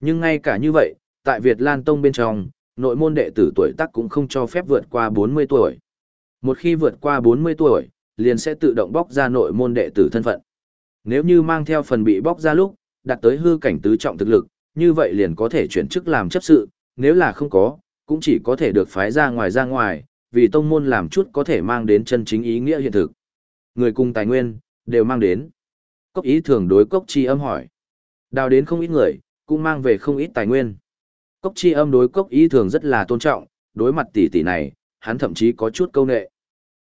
Nhưng ngay cả như vậy, tại Việt Lan Tông bên trong, nội môn đệ tử tuổi tác cũng không cho phép vượt qua 40 tuổi. Một khi vượt qua 40 tuổi, liền sẽ tự động bóc ra nội môn đệ tử thân phận. Nếu như mang theo phần bị bóc ra lúc, đạt tới hư cảnh tứ trọng thực lực, như vậy liền có thể chuyển chức làm chấp sự, nếu là không có, cũng chỉ có thể được phái ra ngoài ra ngoài, vì tông môn làm chút có thể mang đến chân chính ý nghĩa hiện thực. Người cùng tài nguyên, đều mang đến. Cốc ý thường đối cốc chi âm hỏi. Đào đến không ít người, cũng mang về không ít tài nguyên. Cốc chi âm đối cốc ý thường rất là tôn trọng, đối mặt tỷ tỷ này, hắn thậm chí có chút câu nệ.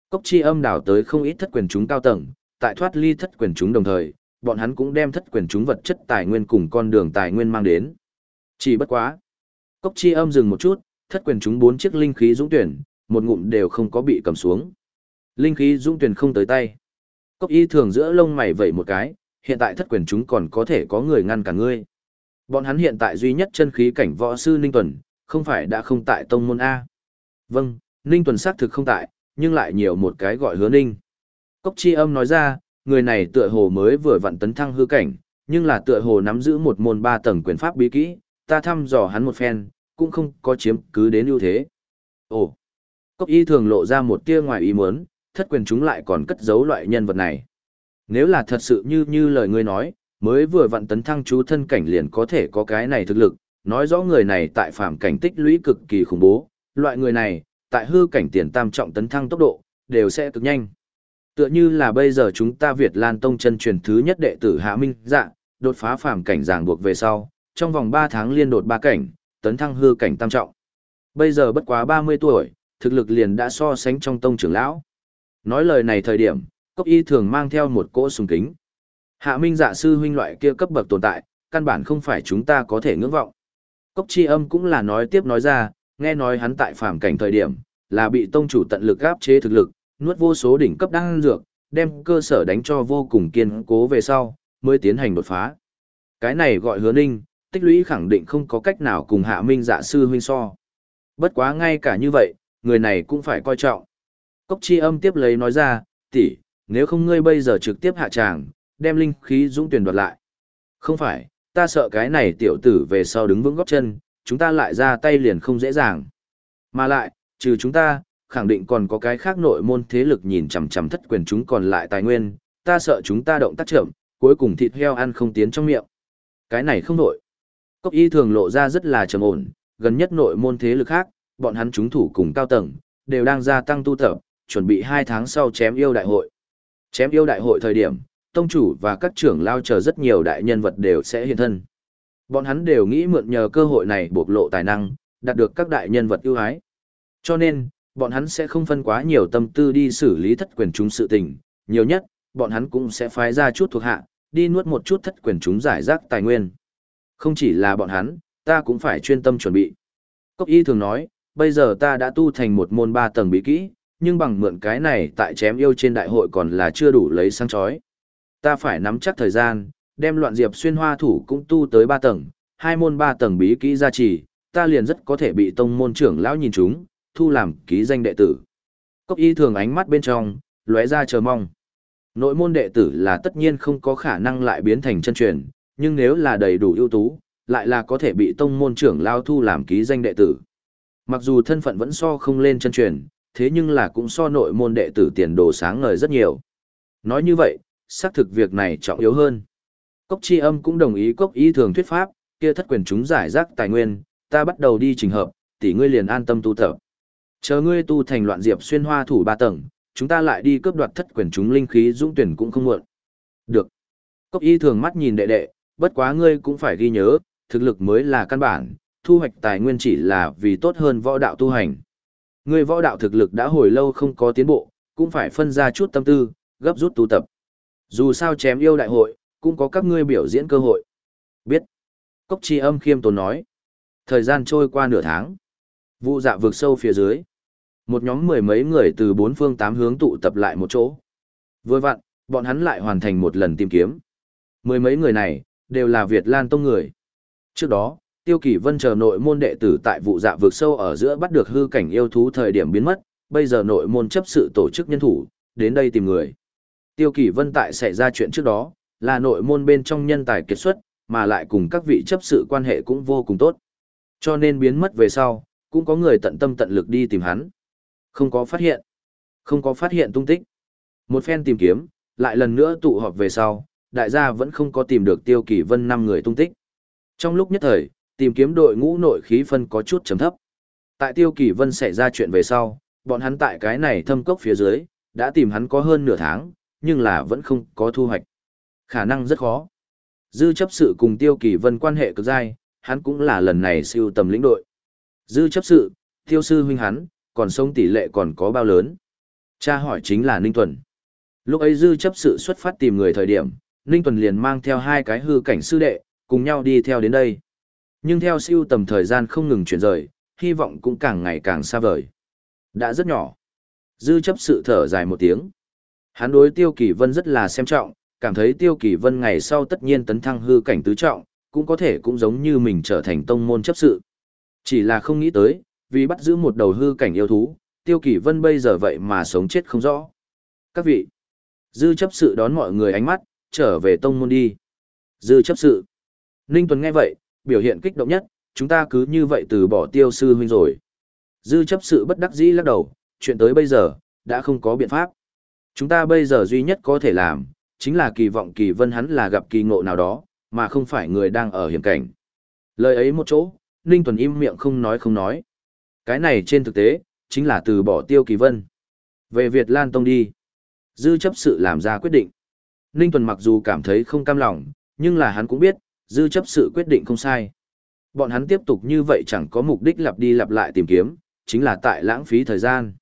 Cốc chi âm đào tới không ít thất quyền chúng cao tầng, tại thoát ly thất quyền chúng đồng thời, bọn hắn cũng đem thất quyền chúng vật chất tài nguyên cùng con đường tài nguyên mang đến. Chỉ bất quá. Cốc chi âm dừng một chút, thất quyền chúng bốn chiếc linh khí dũng tuyển, một ngụm đều không có bị cầm xuống. Linh khí dũng tuyển không tới tay. Cốc y thường giữa lông mày vẩy một cái, hiện tại thất quyền chúng còn có thể có người ngăn cả ngươi. Bọn hắn hiện tại duy nhất chân khí cảnh võ sư Ninh Tuần, không phải đã không tại tông môn A. Vâng, Ninh Tuần xác thực không tại, nhưng lại nhiều một cái gọi hứa Ninh. Cốc chi âm nói ra, người này tựa hồ mới vừa vặn tấn thăng hư cảnh, nhưng là tựa hồ nắm giữ một môn ba tầng quyền pháp bí kỹ, ta thăm dò hắn một phen, cũng không có chiếm cứ đến ưu thế. Ồ, cốc y thường lộ ra một tia ngoài ý muốn, thất quyền chúng lại còn cất giấu loại nhân vật này. Nếu là thật sự như như lời ngươi nói, mới vừa vặn tấn thăng chú thân cảnh liền có thể có cái này thực lực, nói rõ người này tại phạm cảnh tích lũy cực kỳ khủng bố, loại người này, tại hư cảnh tiền tam trọng tấn thăng tốc độ, đều sẽ cực nhanh. Tựa như là bây giờ chúng ta Việt Lan Tông chân truyền thứ nhất đệ tử Hạ Minh Dạ, đột phá phàm cảnh ràng buộc về sau, trong vòng 3 tháng liên đột 3 cảnh, tấn thăng hư cảnh tam trọng. Bây giờ bất quá 30 tuổi, thực lực liền đã so sánh trong tông trưởng lão. Nói lời này thời điểm, cốc y thường mang theo một cỗ sùng kính. Hạ Minh Dạ sư huynh loại kia cấp bậc tồn tại, căn bản không phải chúng ta có thể ngưỡng vọng. Cốc chi âm cũng là nói tiếp nói ra, nghe nói hắn tại phàm cảnh thời điểm, là bị tông chủ tận lực áp chế thực lực, nuốt vô số đỉnh cấp đan dược, đem cơ sở đánh cho vô cùng kiên cố về sau, mới tiến hành đột phá. Cái này gọi hứa ninh, tích lũy khẳng định không có cách nào cùng hạ minh dạ sư huynh so. Bất quá ngay cả như vậy, người này cũng phải coi trọng. Cốc chi âm tiếp lấy nói ra, tỷ, nếu không ngươi bây giờ trực tiếp hạ tràng, đem linh khí dũng tuyển đoạt lại. Không phải, ta sợ cái này tiểu tử về sau đứng vững góp chân, chúng ta lại ra tay liền không dễ dàng. Mà lại, trừ chúng ta, khẳng định còn có cái khác nội môn thế lực nhìn chằm chằm thất quyền chúng còn lại tài nguyên, ta sợ chúng ta động tác chậm, cuối cùng thịt heo ăn không tiến trong miệng. Cái này không nội. Cốc y thường lộ ra rất là trầm ổn, gần nhất nội môn thế lực khác, bọn hắn chúng thủ cùng cao tầng, đều đang gia tăng tu tập, chuẩn bị 2 tháng sau chém yêu đại hội. Chém yêu đại hội thời điểm, tông chủ và các trưởng lao chờ rất nhiều đại nhân vật đều sẽ hiện thân. Bọn hắn đều nghĩ mượn nhờ cơ hội này bộc lộ tài năng, đạt được các đại nhân vật ưu ái. Cho nên, bọn hắn sẽ không phân quá nhiều tâm tư đi xử lý thất quyền chúng sự tình, nhiều nhất, bọn hắn cũng sẽ phái ra chút thuộc hạ, đi nuốt một chút thất quyền chúng giải rác tài nguyên. Không chỉ là bọn hắn, ta cũng phải chuyên tâm chuẩn bị. Cốc y thường nói, bây giờ ta đã tu thành một môn ba tầng bí kỹ, nhưng bằng mượn cái này tại chém yêu trên đại hội còn là chưa đủ lấy sang chói. Ta phải nắm chắc thời gian, đem loạn diệp xuyên hoa thủ cũng tu tới ba tầng, hai môn ba tầng bí kỹ gia trì, ta liền rất có thể bị tông môn trưởng lão nhìn chúng, thu làm ký danh đệ tử. Cốc y thường ánh mắt bên trong, lóe ra chờ mong. Nội môn đệ tử là tất nhiên không có khả năng lại biến thành chân truyền, nhưng nếu là đầy đủ ưu tú, lại là có thể bị tông môn trưởng lao thu làm ký danh đệ tử. Mặc dù thân phận vẫn so không lên chân truyền, thế nhưng là cũng so nội môn đệ tử tiền đồ sáng ngời rất nhiều. Nói như vậy, xác thực việc này trọng yếu hơn. Cốc chi âm cũng đồng ý cốc y thường thuyết pháp, kia thất quyền chúng giải rác tài nguyên, ta bắt đầu đi trình hợp, tỷ ngươi liền an tâm tu tập. Chờ ngươi tu thành loạn diệp xuyên hoa thủ ba tầng, chúng ta lại đi cướp đoạt thất quyền chúng linh khí dũng tuyển cũng không muộn. Được. Cốc y thường mắt nhìn đệ đệ, bất quá ngươi cũng phải ghi nhớ, thực lực mới là căn bản, thu hoạch tài nguyên chỉ là vì tốt hơn võ đạo tu hành. Ngươi võ đạo thực lực đã hồi lâu không có tiến bộ, cũng phải phân ra chút tâm tư, gấp rút tu tập. Dù sao chém yêu đại hội, cũng có các ngươi biểu diễn cơ hội. Biết. Cốc chi âm khiêm tốn nói. Thời gian trôi qua nửa tháng. Vụ dạ vượt sâu phía dưới. Một nhóm mười mấy người từ bốn phương tám hướng tụ tập lại một chỗ. Vừa vặn, bọn hắn lại hoàn thành một lần tìm kiếm. Mười mấy người này, đều là Việt Lan Tông người. Trước đó, Tiêu Kỳ Vân chờ nội môn đệ tử tại vụ dạ vượt sâu ở giữa bắt được hư cảnh yêu thú thời điểm biến mất, bây giờ nội môn chấp sự tổ chức nhân thủ, đến đây tìm người. Tiêu Kỳ Vân tại xảy ra chuyện trước đó, là nội môn bên trong nhân tài kiệt xuất, mà lại cùng các vị chấp sự quan hệ cũng vô cùng tốt. Cho nên biến mất về sau, cũng có người tận tâm tận lực đi tìm hắn. Không có phát hiện. Không có phát hiện tung tích. Một phen tìm kiếm, lại lần nữa tụ họp về sau, đại gia vẫn không có tìm được tiêu kỳ vân năm người tung tích. Trong lúc nhất thời, tìm kiếm đội ngũ nội khí phân có chút chấm thấp. Tại tiêu kỳ vân xảy ra chuyện về sau, bọn hắn tại cái này thâm cốc phía dưới, đã tìm hắn có hơn nửa tháng, nhưng là vẫn không có thu hoạch. Khả năng rất khó. Dư chấp sự cùng tiêu kỳ vân quan hệ cực dai, hắn cũng là lần này siêu tầm lĩnh đội. Dư chấp sự, tiêu sư huynh hắn, còn sống tỷ lệ còn có bao lớn? Cha hỏi chính là Ninh Tuần. Lúc ấy dư chấp sự xuất phát tìm người thời điểm, Ninh Tuần liền mang theo hai cái hư cảnh sư đệ, cùng nhau đi theo đến đây. Nhưng theo siêu tầm thời gian không ngừng chuyển rời, hy vọng cũng càng ngày càng xa vời. Đã rất nhỏ. Dư chấp sự thở dài một tiếng. Hắn đối Tiêu Kỳ Vân rất là xem trọng, cảm thấy Tiêu Kỳ Vân ngày sau tất nhiên tấn thăng hư cảnh tứ trọng, cũng có thể cũng giống như mình trở thành tông môn chấp sự. Chỉ là không nghĩ tới, vì bắt giữ một đầu hư cảnh yêu thú, Tiêu Kỳ Vân bây giờ vậy mà sống chết không rõ. Các vị, dư chấp sự đón mọi người ánh mắt, trở về tông môn đi. Dư chấp sự. Ninh Tuấn nghe vậy, biểu hiện kích động nhất, chúng ta cứ như vậy từ bỏ tiêu sư huynh rồi. Dư chấp sự bất đắc dĩ lắc đầu, chuyện tới bây giờ, đã không có biện pháp. Chúng ta bây giờ duy nhất có thể làm, chính là kỳ vọng kỳ vân hắn là gặp kỳ ngộ nào đó, mà không phải người đang ở hiểm cảnh. Lời ấy một chỗ, Ninh Tuần im miệng không nói không nói. Cái này trên thực tế, chính là từ bỏ tiêu kỳ vân. Về Việt Lan Tông đi. Dư chấp sự làm ra quyết định. Ninh Tuần mặc dù cảm thấy không cam lòng, nhưng là hắn cũng biết, dư chấp sự quyết định không sai. Bọn hắn tiếp tục như vậy chẳng có mục đích lặp đi lặp lại tìm kiếm, chính là tại lãng phí thời gian.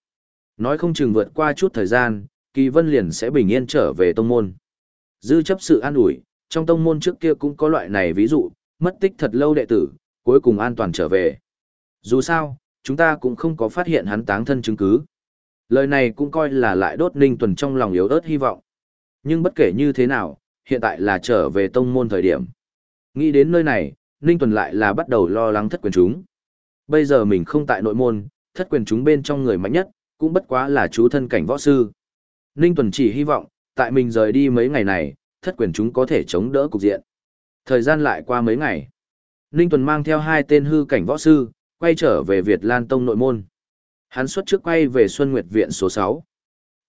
Nói không chừng vượt qua chút thời gian, Kỳ Vân liền sẽ bình yên trở về tông môn. Dư chấp sự an ủi, trong tông môn trước kia cũng có loại này ví dụ, mất tích thật lâu đệ tử, cuối cùng an toàn trở về. Dù sao, chúng ta cũng không có phát hiện hắn táng thân chứng cứ. Lời này cũng coi là lại đốt Ninh Tuần trong lòng yếu ớt hy vọng. Nhưng bất kể như thế nào, hiện tại là trở về tông môn thời điểm. Nghĩ đến nơi này, Ninh Tuần lại là bắt đầu lo lắng thất quyền chúng. Bây giờ mình không tại nội môn, thất quyền chúng bên trong người mạnh nhất, cũng bất quá là chú thân cảnh võ sư. Ninh Tuần chỉ hy vọng, tại mình rời đi mấy ngày này, thất quyền chúng có thể chống đỡ cục diện. Thời gian lại qua mấy ngày. Ninh Tuần mang theo hai tên hư cảnh võ sư, quay trở về Việt Lan Tông nội môn. Hắn xuất trước quay về Xuân Nguyệt Viện số 6.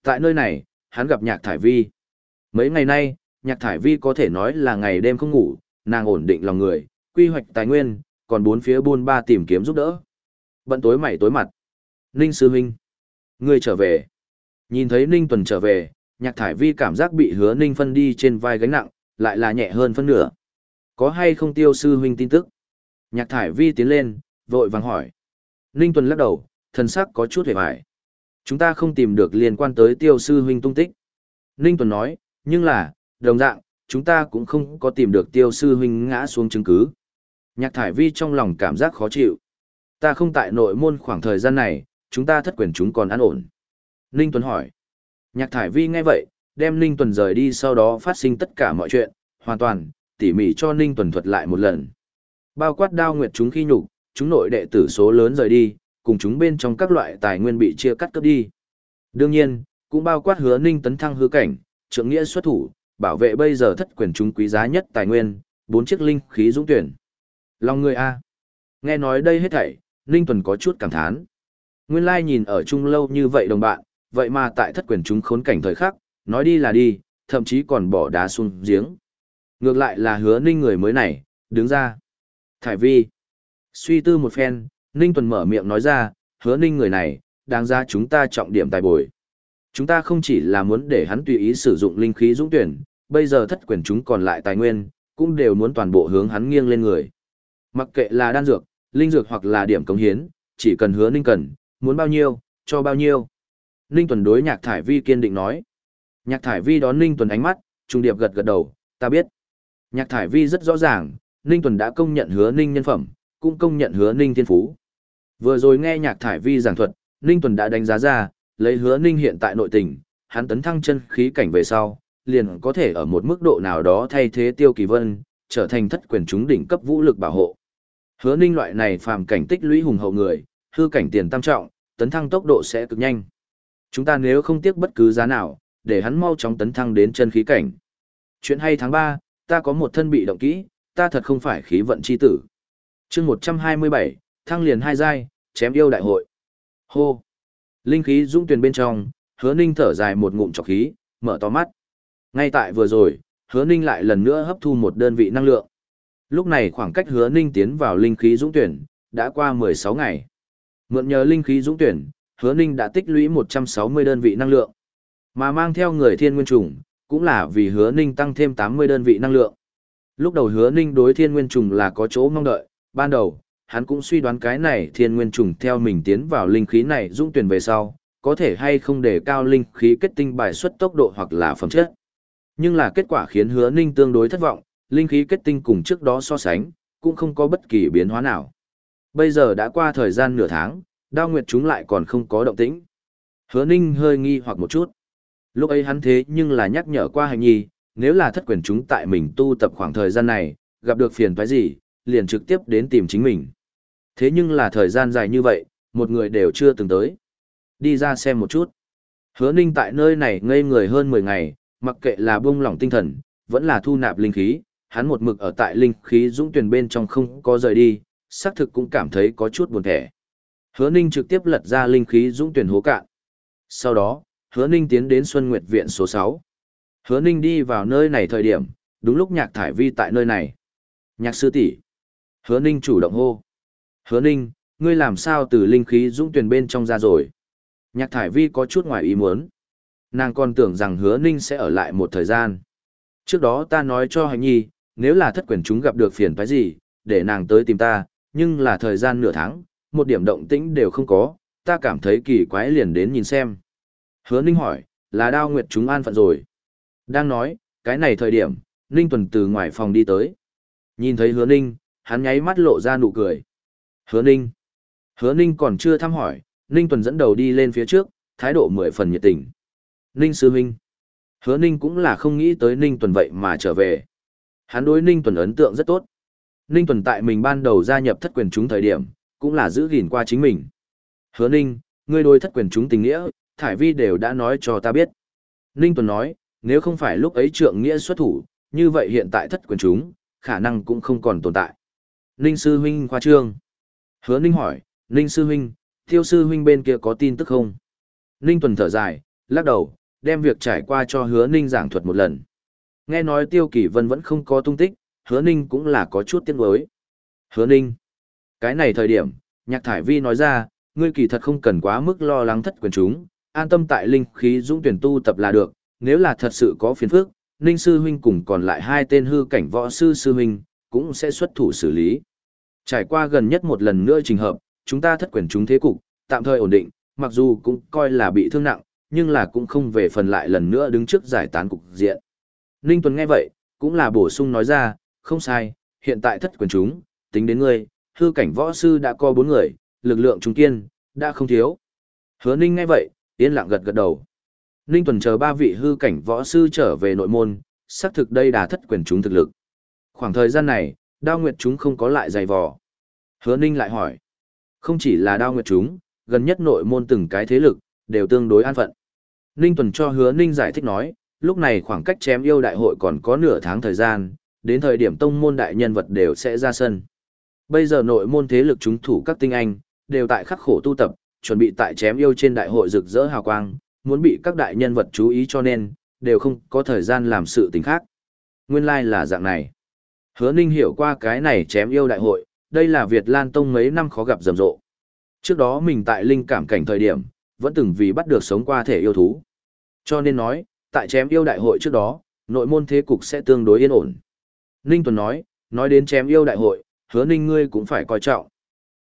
Tại nơi này, hắn gặp Nhạc Thải Vi. Mấy ngày nay, Nhạc Thải Vi có thể nói là ngày đêm không ngủ, nàng ổn định lòng người, quy hoạch tài nguyên, còn bốn phía buôn ba tìm kiếm giúp đỡ. Bận tối mày tối mặt. Ninh Sư Minh. Ngươi trở về. Nhìn thấy Ninh Tuần trở về, Nhạc Thải Vi cảm giác bị hứa Ninh phân đi trên vai gánh nặng, lại là nhẹ hơn phân nửa. Có hay không tiêu sư huynh tin tức? Nhạc Thải Vi tiến lên, vội vàng hỏi. Ninh Tuần lắc đầu, thần sắc có chút hề bại. Chúng ta không tìm được liên quan tới tiêu sư huynh tung tích. Ninh Tuần nói, nhưng là, đồng dạng, chúng ta cũng không có tìm được tiêu sư huynh ngã xuống chứng cứ. Nhạc thải vi trong lòng cảm giác khó chịu. Ta không tại nội môn khoảng thời gian này, chúng ta thất quyền chúng còn an ổn. Ninh Tuần hỏi. Nhạc thải vi nghe vậy, đem Ninh Tuần rời đi sau đó phát sinh tất cả mọi chuyện, hoàn toàn, tỉ mỉ cho Ninh Tuần thuật lại một lần. Bao quát đao nguyệt chúng khi nhục, chúng nội đệ tử số lớn rời đi, cùng chúng bên trong các loại tài nguyên bị chia cắt cấp đi. Đương nhiên, cũng bao quát hứa Ninh tấn thăng hư cảnh, trưởng nghĩa xuất thủ, bảo vệ bây giờ thất quyền chúng quý giá nhất tài nguyên, bốn chiếc linh khí dũng tuyển. Lòng người A. Nghe nói đây hết thảy, Ninh Tuần có chút cảm thán. Nguyên lai nhìn ở chung lâu như vậy đồng bạn, vậy mà tại thất quyền chúng khốn cảnh thời khắc, nói đi là đi, thậm chí còn bỏ đá xuống giếng. Ngược lại là hứa Ninh người mới này, đứng ra. Thải vi. Suy tư một phen, Ninh Tuần mở miệng nói ra, hứa Ninh người này, đáng ra chúng ta trọng điểm tài bồi. Chúng ta không chỉ là muốn để hắn tùy ý sử dụng linh khí dũng tuyển, bây giờ thất quyền chúng còn lại tài nguyên, cũng đều muốn toàn bộ hướng hắn nghiêng lên người. Mặc kệ là đan dược, linh dược hoặc là điểm cống hiến, chỉ cần hứa Ninh cần, muốn bao nhiêu, cho bao nhiêu. Ninh Tuần đối Nhạc Thải Vi kiên định nói. Nhạc Thải Vi đón Ninh Tuần ánh mắt, trung điệp gật gật đầu, ta biết. Nhạc Thải Vi rất rõ ràng, Ninh Tuần đã công nhận hứa Ninh nhân phẩm, cũng công nhận hứa Ninh thiên phú. Vừa rồi nghe Nhạc Thải Vi giảng thuật, Ninh Tuần đã đánh giá ra, lấy hứa Ninh hiện tại nội tình, hắn tấn thăng chân khí cảnh về sau, liền có thể ở một mức độ nào đó thay thế Tiêu Kỳ Vân, trở thành thất quyền chúng đỉnh cấp vũ lực bảo hộ. Hứa Ninh loại này phàm cảnh tích lũy hùng hậu người, hư cảnh tiền tam trọng, tấn thăng tốc độ sẽ cực nhanh. Chúng ta nếu không tiếc bất cứ giá nào, để hắn mau chóng tấn thăng đến chân khí cảnh. Chuyện hay tháng 3, ta có một thân bị động kỹ, ta thật không phải khí vận chi tử. chương 127, thăng liền hai giai, chém yêu đại hội. Hô! Linh khí dũng tuyển bên trong, hứa ninh thở dài một ngụm trọc khí, mở to mắt. Ngay tại vừa rồi, hứa ninh lại lần nữa hấp thu một đơn vị năng lượng. Lúc này khoảng cách hứa ninh tiến vào linh khí dũng tuyển, đã qua 16 ngày. Mượn nhờ linh khí dũng tuyển, hứa ninh đã tích lũy 160 đơn vị năng lượng. Mà mang theo người thiên nguyên trùng, cũng là vì hứa ninh tăng thêm 80 đơn vị năng lượng. Lúc đầu hứa ninh đối thiên nguyên trùng là có chỗ mong đợi, ban đầu, hắn cũng suy đoán cái này thiên nguyên trùng theo mình tiến vào linh khí này dũng tuyển về sau, có thể hay không để cao linh khí kết tinh bài xuất tốc độ hoặc là phẩm chất. Nhưng là kết quả khiến hứa ninh tương đối thất vọng, linh khí kết tinh cùng trước đó so sánh, cũng không có bất kỳ biến hóa nào. Bây giờ đã qua thời gian nửa tháng, đao nguyệt chúng lại còn không có động tĩnh. Hứa ninh hơi nghi hoặc một chút. Lúc ấy hắn thế nhưng là nhắc nhở qua hành nhi, nếu là thất quyền chúng tại mình tu tập khoảng thời gian này, gặp được phiền phải gì, liền trực tiếp đến tìm chính mình. Thế nhưng là thời gian dài như vậy, một người đều chưa từng tới. Đi ra xem một chút. Hứa ninh tại nơi này ngây người hơn 10 ngày, mặc kệ là buông lỏng tinh thần, vẫn là thu nạp linh khí, hắn một mực ở tại linh khí dũng tuyển bên trong không có rời đi, xác thực cũng cảm thấy có chút buồn thẻ. Hứa ninh trực tiếp lật ra linh khí dũng tuyển hố cạn. Sau đó, hứa ninh tiến đến Xuân Nguyệt Viện số 6. Hứa ninh đi vào nơi này thời điểm, đúng lúc nhạc thải vi tại nơi này. Nhạc sư tỷ Hứa ninh chủ động hô. Hứa ninh, ngươi làm sao từ linh khí dũng tuyển bên trong ra rồi? Nhạc thải vi có chút ngoài ý muốn. Nàng còn tưởng rằng hứa ninh sẽ ở lại một thời gian. Trước đó ta nói cho hành nhi, nếu là thất quyền chúng gặp được phiền phải gì, để nàng tới tìm ta, nhưng là thời gian nửa tháng, một điểm động tĩnh đều không có, ta cảm thấy kỳ quái liền đến nhìn xem. Hứa ninh hỏi, là đao nguyệt chúng an phận rồi. Đang nói, cái này thời điểm, ninh tuần từ ngoài phòng đi tới. Nhìn thấy hứa ninh, hắn nháy mắt lộ ra nụ cười. Hứa ninh. Hứa ninh còn chưa thăm hỏi, ninh tuần dẫn đầu đi lên phía trước, thái độ mười phần nhiệt tình. Ninh sư Minh, Hứa ninh cũng là không nghĩ tới ninh tuần vậy mà trở về. Hắn đối ninh tuần ấn tượng rất tốt. Ninh tuần tại mình ban đầu gia nhập thất quyền chúng thời điểm, cũng là giữ gìn qua chính mình. Hứa ninh, ngươi đối thất quyền chúng tình nghĩa, Thải Vi đều đã nói cho ta biết. Ninh tuần nói, nếu không phải lúc ấy trượng nghĩa xuất thủ, như vậy hiện tại thất quyền chúng, khả năng cũng không còn tồn tại. Ninh sư huynh khoa trương. Hứa ninh hỏi, Ninh sư huynh, tiêu sư huynh bên kia có tin tức không? Ninh tuần thở dài, lắc đầu, đem việc trải qua cho hứa ninh giảng thuật một lần. Nghe nói tiêu kỳ vân vẫn không có tung tích, hứa ninh cũng là có chút tiếng đối. Hứa ninh. Cái này thời điểm, nhạc thải vi nói ra, ngươi kỳ thật không cần quá mức lo lắng thất quyền chúng, an tâm tại linh khí dũng tuyển tu tập là được, nếu là thật sự có phiền phức, ninh sư huynh cùng còn lại hai tên hư cảnh võ sư sư huynh, cũng sẽ xuất thủ xử lý. Trải qua gần nhất một lần nữa trình hợp, chúng ta thất quyền chúng thế cục, tạm thời ổn định, mặc dù cũng coi là bị thương nặng, nhưng là cũng không về phần lại lần nữa đứng trước giải tán cục diện. Ninh Tuấn nghe vậy, cũng là bổ sung nói ra, không sai, hiện tại thất quyền chúng, tính đến ngươi, hư cảnh võ sư đã có bốn người, lực lượng trung kiên, đã không thiếu. Hứa Ninh nghe vậy, yên lặng gật gật đầu. Ninh Tuần chờ ba vị hư cảnh võ sư trở về nội môn, xác thực đây đã thất quyền chúng thực lực. Khoảng thời gian này, đao nguyệt chúng không có lại dày vò. Hứa Ninh lại hỏi, không chỉ là đao nguyệt chúng, gần nhất nội môn từng cái thế lực, đều tương đối an phận. Ninh Tuần cho hứa Ninh giải thích nói, lúc này khoảng cách chém yêu đại hội còn có nửa tháng thời gian, đến thời điểm tông môn đại nhân vật đều sẽ ra sân. Bây giờ nội môn thế lực chúng thủ các tinh anh, đều tại khắc khổ tu tập, chuẩn bị tại chém yêu trên đại hội rực rỡ hào quang, muốn bị các đại nhân vật chú ý cho nên, đều không có thời gian làm sự tình khác. Nguyên lai like là dạng này. Hứa Ninh hiểu qua cái này chém yêu đại hội, đây là Việt Lan Tông mấy năm khó gặp rầm rộ. Trước đó mình tại linh cảm cảnh thời điểm, vẫn từng vì bắt được sống qua thể yêu thú. Cho nên nói, tại chém yêu đại hội trước đó, nội môn thế cục sẽ tương đối yên ổn. Ninh Tuần nói, nói đến chém yêu đại hội, hứa ninh ngươi cũng phải coi trọng.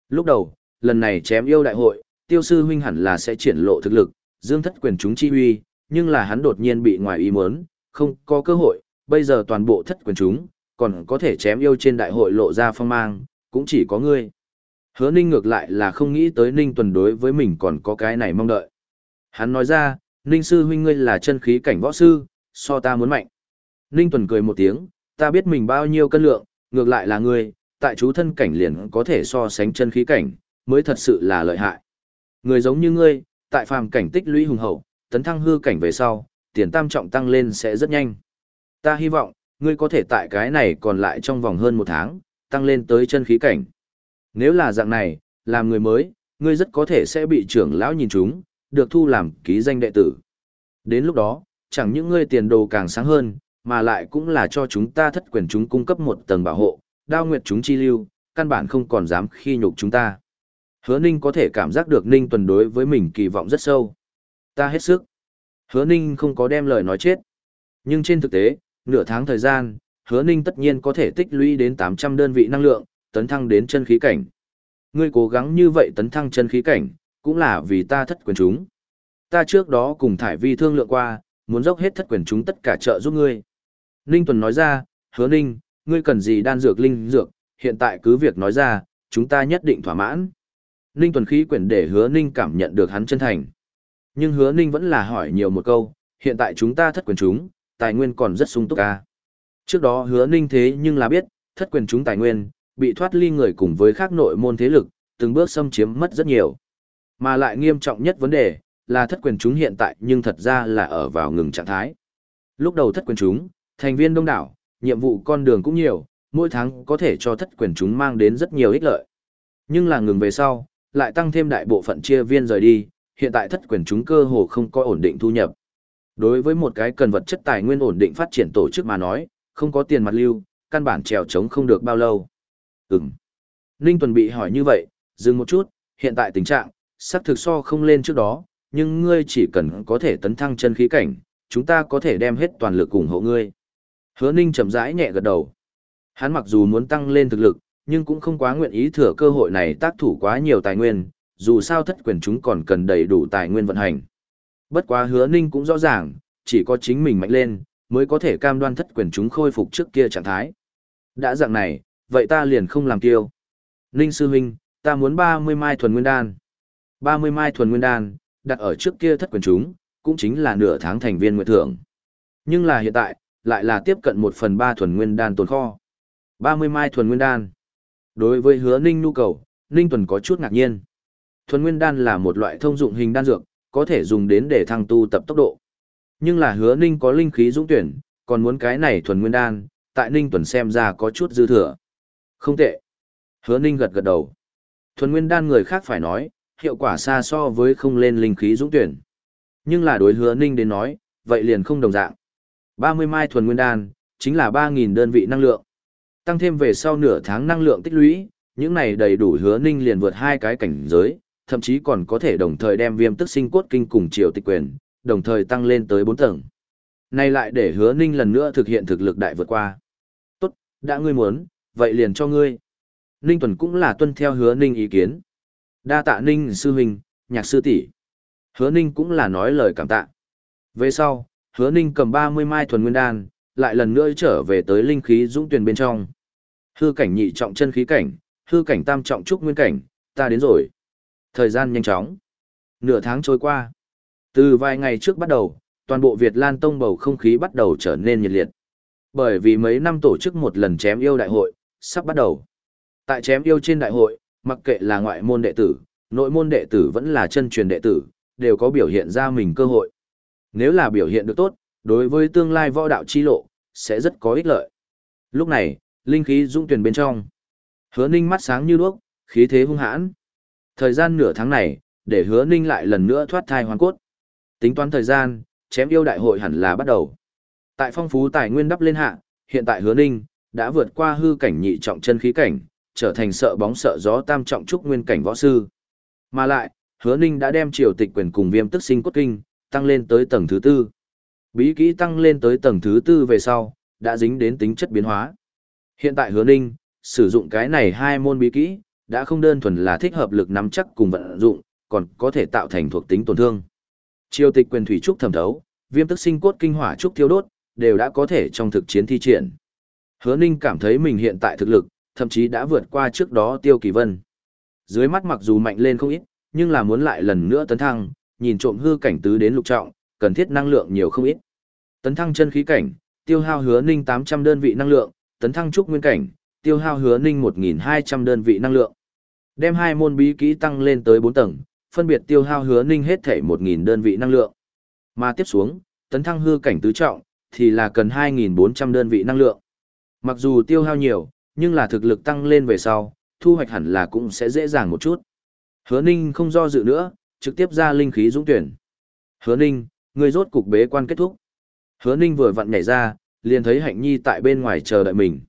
Lúc đầu, lần này chém yêu đại hội, tiêu sư huynh hẳn là sẽ triển lộ thực lực, dương thất quyền chúng chi huy, nhưng là hắn đột nhiên bị ngoài ý muốn, không có cơ hội, bây giờ toàn bộ thất quyền chúng, còn có thể chém yêu trên đại hội lộ ra phong mang, cũng chỉ có ngươi. Hứa ninh ngược lại là không nghĩ tới ninh tuần đối với mình còn có cái này mong đợi. Hắn nói ra, ninh sư huynh ngươi là chân khí cảnh võ sư, so ta muốn mạnh. Ninh tuần cười một tiếng, ta biết mình bao nhiêu cân lượng, ngược lại là ngươi, tại chú thân cảnh liền có thể so sánh chân khí cảnh, mới thật sự là lợi hại. Người giống như ngươi, tại phàm cảnh tích lũy hùng hậu, tấn thăng hư cảnh về sau, tiền tam trọng tăng lên sẽ rất nhanh. Ta hy vọng, ngươi có thể tại cái này còn lại trong vòng hơn một tháng, tăng lên tới chân khí cảnh. Nếu là dạng này, làm người mới, ngươi rất có thể sẽ bị trưởng lão nhìn chúng, được thu làm ký danh đệ tử. Đến lúc đó, chẳng những ngươi tiền đồ càng sáng hơn, mà lại cũng là cho chúng ta thất quyền chúng cung cấp một tầng bảo hộ, đao nguyệt chúng chi lưu, căn bản không còn dám khi nhục chúng ta. Hứa Ninh có thể cảm giác được Ninh tuần đối với mình kỳ vọng rất sâu. Ta hết sức. Hứa Ninh không có đem lời nói chết. Nhưng trên thực tế, nửa tháng thời gian, Hứa Ninh tất nhiên có thể tích lũy đến 800 đơn vị năng lượng, tấn thăng đến chân khí cảnh. Ngươi cố gắng như vậy tấn thăng chân khí cảnh, cũng là vì ta thất quyền chúng. Ta trước đó cùng Thải Vi thương lượng qua, muốn dốc hết thất quyền chúng tất cả trợ giúp ngươi. Ninh Tuần nói ra, hứa Ninh, ngươi cần gì đan dược linh dược, hiện tại cứ việc nói ra, chúng ta nhất định thỏa mãn. Ninh Tuần khí quyển để hứa Ninh cảm nhận được hắn chân thành. Nhưng hứa Ninh vẫn là hỏi nhiều một câu, hiện tại chúng ta thất quyền chúng, tài nguyên còn rất sung túc ca. Trước đó hứa Ninh thế nhưng là biết, thất quyền chúng tài nguyên, bị thoát ly người cùng với khác nội môn thế lực, từng bước xâm chiếm mất rất nhiều. Mà lại nghiêm trọng nhất vấn đề, là thất quyền chúng hiện tại nhưng thật ra là ở vào ngừng trạng thái. Lúc đầu thất quyền chúng, thành viên đông đảo, nhiệm vụ con đường cũng nhiều, mỗi tháng có thể cho thất quyền chúng mang đến rất nhiều ích lợi. Nhưng là ngừng về sau, lại tăng thêm đại bộ phận chia viên rời đi, hiện tại thất quyền chúng cơ hồ không có ổn định thu nhập. Đối với một cái cần vật chất tài nguyên ổn định phát triển tổ chức mà nói, không có tiền mặt lưu, căn bản trèo trống không được bao lâu. Ừm. Ninh Tuần bị hỏi như vậy, dừng một chút, hiện tại tình trạng, sắc thực so không lên trước đó, nhưng ngươi chỉ cần có thể tấn thăng chân khí cảnh, chúng ta có thể đem hết toàn lực ủng hộ ngươi. Hứa Ninh chậm rãi nhẹ gật đầu. Hắn mặc dù muốn tăng lên thực lực, nhưng cũng không quá nguyện ý thừa cơ hội này tác thủ quá nhiều tài nguyên, dù sao thất quyền chúng còn cần đầy đủ tài nguyên vận hành. Bất quá hứa Ninh cũng rõ ràng, chỉ có chính mình mạnh lên, mới có thể cam đoan thất quyền chúng khôi phục trước kia trạng thái. Đã dạng này, vậy ta liền không làm tiêu. Ninh sư huynh, ta muốn 30 mai thuần nguyên đan. 30 mai thuần nguyên đan, đặt ở trước kia thất quyền chúng, cũng chính là nửa tháng thành viên nguyện thưởng. Nhưng là hiện tại, lại là tiếp cận một phần ba thuần nguyên đan tồn kho. 30 mai thuần nguyên đan. Đối với hứa Ninh nhu cầu, Ninh Tuần có chút ngạc nhiên. Thuần nguyên đan là một loại thông dụng hình đan dược, có thể dùng đến để thăng tu tập tốc độ. Nhưng là hứa Ninh có linh khí dũng tuyển, còn muốn cái này thuần nguyên đan, tại Ninh Tuần xem ra có chút dư thừa. Không tệ. Hứa Ninh gật gật đầu. Thuần nguyên đan người khác phải nói, hiệu quả xa so với không lên linh khí dũng tuyển. Nhưng là đối hứa Ninh đến nói, vậy liền không đồng dạng. 30 mai thuần nguyên đan, chính là 3.000 đơn vị năng lượng. Tăng thêm về sau nửa tháng năng lượng tích lũy, những này đầy đủ hứa Ninh liền vượt hai cái cảnh giới, thậm chí còn có thể đồng thời đem viêm tức sinh cốt kinh cùng triều tịch quyền, đồng thời tăng lên tới 4 tầng. Này lại để hứa Ninh lần nữa thực hiện thực lực đại vượt qua. Tốt, đã ngươi muốn, vậy liền cho ngươi. Ninh Tuần cũng là tuân theo hứa Ninh ý kiến. Đa tạ Ninh sư huynh, nhạc sư tỷ. Hứa Ninh cũng là nói lời cảm tạ. Về sau, hứa Ninh cầm 30 mai thuần nguyên đan, lại lần nữa trở về tới linh khí dũng tuyển bên trong. Hư cảnh nhị trọng chân khí cảnh, hư cảnh tam trọng trúc nguyên cảnh, ta đến rồi. Thời gian nhanh chóng. Nửa tháng trôi qua. Từ vài ngày trước bắt đầu, toàn bộ Việt Lan Tông bầu không khí bắt đầu trở nên nhiệt liệt. Bởi vì mấy năm tổ chức một lần chém yêu đại hội, sắp bắt đầu. Tại chém yêu trên đại hội, mặc kệ là ngoại môn đệ tử, nội môn đệ tử vẫn là chân truyền đệ tử, đều có biểu hiện ra mình cơ hội. Nếu là biểu hiện được tốt, đối với tương lai võ đạo chi lộ, sẽ rất có ích lợi. Lúc này, linh khí dũng tuyển bên trong. Hứa ninh mắt sáng như đuốc, khí thế hung hãn. Thời gian nửa tháng này, để hứa ninh lại lần nữa thoát thai hoàn cốt. Tính toán thời gian, chém yêu đại hội hẳn là bắt đầu. Tại phong phú tài nguyên đắp lên hạ, hiện tại hứa ninh, đã vượt qua hư cảnh nhị trọng chân khí cảnh, trở thành sợ bóng sợ gió tam trọng trúc nguyên cảnh võ sư. Mà lại, hứa ninh đã đem triều tịch quyền cùng viêm tức sinh cốt kinh, tăng lên tới tầng thứ tư. Bí kỹ tăng lên tới tầng thứ tư về sau, đã dính đến tính chất biến hóa. Hiện tại hứa ninh, sử dụng cái này hai môn bí kỹ, đã không đơn thuần là thích hợp lực nắm chắc cùng vận dụng, còn có thể tạo thành thuộc tính tổn thương. Triều tịch quyền thủy trúc thẩm thấu, viêm tức sinh cốt kinh hỏa trúc thiêu đốt, đều đã có thể trong thực chiến thi triển. Hứa Ninh cảm thấy mình hiện tại thực lực, thậm chí đã vượt qua trước đó Tiêu Kỳ Vân. Dưới mắt mặc dù mạnh lên không ít, nhưng là muốn lại lần nữa tấn thăng, nhìn trộm hư cảnh tứ đến lục trọng, cần thiết năng lượng nhiều không ít. Tấn thăng chân khí cảnh, tiêu hao Hứa Ninh 800 đơn vị năng lượng, tấn thăng trúc nguyên cảnh, tiêu hao Hứa Ninh 1200 đơn vị năng lượng. Đem hai môn bí kỹ tăng lên tới 4 tầng, phân biệt tiêu hao Hứa Ninh hết thể 1000 đơn vị năng lượng. Mà tiếp xuống, tấn thăng hư cảnh tứ trọng, thì là cần 2.400 đơn vị năng lượng. Mặc dù tiêu hao nhiều, nhưng là thực lực tăng lên về sau, thu hoạch hẳn là cũng sẽ dễ dàng một chút. Hứa Ninh không do dự nữa, trực tiếp ra linh khí dũng tuyển. Hứa Ninh, người rốt cục bế quan kết thúc. Hứa Ninh vừa vặn nhảy ra, liền thấy Hạnh Nhi tại bên ngoài chờ đợi mình.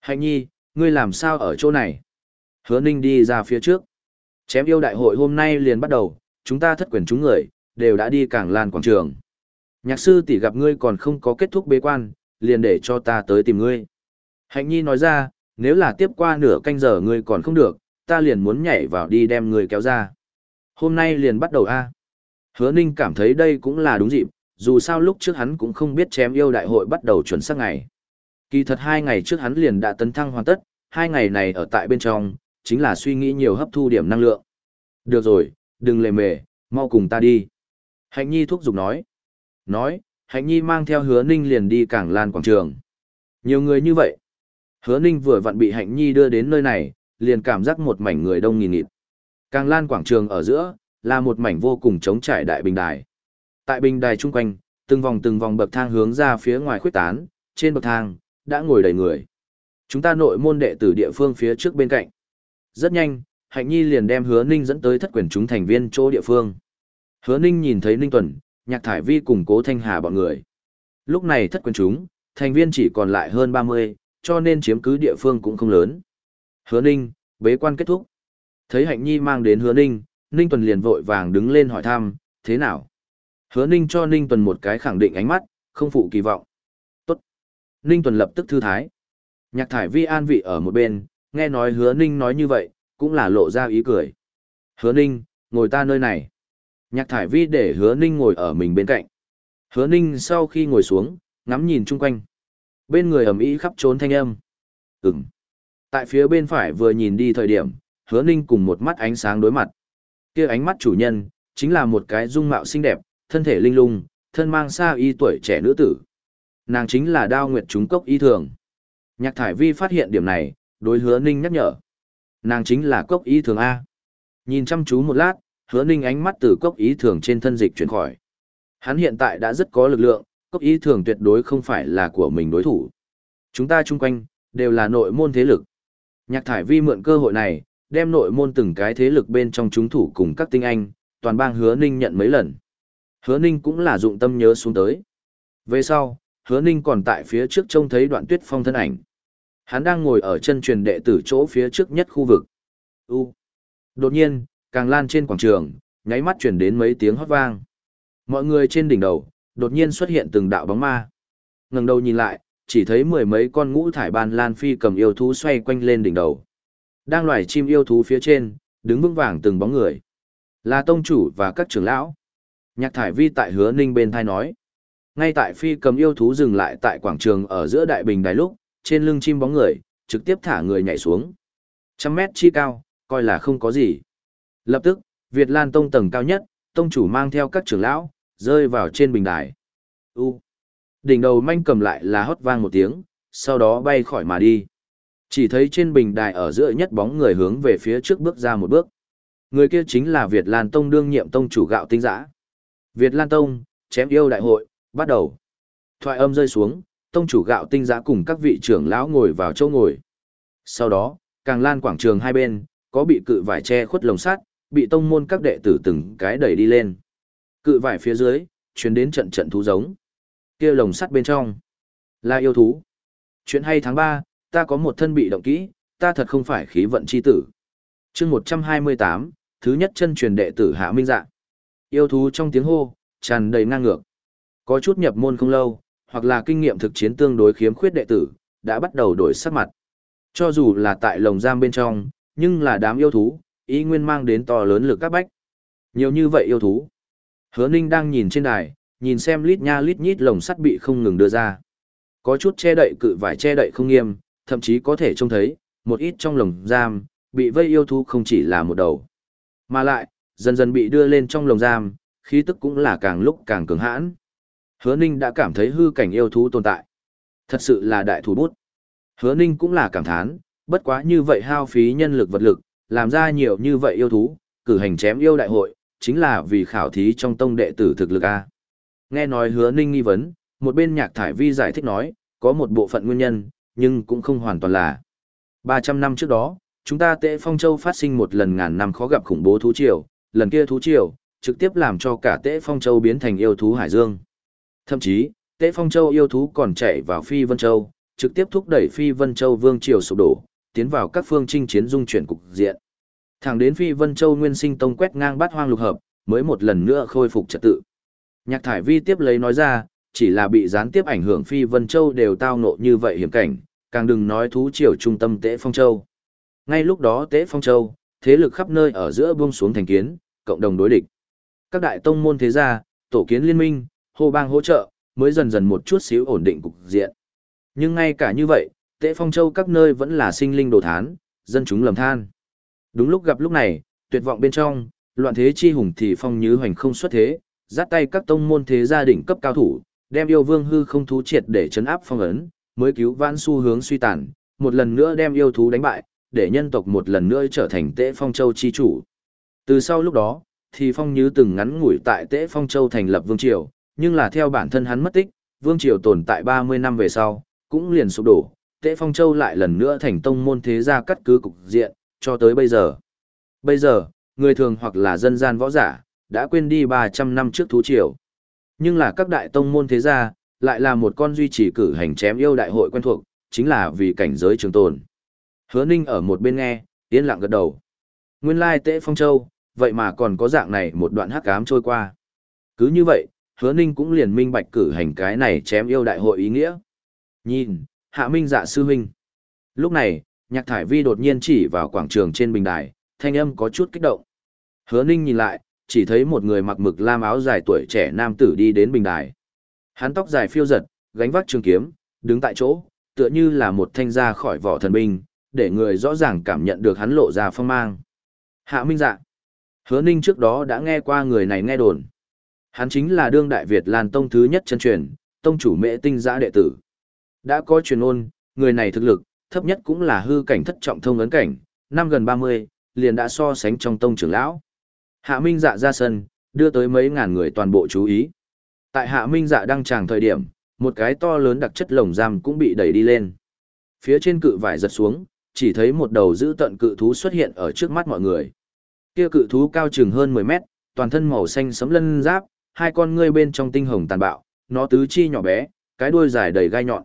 Hạnh Nhi, ngươi làm sao ở chỗ này? Hứa Ninh đi ra phía trước. Chém yêu đại hội hôm nay liền bắt đầu, chúng ta thất quyền chúng người, đều đã đi cảng lan quảng trường. Nhạc sư tỷ gặp ngươi còn không có kết thúc bế quan, liền để cho ta tới tìm ngươi. Hạnh Nhi nói ra, nếu là tiếp qua nửa canh giờ ngươi còn không được, ta liền muốn nhảy vào đi đem ngươi kéo ra. Hôm nay liền bắt đầu a. Hứa Ninh cảm thấy đây cũng là đúng dịp, dù sao lúc trước hắn cũng không biết chém yêu đại hội bắt đầu chuẩn xác ngày. Kỳ thật hai ngày trước hắn liền đã tấn thăng hoàn tất, hai ngày này ở tại bên trong, chính là suy nghĩ nhiều hấp thu điểm năng lượng. Được rồi, đừng lề mề, mau cùng ta đi. Hạnh Nhi thúc giục nói. Nói, Hạnh Nhi mang theo hứa ninh liền đi cảng lan quảng trường. Nhiều người như vậy. Hứa ninh vừa vặn bị Hạnh Nhi đưa đến nơi này, liền cảm giác một mảnh người đông nghìn nghịt. Càng lan quảng trường ở giữa, là một mảnh vô cùng trống trải đại bình đài. Tại bình đài chung quanh, từng vòng từng vòng bậc thang hướng ra phía ngoài khuyết tán, trên bậc thang, đã ngồi đầy người. Chúng ta nội môn đệ tử địa phương phía trước bên cạnh. Rất nhanh, Hạnh Nhi liền đem Hứa Ninh dẫn tới thất quyền chúng thành viên chỗ địa phương. Hứa Ninh nhìn thấy Ninh Tuần, Nhạc Thải Vi cùng Cố Thanh Hà bọn người. Lúc này thất quyền chúng, thành viên chỉ còn lại hơn 30, cho nên chiếm cứ địa phương cũng không lớn. Hứa Ninh, bế quan kết thúc. Thấy Hạnh Nhi mang đến Hứa Ninh, Ninh Tuần liền vội vàng đứng lên hỏi thăm, thế nào? Hứa Ninh cho Ninh Tuần một cái khẳng định ánh mắt, không phụ kỳ vọng. Tốt. Ninh Tuần lập tức thư thái. Nhạc thải vi an vị ở một bên, nghe nói Hứa Ninh nói như vậy, cũng là lộ ra ý cười. Hứa Ninh, ngồi ta nơi này. Nhạc thải vi để Hứa Ninh ngồi ở mình bên cạnh. Hứa Ninh sau khi ngồi xuống, ngắm nhìn chung quanh. Bên người ẩm ý khắp trốn thanh âm. Ừm. Tại phía bên phải vừa nhìn đi thời điểm, Hứa Ninh cùng một mắt ánh sáng đối mặt. kia ánh mắt chủ nhân, chính là một cái dung mạo xinh đẹp, thân thể linh lung, thân mang xa y tuổi trẻ nữ tử. Nàng chính là đao nguyệt trúng cốc y thường. Nhạc thải vi phát hiện điểm này, đối hứa ninh nhắc nhở. Nàng chính là cốc y thường A. Nhìn chăm chú một lát, hứa ninh ánh mắt từ cốc y thường trên thân dịch chuyển khỏi. Hắn hiện tại đã rất có lực lượng, cốc y thường tuyệt đối không phải là của mình đối thủ. Chúng ta chung quanh, đều là nội môn thế lực. Nhạc thải vi mượn cơ hội này, đem nội môn từng cái thế lực bên trong chúng thủ cùng các tinh anh, toàn bang hứa ninh nhận mấy lần. Hứa ninh cũng là dụng tâm nhớ xuống tới. Về sau, hứa ninh còn tại phía trước trông thấy đoạn tuyết phong thân ảnh. Hắn đang ngồi ở chân truyền đệ tử chỗ phía trước nhất khu vực. U. Đột nhiên, càng lan trên quảng trường, nháy mắt chuyển đến mấy tiếng hót vang. Mọi người trên đỉnh đầu, đột nhiên xuất hiện từng đạo bóng ma. ngẩng đầu nhìn lại, chỉ thấy mười mấy con ngũ thải ban lan phi cầm yêu thú xoay quanh lên đỉnh đầu. Đang loài chim yêu thú phía trên, đứng vững vàng từng bóng người. Là tông chủ và các trưởng lão. Nhạc thải vi tại hứa ninh bên thai nói. Ngay tại phi cầm yêu thú dừng lại tại quảng trường ở giữa đại bình đài lúc, trên lưng chim bóng người, trực tiếp thả người nhảy xuống. Trăm mét chi cao, coi là không có gì. Lập tức, Việt Lan Tông tầng cao nhất, tông chủ mang theo các trưởng lão, rơi vào trên bình đài. U. Đỉnh đầu manh cầm lại là hót vang một tiếng, sau đó bay khỏi mà đi. Chỉ thấy trên bình đài ở giữa nhất bóng người hướng về phía trước bước ra một bước. Người kia chính là Việt Lan Tông đương nhiệm tông chủ gạo tinh giã. Việt Lan Tông, chém yêu đại hội, bắt đầu. Thoại âm rơi xuống, tông chủ gạo tinh giã cùng các vị trưởng lão ngồi vào chỗ ngồi. Sau đó, càng lan quảng trường hai bên, có bị cự vải che khuất lồng sắt, bị tông môn các đệ tử từng cái đẩy đi lên. Cự vải phía dưới, chuyến đến trận trận thú giống. kia lồng sắt bên trong, là yêu thú. Chuyện hay tháng 3, ta có một thân bị động kỹ, ta thật không phải khí vận chi tử. chương 128, thứ nhất chân truyền đệ tử Hạ Minh Dạ. Yêu thú trong tiếng hô, tràn đầy ngang ngược. Có chút nhập môn không lâu, hoặc là kinh nghiệm thực chiến tương đối khiếm khuyết đệ tử, đã bắt đầu đổi sắc mặt. Cho dù là tại lồng giam bên trong, nhưng là đám yêu thú, ý nguyên mang đến to lớn lực các bách. Nhiều như vậy yêu thú. Hứa Ninh đang nhìn trên đài, nhìn xem lít nha lít nhít lồng sắt bị không ngừng đưa ra. Có chút che đậy cự vải che đậy không nghiêm, thậm chí có thể trông thấy, một ít trong lồng giam, bị vây yêu thú không chỉ là một đầu. Mà lại, dần dần bị đưa lên trong lồng giam, khí tức cũng là càng lúc càng cường hãn. Hứa Ninh đã cảm thấy hư cảnh yêu thú tồn tại. Thật sự là đại thủ bút. Hứa Ninh cũng là cảm thán, bất quá như vậy hao phí nhân lực vật lực, làm ra nhiều như vậy yêu thú, cử hành chém yêu đại hội, chính là vì khảo thí trong tông đệ tử thực lực A. Nghe nói hứa Ninh nghi vấn, một bên nhạc thải vi giải thích nói, có một bộ phận nguyên nhân, nhưng cũng không hoàn toàn là. 300 năm trước đó, chúng ta tệ phong châu phát sinh một lần ngàn năm khó gặp khủng bố thú triều, lần kia thú triều, trực tiếp làm cho cả tệ phong châu biến thành yêu thú hải dương. Thậm chí, tệ phong châu yêu thú còn chạy vào phi vân châu, trực tiếp thúc đẩy phi vân châu vương triều sụp đổ, tiến vào các phương chinh chiến dung chuyển cục diện. Thẳng đến phi vân châu nguyên sinh tông quét ngang bát hoang lục hợp, mới một lần nữa khôi phục trật tự. Nhạc thải vi tiếp lấy nói ra, chỉ là bị gián tiếp ảnh hưởng phi vân châu đều tao nộ như vậy hiểm cảnh, càng đừng nói thú triều trung tâm Tế Phong Châu. Ngay lúc đó Tế Phong Châu, thế lực khắp nơi ở giữa buông xuống thành kiến, cộng đồng đối địch. Các đại tông môn thế gia, tổ kiến liên minh, hô bang hỗ trợ, mới dần dần một chút xíu ổn định cục diện. Nhưng ngay cả như vậy, Tế Phong Châu các nơi vẫn là sinh linh đồ thán, dân chúng lầm than. Đúng lúc gặp lúc này, tuyệt vọng bên trong, loạn thế chi hùng thì phong như hoành không xuất thế, giáp tay các tông môn thế gia đỉnh cấp cao thủ, đem yêu vương hư không thú triệt để chấn áp phong ấn, mới cứu vãn xu hướng suy tàn, một lần nữa đem yêu thú đánh bại, để nhân tộc một lần nữa trở thành Tế Phong Châu chi chủ. Từ sau lúc đó, thì Phong Như từng ngắn ngủi tại Tế Phong Châu thành lập vương triều, nhưng là theo bản thân hắn mất tích, vương triều tồn tại 30 năm về sau, cũng liền sụp đổ, Tế Phong Châu lại lần nữa thành tông môn thế gia cắt cứ cục diện, cho tới bây giờ. Bây giờ, người thường hoặc là dân gian võ giả, đã quên đi 300 năm trước thú triều. Nhưng là các đại tông môn thế gia, lại là một con duy trì cử hành chém yêu đại hội quen thuộc, chính là vì cảnh giới trường tồn. Hứa Ninh ở một bên nghe, yên lặng gật đầu. Nguyên lai tệ phong châu, vậy mà còn có dạng này một đoạn hắc ám trôi qua. Cứ như vậy, hứa Ninh cũng liền minh bạch cử hành cái này chém yêu đại hội ý nghĩa. Nhìn, hạ minh dạ sư huynh. Lúc này, nhạc thải vi đột nhiên chỉ vào quảng trường trên bình đài, thanh âm có chút kích động. Hứa Ninh nhìn lại, chỉ thấy một người mặc mực lam áo dài tuổi trẻ nam tử đi đến bình đài. Hắn tóc dài phiêu giật, gánh vác trường kiếm, đứng tại chỗ, tựa như là một thanh ra khỏi vỏ thần binh, để người rõ ràng cảm nhận được hắn lộ ra phong mang. Hạ Minh Dạ. Hứa Ninh trước đó đã nghe qua người này nghe đồn. Hắn chính là đương đại Việt Lan Tông thứ nhất chân truyền, tông chủ mễ tinh giã đệ tử. Đã có truyền ôn, người này thực lực, thấp nhất cũng là hư cảnh thất trọng thông ấn cảnh, năm gần 30, liền đã so sánh trong tông trưởng lão. Hạ Minh Dạ ra sân, đưa tới mấy ngàn người toàn bộ chú ý. Tại Hạ Minh Dạ đang tràng thời điểm, một cái to lớn đặc chất lồng giam cũng bị đẩy đi lên. Phía trên cự vải giật xuống, chỉ thấy một đầu dữ tận cự thú xuất hiện ở trước mắt mọi người. Kia cự thú cao chừng hơn 10 mét, toàn thân màu xanh sẫm lân giáp, hai con ngươi bên trong tinh hồng tàn bạo, nó tứ chi nhỏ bé, cái đuôi dài đầy gai nhọn.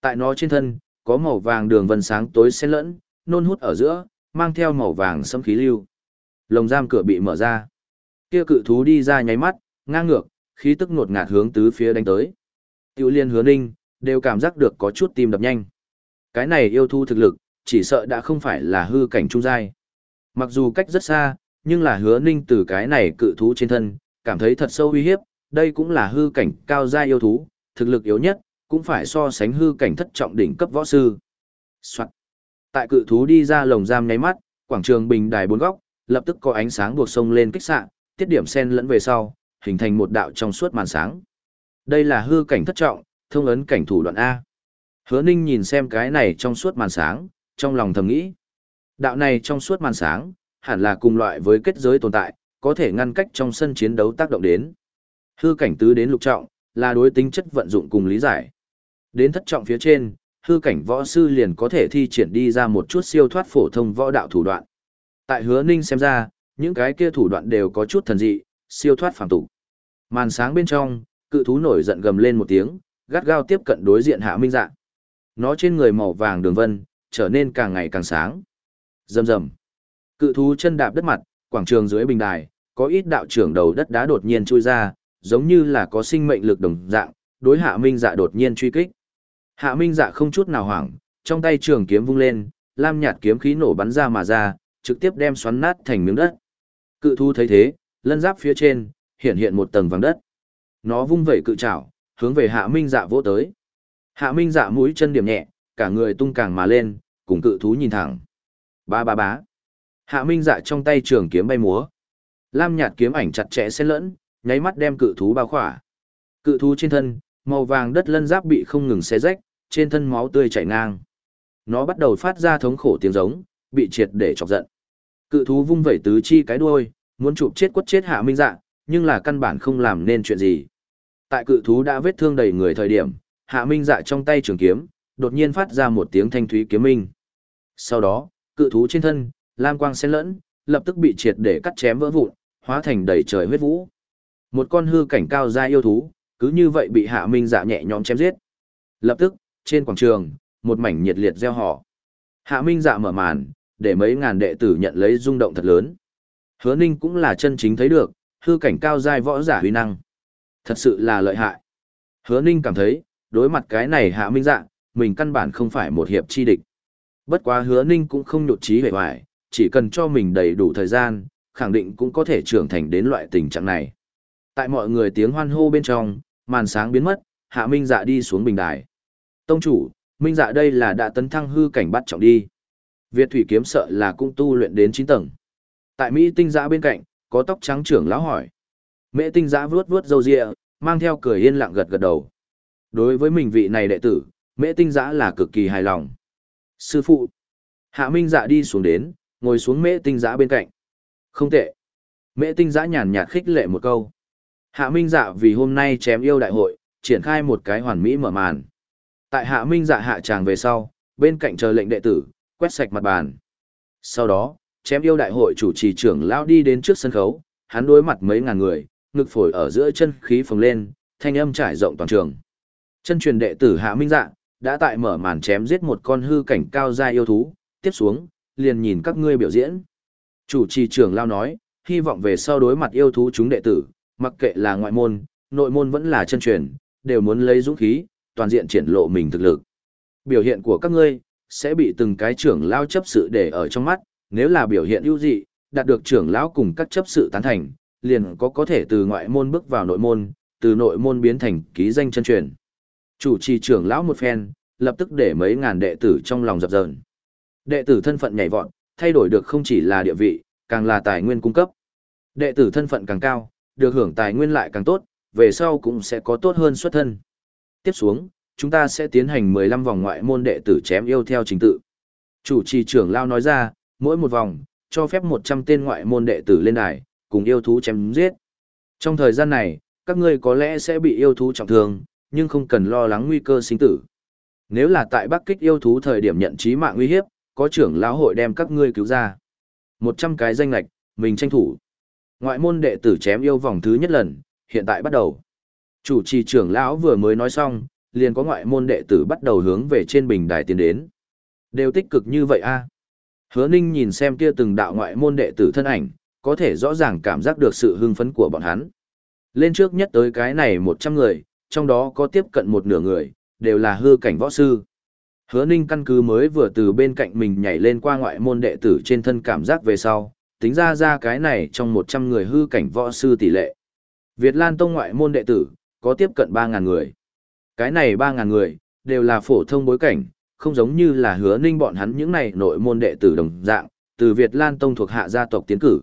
Tại nó trên thân, có màu vàng đường vân sáng tối xen lẫn, nôn hút ở giữa, mang theo màu vàng sẫm khí lưu. Lồng giam cửa bị mở ra. Kia cự thú đi ra nháy mắt, ngang ngược, khí tức ngột ngạt hướng tứ phía đánh tới. Tiêu liên hứa ninh, đều cảm giác được có chút tim đập nhanh. Cái này yêu thu thực lực, chỉ sợ đã không phải là hư cảnh trung giai. Mặc dù cách rất xa, nhưng là hứa ninh từ cái này cự thú trên thân, cảm thấy thật sâu uy hiếp, đây cũng là hư cảnh cao giai yêu thú, thực lực yếu nhất, cũng phải so sánh hư cảnh thất trọng đỉnh cấp võ sư. Soạn. Tại cự thú đi ra lồng giam nháy mắt, quảng trường bình đài bốn góc, lập tức có ánh sáng buộc sông lên kích xạ, tiết điểm sen lẫn về sau, hình thành một đạo trong suốt màn sáng. Đây là hư cảnh thất trọng, thông ấn cảnh thủ đoạn A. Hứa Ninh nhìn xem cái này trong suốt màn sáng, trong lòng thầm nghĩ. Đạo này trong suốt màn sáng, hẳn là cùng loại với kết giới tồn tại, có thể ngăn cách trong sân chiến đấu tác động đến. Hư cảnh tứ đến lục trọng, là đối tính chất vận dụng cùng lý giải. Đến thất trọng phía trên, hư cảnh võ sư liền có thể thi triển đi ra một chút siêu thoát phổ thông võ đạo thủ đoạn. Tại hứa ninh xem ra, những cái kia thủ đoạn đều có chút thần dị, siêu thoát phàm tục. Màn sáng bên trong, cự thú nổi giận gầm lên một tiếng, gắt gao tiếp cận đối diện Hạ Minh Dạ. Nó trên người màu vàng đường vân, trở nên càng ngày càng sáng. Rầm rầm. Cự thú chân đạp đất mặt, quảng trường dưới bình đài, có ít đạo trưởng đầu đất đá đột nhiên chui ra, giống như là có sinh mệnh lực đồng dạng, đối Hạ Minh Dạ đột nhiên truy kích. Hạ Minh Dạ không chút nào hoảng, trong tay trường kiếm vung lên, lam nhạt kiếm khí nổ bắn ra mà ra, trực tiếp đem xoắn nát thành miếng đất. Cự thú thấy thế, lân giáp phía trên, hiện hiện một tầng vàng đất. Nó vung vẩy cự trảo, hướng về hạ minh dạ vỗ tới. Hạ minh dạ mũi chân điểm nhẹ, cả người tung càng mà lên, cùng cự thú nhìn thẳng. Ba ba bá. Hạ minh dạ trong tay trường kiếm bay múa. Lam nhạt kiếm ảnh chặt chẽ xen lẫn, nháy mắt đem cự thú bao khỏa. Cự thú trên thân, màu vàng đất lân giáp bị không ngừng xé rách, trên thân máu tươi chảy ngang. Nó bắt đầu phát ra thống khổ tiếng giống, bị triệt để chọc giận. Cự thú vung vẩy tứ chi cái đuôi, muốn chụp chết quất chết hạ minh dạ, nhưng là căn bản không làm nên chuyện gì. Tại cự thú đã vết thương đầy người thời điểm, Hạ Minh Dạ trong tay trường kiếm, đột nhiên phát ra một tiếng thanh thúy kiếm minh. Sau đó, cự thú trên thân, lam quang xen lẫn, lập tức bị triệt để cắt chém vỡ vụn, hóa thành đầy trời huyết vũ. Một con hư cảnh cao gia yêu thú, cứ như vậy bị Hạ Minh Dạ nhẹ nhõm chém giết. Lập tức, trên quảng trường, một mảnh nhiệt liệt reo hò. Hạ Minh Dạ mở màn, để mấy ngàn đệ tử nhận lấy rung động thật lớn. Hứa Ninh cũng là chân chính thấy được, hư cảnh cao giai võ giả huy năng. Thật sự là lợi hại. Hứa Ninh cảm thấy, đối mặt cái này Hạ Minh Dạ, mình căn bản không phải một hiệp chi địch. Bất quá Hứa Ninh cũng không nhột trí hề hoài, chỉ cần cho mình đầy đủ thời gian, khẳng định cũng có thể trưởng thành đến loại tình trạng này. Tại mọi người tiếng hoan hô bên trong, màn sáng biến mất, Hạ Minh Dạ đi xuống bình đài. Tông chủ, Minh Dạ đây là đã tấn thăng hư cảnh bắt trọng đi. Việt Thủy kiếm sợ là cũng tu luyện đến 9 tầng. Tại Mỹ tinh giã bên cạnh, có tóc trắng trưởng lão hỏi. Mễ tinh giã vuốt vuốt râu ria, mang theo cười yên lặng gật gật đầu. Đối với mình vị này đệ tử, mễ tinh giã là cực kỳ hài lòng. Sư phụ. Hạ Minh dạ đi xuống đến, ngồi xuống mễ tinh giã bên cạnh. Không tệ. Mễ tinh giã nhàn nhạt khích lệ một câu. Hạ Minh dạ vì hôm nay chém yêu đại hội, triển khai một cái hoàn mỹ mở màn. Tại Hạ Minh dạ hạ tràng về sau, bên cạnh chờ lệnh đệ tử, quét sạch mặt bàn. Sau đó, chém yêu đại hội chủ trì trưởng lão đi đến trước sân khấu, hắn đối mặt mấy ngàn người, ngực phổi ở giữa chân khí phồng lên, thanh âm trải rộng toàn trường. Chân truyền đệ tử Hạ Minh Dạ đã tại mở màn chém giết một con hư cảnh cao gia yêu thú, tiếp xuống, liền nhìn các ngươi biểu diễn. Chủ trì trưởng lão nói, hy vọng về sau đối mặt yêu thú chúng đệ tử, mặc kệ là ngoại môn, nội môn vẫn là chân truyền, đều muốn lấy dũng khí, toàn diện triển lộ mình thực lực. Biểu hiện của các ngươi sẽ bị từng cái trưởng lão chấp sự để ở trong mắt, nếu là biểu hiện ưu dị, đạt được trưởng lão cùng các chấp sự tán thành, liền có có thể từ ngoại môn bước vào nội môn, từ nội môn biến thành ký danh chân truyền. Chủ trì trưởng lão một phen, lập tức để mấy ngàn đệ tử trong lòng dập dờn. Đệ tử thân phận nhảy vọt, thay đổi được không chỉ là địa vị, càng là tài nguyên cung cấp. Đệ tử thân phận càng cao, được hưởng tài nguyên lại càng tốt, về sau cũng sẽ có tốt hơn xuất thân. Tiếp xuống, chúng ta sẽ tiến hành 15 vòng ngoại môn đệ tử chém yêu theo trình tự. Chủ trì trưởng lao nói ra, mỗi một vòng, cho phép 100 tên ngoại môn đệ tử lên đài, cùng yêu thú chém giết. Trong thời gian này, các ngươi có lẽ sẽ bị yêu thú trọng thương, nhưng không cần lo lắng nguy cơ sinh tử. Nếu là tại Bắc Kích yêu thú thời điểm nhận chí mạng nguy hiếp, có trưởng lão hội đem các ngươi cứu ra. 100 cái danh lạch, mình tranh thủ. Ngoại môn đệ tử chém yêu vòng thứ nhất lần, hiện tại bắt đầu. Chủ trì trưởng lão vừa mới nói xong, liền có ngoại môn đệ tử bắt đầu hướng về trên bình đài tiến đến. Đều tích cực như vậy a. Hứa Ninh nhìn xem kia từng đạo ngoại môn đệ tử thân ảnh, có thể rõ ràng cảm giác được sự hưng phấn của bọn hắn. Lên trước nhất tới cái này 100 người, trong đó có tiếp cận một nửa người, đều là hư cảnh võ sư. Hứa Ninh căn cứ mới vừa từ bên cạnh mình nhảy lên qua ngoại môn đệ tử trên thân cảm giác về sau, tính ra ra cái này trong 100 người hư cảnh võ sư tỷ lệ. Việt Lan Tông ngoại môn đệ tử, có tiếp cận 3.000 người. Cái này 3.000 người, đều là phổ thông bối cảnh, không giống như là hứa ninh bọn hắn những này nội môn đệ tử đồng dạng, từ Việt Lan Tông thuộc hạ gia tộc tiến cử.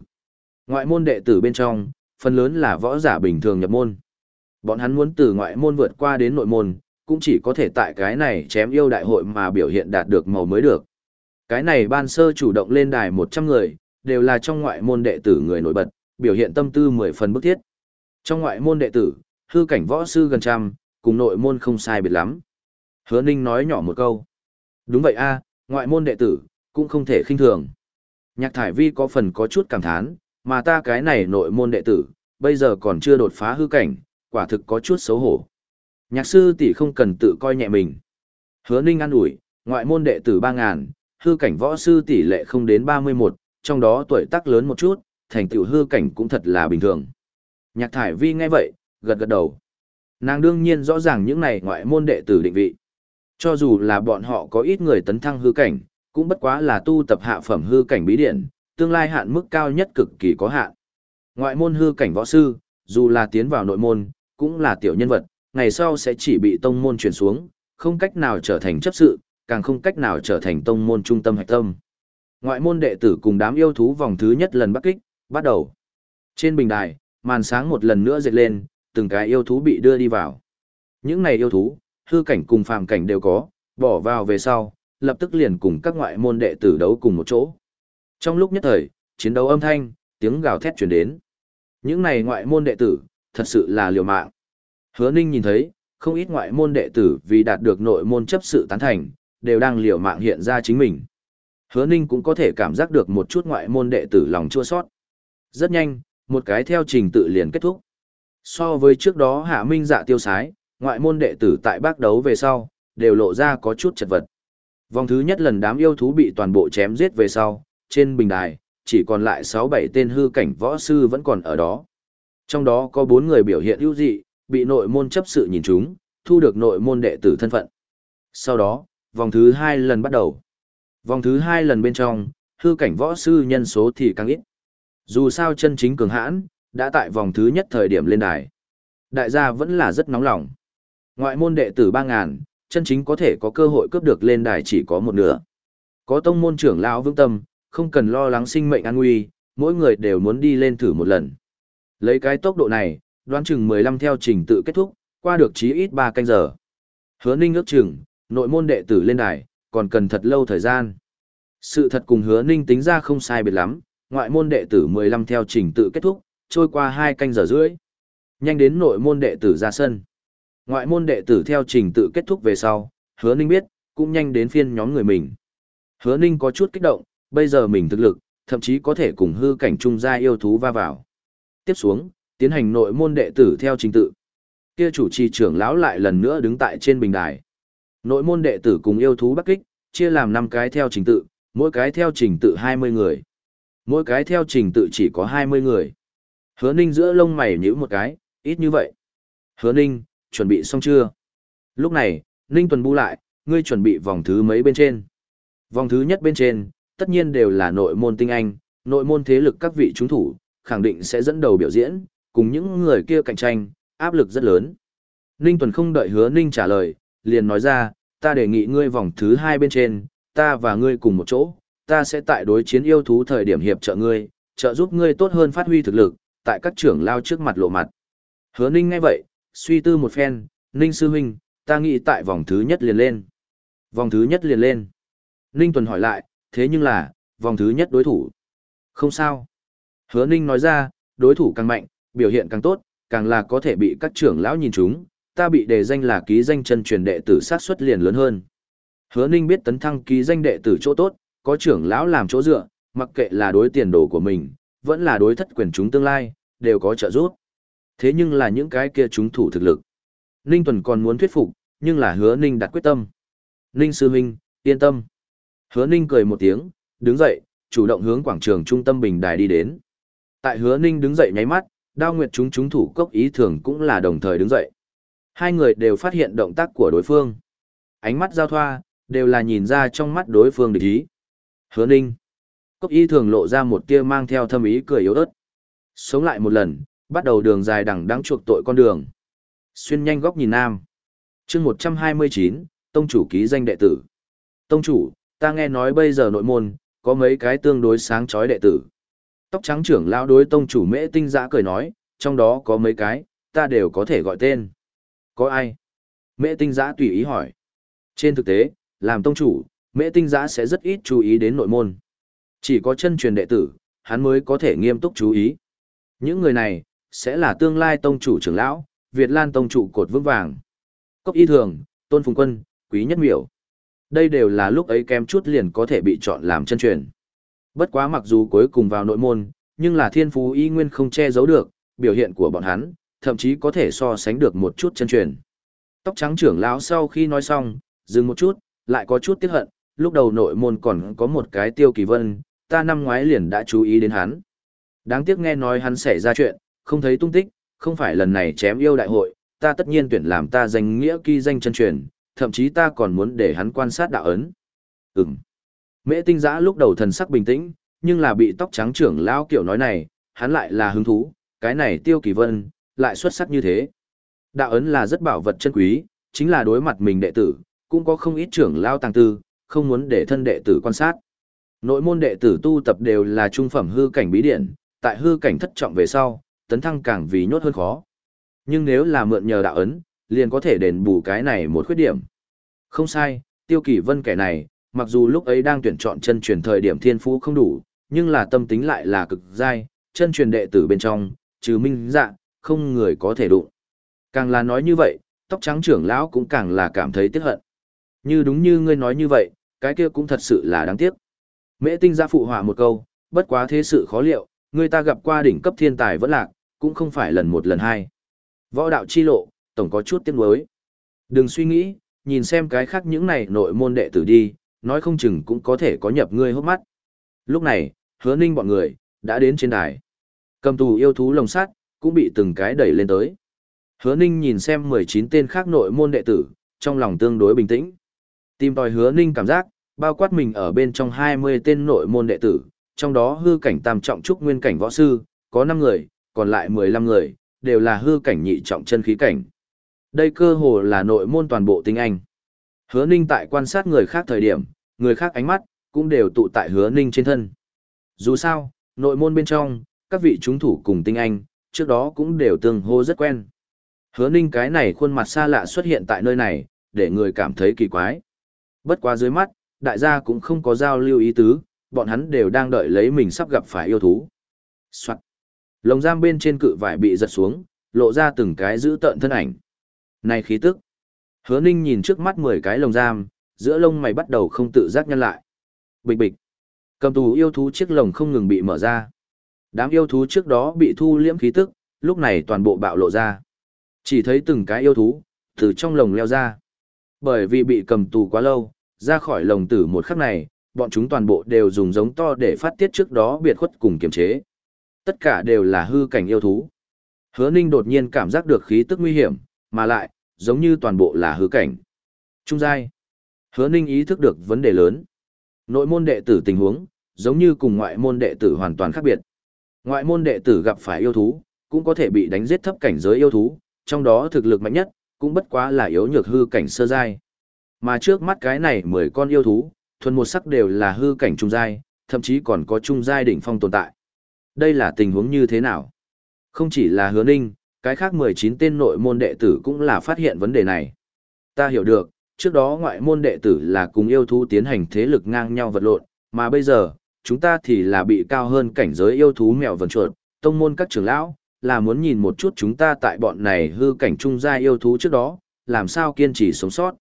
Ngoại môn đệ tử bên trong, phần lớn là võ giả bình thường nhập môn. Bọn hắn muốn từ ngoại môn vượt qua đến nội môn, cũng chỉ có thể tại cái này chém yêu đại hội mà biểu hiện đạt được màu mới được. Cái này ban sơ chủ động lên đài 100 người, đều là trong ngoại môn đệ tử người nổi bật, biểu hiện tâm tư 10 phần bức thiết. Trong ngoại môn đệ tử, hư cảnh võ sư gần trăm, cùng nội môn không sai biệt lắm. Hứa Ninh nói nhỏ một câu. Đúng vậy a, ngoại môn đệ tử, cũng không thể khinh thường. Nhạc thải vi có phần có chút cảm thán, mà ta cái này nội môn đệ tử, bây giờ còn chưa đột phá hư cảnh, quả thực có chút xấu hổ. Nhạc sư tỷ không cần tự coi nhẹ mình. Hứa Ninh an ủi, ngoại môn đệ tử 3.000, hư cảnh võ sư tỷ lệ không đến 31, trong đó tuổi tác lớn một chút, thành tựu hư cảnh cũng thật là bình thường. Nhạc thải vi nghe vậy, gật gật đầu. Nàng đương nhiên rõ ràng những này ngoại môn đệ tử định vị. Cho dù là bọn họ có ít người tấn thăng hư cảnh, cũng bất quá là tu tập hạ phẩm hư cảnh bí điển, tương lai hạn mức cao nhất cực kỳ có hạn. Ngoại môn hư cảnh võ sư, dù là tiến vào nội môn, cũng là tiểu nhân vật, ngày sau sẽ chỉ bị tông môn chuyển xuống, không cách nào trở thành chấp sự, càng không cách nào trở thành tông môn trung tâm hạch tâm. Ngoại môn đệ tử cùng đám yêu thú vòng thứ nhất lần bắt kích, bắt đầu. Trên bình đài, màn sáng một lần nữa dệt lên, từng cái yêu thú bị đưa đi vào. Những này yêu thú, hư cảnh cùng phàm cảnh đều có, bỏ vào về sau, lập tức liền cùng các ngoại môn đệ tử đấu cùng một chỗ. Trong lúc nhất thời, chiến đấu âm thanh, tiếng gào thét truyền đến. Những này ngoại môn đệ tử, thật sự là liều mạng. Hứa Ninh nhìn thấy, không ít ngoại môn đệ tử vì đạt được nội môn chấp sự tán thành, đều đang liều mạng hiện ra chính mình. Hứa Ninh cũng có thể cảm giác được một chút ngoại môn đệ tử lòng chua sót. Rất nhanh, một cái theo trình tự liền kết thúc. So với trước đó Hạ Minh dạ tiêu sái, ngoại môn đệ tử tại bác đấu về sau, đều lộ ra có chút chật vật. Vòng thứ nhất lần đám yêu thú bị toàn bộ chém giết về sau, trên bình đài, chỉ còn lại 6-7 tên hư cảnh võ sư vẫn còn ở đó. Trong đó có 4 người biểu hiện ưu dị, bị nội môn chấp sự nhìn chúng, thu được nội môn đệ tử thân phận. Sau đó, vòng thứ 2 lần bắt đầu. Vòng thứ 2 lần bên trong, hư cảnh võ sư nhân số thì càng ít. Dù sao chân chính cường hãn, đã tại vòng thứ nhất thời điểm lên đài. Đại gia vẫn là rất nóng lòng. Ngoại môn đệ tử 3.000, chân chính có thể có cơ hội cướp được lên đài chỉ có một nửa. Có tông môn trưởng lão vững tâm, không cần lo lắng sinh mệnh an nguy, mỗi người đều muốn đi lên thử một lần. Lấy cái tốc độ này, đoán chừng 15 theo trình tự kết thúc, qua được chí ít 3 canh giờ. Hứa Ninh ước chừng, nội môn đệ tử lên đài, còn cần thật lâu thời gian. Sự thật cùng Hứa Ninh tính ra không sai biệt lắm, ngoại môn đệ tử 15 theo trình tự kết thúc, trôi qua hai canh giờ rưỡi. Nhanh đến nội môn đệ tử ra sân. Ngoại môn đệ tử theo trình tự kết thúc về sau, Hứa Ninh biết, cũng nhanh đến phiên nhóm người mình. Hứa Ninh có chút kích động, bây giờ mình thực lực, thậm chí có thể cùng hư cảnh trung gia yêu thú va vào. Tiếp xuống, tiến hành nội môn đệ tử theo trình tự. Kia chủ trì trưởng lão lại lần nữa đứng tại trên bình đài. Nội môn đệ tử cùng yêu thú bắc kích, chia làm 5 cái theo trình tự, mỗi cái theo trình tự 20 người. Mỗi cái theo trình tự chỉ có 20 người. Hứa Ninh giữa lông mày nhíu một cái, ít như vậy. Hứa Ninh, chuẩn bị xong chưa? Lúc này, Ninh Tuần bu lại, ngươi chuẩn bị vòng thứ mấy bên trên? Vòng thứ nhất bên trên, tất nhiên đều là nội môn tinh anh, nội môn thế lực các vị chúng thủ, khẳng định sẽ dẫn đầu biểu diễn, cùng những người kia cạnh tranh, áp lực rất lớn. Ninh Tuần không đợi hứa Ninh trả lời, liền nói ra, ta đề nghị ngươi vòng thứ hai bên trên, ta và ngươi cùng một chỗ, ta sẽ tại đối chiến yêu thú thời điểm hiệp trợ ngươi, trợ giúp ngươi tốt hơn phát huy thực lực, tại các trưởng lao trước mặt lộ mặt. Hứa Ninh ngay vậy, suy tư một phen, Ninh sư huynh, ta nghĩ tại vòng thứ nhất liền lên. Vòng thứ nhất liền lên. Ninh Tuần hỏi lại, thế nhưng là, vòng thứ nhất đối thủ. Không sao. Hứa Ninh nói ra, đối thủ càng mạnh, biểu hiện càng tốt, càng là có thể bị các trưởng lão nhìn chúng, ta bị đề danh là ký danh chân truyền đệ tử sát suất liền lớn hơn. Hứa Ninh biết tấn thăng ký danh đệ tử chỗ tốt, có trưởng lão làm chỗ dựa, mặc kệ là đối tiền đồ của mình, vẫn là đối thất quyền chúng tương lai, đều có trợ giúp. Thế nhưng là những cái kia chúng thủ thực lực. Ninh Tuần còn muốn thuyết phục, nhưng là hứa Ninh đặt quyết tâm. Ninh Sư Minh, yên tâm. Hứa Ninh cười một tiếng, đứng dậy, chủ động hướng quảng trường trung tâm bình đài đi đến. Tại Hứa Ninh đứng dậy nháy mắt, Đao Nguyệt chúng chúng thủ cốc ý thường cũng là đồng thời đứng dậy. Hai người đều phát hiện động tác của đối phương. Ánh mắt giao thoa, đều là nhìn ra trong mắt đối phương địch ý. Hứa Ninh. Cốc ý thường lộ ra một tia mang theo thâm ý cười yếu ớt. Sống lại một lần, bắt đầu đường dài đằng đáng chuộc tội con đường. Xuyên nhanh góc nhìn nam. chương 129, Tông chủ ký danh đệ tử. Tông chủ, ta nghe nói bây giờ nội môn, có mấy cái tương đối sáng chói đệ tử. Tóc trắng trưởng lão đối tông chủ mễ tinh giã cười nói, trong đó có mấy cái, ta đều có thể gọi tên. Có ai? Mễ tinh giã tùy ý hỏi. Trên thực tế, làm tông chủ, mễ tinh giã sẽ rất ít chú ý đến nội môn. Chỉ có chân truyền đệ tử, hắn mới có thể nghiêm túc chú ý. Những người này, sẽ là tương lai tông chủ trưởng lão, Việt Lan tông chủ cột vững vàng. Cốc y thường, tôn phùng quân, quý nhất miểu. Đây đều là lúc ấy kém chút liền có thể bị chọn làm chân truyền. Bất quá mặc dù cuối cùng vào nội môn, nhưng là thiên phú y nguyên không che giấu được, biểu hiện của bọn hắn, thậm chí có thể so sánh được một chút chân truyền. Tóc trắng trưởng lão sau khi nói xong, dừng một chút, lại có chút tiếc hận, lúc đầu nội môn còn có một cái tiêu kỳ vân, ta năm ngoái liền đã chú ý đến hắn. Đáng tiếc nghe nói hắn xảy ra chuyện, không thấy tung tích, không phải lần này chém yêu đại hội, ta tất nhiên tuyển làm ta danh nghĩa kỳ danh chân truyền, thậm chí ta còn muốn để hắn quan sát đạo ấn. Ừm. Mễ tinh giã lúc đầu thần sắc bình tĩnh, nhưng là bị tóc trắng trưởng lão kiểu nói này, hắn lại là hứng thú, cái này tiêu kỳ vân, lại xuất sắc như thế. Đạo ấn là rất bảo vật chân quý, chính là đối mặt mình đệ tử, cũng có không ít trưởng lão tàng tư, không muốn để thân đệ tử quan sát. Nội môn đệ tử tu tập đều là trung phẩm hư cảnh bí điển, tại hư cảnh thất trọng về sau, tấn thăng càng vì nhốt hơn khó. Nhưng nếu là mượn nhờ đạo ấn, liền có thể đền bù cái này một khuyết điểm. Không sai, Tiêu Kỳ Vân kẻ này, mặc dù lúc ấy đang tuyển chọn chân truyền thời điểm thiên phú không đủ, nhưng là tâm tính lại là cực dai, chân truyền đệ tử bên trong, trừ minh dạ, không người có thể đụng. Càng là nói như vậy, tóc trắng trưởng lão cũng càng là cảm thấy tiếc hận. Như đúng như ngươi nói như vậy, cái kia cũng thật sự là đáng tiếc. Mễ tinh ra phụ họa một câu, bất quá thế sự khó liệu, người ta gặp qua đỉnh cấp thiên tài vẫn lạc, cũng không phải lần một lần hai. Võ đạo chi lộ, tổng có chút tiếc nuối. Đừng suy nghĩ, nhìn xem cái khác những này nội môn đệ tử đi, nói không chừng cũng có thể có nhập ngươi hốc mắt. Lúc này, hứa ninh bọn người, đã đến trên đài. Cầm tù yêu thú lồng sắt, cũng bị từng cái đẩy lên tới. Hứa ninh nhìn xem 19 tên khác nội môn đệ tử, trong lòng tương đối bình tĩnh. Tìm tòi hứa ninh cảm giác, bao quát mình ở bên trong 20 tên nội môn đệ tử, trong đó hư cảnh tam trọng trúc nguyên cảnh võ sư, có 5 người, còn lại 15 người, đều là hư cảnh nhị trọng chân khí cảnh. Đây cơ hồ là nội môn toàn bộ tinh anh. Hứa ninh tại quan sát người khác thời điểm, người khác ánh mắt, cũng đều tụ tại hứa ninh trên thân. Dù sao, nội môn bên trong, các vị chúng thủ cùng tinh anh, trước đó cũng đều tương hô rất quen. Hứa ninh cái này khuôn mặt xa lạ xuất hiện tại nơi này, để người cảm thấy kỳ quái. Bất quá dưới mắt, đại gia cũng không có giao lưu ý tứ, bọn hắn đều đang đợi lấy mình sắp gặp phải yêu thú. Soạt. Lồng giam bên trên cự vải bị giật xuống, lộ ra từng cái giữ tợn thân ảnh. Này khí tức. Hứa ninh nhìn trước mắt 10 cái lồng giam, giữa lông mày bắt đầu không tự giác nhăn lại. Bịch bịch. Cầm tù yêu thú chiếc lồng không ngừng bị mở ra. Đám yêu thú trước đó bị thu liễm khí tức, lúc này toàn bộ bạo lộ ra. Chỉ thấy từng cái yêu thú, từ trong lồng leo ra. Bởi vì bị cầm tù quá lâu, ra khỏi lồng tử một khắc này, bọn chúng toàn bộ đều dùng giống to để phát tiết trước đó biệt khuất cùng kiềm chế. Tất cả đều là hư cảnh yêu thú. Hứa Ninh đột nhiên cảm giác được khí tức nguy hiểm, mà lại, giống như toàn bộ là hư cảnh. Trung giai. Hứa Ninh ý thức được vấn đề lớn. Nội môn đệ tử tình huống, giống như cùng ngoại môn đệ tử hoàn toàn khác biệt. Ngoại môn đệ tử gặp phải yêu thú, cũng có thể bị đánh giết thấp cảnh giới yêu thú, trong đó thực lực mạnh nhất, cũng bất quá là yếu nhược hư cảnh sơ giai. Mà trước mắt cái này 10 con yêu thú, thuần một sắc đều là hư cảnh trung giai, thậm chí còn có trung giai đỉnh phong tồn tại. Đây là tình huống như thế nào? Không chỉ là hứa ninh, cái khác 19 tên nội môn đệ tử cũng là phát hiện vấn đề này. Ta hiểu được, trước đó ngoại môn đệ tử là cùng yêu thú tiến hành thế lực ngang nhau vật lộn, mà bây giờ, chúng ta thì là bị cao hơn cảnh giới yêu thú mèo vần chuột, tông môn các trưởng lão, là muốn nhìn một chút chúng ta tại bọn này hư cảnh trung gia yêu thú trước đó, làm sao kiên trì sống sót.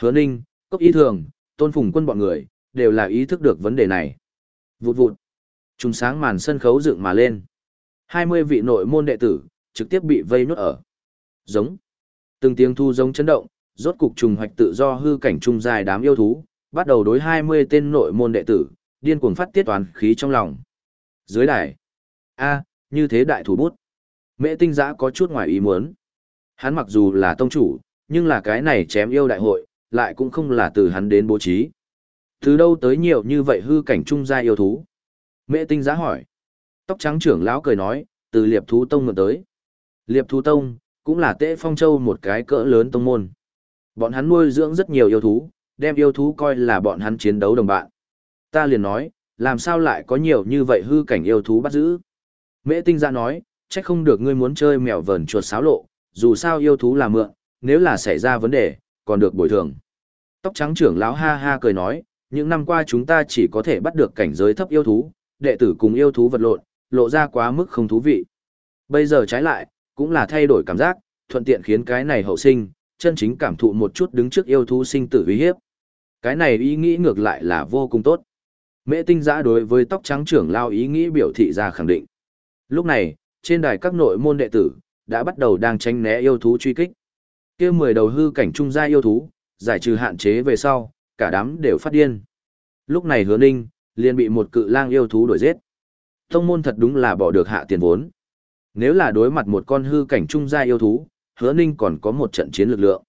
Hứa ninh, cốc ý thường, tôn phùng quân bọn người, đều là ý thức được vấn đề này. Vụt vụt, trùng sáng màn sân khấu dựng mà lên. 20 vị nội môn đệ tử, trực tiếp bị vây nốt ở. Giống. Từng tiếng thu giống chấn động, rốt cục trùng hoạch tự do hư cảnh trung dài đám yêu thú, bắt đầu đối 20 tên nội môn đệ tử, điên cuồng phát tiết toàn khí trong lòng. Dưới đài. A, như thế đại thủ bút. Mễ tinh giã có chút ngoài ý muốn. Hắn mặc dù là tông chủ, nhưng là cái này chém yêu đại hội, lại cũng không là từ hắn đến bố trí. Từ đâu tới nhiều như vậy hư cảnh trung gia yêu thú? Mễ tinh giá hỏi. Tóc trắng trưởng lão cười nói, từ liệp thú tông mượn tới. Liệp thú tông, cũng là tệ phong châu một cái cỡ lớn tông môn. Bọn hắn nuôi dưỡng rất nhiều yêu thú, đem yêu thú coi là bọn hắn chiến đấu đồng bạn. Ta liền nói, làm sao lại có nhiều như vậy hư cảnh yêu thú bắt giữ? Mễ tinh giá nói, chắc không được ngươi muốn chơi mèo vờn chuột sáo lộ, dù sao yêu thú là mượn, nếu là xảy ra vấn đề, còn được bồi thường. Tóc trắng trưởng lão ha ha cười nói, những năm qua chúng ta chỉ có thể bắt được cảnh giới thấp yêu thú, đệ tử cùng yêu thú vật lộn, lộ ra quá mức không thú vị. Bây giờ trái lại, cũng là thay đổi cảm giác, thuận tiện khiến cái này hậu sinh, chân chính cảm thụ một chút đứng trước yêu thú sinh tử uy hiếp. Cái này ý nghĩ ngược lại là vô cùng tốt. Mễ tinh giã đối với tóc trắng trưởng lao ý nghĩ biểu thị ra khẳng định. Lúc này, trên đài các nội môn đệ tử, đã bắt đầu đang tranh né yêu thú truy kích. kia mười đầu hư cảnh trung gia yêu thú, giải trừ hạn chế về sau, cả đám đều phát điên. Lúc này hứa ninh, liền bị một cự lang yêu thú đuổi giết. Tông môn thật đúng là bỏ được hạ tiền vốn. Nếu là đối mặt một con hư cảnh trung gia yêu thú, hứa ninh còn có một trận chiến lực lượng.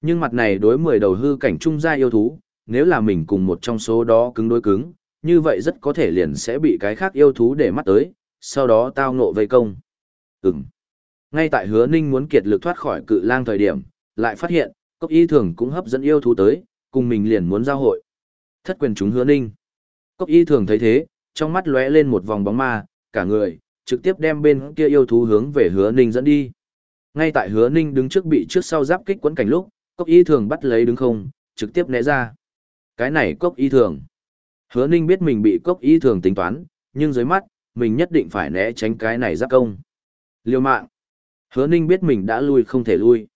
Nhưng mặt này đối mười đầu hư cảnh trung gia yêu thú, nếu là mình cùng một trong số đó cứng đối cứng, như vậy rất có thể liền sẽ bị cái khác yêu thú để mắt tới, sau đó tao ngộ vây công. Ừm. Ngay tại hứa ninh muốn kiệt lực thoát khỏi cự lang thời điểm, lại phát hiện, cốc y thường cũng hấp dẫn yêu thú tới, cùng mình liền muốn giao hội. Thất quyền chúng hứa ninh. Cốc y thường thấy thế, trong mắt lóe lên một vòng bóng ma, cả người, trực tiếp đem bên kia yêu thú hướng về hứa ninh dẫn đi. Ngay tại hứa ninh đứng trước bị trước sau giáp kích quấn cảnh lúc, cốc y thường bắt lấy đứng không, trực tiếp né ra. Cái này cốc y thường. Hứa ninh biết mình bị cốc y thường tính toán, nhưng dưới mắt, mình nhất định phải né tránh cái này giáp công. Liêu mạng. Hứa Ninh biết mình đã lui không thể lui.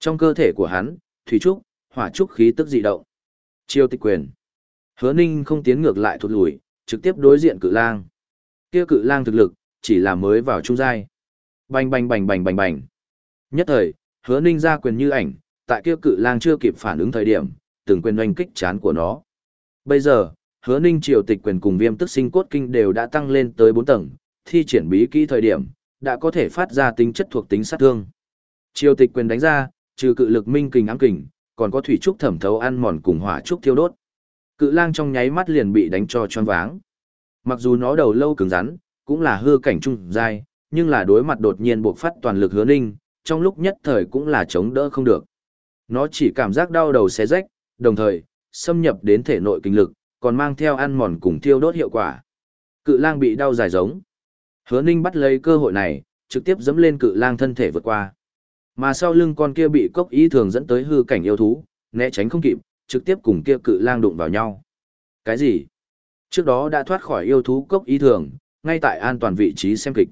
Trong cơ thể của hắn, thủy trúc, hỏa trúc khí tức dị động. Chiêu tịch quyền. Hứa Ninh không tiến ngược lại thụt lùi, trực tiếp đối diện cự lang. Kia cự lang thực lực, chỉ là mới vào trung giai. Bành bành bành bành bành bành. Nhất thời, Hứa Ninh ra quyền như ảnh, tại kia cự lang chưa kịp phản ứng thời điểm, từng quyền oanh kích chán của nó. Bây giờ, Hứa Ninh triều tịch quyền cùng Viêm Tức Sinh Cốt Kinh đều đã tăng lên tới 4 tầng, thi triển bí kỹ thời điểm, đã có thể phát ra tính chất thuộc tính sát thương. Triều tịch quyền đánh ra, trừ cự lực minh kình ám kình, còn có thủy trúc thẩm thấu ăn mòn cùng hỏa trúc thiêu đốt. Cự lang trong nháy mắt liền bị đánh cho choáng váng. Mặc dù nó đầu lâu cứng rắn, cũng là hư cảnh trung giai, nhưng là đối mặt đột nhiên buộc phát toàn lực hứa ninh, trong lúc nhất thời cũng là chống đỡ không được. Nó chỉ cảm giác đau đầu xé rách, đồng thời, xâm nhập đến thể nội kinh lực, còn mang theo ăn mòn cùng thiêu đốt hiệu quả. Cự lang bị đau dài giống. Hứa ninh bắt lấy cơ hội này, trực tiếp dẫm lên cự lang thân thể vượt qua. Mà sau lưng con kia bị cốc ý thường dẫn tới hư cảnh yêu thú, né tránh không kịp, trực tiếp cùng kia cự lang đụng vào nhau. Cái gì? Trước đó đã thoát khỏi yêu thú cốc ý thường, ngay tại an toàn vị trí xem kịch.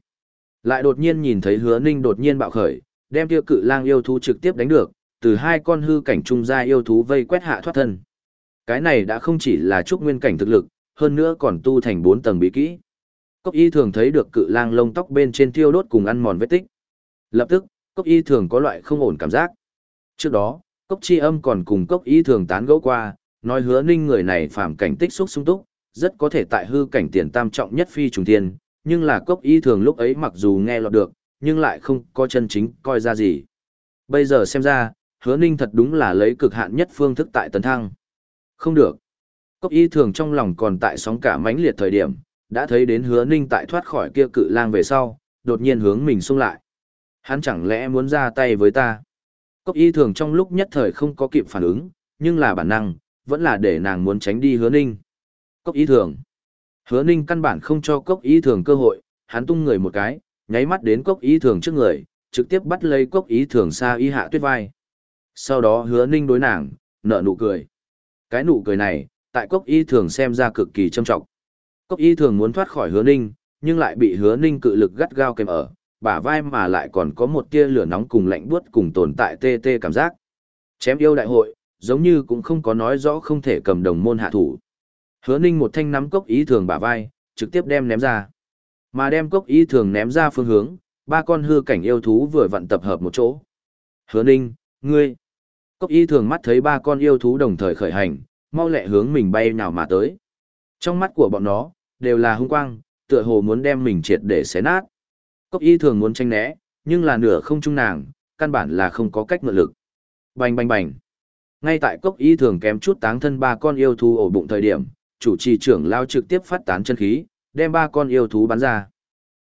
Lại đột nhiên nhìn thấy hứa ninh đột nhiên bạo khởi, đem kia cự lang yêu thú trực tiếp đánh được, từ hai con hư cảnh trung gia yêu thú vây quét hạ thoát thân. Cái này đã không chỉ là trúc nguyên cảnh thực lực, hơn nữa còn tu thành bốn tầng bí kỹ. Cốc y thường thấy được cự lang lông tóc bên trên tiêu đốt cùng ăn mòn vết tích. Lập tức, cốc y thường có loại không ổn cảm giác. Trước đó, cốc chi âm còn cùng cốc y thường tán gẫu qua, nói hứa ninh người này phạm cảnh tích xúc sung túc, rất có thể tại hư cảnh tiền tam trọng nhất phi trùng thiên, nhưng là cốc y thường lúc ấy mặc dù nghe lọt được, nhưng lại không có chân chính coi ra gì. Bây giờ xem ra, hứa ninh thật đúng là lấy cực hạn nhất phương thức tại tấn thăng. Không được. Cốc y thường trong lòng còn tại sóng cả mãnh liệt thời điểm, đã thấy đến hứa ninh tại thoát khỏi kia cự lang về sau, đột nhiên hướng mình xung lại. Hắn chẳng lẽ muốn ra tay với ta? Cốc y thường trong lúc nhất thời không có kịp phản ứng, nhưng là bản năng, vẫn là để nàng muốn tránh đi hứa ninh. Cốc y thường. Hứa ninh căn bản không cho cốc y thường cơ hội, hắn tung người một cái, nháy mắt đến cốc y thường trước người, trực tiếp bắt lấy cốc y thường xa y hạ tuyết vai. Sau đó hứa ninh đối nàng, nở nụ cười. Cái nụ cười này, tại cốc y thường xem ra cực kỳ trâm trọng. Cốc y thường muốn thoát khỏi hứa ninh, nhưng lại bị hứa ninh cự lực gắt gao kèm ở, bả vai mà lại còn có một tia lửa nóng cùng lạnh buốt cùng tồn tại tê tê cảm giác. Chém yêu đại hội, giống như cũng không có nói rõ không thể cầm đồng môn hạ thủ. Hứa ninh một thanh nắm cốc ý thường bả vai, trực tiếp đem ném ra. Mà đem cốc ý thường ném ra phương hướng, ba con hư cảnh yêu thú vừa vặn tập hợp một chỗ. Hứa ninh, ngươi. Cốc ý thường mắt thấy ba con yêu thú đồng thời khởi hành, mau lẹ hướng mình bay nào mà tới. Trong mắt của bọn nó, đều là hung quang, tựa hồ muốn đem mình triệt để xé nát. Cốc y thường muốn tranh né, nhưng là nửa không trung nàng, căn bản là không có cách mượn lực. Bành bành bành. Ngay tại cốc y thường kém chút táng thân ba con yêu thú ổ bụng thời điểm, chủ trì trưởng lao trực tiếp phát tán chân khí, đem ba con yêu thú bắn ra.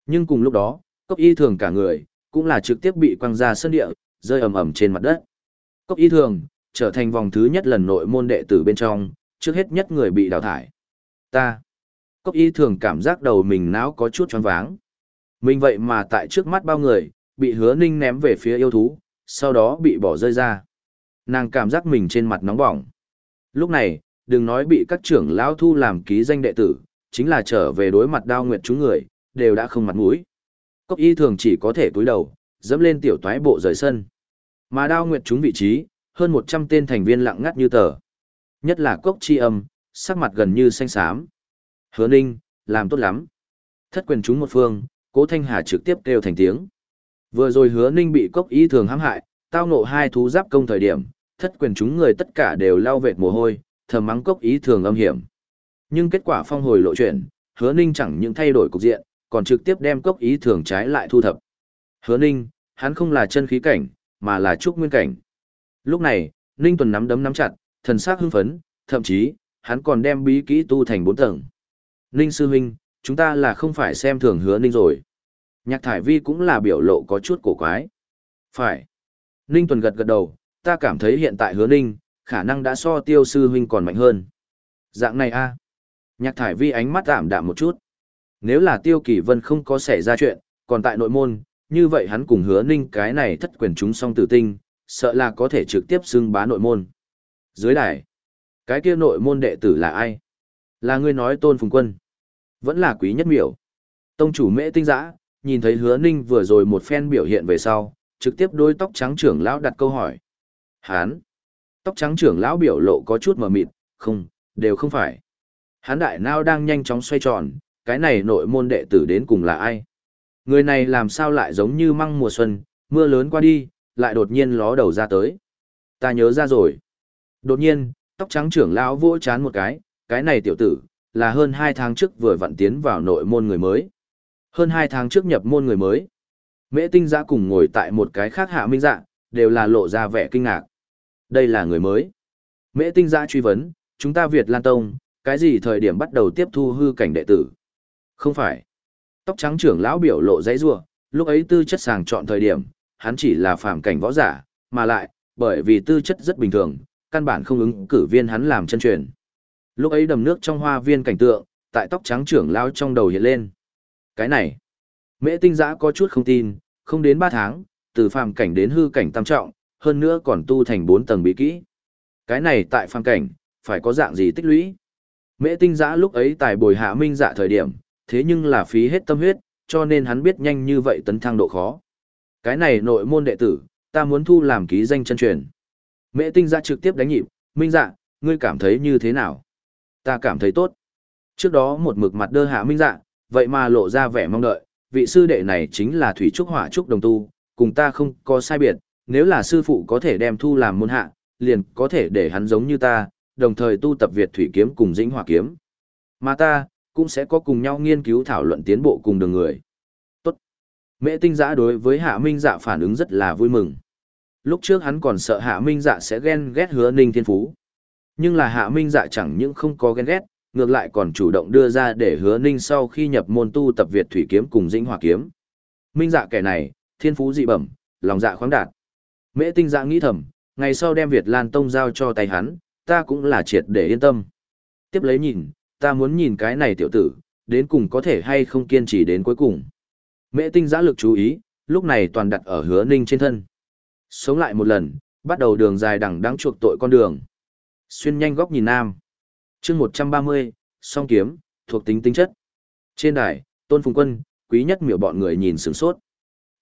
Nhưng cùng lúc đó, cốc y thường cả người, cũng là trực tiếp bị quăng ra sân địa, rơi ầm ầm trên mặt đất. Cốc y thường, trở thành vòng thứ nhất lần nội môn đệ tử bên trong, trước hết nhất người bị đào thải. Ta. Cốc y thường cảm giác đầu mình não có chút choáng váng. Mình vậy mà tại trước mắt bao người, bị hứa ninh ném về phía yêu thú, sau đó bị bỏ rơi ra. Nàng cảm giác mình trên mặt nóng bỏng. Lúc này, đừng nói bị các trưởng lão thu làm ký danh đệ tử, chính là trở về đối mặt đao nguyệt chúng người, đều đã không mặt mũi. Cốc y thường chỉ có thể cúi đầu, dẫm lên tiểu toái bộ rời sân. Mà đao nguyệt chúng vị trí, hơn 100 tên thành viên lặng ngắt như tờ. Nhất là cốc chi âm, sắc mặt gần như xanh xám. Hứa ninh, làm tốt lắm. Thất quyền chúng một phương, cố Thanh Hà trực tiếp kêu thành tiếng. Vừa rồi hứa ninh bị cốc ý thường hãm hại, tao nộ hai thú giáp công thời điểm, thất quyền chúng người tất cả đều lao vệt mồ hôi, thầm mắng cốc ý thường âm hiểm. Nhưng kết quả phong hồi lộ chuyển, hứa ninh chẳng những thay đổi cục diện, còn trực tiếp đem cốc ý thường trái lại thu thập. Hứa ninh, hắn không là chân khí cảnh, mà là trúc nguyên cảnh. Lúc này, ninh tuần nắm đấm nắm chặt, thần sắc hưng phấn, thậm chí, hắn còn đem bí kỹ tu thành bốn tầng. Ninh sư huynh, chúng ta là không phải xem thường hứa ninh rồi. Nhạc thải vi cũng là biểu lộ có chút cổ quái. Phải. Ninh tuần gật gật đầu, ta cảm thấy hiện tại hứa ninh, khả năng đã so tiêu sư huynh còn mạnh hơn. Dạng này a Nhạc thải vi ánh mắt ảm đạm một chút. Nếu là tiêu kỳ vân không có xảy ra chuyện, còn tại nội môn, như vậy hắn cùng hứa ninh cái này thất quyền chúng song tử tinh, sợ là có thể trực tiếp xưng bá nội môn. Dưới đài, cái kia nội môn đệ tử là ai? Là ngươi nói tôn phùng quân. Vẫn là quý nhất miểu. Tông chủ mễ tinh giã, nhìn thấy hứa ninh vừa rồi một phen biểu hiện về sau, trực tiếp đôi tóc trắng trưởng lão đặt câu hỏi. Hán! Tóc trắng trưởng lão biểu lộ có chút mờ mịt, không, đều không phải. Hán đại nao đang nhanh chóng xoay tròn, cái này nội môn đệ tử đến cùng là ai? Người này làm sao lại giống như măng mùa xuân, mưa lớn qua đi, lại đột nhiên ló đầu ra tới. Ta nhớ ra rồi. Đột nhiên, tóc trắng trưởng lão vỗ chán một cái, cái này tiểu tử, là hơn hai tháng trước vừa vặn tiến vào nội môn người mới. Hơn hai tháng trước nhập môn người mới. Mễ tinh giã cùng ngồi tại một cái khác hạ minh dạ, đều là lộ ra vẻ kinh ngạc. Đây là người mới. Mễ tinh giã truy vấn, chúng ta Việt Lan Tông, cái gì thời điểm bắt đầu tiếp thu hư cảnh đệ tử? Không phải. Tóc trắng trưởng lão biểu lộ dãy rua, lúc ấy tư chất sàng chọn thời điểm, hắn chỉ là phàm cảnh võ giả, mà lại, bởi vì tư chất rất bình thường, căn bản không ứng cử viên hắn làm chân truyền. Lúc ấy đầm nước trong hoa viên cảnh tượng, tại tóc trắng trưởng lão trong đầu hiện lên. Cái này, mễ tinh giã có chút không tin, không đến 3 tháng, từ phàm cảnh đến hư cảnh tam trọng, hơn nữa còn tu thành 4 tầng bí kỹ. Cái này tại phàm cảnh, phải có dạng gì tích lũy. Mễ tinh giã lúc ấy tại bồi hạ minh dạ thời điểm, thế nhưng là phí hết tâm huyết, cho nên hắn biết nhanh như vậy tấn thăng độ khó. Cái này nội môn đệ tử, ta muốn thu làm ký danh chân truyền. Mễ tinh giã trực tiếp đánh nhịp, minh dạ, ngươi cảm thấy như thế nào? Ta cảm thấy tốt. Trước đó một mực mặt đơ hạ minh dạ, vậy mà lộ ra vẻ mong đợi, vị sư đệ này chính là Thủy Trúc Hỏa Trúc Đồng Tu, cùng ta không có sai biệt, nếu là sư phụ có thể đem thu làm môn hạ, liền có thể để hắn giống như ta, đồng thời tu tập Việt Thủy Kiếm cùng Dĩnh Hỏa Kiếm. Mà ta, cũng sẽ có cùng nhau nghiên cứu thảo luận tiến bộ cùng đường người. Tốt. Mễ tinh giã đối với hạ minh dạ phản ứng rất là vui mừng. Lúc trước hắn còn sợ hạ minh dạ sẽ ghen ghét hứa ninh thiên phú. Nhưng là hạ minh dạ chẳng những không có ghen ghét, ngược lại còn chủ động đưa ra để hứa ninh sau khi nhập môn tu tập Việt Thủy Kiếm cùng Dĩnh Hòa Kiếm. Minh dạ kẻ này, thiên phú dị bẩm, lòng dạ khoáng đạt. Mễ tinh dạ nghĩ thầm, ngày sau đem Việt Lan Tông giao cho tay hắn, ta cũng là triệt để yên tâm. Tiếp lấy nhìn, ta muốn nhìn cái này tiểu tử, đến cùng có thể hay không kiên trì đến cuối cùng. Mễ tinh giã lực chú ý, lúc này toàn đặt ở hứa ninh trên thân. Sống lại một lần, bắt đầu đường dài đằng đáng chuộc tội con đường. Xuyên nhanh góc nhìn nam. chương 130, song kiếm, thuộc tính tính chất. Trên đài, Tôn Phùng Quân, quý nhất miểu bọn người nhìn sửng sốt.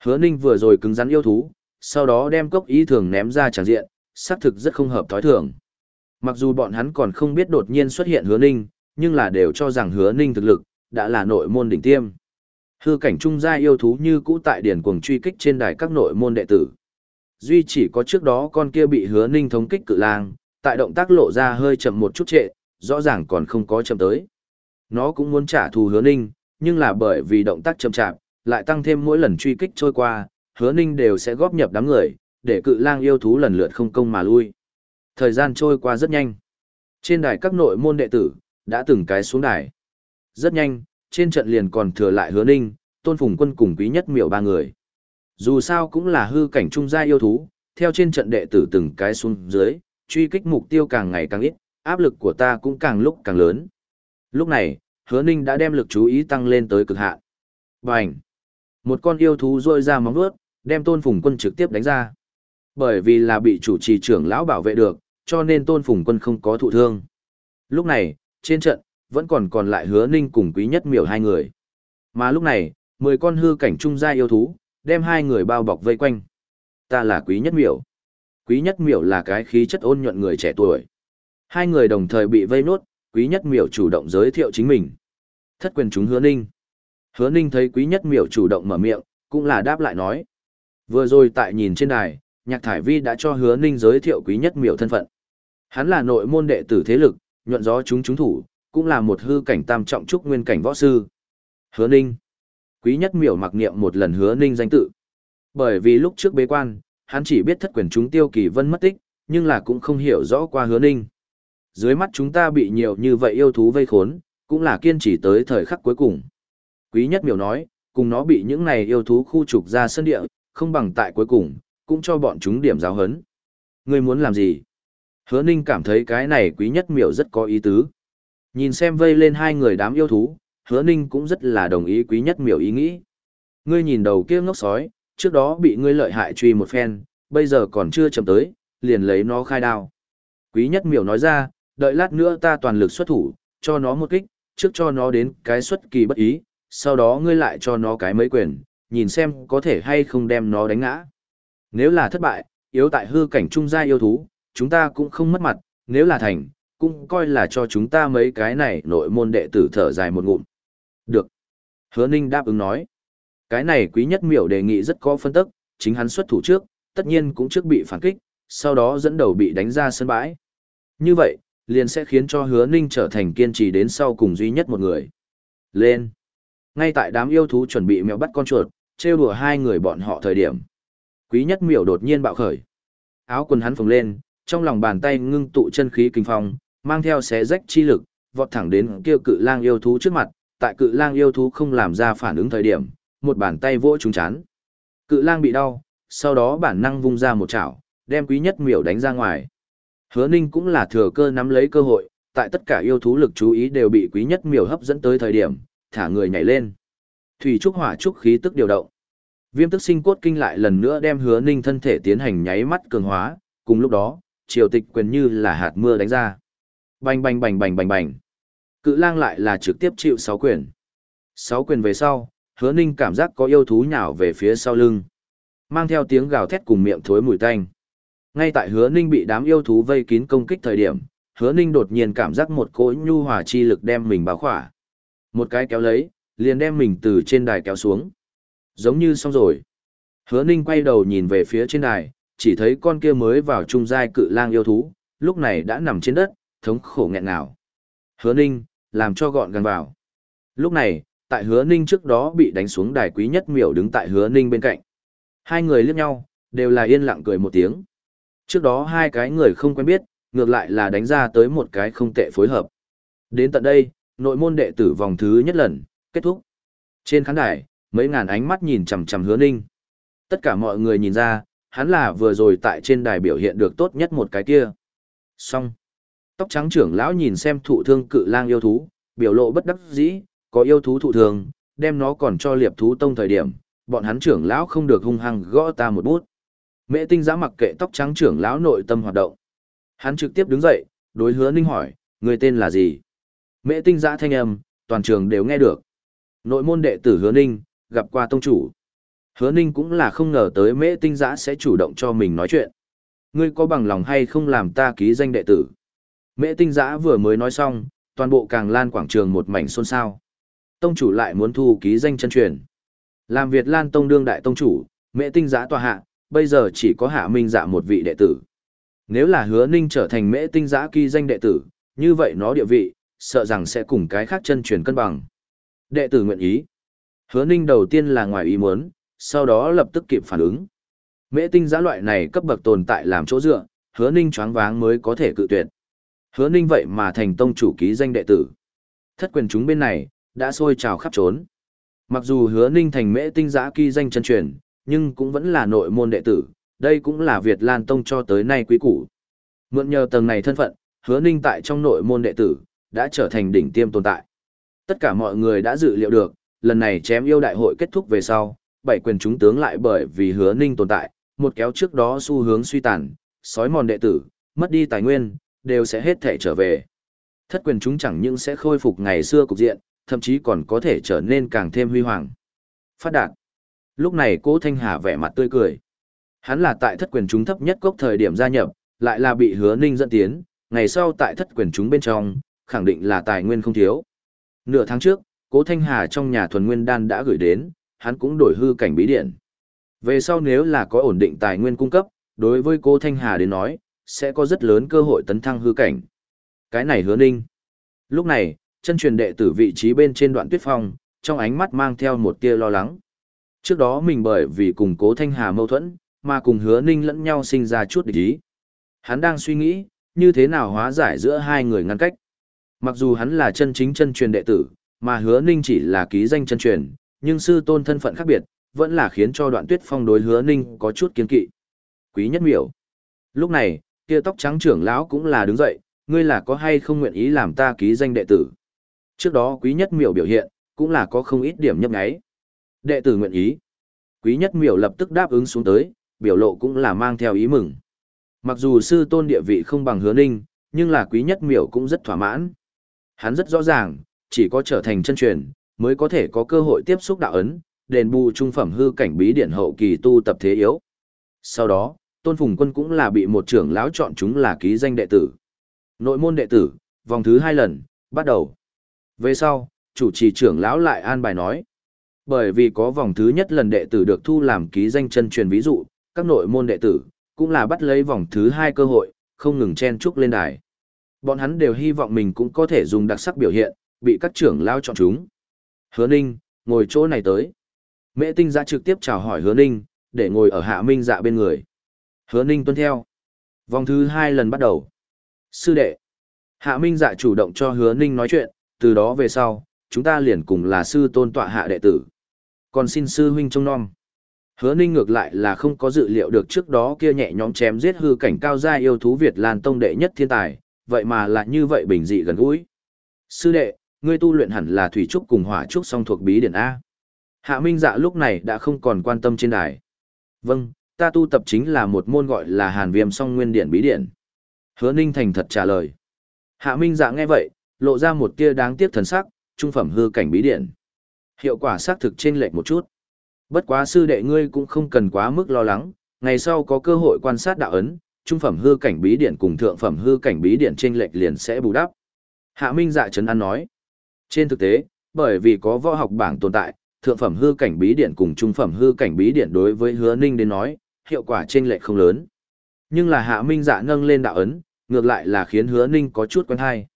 Hứa ninh vừa rồi cứng rắn yêu thú, sau đó đem cốc ý thường ném ra tràng diện, xác thực rất không hợp thói thường. Mặc dù bọn hắn còn không biết đột nhiên xuất hiện hứa ninh, nhưng là đều cho rằng hứa ninh thực lực, đã là nội môn đỉnh tiêm. Hư cảnh trung gia yêu thú như cũ tại điển cuồng truy kích trên đài các nội môn đệ tử. Duy chỉ có trước đó con kia bị hứa ninh thống kích cự lang, tại động tác lộ ra hơi chậm một chút trệ, rõ ràng còn không có chậm tới. Nó cũng muốn trả thù hứa ninh, nhưng là bởi vì động tác chậm chạp, lại tăng thêm mỗi lần truy kích trôi qua, hứa ninh đều sẽ góp nhập đám người, để cự lang yêu thú lần lượt không công mà lui. Thời gian trôi qua rất nhanh. Trên đài các nội môn đệ tử, đã từng cái xuống đài. Rất nhanh, trên trận liền còn thừa lại hứa ninh, tôn phùng quân cùng quý nhất miệu ba người. Dù sao cũng là hư cảnh trung gia yêu thú, theo trên trận đệ tử từng cái xuống dưới, truy kích mục tiêu càng ngày càng ít, áp lực của ta cũng càng lúc càng lớn. Lúc này, hứa ninh đã đem lực chú ý tăng lên tới cực hạn. Bành! Một con yêu thú rôi ra móng vuốt, đem tôn phùng quân trực tiếp đánh ra. Bởi vì là bị chủ trì trưởng lão bảo vệ được, cho nên tôn phùng quân không có thụ thương. Lúc này, trên trận, vẫn còn còn lại hứa ninh cùng quý nhất miểu hai người. Mà lúc này, mười con hư cảnh trung gia yêu thú, đem hai người bao bọc vây quanh. Ta là quý nhất miểu. Quý nhất miểu là cái khí chất ôn nhuận người trẻ tuổi. Hai người đồng thời bị vây nốt, quý nhất miểu chủ động giới thiệu chính mình. Thất quyền chúng hứa ninh. Hứa ninh thấy quý nhất miểu chủ động mở miệng, cũng là đáp lại nói. Vừa rồi tại nhìn trên đài, nhạc thải vi đã cho hứa ninh giới thiệu quý nhất miểu thân phận. Hắn là nội môn đệ tử thế lực, nhuận gió chúng chúng thủ, cũng là một hư cảnh tam trọng trúc nguyên cảnh võ sư. Hứa Ninh. Quý nhất miểu mặc niệm một lần hứa Ninh danh tự. Bởi vì lúc trước bế quan, hắn chỉ biết thất quyền chúng tiêu kỳ vân mất tích, nhưng là cũng không hiểu rõ qua hứa Ninh. Dưới mắt chúng ta bị nhiều như vậy yêu thú vây khốn, cũng là kiên trì tới thời khắc cuối cùng. Quý nhất miểu nói, cùng nó bị những này yêu thú khu trục ra sân địa, không bằng tại cuối cùng, cũng cho bọn chúng điểm giáo hấn. Ngươi muốn làm gì? Hứa Ninh cảm thấy cái này quý nhất miểu rất có ý tứ. Nhìn xem vây lên hai người đám yêu thú, hứa Ninh cũng rất là đồng ý quý nhất miểu ý nghĩ. Ngươi nhìn đầu kia ngốc sói, trước đó bị ngươi lợi hại truy một phen, bây giờ còn chưa chậm tới, liền lấy nó khai đao. Quý nhất miểu nói ra, đợi lát nữa ta toàn lực xuất thủ, cho nó một kích, trước cho nó đến cái xuất kỳ bất ý, sau đó ngươi lại cho nó cái mấy quyền, nhìn xem có thể hay không đem nó đánh ngã. Nếu là thất bại, yếu tại hư cảnh trung gia yêu thú, chúng ta cũng không mất mặt, nếu là thành, cũng coi là cho chúng ta mấy cái này nội môn đệ tử thở dài một ngụm. Được. Hứa Ninh đáp ứng nói. Cái này quý nhất miểu đề nghị rất có phân tức, chính hắn xuất thủ trước, tất nhiên cũng trước bị phản kích, sau đó dẫn đầu bị đánh ra sân bãi. Như vậy, liền sẽ khiến cho hứa ninh trở thành kiên trì đến sau cùng duy nhất một người. Lên! Ngay tại đám yêu thú chuẩn bị mèo bắt con chuột, trêu đùa hai người bọn họ thời điểm. Quý nhất miểu đột nhiên bạo khởi. Áo quần hắn phồng lên, trong lòng bàn tay ngưng tụ chân khí kinh phong, mang theo xé rách chi lực, vọt thẳng đến kêu cự lang yêu thú trước mặt, tại cự lang yêu thú không làm ra phản ứng thời điểm, một bàn tay vỗ trúng chán. Cự lang bị đau, sau đó bản năng vung ra một chảo, đem quý nhất miểu đánh ra ngoài. Hứa Ninh cũng là thừa cơ nắm lấy cơ hội, tại tất cả yêu thú lực chú ý đều bị quý nhất miểu hấp dẫn tới thời điểm, thả người nhảy lên. Thủy trúc hỏa trúc khí tức điều động. Viêm tức sinh cốt kinh lại lần nữa đem Hứa Ninh thân thể tiến hành nháy mắt cường hóa, cùng lúc đó, triều tịch quyền như là hạt mưa đánh ra. Bành bành bành bành bành bành. Cự lang lại là trực tiếp chịu 6 quyền. 6 quyền về sau, Hứa Ninh cảm giác có yêu thú nhào về phía sau lưng. Mang theo tiếng gào thét cùng miệng thối mùi tanh. Ngay tại hứa ninh bị đám yêu thú vây kín công kích thời điểm, hứa ninh đột nhiên cảm giác một cỗ nhu hòa chi lực đem mình bao khỏa. Một cái kéo lấy, liền đem mình từ trên đài kéo xuống. Giống như xong rồi. Hứa ninh quay đầu nhìn về phía trên đài, chỉ thấy con kia mới vào trung giai cự lang yêu thú, lúc này đã nằm trên đất, thống khổ nghẹn nào. Hứa ninh, làm cho gọn gàng vào. Lúc này, tại hứa ninh trước đó bị đánh xuống đài quý nhất miểu đứng tại hứa ninh bên cạnh. Hai người liếc nhau, đều là yên lặng cười một tiếng. Trước đó hai cái người không quen biết, ngược lại là đánh ra tới một cái không tệ phối hợp. Đến tận đây, nội môn đệ tử vòng thứ nhất lần, kết thúc. Trên khán đài, mấy ngàn ánh mắt nhìn chằm chằm hứa ninh. Tất cả mọi người nhìn ra, hắn là vừa rồi tại trên đài biểu hiện được tốt nhất một cái kia. Xong. Tóc trắng trưởng lão nhìn xem thụ thương cự lang yêu thú, biểu lộ bất đắc dĩ, có yêu thú thụ thường, đem nó còn cho liệp thú tông thời điểm, bọn hắn trưởng lão không được hung hăng gõ ta một bút. Mễ tinh giã mặc kệ tóc trắng trưởng lão nội tâm hoạt động. Hắn trực tiếp đứng dậy, đối hứa ninh hỏi, người tên là gì? Mễ tinh giã thanh âm, toàn trường đều nghe được. Nội môn đệ tử hứa ninh, gặp qua tông chủ. Hứa ninh cũng là không ngờ tới mễ tinh giã sẽ chủ động cho mình nói chuyện. Ngươi có bằng lòng hay không làm ta ký danh đệ tử? Mễ tinh giã vừa mới nói xong, toàn bộ càng lan quảng trường một mảnh xôn xao. Tông chủ lại muốn thu ký danh chân truyền. Làm Việt Lan Tông đương đại tông chủ, Mẹ tinh giã tòa hạ, bây giờ chỉ có hạ minh dạ một vị đệ tử. Nếu là hứa ninh trở thành mễ tinh giã ký danh đệ tử, như vậy nó địa vị, sợ rằng sẽ cùng cái khác chân truyền cân bằng. Đệ tử nguyện ý. Hứa ninh đầu tiên là ngoài ý muốn, sau đó lập tức kịp phản ứng. Mễ tinh giã loại này cấp bậc tồn tại làm chỗ dựa, hứa ninh choáng váng mới có thể cự tuyệt. Hứa ninh vậy mà thành tông chủ ký danh đệ tử. Thất quyền chúng bên này, đã sôi trào khắp trốn. Mặc dù hứa ninh thành mễ tinh giã kỳ danh chân truyền, nhưng cũng vẫn là nội môn đệ tử, đây cũng là Việt Lan Tông cho tới nay quý củ. Mượn nhờ tầng này thân phận, hứa ninh tại trong nội môn đệ tử, đã trở thành đỉnh tiêm tồn tại. Tất cả mọi người đã dự liệu được, lần này chém yêu đại hội kết thúc về sau, bảy quyền chúng tướng lại bởi vì hứa ninh tồn tại, một kéo trước đó xu hướng suy tàn, sói mòn đệ tử, mất đi tài nguyên, đều sẽ hết thể trở về. Thất quyền chúng chẳng những sẽ khôi phục ngày xưa cục diện, thậm chí còn có thể trở nên càng thêm huy hoàng. Phát đạt. Lúc này cố Thanh Hà vẻ mặt tươi cười. Hắn là tại thất quyền chúng thấp nhất cốc thời điểm gia nhập, lại là bị hứa ninh dẫn tiến, ngày sau tại thất quyền chúng bên trong, khẳng định là tài nguyên không thiếu. Nửa tháng trước, cố Thanh Hà trong nhà thuần nguyên đan đã gửi đến, hắn cũng đổi hư cảnh bí điện. Về sau nếu là có ổn định tài nguyên cung cấp, đối với cố Thanh Hà đến nói, sẽ có rất lớn cơ hội tấn thăng hư cảnh. Cái này hứa ninh. Lúc này, chân truyền đệ tử vị trí bên trên đoạn tuyết phong, trong ánh mắt mang theo một tia lo lắng. Trước đó mình bởi vì cùng cố Thanh Hà mâu thuẫn, mà cùng hứa ninh lẫn nhau sinh ra chút địch ý. Hắn đang suy nghĩ, như thế nào hóa giải giữa hai người ngăn cách. Mặc dù hắn là chân chính chân truyền đệ tử, mà hứa ninh chỉ là ký danh chân truyền, nhưng sư tôn thân phận khác biệt, vẫn là khiến cho đoạn tuyết phong đối hứa ninh có chút kiên kỵ. Quý nhất miểu. Lúc này, kia tóc trắng trưởng lão cũng là đứng dậy, ngươi là có hay không nguyện ý làm ta ký danh đệ tử. Trước đó quý nhất miểu biểu hiện, cũng là có không ít điểm nhấp nháy. Đệ tử nguyện ý. Quý nhất miểu lập tức đáp ứng xuống tới, biểu lộ cũng là mang theo ý mừng. Mặc dù sư tôn địa vị không bằng hứa ninh, nhưng là quý nhất miểu cũng rất thỏa mãn. Hắn rất rõ ràng, chỉ có trở thành chân truyền, mới có thể có cơ hội tiếp xúc đạo ấn, đền bù trung phẩm hư cảnh bí điển hậu kỳ tu tập thế yếu. Sau đó, Tôn Phùng Quân cũng là bị một trưởng lão chọn chúng là ký danh đệ tử. Nội môn đệ tử, vòng thứ hai lần, bắt đầu. Về sau, chủ trì trưởng lão lại an bài nói. Bởi vì có vòng thứ nhất lần đệ tử được thu làm ký danh chân truyền ví dụ, các nội môn đệ tử, cũng là bắt lấy vòng thứ hai cơ hội, không ngừng chen chúc lên đài. Bọn hắn đều hy vọng mình cũng có thể dùng đặc sắc biểu hiện, bị các trưởng lao chọn chúng. Hứa Ninh, ngồi chỗ này tới. Mễ tinh ra trực tiếp chào hỏi Hứa Ninh, để ngồi ở hạ minh dạ bên người. Hứa Ninh tuân theo. Vòng thứ hai lần bắt đầu. Sư đệ. Hạ minh dạ chủ động cho Hứa Ninh nói chuyện, từ đó về sau, chúng ta liền cùng là sư tôn tọa hạ đệ tử. Còn xin sư huynh trông nom. Hứa Ninh ngược lại là không có dự liệu được trước đó kia nhẹ nhõm chém giết hư cảnh cao gia yêu thú Việt Lan tông đệ nhất thiên tài, vậy mà lại như vậy bình dị gần gũi. Sư đệ, ngươi tu luyện hẳn là thủy trúc cùng hỏa trúc song thuộc bí điển a. Hạ Minh Dạ lúc này đã không còn quan tâm trên đài. Vâng, ta tu tập chính là một môn gọi là Hàn Viêm song nguyên điển bí điển. Hứa Ninh thành thật trả lời. Hạ Minh Dạ nghe vậy, lộ ra một tia đáng tiếc thần sắc, trung phẩm hư cảnh bí điển. Hiệu quả xác thực trên lệch một chút. Bất quá sư đệ ngươi cũng không cần quá mức lo lắng, ngày sau có cơ hội quan sát đạo ấn, trung phẩm hư cảnh bí điển cùng thượng phẩm hư cảnh bí điển trên lệch liền sẽ bù đắp. Hạ Minh Dạ trấn an nói. Trên thực tế, bởi vì có võ học bảng tồn tại, thượng phẩm hư cảnh bí điển cùng trung phẩm hư cảnh bí điển đối với Hứa Ninh đến nói, hiệu quả trên lệch không lớn. Nhưng là Hạ Minh Dạ nâng lên đạo ấn, ngược lại là khiến Hứa Ninh có chút quen hay.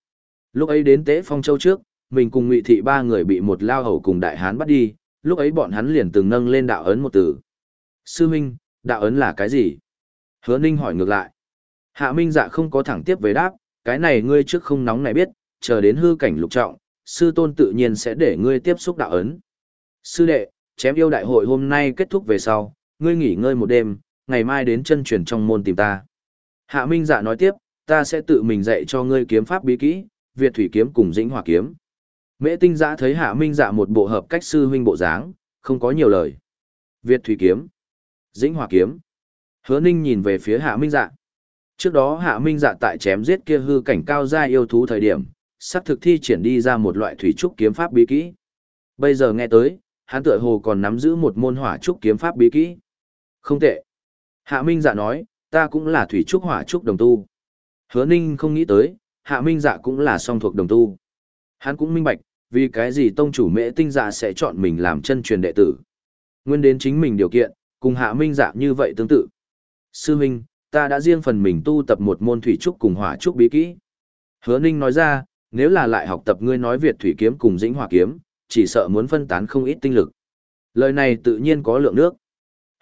Lúc ấy đến Tế Phong Châu trước, mình cùng Ngụy Thị ba người bị một lao hầu cùng đại hán bắt đi, lúc ấy bọn hắn liền từng nâng lên đạo ấn một từ. Sư Minh, đạo ấn là cái gì? Hứa Ninh hỏi ngược lại. Hạ Minh dạ không có thẳng tiếp về đáp, cái này ngươi trước không nóng này biết, chờ đến hư cảnh lục trọng, sư tôn tự nhiên sẽ để ngươi tiếp xúc đạo ấn. Sư đệ, chém yêu đại hội hôm nay kết thúc về sau, ngươi nghỉ ngơi một đêm, ngày mai đến chân truyền trong môn tìm ta. Hạ Minh dạ nói tiếp, ta sẽ tự mình dạy cho ngươi kiếm pháp bí kỹ, Việt thủy kiếm cùng dĩnh hỏa kiếm. Mễ tinh giã thấy hạ minh dạ một bộ hợp cách sư huynh bộ dáng, không có nhiều lời. Việt thủy kiếm, dĩnh hỏa kiếm. Hứa ninh nhìn về phía hạ minh dạ. Trước đó hạ minh dạ tại chém giết kia hư cảnh cao gia yêu thú thời điểm, sắp thực thi triển đi ra một loại thủy trúc kiếm pháp bí kỹ. Bây giờ nghe tới, hắn tựa hồ còn nắm giữ một môn hỏa trúc kiếm pháp bí kỹ. Không tệ. Hạ minh dạ nói, ta cũng là thủy trúc hỏa trúc đồng tu. Hứa ninh không nghĩ tới, hạ minh dạ cũng là song thuộc đồng tu. Hắn cũng minh bạch, vì cái gì tông chủ mễ tinh dạ sẽ chọn mình làm chân truyền đệ tử. Nguyên đến chính mình điều kiện, cùng hạ minh dạ như vậy tương tự. Sư Minh, ta đã riêng phần mình tu tập một môn thủy trúc cùng hỏa trúc bí kỹ. Hứa Ninh nói ra, nếu là lại học tập ngươi nói Việt thủy kiếm cùng dĩnh hỏa kiếm, chỉ sợ muốn phân tán không ít tinh lực. Lời này tự nhiên có lượng nước.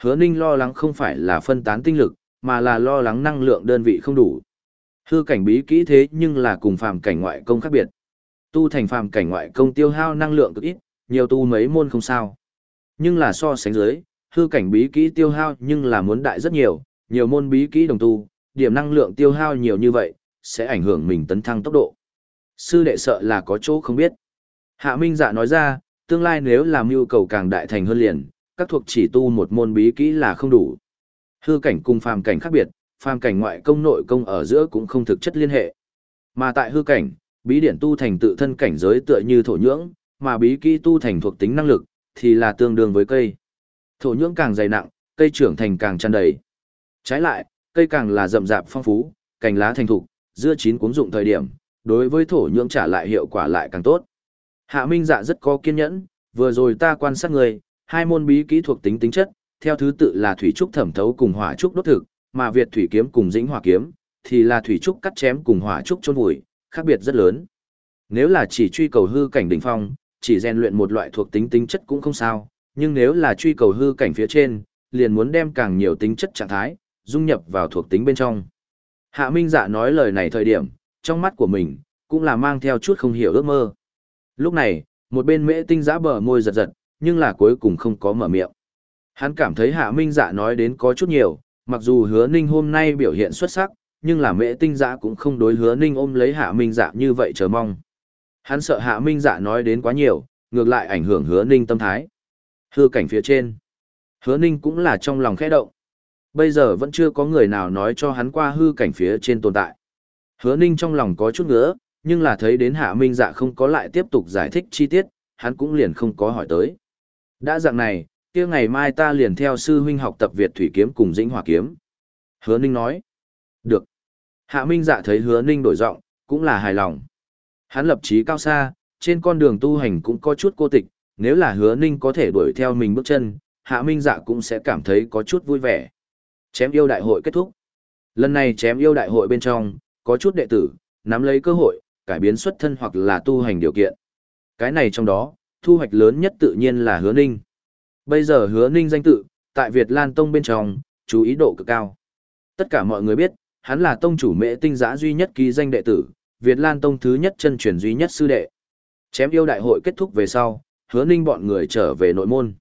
Hứa Ninh lo lắng không phải là phân tán tinh lực, mà là lo lắng năng lượng đơn vị không đủ. Hư cảnh bí kỹ thế nhưng là cùng phàm cảnh ngoại công khác biệt. Tu thành phàm cảnh ngoại công tiêu hao năng lượng cực ít, nhiều tu mấy môn không sao. Nhưng là so sánh dưới, hư cảnh bí kỹ tiêu hao nhưng là muốn đại rất nhiều, nhiều môn bí kỹ đồng tu, điểm năng lượng tiêu hao nhiều như vậy, sẽ ảnh hưởng mình tấn thăng tốc độ. Sư đệ sợ là có chỗ không biết. Hạ Minh Dạ nói ra, tương lai nếu làm nhu cầu càng đại thành hơn liền, các thuộc chỉ tu một môn bí kỹ là không đủ. Hư cảnh cùng phàm cảnh khác biệt, phàm cảnh ngoại công nội công ở giữa cũng không thực chất liên hệ. Mà tại hư cảnh, bí điển tu thành tự thân cảnh giới tựa như thổ nhưỡng, mà bí kỹ tu thành thuộc tính năng lực, thì là tương đương với cây. Thổ nhưỡng càng dày nặng, cây trưởng thành càng tràn đầy. Trái lại, cây càng là rậm rạp phong phú, cành lá thành thục, dưa chín cuống dụng thời điểm, đối với thổ nhưỡng trả lại hiệu quả lại càng tốt. Hạ Minh Dạ rất có kiên nhẫn, vừa rồi ta quan sát người, hai môn bí kỹ thuộc tính tính chất, theo thứ tự là thủy trúc thẩm thấu cùng hỏa trúc đốt thực, mà Việt thủy kiếm cùng dĩnh hỏa kiếm thì là thủy trúc cắt chém cùng hỏa trúc chôn vùi, khác biệt rất lớn. Nếu là chỉ truy cầu hư cảnh đỉnh phong, chỉ rèn luyện một loại thuộc tính tính chất cũng không sao, nhưng nếu là truy cầu hư cảnh phía trên, liền muốn đem càng nhiều tính chất trạng thái, dung nhập vào thuộc tính bên trong. Hạ Minh Dạ nói lời này thời điểm, trong mắt của mình, cũng là mang theo chút không hiểu ước mơ. Lúc này, một bên mễ tinh giã bờ môi giật giật, nhưng là cuối cùng không có mở miệng. Hắn cảm thấy Hạ Minh Dạ nói đến có chút nhiều, mặc dù hứa ninh hôm nay biểu hiện xuất sắc, nhưng là mễ tinh dạ cũng không đối hứa ninh ôm lấy hạ minh dạ như vậy chờ mong. Hắn sợ hạ minh dạ nói đến quá nhiều, ngược lại ảnh hưởng hứa ninh tâm thái. Hư cảnh phía trên. Hứa ninh cũng là trong lòng khẽ động. Bây giờ vẫn chưa có người nào nói cho hắn qua hư cảnh phía trên tồn tại. Hứa ninh trong lòng có chút ngứa, nhưng là thấy đến hạ minh dạ không có lại tiếp tục giải thích chi tiết, hắn cũng liền không có hỏi tới. Đã dạng này, kia ngày mai ta liền theo sư huynh học tập Việt thủy kiếm cùng dĩnh hỏa kiếm. Hứa Ninh nói. Được. Hạ Minh dạ thấy hứa Ninh đổi giọng, cũng là hài lòng. Hắn lập chí cao xa, trên con đường tu hành cũng có chút cô tịch, nếu là hứa Ninh có thể đuổi theo mình bước chân, Hạ Minh dạ cũng sẽ cảm thấy có chút vui vẻ. Chém yêu đại hội kết thúc. Lần này chém yêu đại hội bên trong, có chút đệ tử, nắm lấy cơ hội, cải biến xuất thân hoặc là tu hành điều kiện. Cái này trong đó, thu hoạch lớn nhất tự nhiên là hứa ninh. Bây giờ hứa ninh danh tự, tại Việt Lan Tông bên trong, chú ý độ cực cao. Tất cả mọi người biết, hắn là tông chủ mễ tinh giã duy nhất ký danh đệ tử, Việt Lan Tông thứ nhất chân truyền duy nhất sư đệ. Chém yêu đại hội kết thúc về sau, hứa ninh bọn người trở về nội môn.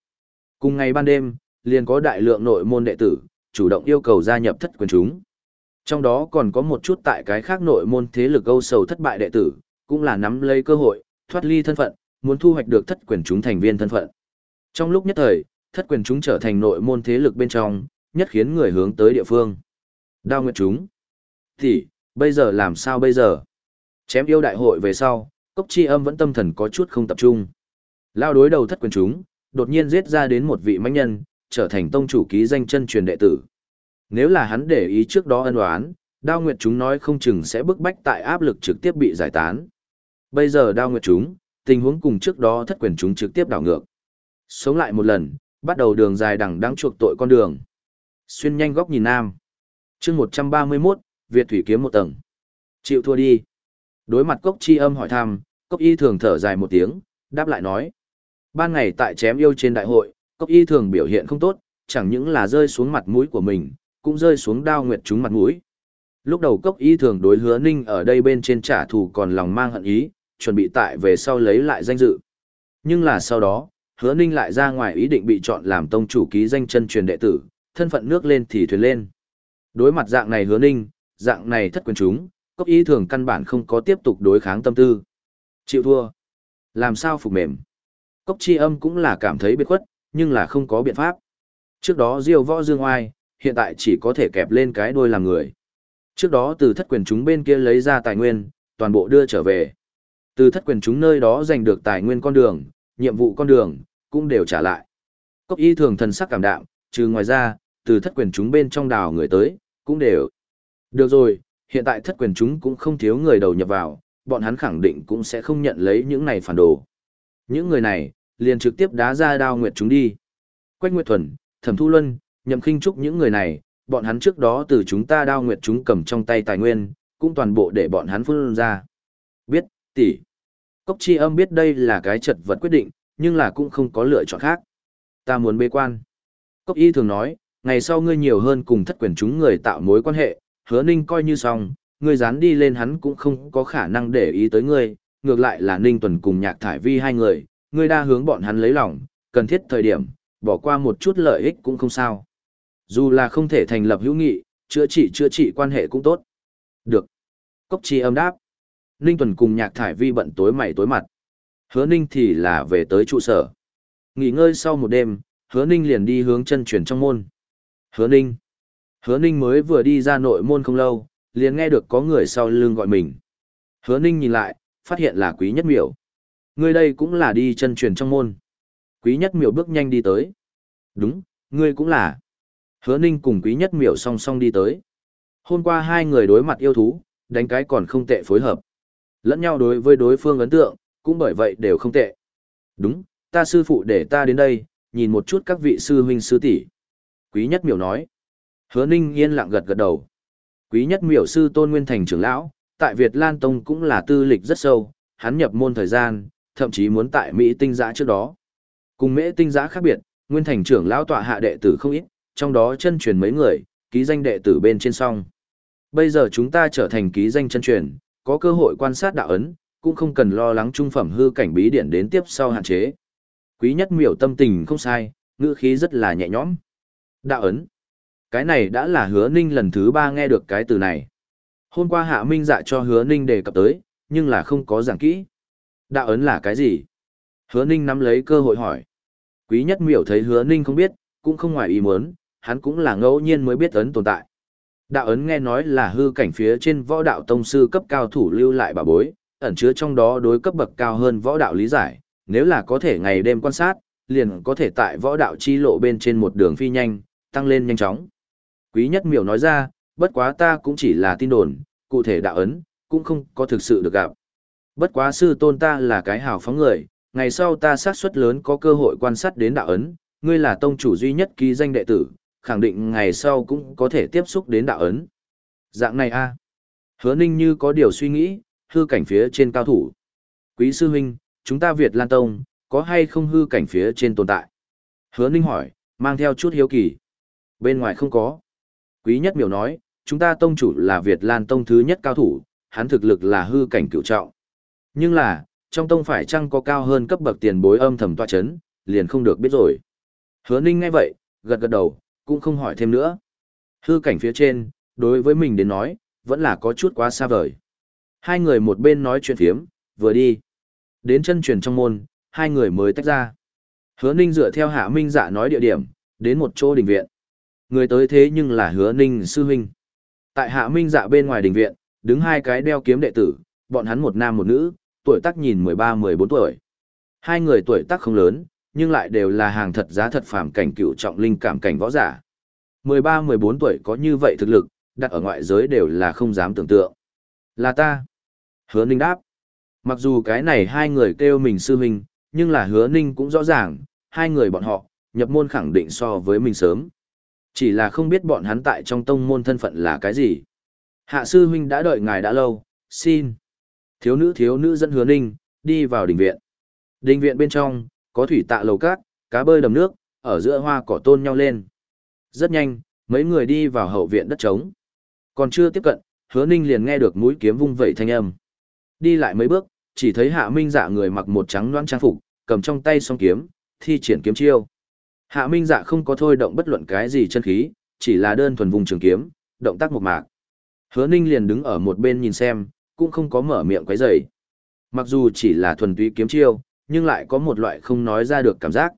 Cùng ngày ban đêm, liền có đại lượng nội môn đệ tử, chủ động yêu cầu gia nhập thất quyền chúng. Trong đó còn có một chút tại cái khác nội môn thế lực âu sầu thất bại đệ tử, cũng là nắm lấy cơ hội, thoát ly thân phận, muốn thu hoạch được thất quyền chúng thành viên thân phận. Trong lúc nhất thời, thất quyền chúng trở thành nội môn thế lực bên trong, nhất khiến người hướng tới địa phương. Đao nguyệt chúng. Thì, bây giờ làm sao bây giờ? Chém yêu đại hội về sau, cốc chi âm vẫn tâm thần có chút không tập trung. Lao đối đầu thất quyền chúng, đột nhiên giết ra đến một vị mãnh nhân, trở thành tông chủ ký danh chân truyền đệ tử. Nếu là hắn để ý trước đó ân oán, đao nguyệt chúng nói không chừng sẽ bức bách tại áp lực trực tiếp bị giải tán. Bây giờ đao nguyệt chúng, tình huống cùng trước đó thất quyền chúng trực tiếp đảo ngược. Sống lại một lần, bắt đầu đường dài đằng đang chuộc tội con đường. Xuyên nhanh góc nhìn nam. chương 131, Việt Thủy kiếm một tầng. Chịu thua đi. Đối mặt cốc chi âm hỏi thăm, cốc y thường thở dài một tiếng, đáp lại nói. Ban ngày tại chém yêu trên đại hội, cốc y thường biểu hiện không tốt, chẳng những là rơi xuống mặt mũi của mình, cũng rơi xuống đao nguyệt chúng mặt mũi. Lúc đầu cốc y thường đối hứa ninh ở đây bên trên trả thù còn lòng mang hận ý, chuẩn bị tại về sau lấy lại danh dự. Nhưng là sau đó, hứa ninh lại ra ngoài ý định bị chọn làm tông chủ ký danh chân truyền đệ tử, thân phận nước lên thì thuyền lên. Đối mặt dạng này hứa ninh, dạng này thất quyền chúng, cốc ý thường căn bản không có tiếp tục đối kháng tâm tư. Chịu thua. Làm sao phục mềm. Cốc chi âm cũng là cảm thấy biệt khuất, nhưng là không có biện pháp. Trước đó diêu võ dương oai, hiện tại chỉ có thể kẹp lên cái đuôi làm người. Trước đó từ thất quyền chúng bên kia lấy ra tài nguyên, toàn bộ đưa trở về. Từ thất quyền chúng nơi đó giành được tài nguyên con đường, nhiệm vụ con đường, cũng đều trả lại. Cốc y thường thần sắc cảm đạm, trừ ngoài ra, từ thất quyền chúng bên trong đào người tới, cũng đều. Được rồi, hiện tại thất quyền chúng cũng không thiếu người đầu nhập vào, bọn hắn khẳng định cũng sẽ không nhận lấy những này phản đồ. Những người này, liền trực tiếp đá ra đao nguyệt chúng đi. Quách Nguyệt Thuần, Thẩm Thu Luân, nhậm khinh trúc những người này, bọn hắn trước đó từ chúng ta đao nguyệt chúng cầm trong tay tài nguyên, cũng toàn bộ để bọn hắn phun ra. Biết, tỷ. Cốc chi âm biết đây là cái chật vật quyết định, nhưng là cũng không có lựa chọn khác. Ta muốn bế quan. Cốc y thường nói, ngày sau ngươi nhiều hơn cùng thất quyền chúng người tạo mối quan hệ, hứa ninh coi như xong, ngươi dán đi lên hắn cũng không có khả năng để ý tới ngươi, ngược lại là ninh tuần cùng nhạc thải vi hai người, ngươi đa hướng bọn hắn lấy lòng, cần thiết thời điểm, bỏ qua một chút lợi ích cũng không sao. Dù là không thể thành lập hữu nghị, chữa trị chữa trị quan hệ cũng tốt. Được. Cốc chi âm đáp. Ninh Tuần cùng nhạc thải vi bận tối mày tối mặt. Hứa Ninh thì là về tới trụ sở. Nghỉ ngơi sau một đêm, Hứa Ninh liền đi hướng chân truyền trong môn. Hứa Ninh. Hứa Ninh mới vừa đi ra nội môn không lâu, liền nghe được có người sau lưng gọi mình. Hứa Ninh nhìn lại, phát hiện là Quý Nhất Miểu. Người đây cũng là đi chân truyền trong môn. Quý Nhất Miểu bước nhanh đi tới. Đúng, ngươi cũng là. Hứa Ninh cùng Quý Nhất Miểu song song đi tới. Hôm qua hai người đối mặt yêu thú, đánh cái còn không tệ phối hợp. Lẫn nhau đối với đối phương ấn tượng, cũng bởi vậy đều không tệ. Đúng, ta sư phụ để ta đến đây, nhìn một chút các vị sư huynh sư tỷ. Quý Nhất Miểu nói. Hứa Ninh yên lặng gật gật đầu. Quý Nhất Miểu sư Tôn Nguyên Thành trưởng lão, tại Việt Lan Tông cũng là tư lịch rất sâu, hắn nhập môn thời gian, thậm chí muốn tại Mỹ tinh giã trước đó. Cùng Mễ tinh giã khác biệt, Nguyên Thành trưởng lão tọa hạ đệ tử không ít, trong đó chân truyền mấy người, ký danh đệ tử bên trên song. Bây giờ chúng ta trở thành ký danh chân truyền, có cơ hội quan sát đạo ấn, cũng không cần lo lắng trung phẩm hư cảnh bí điển đến tiếp sau hạn chế. Quý nhất miểu tâm tình không sai, ngữ khí rất là nhẹ nhõm. Đạo ấn. Cái này đã là hứa ninh lần thứ ba nghe được cái từ này. Hôm qua hạ minh dạ cho hứa ninh đề cập tới, nhưng là không có giảng kỹ. Đạo ấn là cái gì? Hứa ninh nắm lấy cơ hội hỏi. Quý nhất miểu thấy hứa ninh không biết, cũng không ngoài ý muốn, hắn cũng là ngẫu nhiên mới biết ấn tồn tại. Đạo ấn nghe nói là hư cảnh phía trên võ đạo tông sư cấp cao thủ lưu lại bà bối, ẩn chứa trong đó đối cấp bậc cao hơn võ đạo lý giải, nếu là có thể ngày đêm quan sát, liền có thể tại võ đạo chi lộ bên trên một đường phi nhanh, tăng lên nhanh chóng. Quý nhất miểu nói ra, bất quá ta cũng chỉ là tin đồn, cụ thể đạo ấn, cũng không có thực sự được gặp. Bất quá sư tôn ta là cái hào phóng người, ngày sau ta xác suất lớn có cơ hội quan sát đến đạo ấn, ngươi là tông chủ duy nhất ký danh đệ tử, khẳng định ngày sau cũng có thể tiếp xúc đến đạo ấn. Dạng này a Hứa ninh như có điều suy nghĩ, hư cảnh phía trên cao thủ. Quý sư huynh, chúng ta Việt Lan Tông, có hay không hư cảnh phía trên tồn tại? Hứa ninh hỏi, mang theo chút hiếu kỳ. Bên ngoài không có. Quý nhất miểu nói, chúng ta tông chủ là Việt Lan Tông thứ nhất cao thủ, hắn thực lực là hư cảnh cựu trọng. Nhưng là, trong tông phải chăng có cao hơn cấp bậc tiền bối âm thầm tọa chấn, liền không được biết rồi. Hứa ninh ngay vậy, gật gật đầu, cũng không hỏi thêm nữa. Hư cảnh phía trên, đối với mình đến nói, vẫn là có chút quá xa vời. Hai người một bên nói chuyện phiếm, vừa đi. Đến chân truyền trong môn, hai người mới tách ra. Hứa ninh dựa theo hạ minh dạ nói địa điểm, đến một chỗ đình viện. Người tới thế nhưng là hứa ninh sư huynh. Tại hạ minh dạ bên ngoài đình viện, đứng hai cái đeo kiếm đệ tử, bọn hắn một nam một nữ, tuổi tác nhìn 13-14 tuổi. Hai người tuổi tác không lớn, nhưng lại đều là hàng thật giá thật phàm cảnh cựu trọng linh cảm cảnh võ giả. 13-14 tuổi có như vậy thực lực, đặt ở ngoại giới đều là không dám tưởng tượng. Là ta. Hứa Ninh đáp. Mặc dù cái này hai người kêu mình sư huynh, nhưng là hứa Ninh cũng rõ ràng, hai người bọn họ, nhập môn khẳng định so với mình sớm. Chỉ là không biết bọn hắn tại trong tông môn thân phận là cái gì. Hạ sư huynh đã đợi ngài đã lâu, xin. Thiếu nữ thiếu nữ dẫn hứa Ninh, đi vào đình viện. Đình viện bên trong, có thủy tạ lầu cát, cá bơi đầm nước, ở giữa hoa cỏ tôn nhau lên. Rất nhanh, mấy người đi vào hậu viện đất trống. Còn chưa tiếp cận, hứa ninh liền nghe được mũi kiếm vung vẩy thanh âm. Đi lại mấy bước, chỉ thấy hạ minh dạ người mặc một trắng loãng trang phục, cầm trong tay song kiếm, thi triển kiếm chiêu. Hạ minh dạ không có thôi động bất luận cái gì chân khí, chỉ là đơn thuần vùng trường kiếm, động tác một mạc. Hứa ninh liền đứng ở một bên nhìn xem, cũng không có mở miệng quấy rầy. Mặc dù chỉ là thuần túy kiếm chiêu, nhưng lại có một loại không nói ra được cảm giác.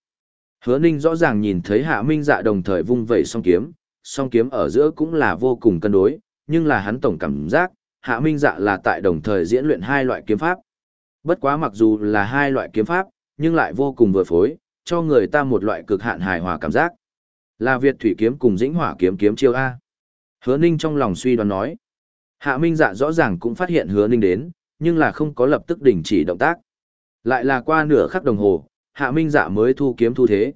Hứa ninh rõ ràng nhìn thấy hạ minh dạ đồng thời vung vẩy song kiếm, song kiếm ở giữa cũng là vô cùng cân đối, nhưng là hắn tổng cảm giác, hạ minh dạ là tại đồng thời diễn luyện hai loại kiếm pháp. Bất quá mặc dù là hai loại kiếm pháp, nhưng lại vô cùng vừa phối, cho người ta một loại cực hạn hài hòa cảm giác. Là Việt thủy kiếm cùng dĩnh hỏa kiếm kiếm chiêu A. Hứa ninh trong lòng suy đoán nói. Hạ minh dạ rõ ràng cũng phát hiện hứa ninh đến, nhưng là không có lập tức đình chỉ động tác. Lại là qua nửa khắc đồng hồ, hạ minh dạ mới thu kiếm thu thế.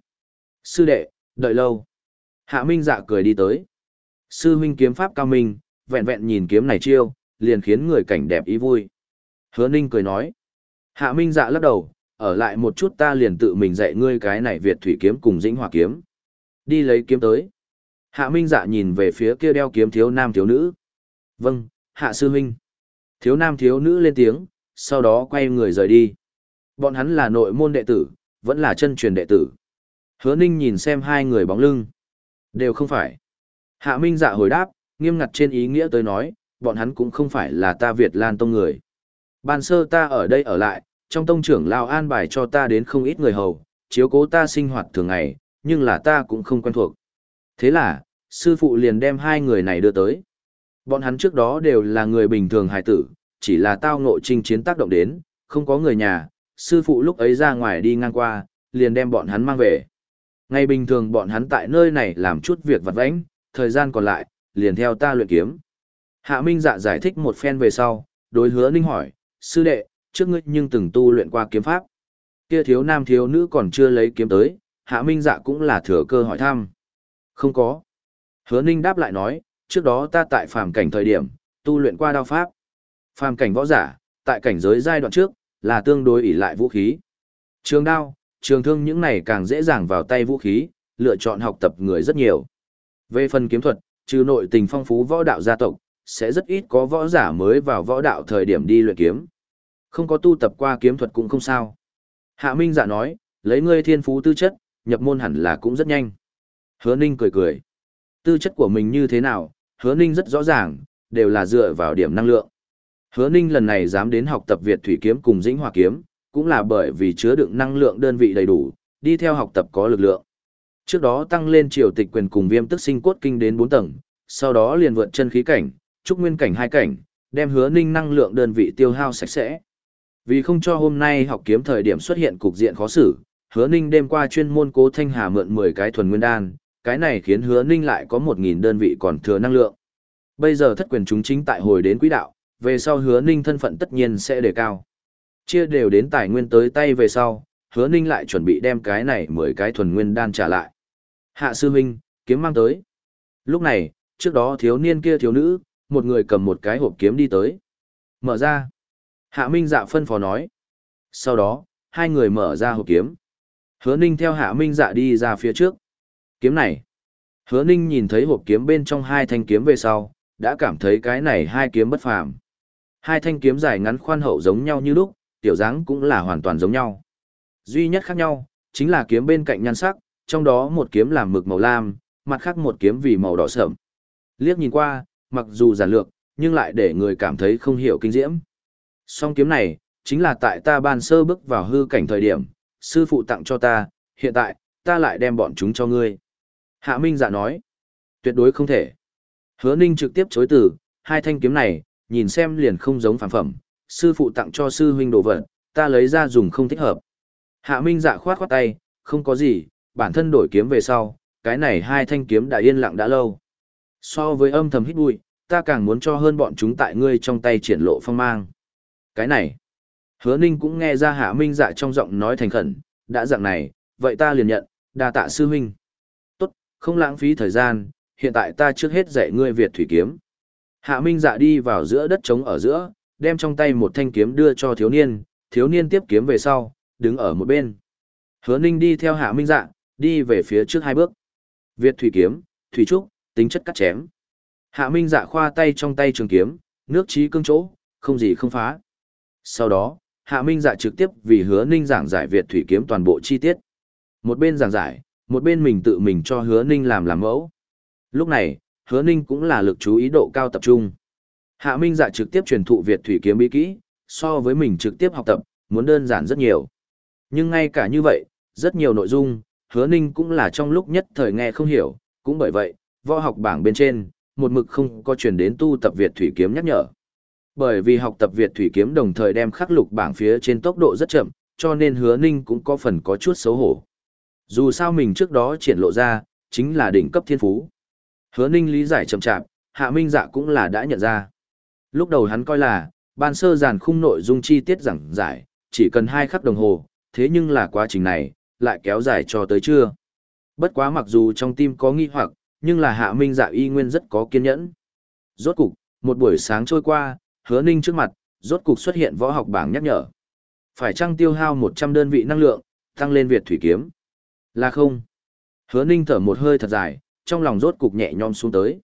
Sư đệ, đợi lâu. Hạ minh dạ cười đi tới. Sư huynh kiếm pháp cao minh, vẹn vẹn nhìn kiếm này chiêu, liền khiến người cảnh đẹp ý vui. Hứa ninh cười nói. Hạ minh dạ lắc đầu, ở lại một chút ta liền tự mình dạy ngươi cái này Việt thủy kiếm cùng dĩnh hỏa kiếm. Đi lấy kiếm tới. Hạ minh dạ nhìn về phía kia đeo kiếm thiếu nam thiếu nữ. Vâng, hạ sư huynh. Thiếu nam thiếu nữ lên tiếng, sau đó quay người rời đi. Bọn hắn là nội môn đệ tử, vẫn là chân truyền đệ tử. Hứa Ninh nhìn xem hai người bóng lưng. Đều không phải. Hạ Minh dạ hồi đáp, nghiêm ngặt trên ý nghĩa tới nói, bọn hắn cũng không phải là ta Việt Lan Tông người. Ban sơ ta ở đây ở lại, trong tông trưởng Lao an bài cho ta đến không ít người hầu, chiếu cố ta sinh hoạt thường ngày, nhưng là ta cũng không quen thuộc. Thế là, sư phụ liền đem hai người này đưa tới. Bọn hắn trước đó đều là người bình thường hài tử, chỉ là tao ngộ trinh chiến tác động đến, không có người nhà, sư phụ lúc ấy ra ngoài đi ngang qua, liền đem bọn hắn mang về. Ngày bình thường bọn hắn tại nơi này làm chút việc vặt vãnh, thời gian còn lại, liền theo ta luyện kiếm. Hạ Minh dạ giải thích một phen về sau, đối hứa ninh hỏi, sư đệ, trước ngươi nhưng từng tu luyện qua kiếm pháp. Kia thiếu nam thiếu nữ còn chưa lấy kiếm tới, Hạ Minh dạ cũng là thừa cơ hỏi thăm. Không có. Hứa ninh đáp lại nói, trước đó ta tại phàm cảnh thời điểm, tu luyện qua đao pháp. Phàm cảnh võ giả, tại cảnh giới giai đoạn trước, là tương đối ỷ lại vũ khí. Trường đao, trường thương những này càng dễ dàng vào tay vũ khí, lựa chọn học tập người rất nhiều. Về phần kiếm thuật, trừ nội tình phong phú võ đạo gia tộc, sẽ rất ít có võ giả mới vào võ đạo thời điểm đi luyện kiếm. Không có tu tập qua kiếm thuật cũng không sao. Hạ Minh giả nói, lấy ngươi thiên phú tư chất, nhập môn hẳn là cũng rất nhanh. Hứa Ninh cười cười. Tư chất của mình như thế nào, Hứa Ninh rất rõ ràng, đều là dựa vào điểm năng lượng. Hứa Ninh lần này dám đến học tập Việt Thủy Kiếm cùng Dĩnh Hòa Kiếm, cũng là bởi vì chứa đựng năng lượng đơn vị đầy đủ, đi theo học tập có lực lượng. Trước đó tăng lên triều tịch quyền cùng viêm tức sinh cốt kinh đến 4 tầng, sau đó liền vượt chân khí cảnh, trúc nguyên cảnh hai cảnh, đem hứa ninh năng lượng đơn vị tiêu hao sạch sẽ. Vì không cho hôm nay học kiếm thời điểm xuất hiện cục diện khó xử, hứa ninh đêm qua chuyên môn cố thanh hà mượn 10 cái thuần nguyên đan, cái này khiến hứa ninh lại có 1.000 đơn vị còn thừa năng lượng. Bây giờ thất quyền chúng chính tại hồi đến quỹ đạo, về sau hứa ninh thân phận tất nhiên sẽ đề cao. Chia đều đến tài nguyên tới tay về sau, hứa ninh lại chuẩn bị đem cái này 10 cái thuần nguyên đan trả lại. Hạ sư huynh, kiếm mang tới. Lúc này, trước đó thiếu niên kia thiếu nữ, một người cầm một cái hộp kiếm đi tới. Mở ra. Hạ Minh dạ phân phó nói. Sau đó, hai người mở ra hộp kiếm. Hứa Ninh theo Hạ Minh dạ đi ra phía trước. Kiếm này. Hứa Ninh nhìn thấy hộp kiếm bên trong hai thanh kiếm về sau, đã cảm thấy cái này hai kiếm bất phàm. Hai thanh kiếm dài ngắn khoan hậu giống nhau như lúc, tiểu dáng cũng là hoàn toàn giống nhau. Duy nhất khác nhau, chính là kiếm bên cạnh nhan sắc, trong đó một kiếm làm mực màu lam, mặt khác một kiếm vì màu đỏ sẫm. Liếc nhìn qua, mặc dù giản lược, nhưng lại để người cảm thấy không hiểu kinh diễm. Song kiếm này, chính là tại ta ban sơ bước vào hư cảnh thời điểm, sư phụ tặng cho ta, hiện tại, ta lại đem bọn chúng cho ngươi. Hạ Minh dạ nói, tuyệt đối không thể. Hứa Ninh trực tiếp chối từ, hai thanh kiếm này, nhìn xem liền không giống phản phẩm, sư phụ tặng cho sư huynh đồ vật, ta lấy ra dùng không thích hợp. Hạ Minh dạ khoát khoát tay, không có gì, bản thân đổi kiếm về sau, cái này hai thanh kiếm đã yên lặng đã lâu. So với âm thầm hít bụi, ta càng muốn cho hơn bọn chúng tại ngươi trong tay triển lộ phong mang. Cái này, hứa ninh cũng nghe ra hạ minh dạ trong giọng nói thành khẩn, đã dạng này, vậy ta liền nhận, đa tạ sư huynh. Tốt, không lãng phí thời gian, hiện tại ta trước hết dạy ngươi Việt thủy kiếm. Hạ minh dạ đi vào giữa đất trống ở giữa, đem trong tay một thanh kiếm đưa cho thiếu niên, thiếu niên tiếp kiếm về sau, đứng ở một bên. Hứa ninh đi theo hạ minh dạ, đi về phía trước hai bước. Việt thủy kiếm, thủy trúc, tính chất cắt chém. Hạ Minh dạ khoa tay trong tay trường kiếm, nước trí cương chỗ, không gì không phá. Sau đó, Hạ Minh dạ trực tiếp vì hứa ninh giảng giải Việt thủy kiếm toàn bộ chi tiết. Một bên giảng giải, một bên mình tự mình cho hứa ninh làm làm mẫu. Lúc này, hứa ninh cũng là lực chú ý độ cao tập trung. Hạ Minh dạ trực tiếp truyền thụ Việt thủy kiếm bí kỹ, so với mình trực tiếp học tập, muốn đơn giản rất nhiều. Nhưng ngay cả như vậy, rất nhiều nội dung, hứa ninh cũng là trong lúc nhất thời nghe không hiểu, cũng bởi vậy, võ học bảng bên trên, một mực không có truyền đến tu tập Việt Thủy Kiếm nhắc nhở. Bởi vì học tập Việt Thủy Kiếm đồng thời đem khắc lục bảng phía trên tốc độ rất chậm, cho nên hứa ninh cũng có phần có chút xấu hổ. Dù sao mình trước đó triển lộ ra, chính là đỉnh cấp thiên phú. Hứa ninh lý giải chậm chạp, hạ minh dạ cũng là đã nhận ra. Lúc đầu hắn coi là, ban sơ giàn khung nội dung chi tiết giảng giải, chỉ cần hai khắc đồng hồ, thế nhưng là quá trình này, lại kéo dài cho tới trưa. Bất quá mặc dù trong tim có nghi hoặc, nhưng là hạ minh dạ y nguyên rất có kiên nhẫn. Rốt cục, một buổi sáng trôi qua, hứa ninh trước mặt, rốt cục xuất hiện võ học bảng nhắc nhở. Phải chăng tiêu hao 100 đơn vị năng lượng, tăng lên Việt thủy kiếm? Là không. Hứa ninh thở một hơi thật dài, trong lòng rốt cục nhẹ nhõm xuống tới.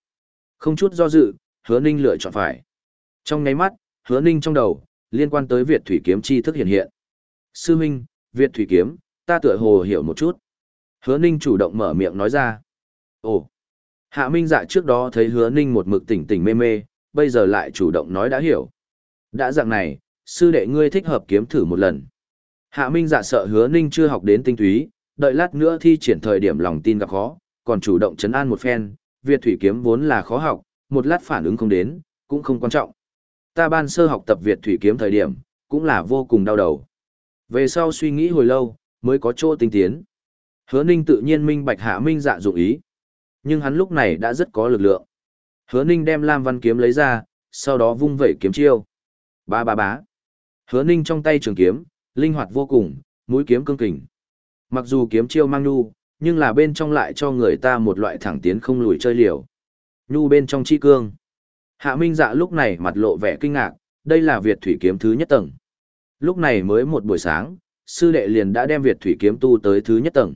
Không chút do dự, hứa ninh lựa chọn phải. Trong ngáy mắt, hứa ninh trong đầu, liên quan tới Việt thủy kiếm chi thức hiện hiện. Sư Minh, Việt thủy kiếm, ta tựa hồ hiểu một chút. Hứa ninh chủ động mở miệng nói ra. Ồ, Hạ Minh dạ trước đó thấy hứa ninh một mực tỉnh tỉnh mê mê, bây giờ lại chủ động nói đã hiểu. Đã dạng này, sư đệ ngươi thích hợp kiếm thử một lần. Hạ Minh dạ sợ hứa ninh chưa học đến tinh túy, đợi lát nữa thi triển thời điểm lòng tin gặp khó, còn chủ động chấn an một phen, Việt thủy kiếm vốn là khó học, một lát phản ứng không đến, cũng không quan trọng. Ta ban sơ học tập Việt thủy kiếm thời điểm, cũng là vô cùng đau đầu. Về sau suy nghĩ hồi lâu, mới có chỗ tinh tiến. Hứa ninh tự nhiên minh bạch hạ minh dạ dụng ý. Nhưng hắn lúc này đã rất có lực lượng. Hứa Ninh đem Lam Văn kiếm lấy ra, sau đó vung vẩy kiếm chiêu. Ba ba bá. Hứa Ninh trong tay trường kiếm, linh hoạt vô cùng, mũi kiếm cương kình. Mặc dù kiếm chiêu mang nhu, nhưng là bên trong lại cho người ta một loại thẳng tiến không lùi chơi liều. Nhu bên trong chi cương. Hạ Minh Dạ lúc này mặt lộ vẻ kinh ngạc, đây là Việt thủy kiếm thứ nhất tầng. Lúc này mới một buổi sáng, sư đệ liền đã đem Việt thủy kiếm tu tới thứ nhất tầng.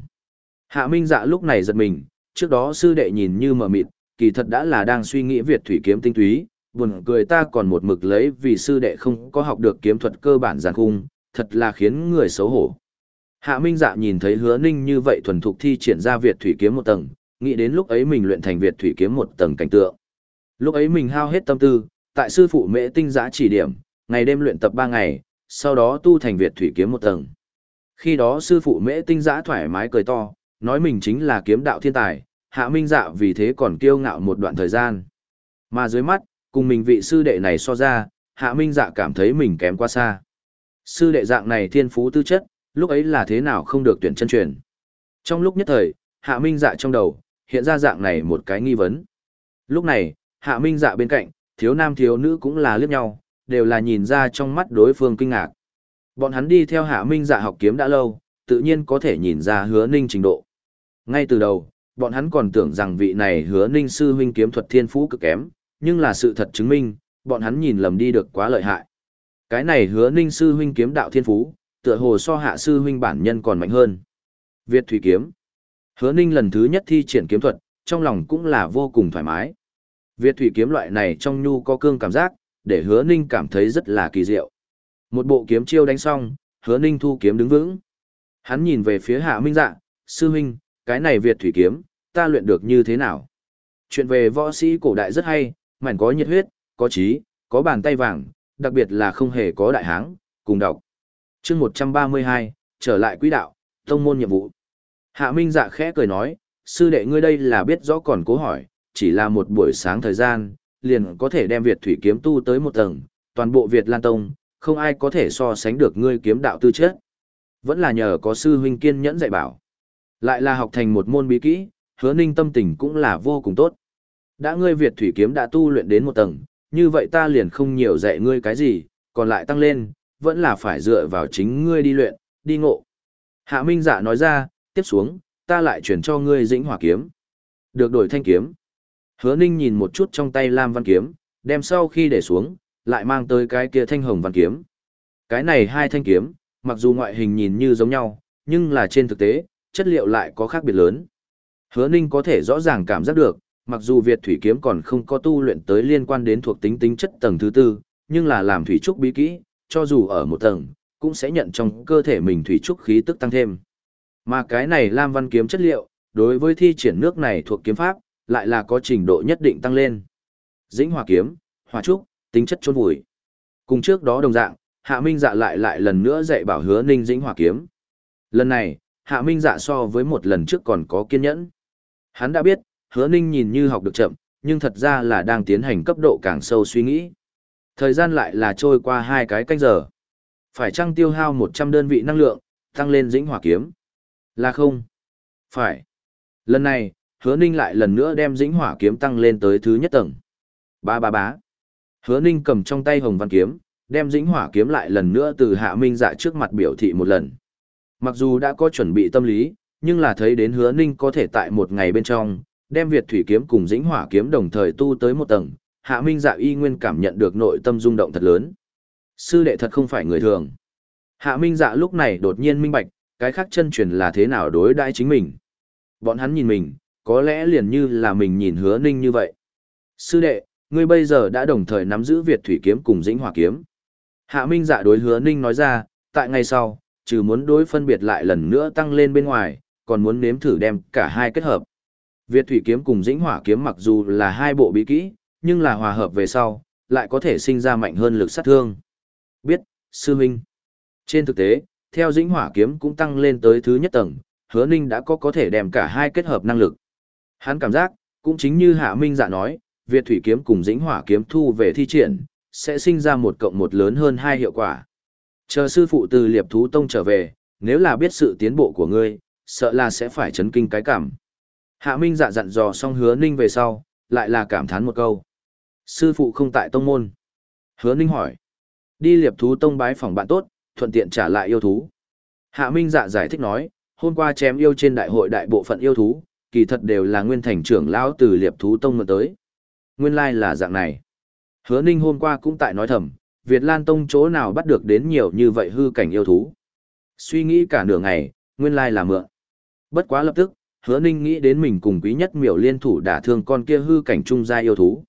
Hạ Minh Dạ lúc này giật mình, trước đó sư đệ nhìn như mờ mịt, kỳ thật đã là đang suy nghĩ Việt thủy kiếm tinh túy, buồn cười ta còn một mực lấy vì sư đệ không có học được kiếm thuật cơ bản giàn khung, thật là khiến người xấu hổ. Hạ Minh Dạ nhìn thấy Hứa Ninh như vậy thuần thục thi triển ra Việt thủy kiếm một tầng, nghĩ đến lúc ấy mình luyện thành Việt thủy kiếm một tầng cảnh tượng. Lúc ấy mình hao hết tâm tư, tại sư phụ Mễ Tinh Giá chỉ điểm, ngày đêm luyện tập 3 ngày, sau đó tu thành Việt thủy kiếm một tầng. Khi đó sư phụ Mễ Tinh Giã thoải mái cười to, nói mình chính là kiếm đạo thiên tài, hạ minh dạ vì thế còn kiêu ngạo một đoạn thời gian. Mà dưới mắt, cùng mình vị sư đệ này so ra, hạ minh dạ cảm thấy mình kém quá xa. Sư đệ dạng này thiên phú tư chất, lúc ấy là thế nào không được tuyển chân truyền. Trong lúc nhất thời, Hạ Minh Dạ trong đầu, hiện ra dạng này một cái nghi vấn. Lúc này, Hạ Minh Dạ bên cạnh, thiếu nam thiếu nữ cũng là liếc nhau, đều là nhìn ra trong mắt đối phương kinh ngạc. Bọn hắn đi theo Hạ Minh Dạ học kiếm đã lâu, tự nhiên có thể nhìn ra hứa ninh trình độ. Ngay từ đầu, bọn hắn còn tưởng rằng vị này hứa ninh sư huynh kiếm thuật thiên phú cực kém, nhưng là sự thật chứng minh, bọn hắn nhìn lầm đi được quá lợi hại. Cái này hứa ninh sư huynh kiếm đạo thiên phú, tựa hồ so hạ sư huynh bản nhân còn mạnh hơn. Việt Thủy Kiếm Hứa ninh lần thứ nhất thi triển kiếm thuật, trong lòng cũng là vô cùng thoải mái. Việt Thủy Kiếm loại này trong nhu có cương cảm giác, để hứa ninh cảm thấy rất là kỳ diệu. Một bộ kiếm chiêu đánh xong, hứa ninh thu kiếm đứng vững. Hắn nhìn về phía hạ minh dạ, sư huynh, cái này Việt Thủy Kiếm, ta luyện được như thế nào? Chuyện về võ sĩ cổ đại rất hay, mảnh có nhiệt huyết, có trí, có bàn tay vàng, đặc biệt là không hề có đại háng, cùng đọc. chương 132, trở lại quỹ đạo, tông môn nhiệm vụ. Hạ Minh dạ khẽ cười nói, sư đệ ngươi đây là biết rõ còn cố hỏi, chỉ là một buổi sáng thời gian, liền có thể đem Việt Thủy kiếm tu tới một tầng, toàn bộ Việt Lan Tông, không ai có thể so sánh được ngươi kiếm đạo tư chất. Vẫn là nhờ có sư huynh kiên nhẫn dạy bảo. Lại là học thành một môn bí kỹ, hứa ninh tâm tình cũng là vô cùng tốt. Đã ngươi Việt Thủy kiếm đã tu luyện đến một tầng, như vậy ta liền không nhiều dạy ngươi cái gì, còn lại tăng lên, vẫn là phải dựa vào chính ngươi đi luyện, đi ngộ. Hạ Minh Dạ nói ra, tiếp xuống, ta lại chuyển cho ngươi dĩnh hỏa kiếm. Được đổi thanh kiếm. Hứa Ninh nhìn một chút trong tay Lam Văn kiếm, đem sau khi để xuống, lại mang tới cái kia thanh hồng văn kiếm. Cái này hai thanh kiếm, mặc dù ngoại hình nhìn như giống nhau, nhưng là trên thực tế, chất liệu lại có khác biệt lớn. Hứa Ninh có thể rõ ràng cảm giác được, mặc dù Việt thủy kiếm còn không có tu luyện tới liên quan đến thuộc tính tính chất tầng thứ tư, nhưng là làm thủy trúc bí kỹ, cho dù ở một tầng, cũng sẽ nhận trong cơ thể mình thủy trúc khí tức tăng thêm. Mà cái này Lam Văn kiếm chất liệu, đối với thi triển nước này thuộc kiếm pháp, lại là có trình độ nhất định tăng lên. Dĩnh hỏa kiếm, hỏa trúc, tính chất chôn vùi. Cùng trước đó đồng dạng, Hạ Minh Dạ lại lại lần nữa dạy bảo Hứa Ninh dĩnh hỏa kiếm. Lần này, Hạ Minh Dạ so với một lần trước còn có kiên nhẫn. Hắn đã biết, Hứa Ninh nhìn như học được chậm, nhưng thật ra là đang tiến hành cấp độ càng sâu suy nghĩ. Thời gian lại là trôi qua hai cái canh giờ. Phải chăng tiêu hao 100 đơn vị năng lượng, tăng lên dĩnh hỏa kiếm? Là không? Phải. Lần này, hứa ninh lại lần nữa đem dĩnh hỏa kiếm tăng lên tới thứ nhất tầng. Ba ba bá. Hứa ninh cầm trong tay hồng văn kiếm, đem dĩnh hỏa kiếm lại lần nữa từ hạ minh dạ trước mặt biểu thị một lần. Mặc dù đã có chuẩn bị tâm lý, nhưng là thấy đến hứa ninh có thể tại một ngày bên trong, đem Việt thủy kiếm cùng dĩnh hỏa kiếm đồng thời tu tới một tầng, hạ minh dạ y nguyên cảm nhận được nội tâm rung động thật lớn. Sư đệ thật không phải người thường. Hạ minh dạ lúc này đột nhiên minh bạch, cái khác chân truyền là thế nào đối đãi chính mình. Bọn hắn nhìn mình, có lẽ liền như là mình nhìn hứa ninh như vậy. Sư đệ, ngươi bây giờ đã đồng thời nắm giữ Việt thủy kiếm cùng dĩnh hỏa kiếm. Hạ minh dạ đối hứa ninh nói ra, tại ngày sau, trừ muốn đối phân biệt lại lần nữa tăng lên bên ngoài, còn muốn nếm thử đem cả hai kết hợp. Việt thủy kiếm cùng dĩnh hỏa kiếm mặc dù là hai bộ bí kỹ, nhưng là hòa hợp về sau, lại có thể sinh ra mạnh hơn lực sát thương. Biết, sư minh. Trên thực tế, theo dĩnh hỏa kiếm cũng tăng lên tới thứ nhất tầng, hứa ninh đã có có thể đem cả hai kết hợp năng lực. Hắn cảm giác, cũng chính như hạ minh dạ nói, Việt thủy kiếm cùng dĩnh hỏa kiếm thu về thi triển, sẽ sinh ra một cộng một lớn hơn hai hiệu quả. Chờ sư phụ từ liệp thú tông trở về, nếu là biết sự tiến bộ của ngươi, sợ là sẽ phải chấn kinh cái cảm. Hạ Minh dạ dặn dò xong hứa ninh về sau, lại là cảm thán một câu. Sư phụ không tại tông môn. Hứa ninh hỏi. Đi liệp thú tông bái phòng bạn tốt, thuận tiện trả lại yêu thú. Hạ Minh dạ giải thích nói, hôm qua chém yêu trên đại hội đại bộ phận yêu thú, kỳ thật đều là nguyên thành trưởng lão từ liệp thú tông mượn tới. Nguyên lai là dạng này. Hứa ninh hôm qua cũng tại nói thầm, Việt Lan Tông chỗ nào bắt được đến nhiều như vậy hư cảnh yêu thú. Suy nghĩ cả nửa ngày, nguyên lai là mượn. Bất quá lập tức, hứa ninh nghĩ đến mình cùng quý nhất miểu liên thủ đả thương con kia hư cảnh trung gia yêu thú.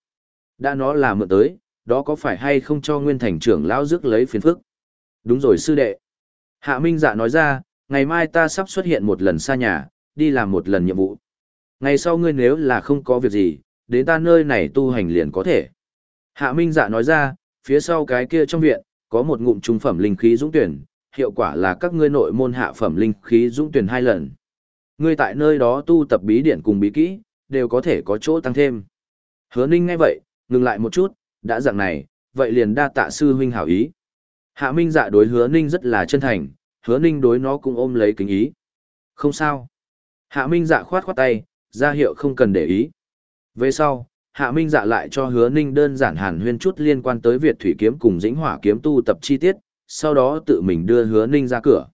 Đã nó là mượn tới, đó có phải hay không cho nguyên thành trưởng lão rước lấy phiền phức? Đúng rồi sư đệ. Hạ Minh dạ nói ra, ngày mai ta sắp xuất hiện một lần xa nhà, đi làm một lần nhiệm vụ. Ngày sau ngươi nếu là không có việc gì, đến ta nơi này tu hành liền có thể. Hạ Minh dạ nói ra, phía sau cái kia trong viện, có một ngụm trung phẩm linh khí dũng tuyển, hiệu quả là các ngươi nội môn hạ phẩm linh khí dũng tuyển hai lần. Ngươi tại nơi đó tu tập bí điển cùng bí kỹ, đều có thể có chỗ tăng thêm. Hứa Ninh ngay vậy, ngừng lại một chút, đã dạng này, vậy liền đa tạ sư huynh hảo ý. Hạ Minh dạ đối hứa Ninh rất là chân thành, hứa ninh đối nó cũng ôm lấy kính ý. Không sao. Hạ Minh dạ khoát khoát tay, ra hiệu không cần để ý. Về sau, Hạ Minh dạ lại cho hứa ninh đơn giản hàn huyên chút liên quan tới Việt Thủy Kiếm cùng dĩnh hỏa kiếm tu tập chi tiết, sau đó tự mình đưa hứa ninh ra cửa.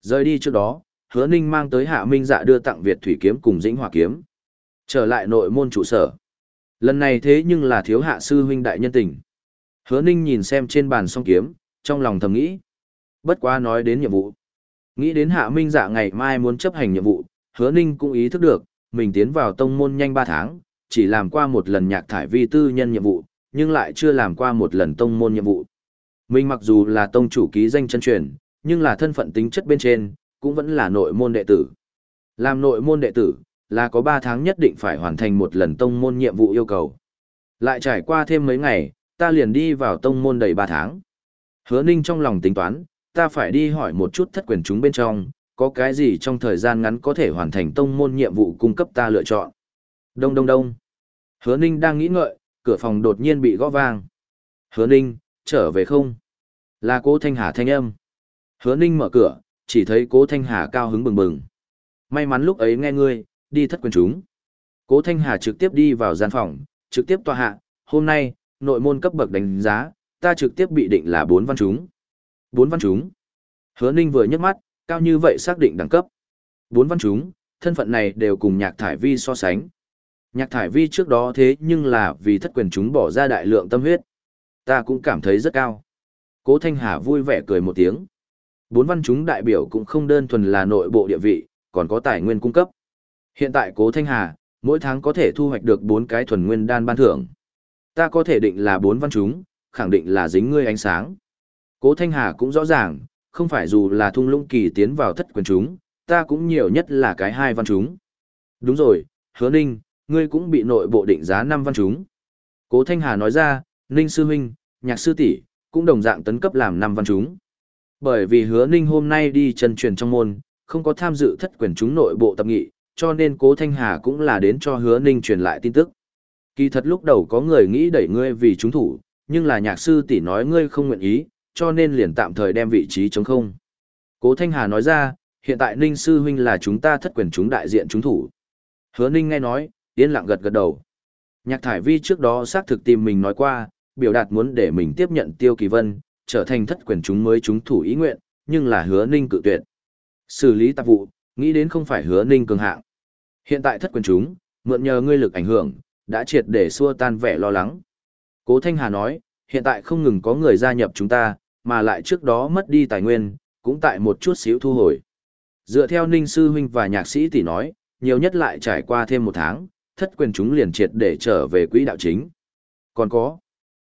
Rời đi trước đó, hứa ninh mang tới Hạ Minh dạ đưa tặng Việt Thủy Kiếm cùng dĩnh hỏa kiếm. Trở lại nội môn trụ sở. Lần này thế nhưng là thiếu hạ sư huynh đại nhân tình. Hứa ninh nhìn xem trên bàn song kiếm, trong lòng thầm nghĩ. Bất quá nói đến nhiệm vụ. Nghĩ đến hạ minh dạ ngày mai muốn chấp hành nhiệm vụ, hứa ninh cũng ý thức được, mình tiến vào tông môn nhanh 3 tháng, chỉ làm qua một lần nhạc thải vi tư nhân nhiệm vụ, nhưng lại chưa làm qua một lần tông môn nhiệm vụ. Mình mặc dù là tông chủ ký danh chân truyền, nhưng là thân phận tính chất bên trên, cũng vẫn là nội môn đệ tử. Làm nội môn đệ tử, là có 3 tháng nhất định phải hoàn thành một lần tông môn nhiệm vụ yêu cầu. Lại trải qua thêm mấy ngày, ta liền đi vào tông môn đầy 3 tháng. Hứa Ninh trong lòng tính toán, ta phải đi hỏi một chút thất quyền chúng bên trong, có cái gì trong thời gian ngắn có thể hoàn thành tông môn nhiệm vụ cung cấp ta lựa chọn. Đông đông đông. Hứa Ninh đang nghĩ ngợi, cửa phòng đột nhiên bị gõ vang. Hứa Ninh, trở về không? Là cố Thanh Hà thanh âm. Hứa Ninh mở cửa, chỉ thấy cố Thanh Hà cao hứng bừng bừng. May mắn lúc ấy nghe ngươi, đi thất quyền chúng. Cố Thanh Hà trực tiếp đi vào gian phòng, trực tiếp tòa hạ, hôm nay, nội môn cấp bậc đánh giá, ta trực tiếp bị định là bốn văn chúng. Bốn văn chúng. Hứa Ninh vừa nhấc mắt, cao như vậy xác định đẳng cấp. Bốn văn chúng, thân phận này đều cùng nhạc thải vi so sánh. Nhạc thải vi trước đó thế nhưng là vì thất quyền chúng bỏ ra đại lượng tâm huyết. Ta cũng cảm thấy rất cao. Cố Thanh Hà vui vẻ cười một tiếng. Bốn văn chúng đại biểu cũng không đơn thuần là nội bộ địa vị, còn có tài nguyên cung cấp. Hiện tại Cố Thanh Hà, mỗi tháng có thể thu hoạch được bốn cái thuần nguyên đan ban thưởng. Ta có thể định là bốn văn chúng, khẳng định là dính ngươi ánh sáng. Cố Thanh Hà cũng rõ ràng, không phải dù là thung lũng kỳ tiến vào thất quyền chúng, ta cũng nhiều nhất là cái hai văn chúng. Đúng rồi, hứa ninh, ngươi cũng bị nội bộ định giá năm văn chúng. Cố Thanh Hà nói ra, ninh sư Minh, nhạc sư tỷ cũng đồng dạng tấn cấp làm năm văn chúng. Bởi vì hứa ninh hôm nay đi chân truyền trong môn, không có tham dự thất quyền chúng nội bộ tập nghị, cho nên cố Thanh Hà cũng là đến cho hứa ninh truyền lại tin tức. Kỳ thật lúc đầu có người nghĩ đẩy ngươi vì chúng thủ, nhưng là nhạc sư tỷ nói ngươi không nguyện ý, cho nên liền tạm thời đem vị trí trống không. Cố Thanh Hà nói ra, hiện tại Ninh Sư Huynh là chúng ta thất quyền chúng đại diện chúng thủ. Hứa Ninh nghe nói, yên lặng gật gật đầu. Nhạc Thải Vi trước đó xác thực tìm mình nói qua, biểu đạt muốn để mình tiếp nhận Tiêu Kỳ Vân, trở thành thất quyền chúng mới chúng thủ ý nguyện, nhưng là hứa Ninh cự tuyệt. Xử lý tạp vụ, nghĩ đến không phải hứa Ninh cường hạng. Hiện tại thất quyền chúng, mượn nhờ ngươi lực ảnh hưởng, đã triệt để xua tan vẻ lo lắng. Cố Thanh Hà nói, hiện tại không ngừng có người gia nhập chúng ta, mà lại trước đó mất đi tài nguyên, cũng tại một chút xíu thu hồi. Dựa theo Ninh Sư Huynh và nhạc sĩ tỷ nói, nhiều nhất lại trải qua thêm một tháng, thất quyền chúng liền triệt để trở về quỹ đạo chính. Còn có,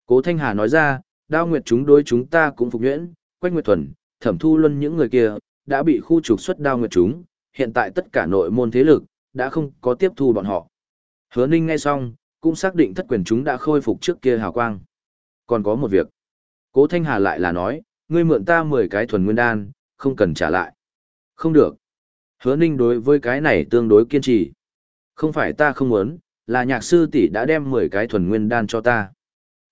Cố Thanh Hà nói ra, đao nguyệt chúng đối chúng ta cũng phục nhuyễn, quách nguyệt thuần, thẩm thu luân những người kia, đã bị khu trục xuất đao nguyệt chúng, hiện tại tất cả nội môn thế lực, đã không có tiếp thu bọn họ. Hứa Ninh nghe xong, cũng xác định thất quyền chúng đã khôi phục trước kia hào quang. Còn có một việc. Cố Thanh Hà lại là nói, ngươi mượn ta 10 cái thuần nguyên đan, không cần trả lại. Không được. Hứa Ninh đối với cái này tương đối kiên trì. Không phải ta không muốn, là nhạc sư tỷ đã đem 10 cái thuần nguyên đan cho ta.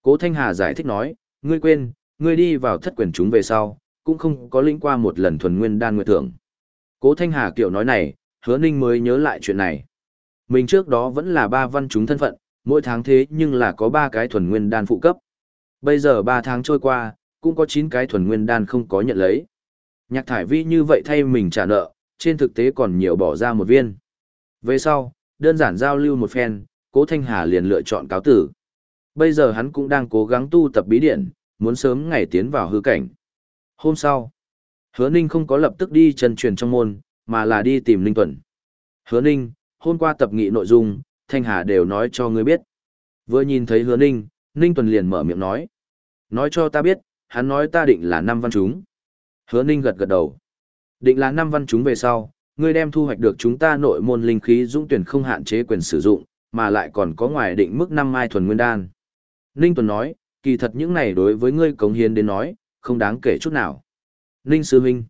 Cố Thanh Hà giải thích nói, ngươi quên, ngươi đi vào thất quyền chúng về sau, cũng không có lĩnh qua một lần thuần nguyên đan nguyệt thưởng. Cố Thanh Hà kiểu nói này, hứa ninh mới nhớ lại chuyện này. Mình trước đó vẫn là ba văn chúng thân phận, mỗi tháng thế nhưng là có ba cái thuần nguyên đan phụ cấp. Bây giờ ba tháng trôi qua, cũng có chín cái thuần nguyên đan không có nhận lấy. Nhạc thải vi như vậy thay mình trả nợ, trên thực tế còn nhiều bỏ ra một viên. Về sau, đơn giản giao lưu một phen, cố Thanh Hà liền lựa chọn cáo tử. Bây giờ hắn cũng đang cố gắng tu tập bí điện, muốn sớm ngày tiến vào hư cảnh. Hôm sau, hứa ninh không có lập tức đi chân truyền trong môn, mà là đi tìm Ninh Tuần. Hứa ninh, hôm qua tập nghị nội dung, Thanh Hà đều nói cho ngươi biết. Vừa nhìn thấy hứa ninh, Ninh Tuần liền mở miệng nói. Nói cho ta biết, hắn nói ta định là năm văn chúng. Hứa Ninh gật gật đầu. Định là năm văn chúng về sau, ngươi đem thu hoạch được chúng ta nội môn linh khí dũng tuyển không hạn chế quyền sử dụng, mà lại còn có ngoài định mức năm mai thuần nguyên đan. Ninh Tuần nói, kỳ thật những này đối với ngươi cống hiến đến nói, không đáng kể chút nào. Ninh Sư Minh.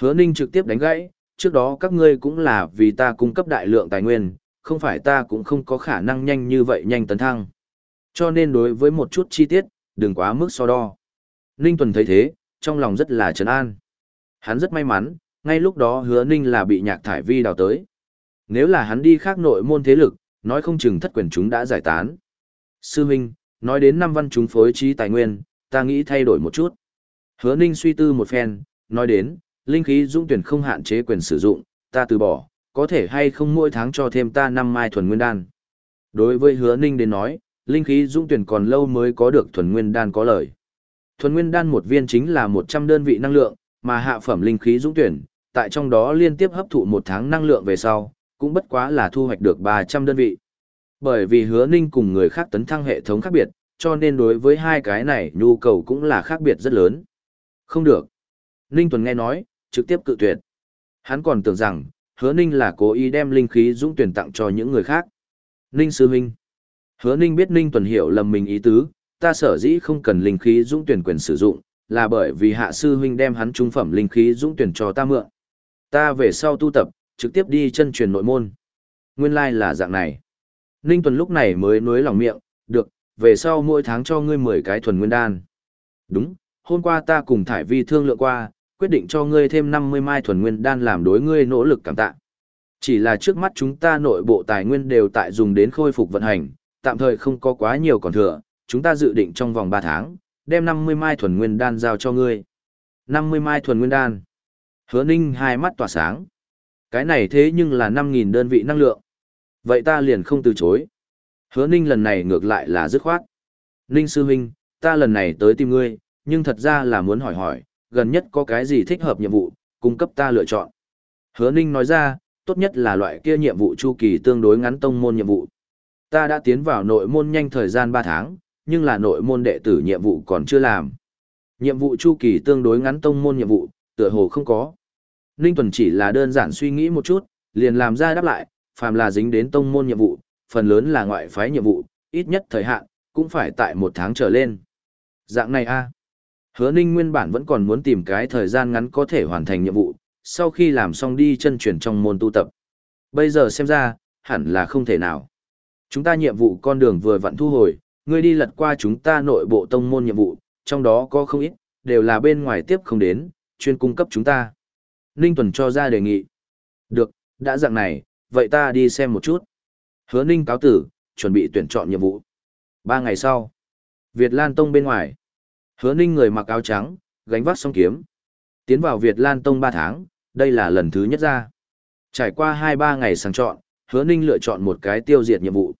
Hứa Ninh trực tiếp đánh gãy, trước đó các ngươi cũng là vì ta cung cấp đại lượng tài nguyên, không phải ta cũng không có khả năng nhanh như vậy nhanh tấn thăng. Cho nên đối với một chút chi tiết, đừng quá mức so đo. Ninh Tuần thấy thế, trong lòng rất là trấn an. Hắn rất may mắn, ngay lúc đó hứa ninh là bị nhạc thải vi đào tới. Nếu là hắn đi khác nội môn thế lực, nói không chừng thất quyền chúng đã giải tán. Sư Minh, nói đến năm văn chúng phối trí tài nguyên, ta nghĩ thay đổi một chút. Hứa ninh suy tư một phen, nói đến, linh khí dũng tuyển không hạn chế quyền sử dụng, ta từ bỏ, có thể hay không mỗi tháng cho thêm ta năm mai thuần nguyên đan. Đối với hứa ninh đến nói, linh khí dũng tuyển còn lâu mới có được thuần nguyên đan có lời. Thuần nguyên đan một viên chính là 100 đơn vị năng lượng, mà hạ phẩm linh khí dũng tuyển, tại trong đó liên tiếp hấp thụ một tháng năng lượng về sau, cũng bất quá là thu hoạch được 300 đơn vị. Bởi vì hứa ninh cùng người khác tấn thăng hệ thống khác biệt, cho nên đối với hai cái này nhu cầu cũng là khác biệt rất lớn. Không được. Ninh Tuần nghe nói, trực tiếp cự tuyệt. Hắn còn tưởng rằng, hứa ninh là cố ý đem linh khí dũng tuyển tặng cho những người khác. Ninh Sư Minh. Hứa ninh biết Ninh Tuần hiểu lầm mình ý tứ, ta sở dĩ không cần linh khí dũng tuyển quyền sử dụng, là bởi vì hạ sư huynh đem hắn trung phẩm linh khí dũng tuyển cho ta mượn. Ta về sau tu tập, trực tiếp đi chân truyền nội môn. Nguyên lai like là dạng này. Ninh Tuần lúc này mới nuối lòng miệng, được, về sau mỗi tháng cho ngươi 10 cái thuần nguyên đan. Đúng, hôm qua ta cùng Thải Vi thương lượng qua, quyết định cho ngươi thêm 50 mai thuần nguyên đan làm đối ngươi nỗ lực cảm tạ. Chỉ là trước mắt chúng ta nội bộ tài nguyên đều tại dùng đến khôi phục vận hành, tạm thời không có quá nhiều còn thừa, chúng ta dự định trong vòng 3 tháng, đem 50 mai thuần nguyên đan giao cho ngươi. 50 mai thuần nguyên đan. Hứa Ninh hai mắt tỏa sáng. Cái này thế nhưng là 5.000 đơn vị năng lượng. Vậy ta liền không từ chối. Hứa Ninh lần này ngược lại là dứt khoát. Ninh Sư Huynh, ta lần này tới tìm ngươi, nhưng thật ra là muốn hỏi hỏi, gần nhất có cái gì thích hợp nhiệm vụ, cung cấp ta lựa chọn. Hứa Ninh nói ra, tốt nhất là loại kia nhiệm vụ chu kỳ tương đối ngắn tông môn nhiệm vụ. Ta đã tiến vào nội môn nhanh thời gian 3 tháng, nhưng là nội môn đệ tử nhiệm vụ còn chưa làm. Nhiệm vụ chu kỳ tương đối ngắn tông môn nhiệm vụ, tựa hồ không có. Ninh Tuần chỉ là đơn giản suy nghĩ một chút, liền làm ra đáp lại, phàm là dính đến tông môn nhiệm vụ, phần lớn là ngoại phái nhiệm vụ, ít nhất thời hạn, cũng phải tại một tháng trở lên. Dạng này a Hứa Ninh nguyên bản vẫn còn muốn tìm cái thời gian ngắn có thể hoàn thành nhiệm vụ, sau khi làm xong đi chân chuyển trong môn tu tập. Bây giờ xem ra, hẳn là không thể nào. Chúng ta nhiệm vụ con đường vừa vặn thu hồi, ngươi đi lật qua chúng ta nội bộ tông môn nhiệm vụ, trong đó có không ít, đều là bên ngoài tiếp không đến, chuyên cung cấp chúng ta. Ninh Tuần cho ra đề nghị. Được, đã dạng này, vậy ta đi xem một chút. Hứa Ninh cáo tử, chuẩn bị tuyển chọn nhiệm vụ. Ba ngày sau, Việt Lan Tông bên ngoài. Hứa Ninh người mặc áo trắng, gánh vác song kiếm. Tiến vào Việt Lan Tông ba tháng, đây là lần thứ nhất ra. Trải qua hai ba ngày sàng chọn, Hứa Ninh lựa chọn một cái tiêu diệt nhiệm vụ.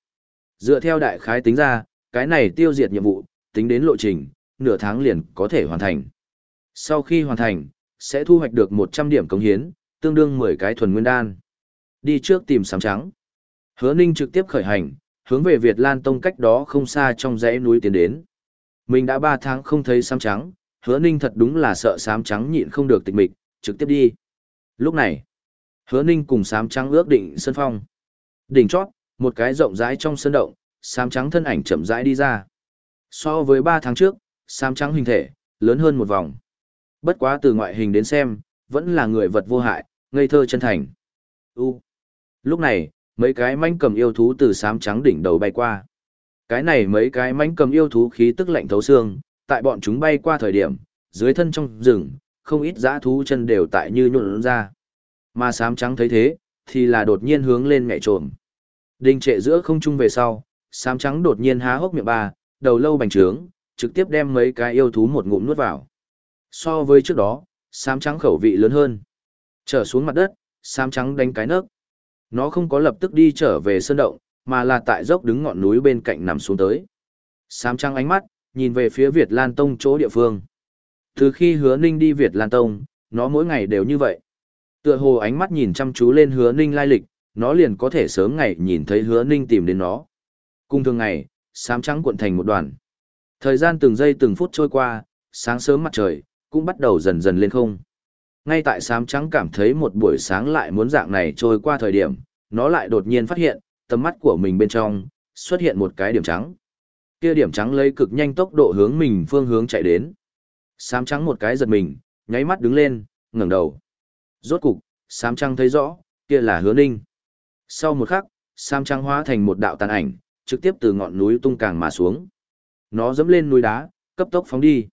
Dựa theo đại khái tính ra, cái này tiêu diệt nhiệm vụ, tính đến lộ trình, nửa tháng liền có thể hoàn thành. Sau khi hoàn thành, sẽ thu hoạch được 100 điểm cống hiến, tương đương 10 cái thuần nguyên đan. Đi trước tìm sám trắng. Hứa Ninh trực tiếp khởi hành, hướng về Việt Lan Tông cách đó không xa trong dãy núi tiến đến. Mình đã 3 tháng không thấy sám trắng, Hứa Ninh thật đúng là sợ sám trắng nhịn không được tịch mịch, trực tiếp đi. Lúc này, Hứa Ninh cùng sám trắng ước định sân phong. Đỉnh chót, một cái rộng rãi trong sân động, sám trắng thân ảnh chậm rãi đi ra. So với 3 tháng trước, sám trắng hình thể, lớn hơn một vòng. Bất quá từ ngoại hình đến xem, vẫn là người vật vô hại, ngây thơ chân thành. U. Lúc này, mấy cái manh cầm yêu thú từ xám trắng đỉnh đầu bay qua. Cái này mấy cái manh cầm yêu thú khí tức lạnh thấu xương, tại bọn chúng bay qua thời điểm, dưới thân trong rừng, không ít dã thú chân đều tại như nhuộn ra. Mà xám trắng thấy thế, thì là đột nhiên hướng lên nhảy trộm. Đình trệ giữa không trung về sau, xám trắng đột nhiên há hốc miệng ba, đầu lâu bành trướng, trực tiếp đem mấy cái yêu thú một ngụm nuốt vào. So với trước đó, sám trắng khẩu vị lớn hơn. Trở xuống mặt đất, sám trắng đánh cái nấc. Nó không có lập tức đi trở về sơn động, mà là tại dốc đứng ngọn núi bên cạnh nằm xuống tới. Sám trắng ánh mắt, nhìn về phía Việt Lan Tông chỗ địa phương. Từ khi hứa ninh đi Việt Lan Tông, nó mỗi ngày đều như vậy. Tựa hồ ánh mắt nhìn chăm chú lên hứa ninh lai lịch, nó liền có thể sớm ngày nhìn thấy hứa ninh tìm đến nó. Cùng thường ngày, sám trắng cuộn thành một đoàn. Thời gian từng giây từng phút trôi qua, sáng sớm mặt trời, cũng bắt đầu dần dần lên không. Ngay tại sám trắng cảm thấy một buổi sáng lại muốn dạng này trôi qua thời điểm, nó lại đột nhiên phát hiện, tầm mắt của mình bên trong, xuất hiện một cái điểm trắng. Kia điểm trắng lấy cực nhanh tốc độ hướng mình phương hướng chạy đến. Sám trắng một cái giật mình, nháy mắt đứng lên, ngẩng đầu. Rốt cục, sám trắng thấy rõ, kia là hứa ninh. Sau một khắc, sám trắng hóa thành một đạo tàn ảnh, trực tiếp từ ngọn núi tung càng mà xuống. Nó dẫm lên núi đá, cấp tốc phóng đi.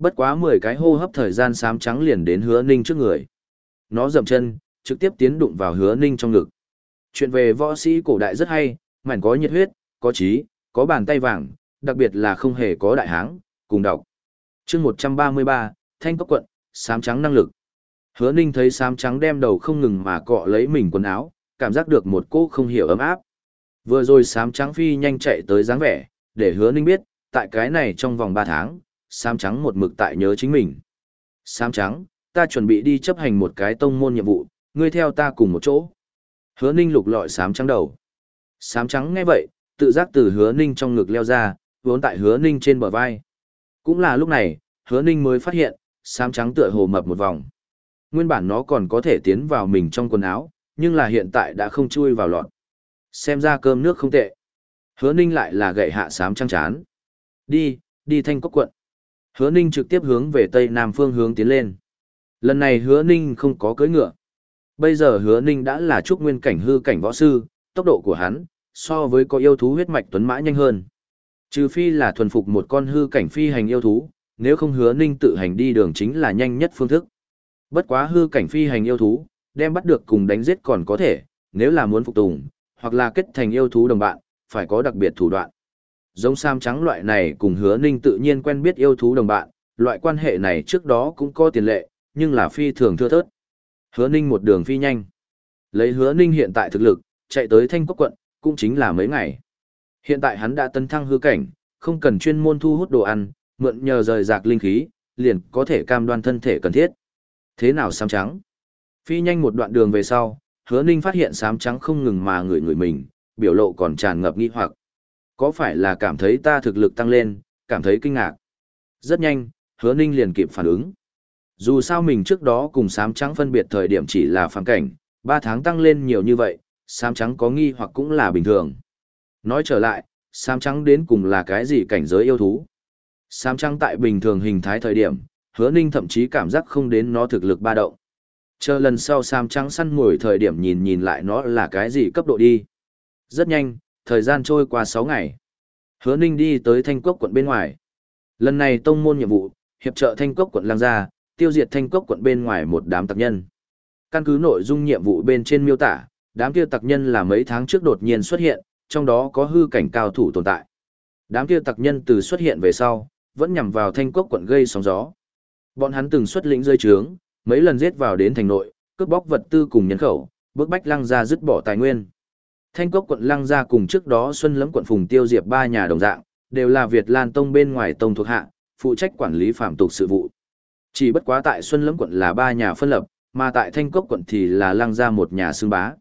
Bất quá 10 cái hô hấp thời gian sám trắng liền đến hứa ninh trước người. Nó dậm chân, trực tiếp tiến đụng vào hứa ninh trong ngực. Chuyện về võ sĩ cổ đại rất hay, mảnh có nhiệt huyết, có trí, có bàn tay vàng, đặc biệt là không hề có đại háng, cùng đọc. chương 133, Thanh Cốc Quận, sám trắng năng lực. Hứa ninh thấy sám trắng đem đầu không ngừng mà cọ lấy mình quần áo, cảm giác được một cô không hiểu ấm áp. Vừa rồi sám trắng phi nhanh chạy tới dáng vẻ, để hứa ninh biết, tại cái này trong vòng 3 tháng, sám trắng một mực tại nhớ chính mình. Sám trắng, ta chuẩn bị đi chấp hành một cái tông môn nhiệm vụ, ngươi theo ta cùng một chỗ. Hứa ninh lục lọi sám trắng đầu. Sám trắng nghe vậy, tự giác từ hứa ninh trong ngực leo ra, vốn tại hứa ninh trên bờ vai. Cũng là lúc này, hứa ninh mới phát hiện, sám trắng tựa hồ mập một vòng. Nguyên bản nó còn có thể tiến vào mình trong quần áo, nhưng là hiện tại đã không chui vào lọt. Xem ra cơm nước không tệ. Hứa ninh lại là gậy hạ sám trắng chán. Đi, đi thanh cốc quận. Hứa ninh trực tiếp hướng về tây nam phương hướng tiến lên. Lần này hứa ninh không có cưỡi ngựa. Bây giờ hứa ninh đã là trúc nguyên cảnh hư cảnh võ sư, tốc độ của hắn, so với có yêu thú huyết mạch tuấn mã nhanh hơn. Trừ phi là thuần phục một con hư cảnh phi hành yêu thú, nếu không hứa ninh tự hành đi đường chính là nhanh nhất phương thức. Bất quá hư cảnh phi hành yêu thú, đem bắt được cùng đánh giết còn có thể, nếu là muốn phục tùng, hoặc là kết thành yêu thú đồng bạn, phải có đặc biệt thủ đoạn. Giống Sam trắng loại này cùng hứa ninh tự nhiên quen biết yêu thú đồng bạn, loại quan hệ này trước đó cũng có tiền lệ, nhưng là phi thường thưa thớt. Hứa ninh một đường phi nhanh. Lấy hứa ninh hiện tại thực lực, chạy tới thanh quốc quận, cũng chính là mấy ngày. Hiện tại hắn đã tân thăng hư cảnh, không cần chuyên môn thu hút đồ ăn, mượn nhờ rời rạc linh khí, liền có thể cam đoan thân thể cần thiết. Thế nào Sam trắng? Phi nhanh một đoạn đường về sau, hứa ninh phát hiện sám trắng không ngừng mà ngửi người mình, biểu lộ còn tràn ngập nghi hoặc. Có phải là cảm thấy ta thực lực tăng lên, cảm thấy kinh ngạc? Rất nhanh, hứa ninh liền kịp phản ứng. Dù sao mình trước đó cùng sám trắng phân biệt thời điểm chỉ là phản cảnh, 3 tháng tăng lên nhiều như vậy, sám trắng có nghi hoặc cũng là bình thường. Nói trở lại, sám trắng đến cùng là cái gì cảnh giới yêu thú? Sám trắng tại bình thường hình thái thời điểm, hứa ninh thậm chí cảm giác không đến nó thực lực ba động. Chờ lần sau Sám trắng săn mồi thời điểm nhìn nhìn lại nó là cái gì cấp độ đi. Rất nhanh, thời gian trôi qua 6 ngày. Hứa Ninh đi tới Thanh Cốc quận bên ngoài. Lần này tông môn nhiệm vụ, hiệp trợ Thanh Cốc quận lang Gia tiêu diệt Thanh Cốc quận bên ngoài một đám tặc nhân. Căn cứ nội dung nhiệm vụ bên trên miêu tả, đám kia tặc nhân là mấy tháng trước đột nhiên xuất hiện, trong đó có hư cảnh cao thủ tồn tại. Đám kia tặc nhân từ xuất hiện về sau, vẫn nhằm vào Thanh Cốc quận gây sóng gió. Bọn hắn từng xuất lĩnh rơi trướng, mấy lần giết vào đến thành nội, cướp bóc vật tư cùng nhân khẩu, bước bách lăng gia dứt bỏ tài nguyên. Thanh cốc quận lăng gia cùng trước đó Xuân Lẫm quận Phùng Tiêu Diệp ba nhà đồng dạng, đều là Việt Lan Tông bên ngoài tông thuộc hạ, phụ trách quản lý phạm tục sự vụ. Chỉ bất quá tại Xuân Lẫm quận là ba nhà phân lập, mà tại Thanh cốc quận thì là lăng gia một nhà xương bá.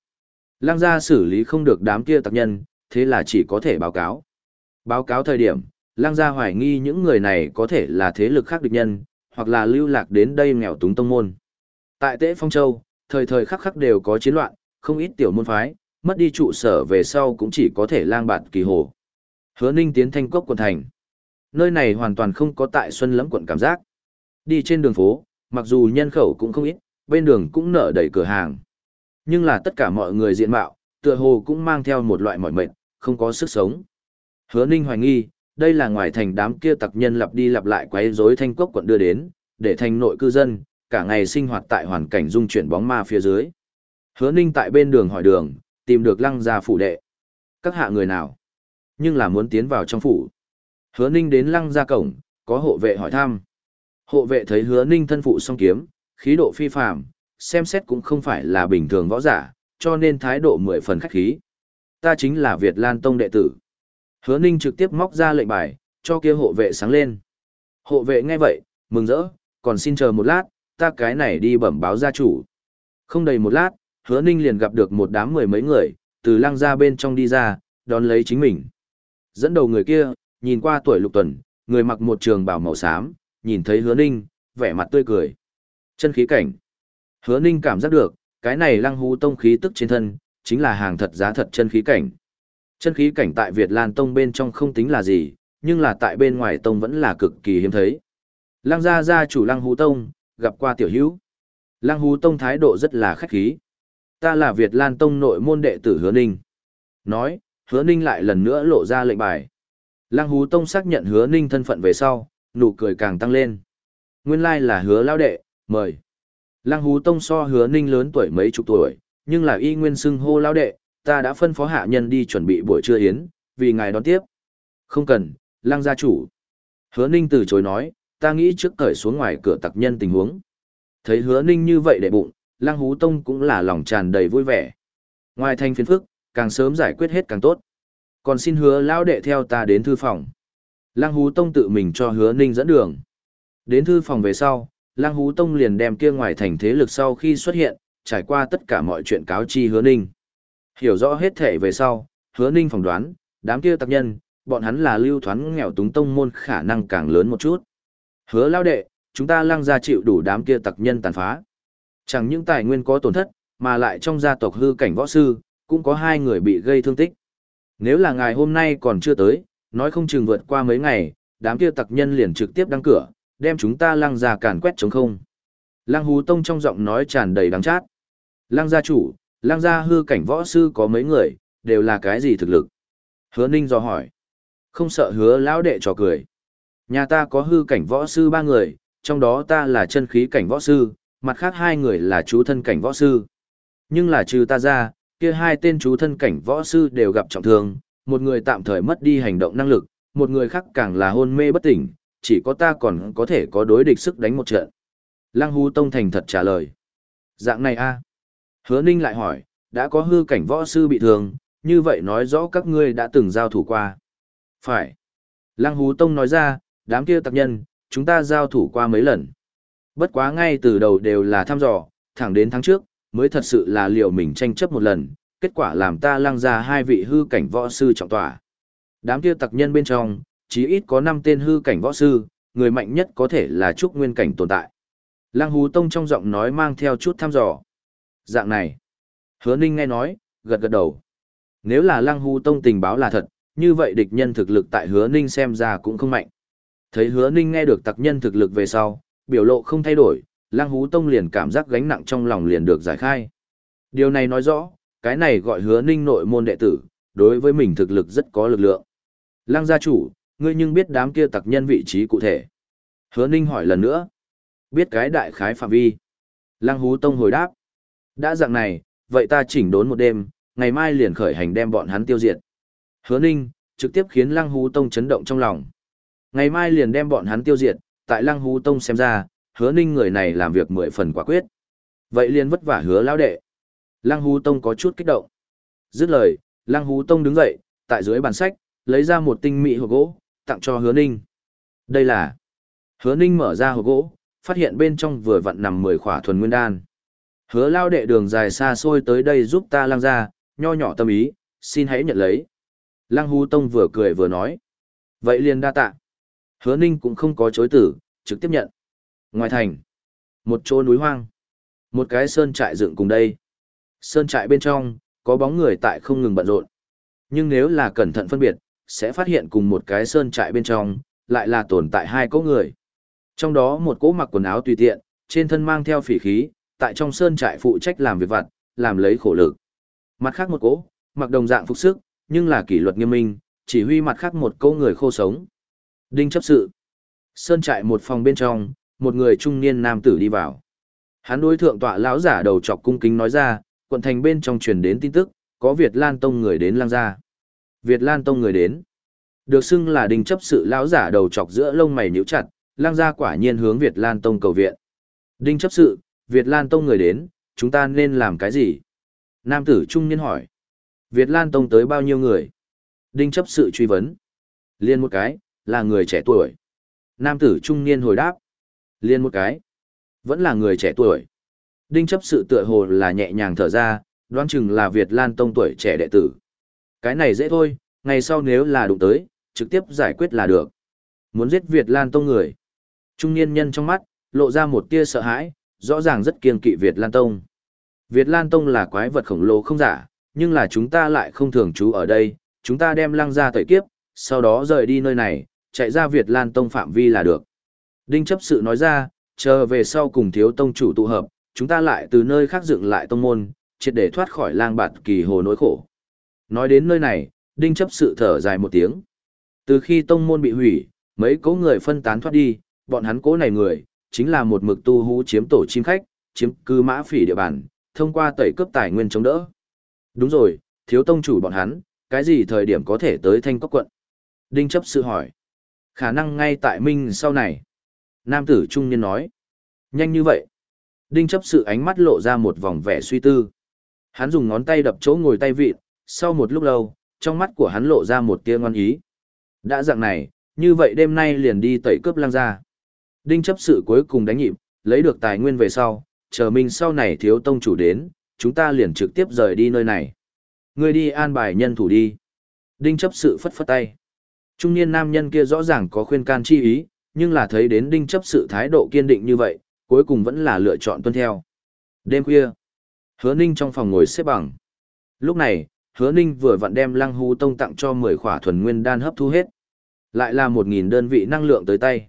Lăng gia xử lý không được đám kia tặc nhân, thế là chỉ có thể báo cáo. Báo cáo thời điểm, lăng gia hoài nghi những người này có thể là thế lực khác địch nhân, hoặc là lưu lạc đến đây nghèo túng tông môn. Tại Tế Phong Châu, thời thời khắc khắc đều có chiến loạn, không ít tiểu môn phái, mất đi trụ sở về sau cũng chỉ có thể lang bạt kỳ hồ. Hứa Ninh tiến thanh cốc quận thành. Nơi này hoàn toàn không có tại Xuân Lẫm quận cảm giác. Đi trên đường phố, mặc dù nhân khẩu cũng không ít, bên đường cũng nở đầy cửa hàng. Nhưng là tất cả mọi người diện mạo, tựa hồ cũng mang theo một loại mỏi mệt, không có sức sống. Hứa Ninh hoài nghi, đây là ngoài thành đám kia tặc nhân lặp đi lặp lại quấy rối thanh cốc quận đưa đến, để thành nội cư dân, cả ngày sinh hoạt tại hoàn cảnh dung chuyển bóng ma phía dưới. Hứa Ninh tại bên đường hỏi đường, tìm được lăng gia phủ đệ. Các hạ người nào? Nhưng là muốn tiến vào trong phủ. Hứa Ninh đến lăng gia cổng, có hộ vệ hỏi thăm. Hộ vệ thấy Hứa Ninh thân phụ song kiếm, khí độ phi phàm, xem xét cũng không phải là bình thường võ giả, cho nên thái độ mười phần khách khí. Ta chính là Việt Lan Tông đệ tử. Hứa Ninh trực tiếp móc ra lệnh bài, cho kia hộ vệ sáng lên. Hộ vệ nghe vậy, mừng rỡ, còn xin chờ một lát, ta cái này đi bẩm báo gia chủ. Không đầy một lát, hứa Ninh liền gặp được một đám mười mấy người, từ lăng ra bên trong đi ra, đón lấy chính mình. Dẫn đầu người kia, nhìn qua tuổi lục tuần, người mặc một trường bào màu xám, nhìn thấy hứa Ninh, vẻ mặt tươi cười. Chân khí cảnh. Hứa Ninh cảm giác được, cái này lăng hú tông khí tức trên thân, chính là hàng thật giá thật chân khí cảnh. Chân khí cảnh tại Việt Lan Tông bên trong không tính là gì, nhưng là tại bên ngoài Tông vẫn là cực kỳ hiếm thấy. Lăng gia gia chủ Lăng Hú Tông, gặp qua tiểu hữu. Lăng Hú Tông thái độ rất là khách khí. Ta là Việt Lan Tông nội môn đệ tử Hứa Ninh. Nói, Hứa Ninh lại lần nữa lộ ra lệnh bài. Lăng Hú Tông xác nhận Hứa Ninh thân phận về sau, nụ cười càng tăng lên. Nguyên lai là hứa lao đệ, mời. Lăng Hú Tông so hứa ninh lớn tuổi mấy chục tuổi, nhưng là y nguyên xưng hô lao đệ, ta đã phân phó hạ nhân đi chuẩn bị buổi trưa yến, vì ngài đón tiếp. Không cần, lăng gia chủ. Hứa ninh từ chối nói, ta nghĩ trước cởi xuống ngoài cửa tặc nhân tình huống. Thấy hứa ninh như vậy để bụng, lăng hú tông cũng là lòng tràn đầy vui vẻ. Ngoài thành phiền phức, càng sớm giải quyết hết càng tốt. Còn xin hứa lao đệ theo ta đến thư phòng. Lăng hú tông tự mình cho hứa ninh dẫn đường. Đến thư phòng về sau, Lăng Hú Tông liền đem kia ngoài thành thế lực sau khi xuất hiện, trải qua tất cả mọi chuyện cáo chi hứa ninh. Hiểu rõ hết thể về sau, hứa ninh phỏng đoán, đám kia tặc nhân, bọn hắn là lưu thoán nghèo túng tông môn khả năng càng lớn một chút. Hứa lao đệ, chúng ta lăng ra chịu đủ đám kia tặc nhân tàn phá. Chẳng những tài nguyên có tổn thất, mà lại trong gia tộc hư cảnh võ sư, cũng có hai người bị gây thương tích. Nếu là ngài hôm nay còn chưa tới, nói không chừng vượt qua mấy ngày, đám kia tặc nhân liền trực tiếp đăng cửa, đem chúng ta lăng ra càn quét chống không. Lăng hú tông trong giọng nói tràn đầy đắng chát. Lăng gia chủ, lăng gia hư cảnh võ sư có mấy người, đều là cái gì thực lực? Hứa ninh dò hỏi. Không sợ hứa lão đệ trò cười. Nhà ta có hư cảnh võ sư ba người, trong đó ta là chân khí cảnh võ sư, mặt khác hai người là chú thân cảnh võ sư. Nhưng là trừ ta ra, kia hai tên chú thân cảnh võ sư đều gặp trọng thương, một người tạm thời mất đi hành động năng lực, một người khác càng là hôn mê bất tỉnh, chỉ có ta còn có thể có đối địch sức đánh một trận. Lăng Hú Tông thành thật trả lời. Dạng này a Hứa Ninh lại hỏi, đã có hư cảnh võ sư bị thương, như vậy nói rõ các ngươi đã từng giao thủ qua. Phải. Lăng Hú Tông nói ra, đám kia tặc nhân, chúng ta giao thủ qua mấy lần. Bất quá ngay từ đầu đều là thăm dò, thẳng đến tháng trước, mới thật sự là liệu mình tranh chấp một lần, kết quả làm ta lăng ra hai vị hư cảnh võ sư trọng tỏa. Đám kia tặc nhân bên trong, chí ít có 5 tên hư cảnh võ sư, người mạnh nhất có thể là trúc nguyên cảnh tồn tại. Lăng Hú Tông trong giọng nói mang theo chút thăm dò. Dạng này. Hứa Ninh nghe nói, gật gật đầu. Nếu là Lăng Hú Tông tình báo là thật, như vậy địch nhân thực lực tại Hứa Ninh xem ra cũng không mạnh. Thấy Hứa Ninh nghe được tặc nhân thực lực về sau, biểu lộ không thay đổi, Lăng Hú Tông liền cảm giác gánh nặng trong lòng liền được giải khai. Điều này nói rõ, cái này gọi Hứa Ninh nội môn đệ tử, đối với mình thực lực rất có lực lượng. Lăng gia chủ, ngươi nhưng biết đám kia tặc nhân vị trí cụ thể. Hứa Ninh hỏi lần nữa. Biết cái đại khái phạm vi. Lăng Hú Tông hồi đáp. Đã dạng này, vậy ta chỉnh đốn một đêm, ngày mai liền khởi hành đem bọn hắn tiêu diệt. Hứa Ninh, trực tiếp khiến Lăng Hú Tông chấn động trong lòng. Ngày mai liền đem bọn hắn tiêu diệt, tại Lăng Hú Tông xem ra, Hứa Ninh người này làm việc mười phần quả quyết. Vậy liền vất vả hứa lão đệ. Lăng Hú Tông có chút kích động. Dứt lời, Lăng Hú Tông đứng dậy, tại dưới bàn sách, lấy ra một tinh mỹ hộp gỗ, tặng cho hứa ninh. Đây là... Hứa ninh mở ra hộp gỗ, phát hiện bên trong vừa vặn nằm mười khỏa thuần nguyên đan. Hứa lao đệ đường dài xa xôi tới đây giúp ta lăng ra, nho nhỏ tâm ý, xin hãy nhận lấy. Lăng hú tông vừa cười vừa nói. Vậy liền đa tạ. Hứa ninh cũng không có chối tử, trực tiếp nhận. Ngoài thành, một chỗ núi hoang. Một cái sơn trại dựng cùng đây. Sơn trại bên trong, có bóng người tại không ngừng bận rộn. Nhưng nếu là cẩn thận phân biệt, sẽ phát hiện cùng một cái sơn trại bên trong, lại là tồn tại hai cỗ người. Trong đó một cỗ mặc quần áo tùy tiện, trên thân mang theo phỉ khí, tại trong sơn trại phụ trách làm việc vặt, làm lấy khổ lực. Mặt khác một cỗ, mặc đồng dạng phục sức, nhưng là kỷ luật nghiêm minh, chỉ huy mặt khác một cỗ người khô sống. Đinh chấp sự. Sơn trại một phòng bên trong, một người trung niên nam tử đi vào. Hắn đối thượng tọa lão giả đầu chọc cung kính nói ra, quận thành bên trong truyền đến tin tức, có Việt Lan Tông người đến lang gia. Việt Lan Tông người đến. Được xưng là Đinh chấp sự lão giả đầu chọc giữa lông mày nhíu chặt, lang gia quả nhiên hướng Việt Lan Tông cầu viện. Đinh chấp sự, Việt Lan Tông người đến, chúng ta nên làm cái gì? Nam tử trung niên hỏi. Việt Lan Tông tới bao nhiêu người? Đinh chấp sự truy vấn. Liên một cái, là người trẻ tuổi. Nam tử trung niên hồi đáp. Liên một cái, vẫn là người trẻ tuổi. Đinh chấp sự tựa hồ là nhẹ nhàng thở ra, đoán chừng là Việt Lan Tông tuổi trẻ đệ tử. Cái này dễ thôi, ngày sau nếu là đụng tới, trực tiếp giải quyết là được. Muốn giết Việt Lan Tông người. Trung niên nhân trong mắt, lộ ra một tia sợ hãi, rõ ràng rất kiên kỵ Việt Lan Tông. Việt Lan Tông là quái vật khổng lồ không giả, nhưng là chúng ta lại không thường trú ở đây, chúng ta đem lăng ra tẩy kiếp, sau đó rời đi nơi này, chạy ra Việt Lan Tông phạm vi là được. Đinh chấp sự nói ra, chờ về sau cùng thiếu tông chủ tụ hợp, chúng ta lại từ nơi khác dựng lại tông môn, triệt để thoát khỏi lang bạt kỳ hồ nỗi khổ. Nói đến nơi này, đinh chấp sự thở dài một tiếng. Từ khi tông môn bị hủy, mấy cố người phân tán thoát đi, bọn hắn cố này người, chính là một mực tu hú chiếm tổ chim khách, chiếm cư mã phỉ địa bàn, thông qua tẩy cướp tài nguyên chống đỡ. Đúng rồi, thiếu tông chủ bọn hắn, cái gì thời điểm có thể tới thanh cốc quận? Đinh chấp sự hỏi. Khả năng ngay tại Minh sau này. Nam tử trung niên nói. Nhanh như vậy. Đinh chấp sự ánh mắt lộ ra một vòng vẻ suy tư. Hắn dùng ngón tay đập chỗ ngồi tay vịt, sau một lúc lâu, trong mắt của hắn lộ ra một tia ngoan ý. Đã dạng này, như vậy đêm nay liền đi tẩy cướp lang ra. Đinh chấp sự cuối cùng đánh nhịp, lấy được tài nguyên về sau, chờ mình sau này thiếu tông chủ đến, chúng ta liền trực tiếp rời đi nơi này. Ngươi đi an bài nhân thủ đi. Đinh chấp sự phất phất tay. Trung niên nam nhân kia rõ ràng có khuyên can chi ý, nhưng là thấy đến đinh chấp sự thái độ kiên định như vậy, cuối cùng vẫn là lựa chọn tuân theo. Đêm khuya, hứa ninh trong phòng ngồi xếp bằng. Lúc này, hứa ninh vừa vặn đem lăng hú tông tặng cho 10 khỏa thuần nguyên đan hấp thu hết. Lại là 1.000 đơn vị năng lượng tới tay.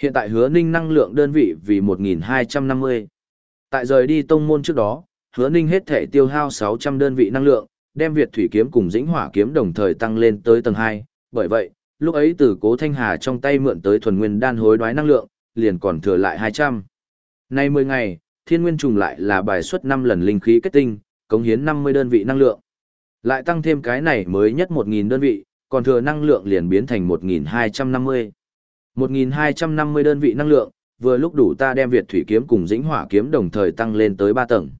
Hiện tại hứa ninh năng lượng đơn vị vì 1.250. Tại rời đi tông môn trước đó, hứa ninh hết thể tiêu hao 600 đơn vị năng lượng, đem Việt Thủy Kiếm cùng Dĩnh Hỏa Kiếm đồng thời tăng lên tới tầng 2. Bởi vậy, lúc ấy từ cố Thanh Hà trong tay mượn tới thuần nguyên đan hối đoái năng lượng, liền còn thừa lại 200. Nay 10 ngày, thiên nguyên trùng lại là bài xuất 5 lần linh khí kết tinh, cống hiến 50 đơn vị năng lượng. Lại tăng thêm cái này mới nhất 1.000 đơn vị, còn thừa năng lượng liền biến thành 1.250. 1.250 đơn vị năng lượng, vừa lúc đủ ta đem Việt Thủy Kiếm cùng Dĩnh Hỏa Kiếm đồng thời tăng lên tới 3 tầng.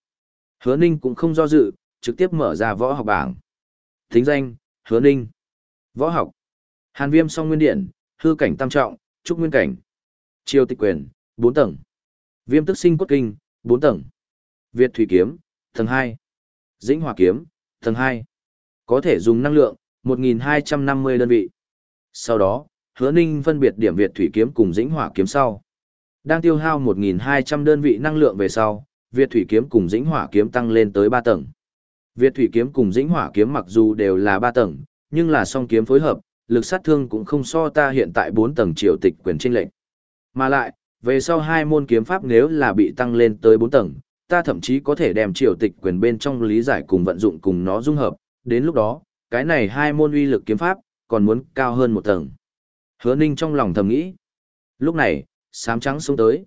Hứa Ninh cũng không do dự, trực tiếp mở ra võ học bảng. Thính danh, Hứa Ninh. Võ học. Hàn Viêm song nguyên điện, hư cảnh tam trọng, trúc nguyên cảnh. Triều tịch quyền, 4 tầng. Viêm tức sinh cốt kinh, 4 tầng. Việt Thủy Kiếm, tầng 2. Dĩnh Hỏa Kiếm, tầng 2. Có thể dùng năng lượng, 1.250 đơn vị. Sau đó, hứa ninh phân biệt điểm Việt Thủy Kiếm cùng Dĩnh Hỏa Kiếm sau. Đang tiêu hao 1.200 đơn vị năng lượng về sau, Việt Thủy Kiếm cùng Dĩnh Hỏa Kiếm tăng lên tới 3 tầng. Việt Thủy Kiếm cùng Dĩnh Hỏa Kiếm mặc dù đều là 3 tầng, nhưng là song kiếm phối hợp, lực sát thương cũng không so ta hiện tại bốn tầng triều tịch quyền tranh lệnh. Mà lại, về sau hai môn kiếm pháp nếu là bị tăng lên tới bốn tầng, ta thậm chí có thể đem triều tịch quyền bên trong lý giải cùng vận dụng cùng nó dung hợp, đến lúc đó, cái này hai môn uy lực kiếm pháp, còn muốn cao hơn một tầng. Hứa Ninh trong lòng thầm nghĩ. Lúc này, sám trắng xuống tới.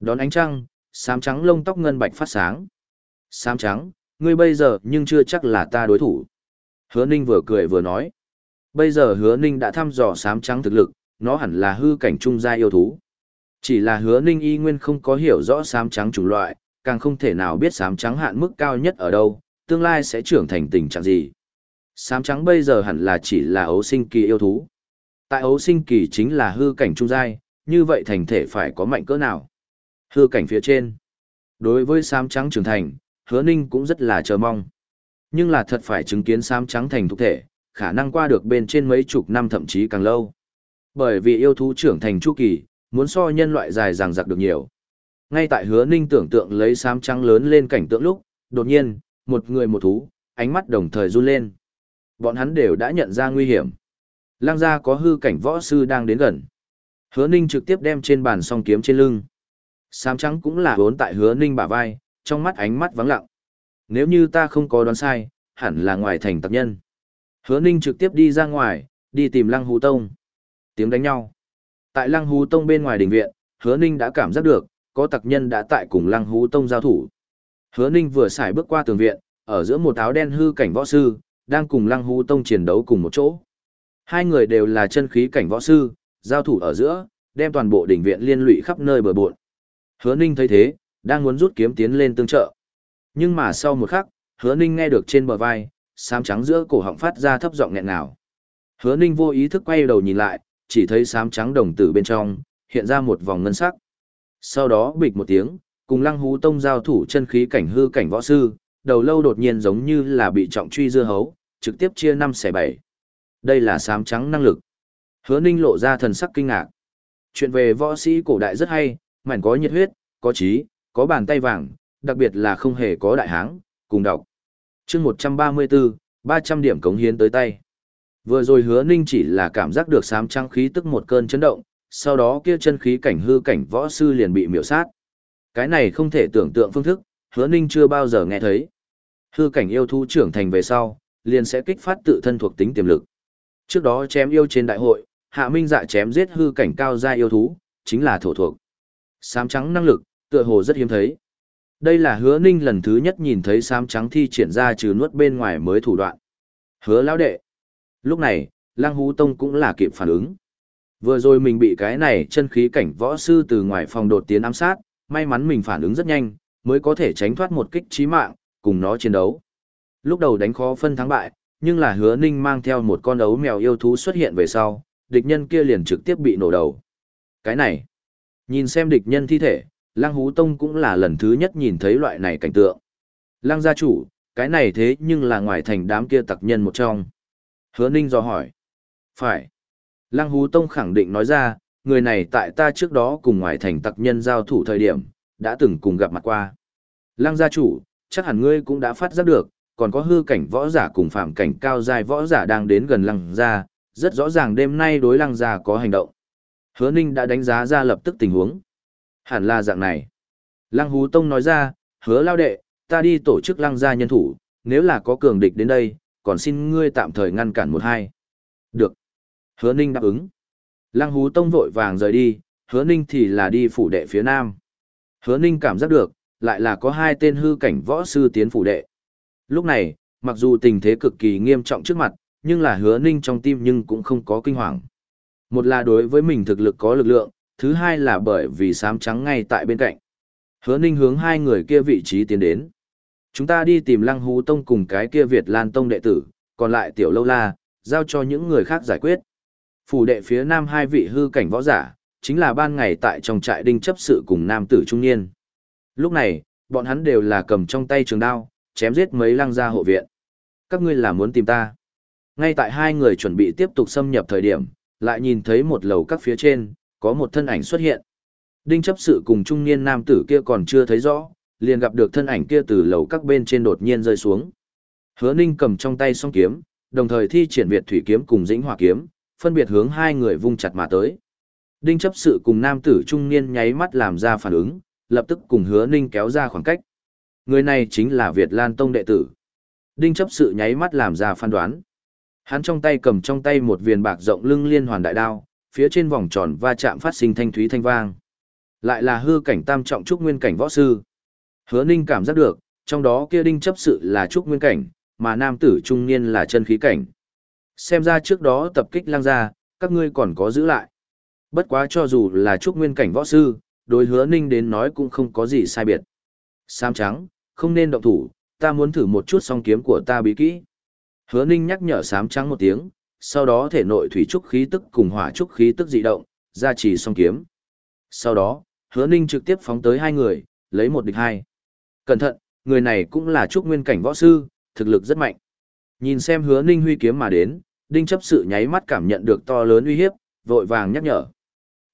Đón ánh trăng, sám trắng lông tóc ngân bạch phát sáng. Sám trắng, ngươi bây giờ nhưng chưa chắc là ta đối thủ. Hứa Ninh vừa cười vừa nói. Bây giờ hứa Ninh đã thăm dò sám trắng thực lực, nó hẳn là hư cảnh trung gia yêu thú. Chỉ là hứa Ninh y nguyên không có hiểu rõ sám trắng chủng loại, càng không thể nào biết sám trắng hạn mức cao nhất ở đâu, tương lai sẽ trưởng thành tình trạng gì. Sám trắng bây giờ hẳn là chỉ là ấu sinh kỳ yêu thú. Tại ấu sinh kỳ chính là hư cảnh trung giai, như vậy thành thể phải có mạnh cỡ nào? Hư cảnh phía trên. Đối với sám trắng trưởng thành, hứa ninh cũng rất là chờ mong. Nhưng là thật phải chứng kiến sám trắng thành thục thể, khả năng qua được bên trên mấy chục năm thậm chí càng lâu. Bởi vì yêu thú trưởng thành chu kỳ, muốn so nhân loại dài dằng dặc được nhiều. Ngay tại hứa ninh tưởng tượng lấy sám trắng lớn lên cảnh tượng lúc, đột nhiên, một người một thú, ánh mắt đồng thời run lên. Bọn hắn đều đã nhận ra nguy hiểm. Lang gia có hư cảnh võ sư đang đến gần. Hứa Ninh trực tiếp đem trên bàn song kiếm trên lưng. Sám trắng cũng là vốn tại Hứa Ninh bả vai, trong mắt ánh mắt vắng lặng. Nếu như ta không có đoán sai, hẳn là ngoài thành tập nhân. Hứa Ninh trực tiếp đi ra ngoài, đi tìm Lăng Hú Tông. Tiếng đánh nhau. Tại Lăng Hú Tông bên ngoài đình viện, Hứa Ninh đã cảm giác được, có tặc nhân đã tại cùng Lăng Hú Tông giao thủ. Hứa Ninh vừa xài bước qua tường viện, ở giữa một áo đen hư cảnh võ sư, đang cùng Lăng Hú Tông chiến đấu cùng một chỗ. Hai người đều là chân khí cảnh võ sư, giao thủ ở giữa, đem toàn bộ đỉnh viện liên lụy khắp nơi bờ bộn. Hứa Ninh thấy thế, đang muốn rút kiếm tiến lên tương trợ. Nhưng mà sau một khắc, Hứa Ninh nghe được trên bờ vai, Sám trắng giữa cổ họng phát ra thấp giọng nghẹn ngào. Hứa Ninh vô ý thức quay đầu nhìn lại, chỉ thấy sám trắng đồng tử bên trong, hiện ra một vòng ngân sắc. Sau đó bịch một tiếng, cùng Lăng Hú Tông giao thủ chân khí cảnh hư cảnh võ sư, đầu lâu đột nhiên giống như là bị trọng truy dưa hấu, trực tiếp chia năm xẻ bảy. Đây là sám trắng năng lực. Hứa Ninh lộ ra thần sắc kinh ngạc. Chuyện về võ sĩ cổ đại rất hay, mảnh có nhiệt huyết, có trí, có bàn tay vàng, đặc biệt là không hề có đại háng, cùng đọc chương 134, 300 điểm cống hiến tới tay. Vừa rồi hứa ninh chỉ là cảm giác được sám trắng khí tức một cơn chấn động, sau đó kia chân khí cảnh hư cảnh võ sư liền bị miểu sát. Cái này không thể tưởng tượng phương thức, hứa ninh chưa bao giờ nghe thấy. Hư cảnh yêu thú trưởng thành về sau, liền sẽ kích phát tự thân thuộc tính tiềm lực. Trước đó chém yêu trên đại hội, Hạ Minh Dạ chém giết hư cảnh cao gia yêu thú, chính là thổ thuộc. Sám trắng năng lực, tựa hồ rất hiếm thấy. Đây là hứa ninh lần thứ nhất nhìn thấy sám trắng thi triển ra trừ nuốt bên ngoài mới thủ đoạn. Hứa lão đệ. Lúc này, Lăng Hú Tông cũng là kịp phản ứng. Vừa rồi mình bị cái này chân khí cảnh võ sư từ ngoài phòng đột tiến ám sát, may mắn mình phản ứng rất nhanh, mới có thể tránh thoát một kích chí mạng, cùng nó chiến đấu. Lúc đầu đánh khó phân thắng bại, nhưng là hứa ninh mang theo một con ấu mèo yêu thú xuất hiện về sau, địch nhân kia liền trực tiếp bị nổ đầu. Cái này, nhìn xem địch nhân thi thể, Lăng Hú Tông cũng là lần thứ nhất nhìn thấy loại này cảnh tượng. Lăng gia chủ, cái này thế nhưng là ngoài thành đám kia tặc nhân một trong. Hứa ninh do hỏi. Phải. Lăng Hú Tông khẳng định nói ra, người này tại ta trước đó cùng ngoài thành tặc nhân giao thủ thời điểm, đã từng cùng gặp mặt qua. Lăng gia chủ, chắc hẳn ngươi cũng đã phát giác được, còn có hư cảnh võ giả cùng phạm cảnh cao dài võ giả đang đến gần lăng gia, rất rõ ràng đêm nay đối lăng gia có hành động. Hứa Ninh đã đánh giá ra lập tức tình huống. Hẳn là dạng này. Lăng Hú Tông nói ra, hứa lao đệ, ta đi tổ chức lăng gia nhân thủ, nếu là có cường địch đến đây, còn xin ngươi tạm thời ngăn cản một hai. Được. Hứa Ninh đáp ứng. Lăng Hú Tông vội vàng rời đi, hứa Ninh thì là đi phủ đệ phía nam. Hứa Ninh cảm giác được, lại là có hai tên hư cảnh võ sư tiến phủ đệ. Lúc này, mặc dù tình thế cực kỳ nghiêm trọng trước mặt, nhưng là hứa Ninh trong tim nhưng cũng không có kinh hoàng. Một là đối với mình thực lực có lực lượng, thứ hai là bởi vì sám trắng ngay tại bên cạnh. Hứa Ninh hướng hai người kia vị trí tiến đến. Chúng ta đi tìm Lăng Hú Tông cùng cái kia Việt Lan Tông đệ tử, còn lại Tiểu Lâu La, giao cho những người khác giải quyết. Phủ đệ phía nam hai vị hư cảnh võ giả, chính là ban ngày tại trong trại đinh chấp sự cùng nam tử trung niên. Lúc này, bọn hắn đều là cầm trong tay trường đao, chém giết mấy lăng gia hộ viện. Các ngươi là muốn tìm ta. Ngay tại hai người chuẩn bị tiếp tục xâm nhập thời điểm, lại nhìn thấy một lầu các phía trên, có một thân ảnh xuất hiện. Đinh chấp sự cùng trung niên nam tử kia còn chưa thấy rõ, liền gặp được thân ảnh kia từ lầu các bên trên đột nhiên rơi xuống. Hứa Ninh cầm trong tay song kiếm, đồng thời thi triển Việt thủy kiếm cùng dĩnh hỏa kiếm, phân biệt hướng hai người vung chặt mà tới. Đinh chấp sự cùng nam tử trung niên nháy mắt làm ra phản ứng, lập tức cùng hứa ninh kéo ra khoảng cách. Người này chính là Việt Lan Tông đệ tử. Đinh chấp sự nháy mắt làm ra phán đoán. Hắn trong tay cầm trong tay một viên bạc rộng lưng liên hoàn đại đao, phía trên vòng tròn va chạm phát sinh thanh thúy thanh vang. Lại là hư cảnh tam trọng trúc nguyên cảnh võ sư. Hứa ninh cảm giác được, trong đó kia đinh chấp sự là trúc nguyên cảnh, mà nam tử trung niên là chân khí cảnh. Xem ra trước đó tập kích lang ra, các ngươi còn có giữ lại. Bất quá cho dù là trúc nguyên cảnh võ sư, đối hứa ninh đến nói cũng không có gì sai biệt. Sam trắng, không nên động thủ, ta muốn thử một chút song kiếm của ta bí kỹ. Hứa ninh nhắc nhở sám trắng một tiếng, sau đó thể nội thủy trúc khí tức cùng hỏa trúc khí tức dị động, ra chỉ song kiếm. Sau đó, hứa ninh trực tiếp phóng tới hai người, lấy một địch hai. Cẩn thận, người này cũng là trúc nguyên cảnh võ sư, thực lực rất mạnh. Nhìn xem hứa ninh huy kiếm mà đến, đinh chấp sự nháy mắt cảm nhận được to lớn uy hiếp, vội vàng nhắc nhở.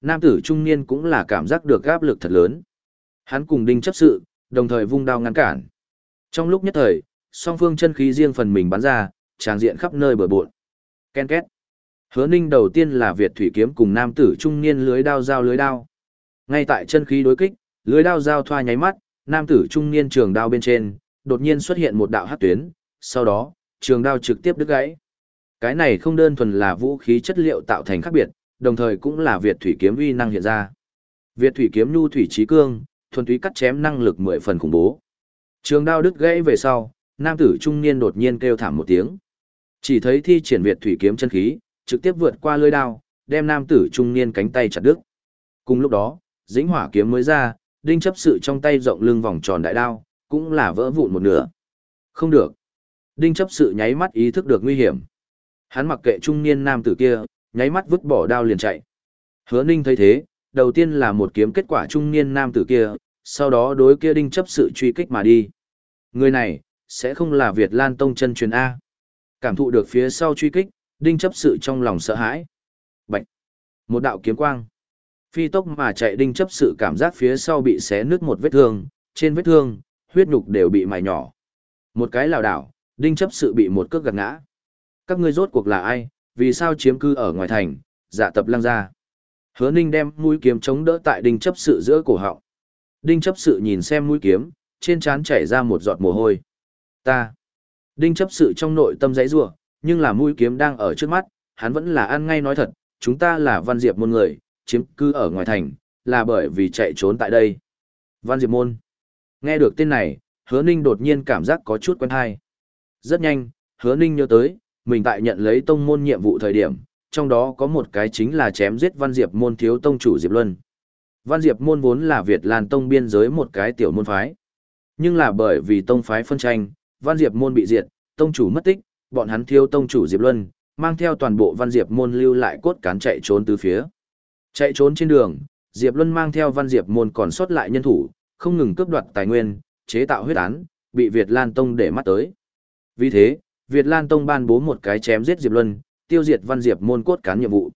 Nam tử trung niên cũng là cảm giác được áp lực thật lớn. Hắn cùng đinh chấp sự, đồng thời vung đao ngăn cản. Trong lúc nhất thời, song phương chân khí riêng phần mình bắn ra, tràng diện khắp nơi bừa bộn. Ken két. Hứa ninh đầu tiên là Việt thủy kiếm cùng nam tử trung niên lưới đao giao lưới đao. Ngay tại chân khí đối kích, lưới đao giao thoa nháy mắt, nam tử trung niên trường đao bên trên, đột nhiên xuất hiện một đạo hát tuyến, sau đó, trường đao trực tiếp đứt gãy. Cái này không đơn thuần là vũ khí chất liệu tạo thành khác biệt, đồng thời cũng là Việt thủy kiếm uy năng hiện ra. Việt thủy kiếm nhu thủy trí cương, thuần túy cắt chém năng lực mười phần khủng bố. Trường đao đứt gãy về sau, nam tử trung niên đột nhiên kêu thảm một tiếng. Chỉ thấy thi triển Việt thủy kiếm chân khí, trực tiếp vượt qua lưỡi đao, đem nam tử trung niên cánh tay chặt đứt. Cùng lúc đó, dĩnh hỏa kiếm mới ra, đinh chấp sự trong tay rộng lưng vòng tròn đại đao, cũng là vỡ vụn một nửa. Không được. Đinh chấp sự nháy mắt ý thức được nguy hiểm. Hắn mặc kệ trung niên nam tử kia, nháy mắt vứt bỏ đao liền chạy. Hứa Ninh thấy thế, đầu tiên là một kiếm kết quả trung niên nam tử kia, sau đó đối kia đinh chấp sự truy kích mà đi. Người này, sẽ không là Việt Lan Tông chân truyền A. Cảm thụ được phía sau truy kích, đinh chấp sự trong lòng sợ hãi. Bạch! Một đạo kiếm quang. Phi tốc mà chạy đinh chấp sự cảm giác phía sau bị xé nứt một vết thương, trên vết thương, huyết nhục đều bị mài nhỏ. Một cái lào đảo, đinh chấp sự bị một cước gạt ngã. Các ngươi rốt cuộc là ai, vì sao chiếm cư ở ngoài thành, dạ tập lăng ra. Hứa ninh đem mũi kiếm chống đỡ tại đinh chấp sự giữa cổ họng. Đinh chấp sự nhìn xem mũi kiếm, trên trán chảy ra một giọt mồ hôi. Ta. Đinh chấp sự trong nội tâm dãy rủa, nhưng là mũi kiếm đang ở trước mắt, hắn vẫn là ăn ngay nói thật, chúng ta là văn diệp môn người, chiếm cư ở ngoài thành, là bởi vì chạy trốn tại đây. Văn Diệp Môn. Nghe được tên này, hứa ninh đột nhiên cảm giác có chút quen hay. Rất nhanh, hứa ninh nhớ tới, mình tại nhận lấy tông môn nhiệm vụ thời điểm, trong đó có một cái chính là chém giết Văn Diệp Môn thiếu tông chủ Diệp Luân. Văn Diệp Môn vốn là Việt Lan Tông biên giới một cái tiểu môn phái. Nhưng là bởi vì tông phái phân tranh, Văn Diệp Môn bị diệt, tông chủ mất tích, bọn hắn thiêu tông chủ Diệp Luân, mang theo toàn bộ Văn Diệp Môn lưu lại cốt cán chạy trốn từ phía. Chạy trốn trên đường, Diệp Luân mang theo Văn Diệp Môn còn sót lại nhân thủ, không ngừng cướp đoạt tài nguyên, chế tạo huyết án, bị Việt Lan Tông để mắt tới. Vì thế, Việt Lan Tông ban bố một cái chém giết Diệp Luân, tiêu diệt Văn Diệp Môn cốt cán nhiệm vụ.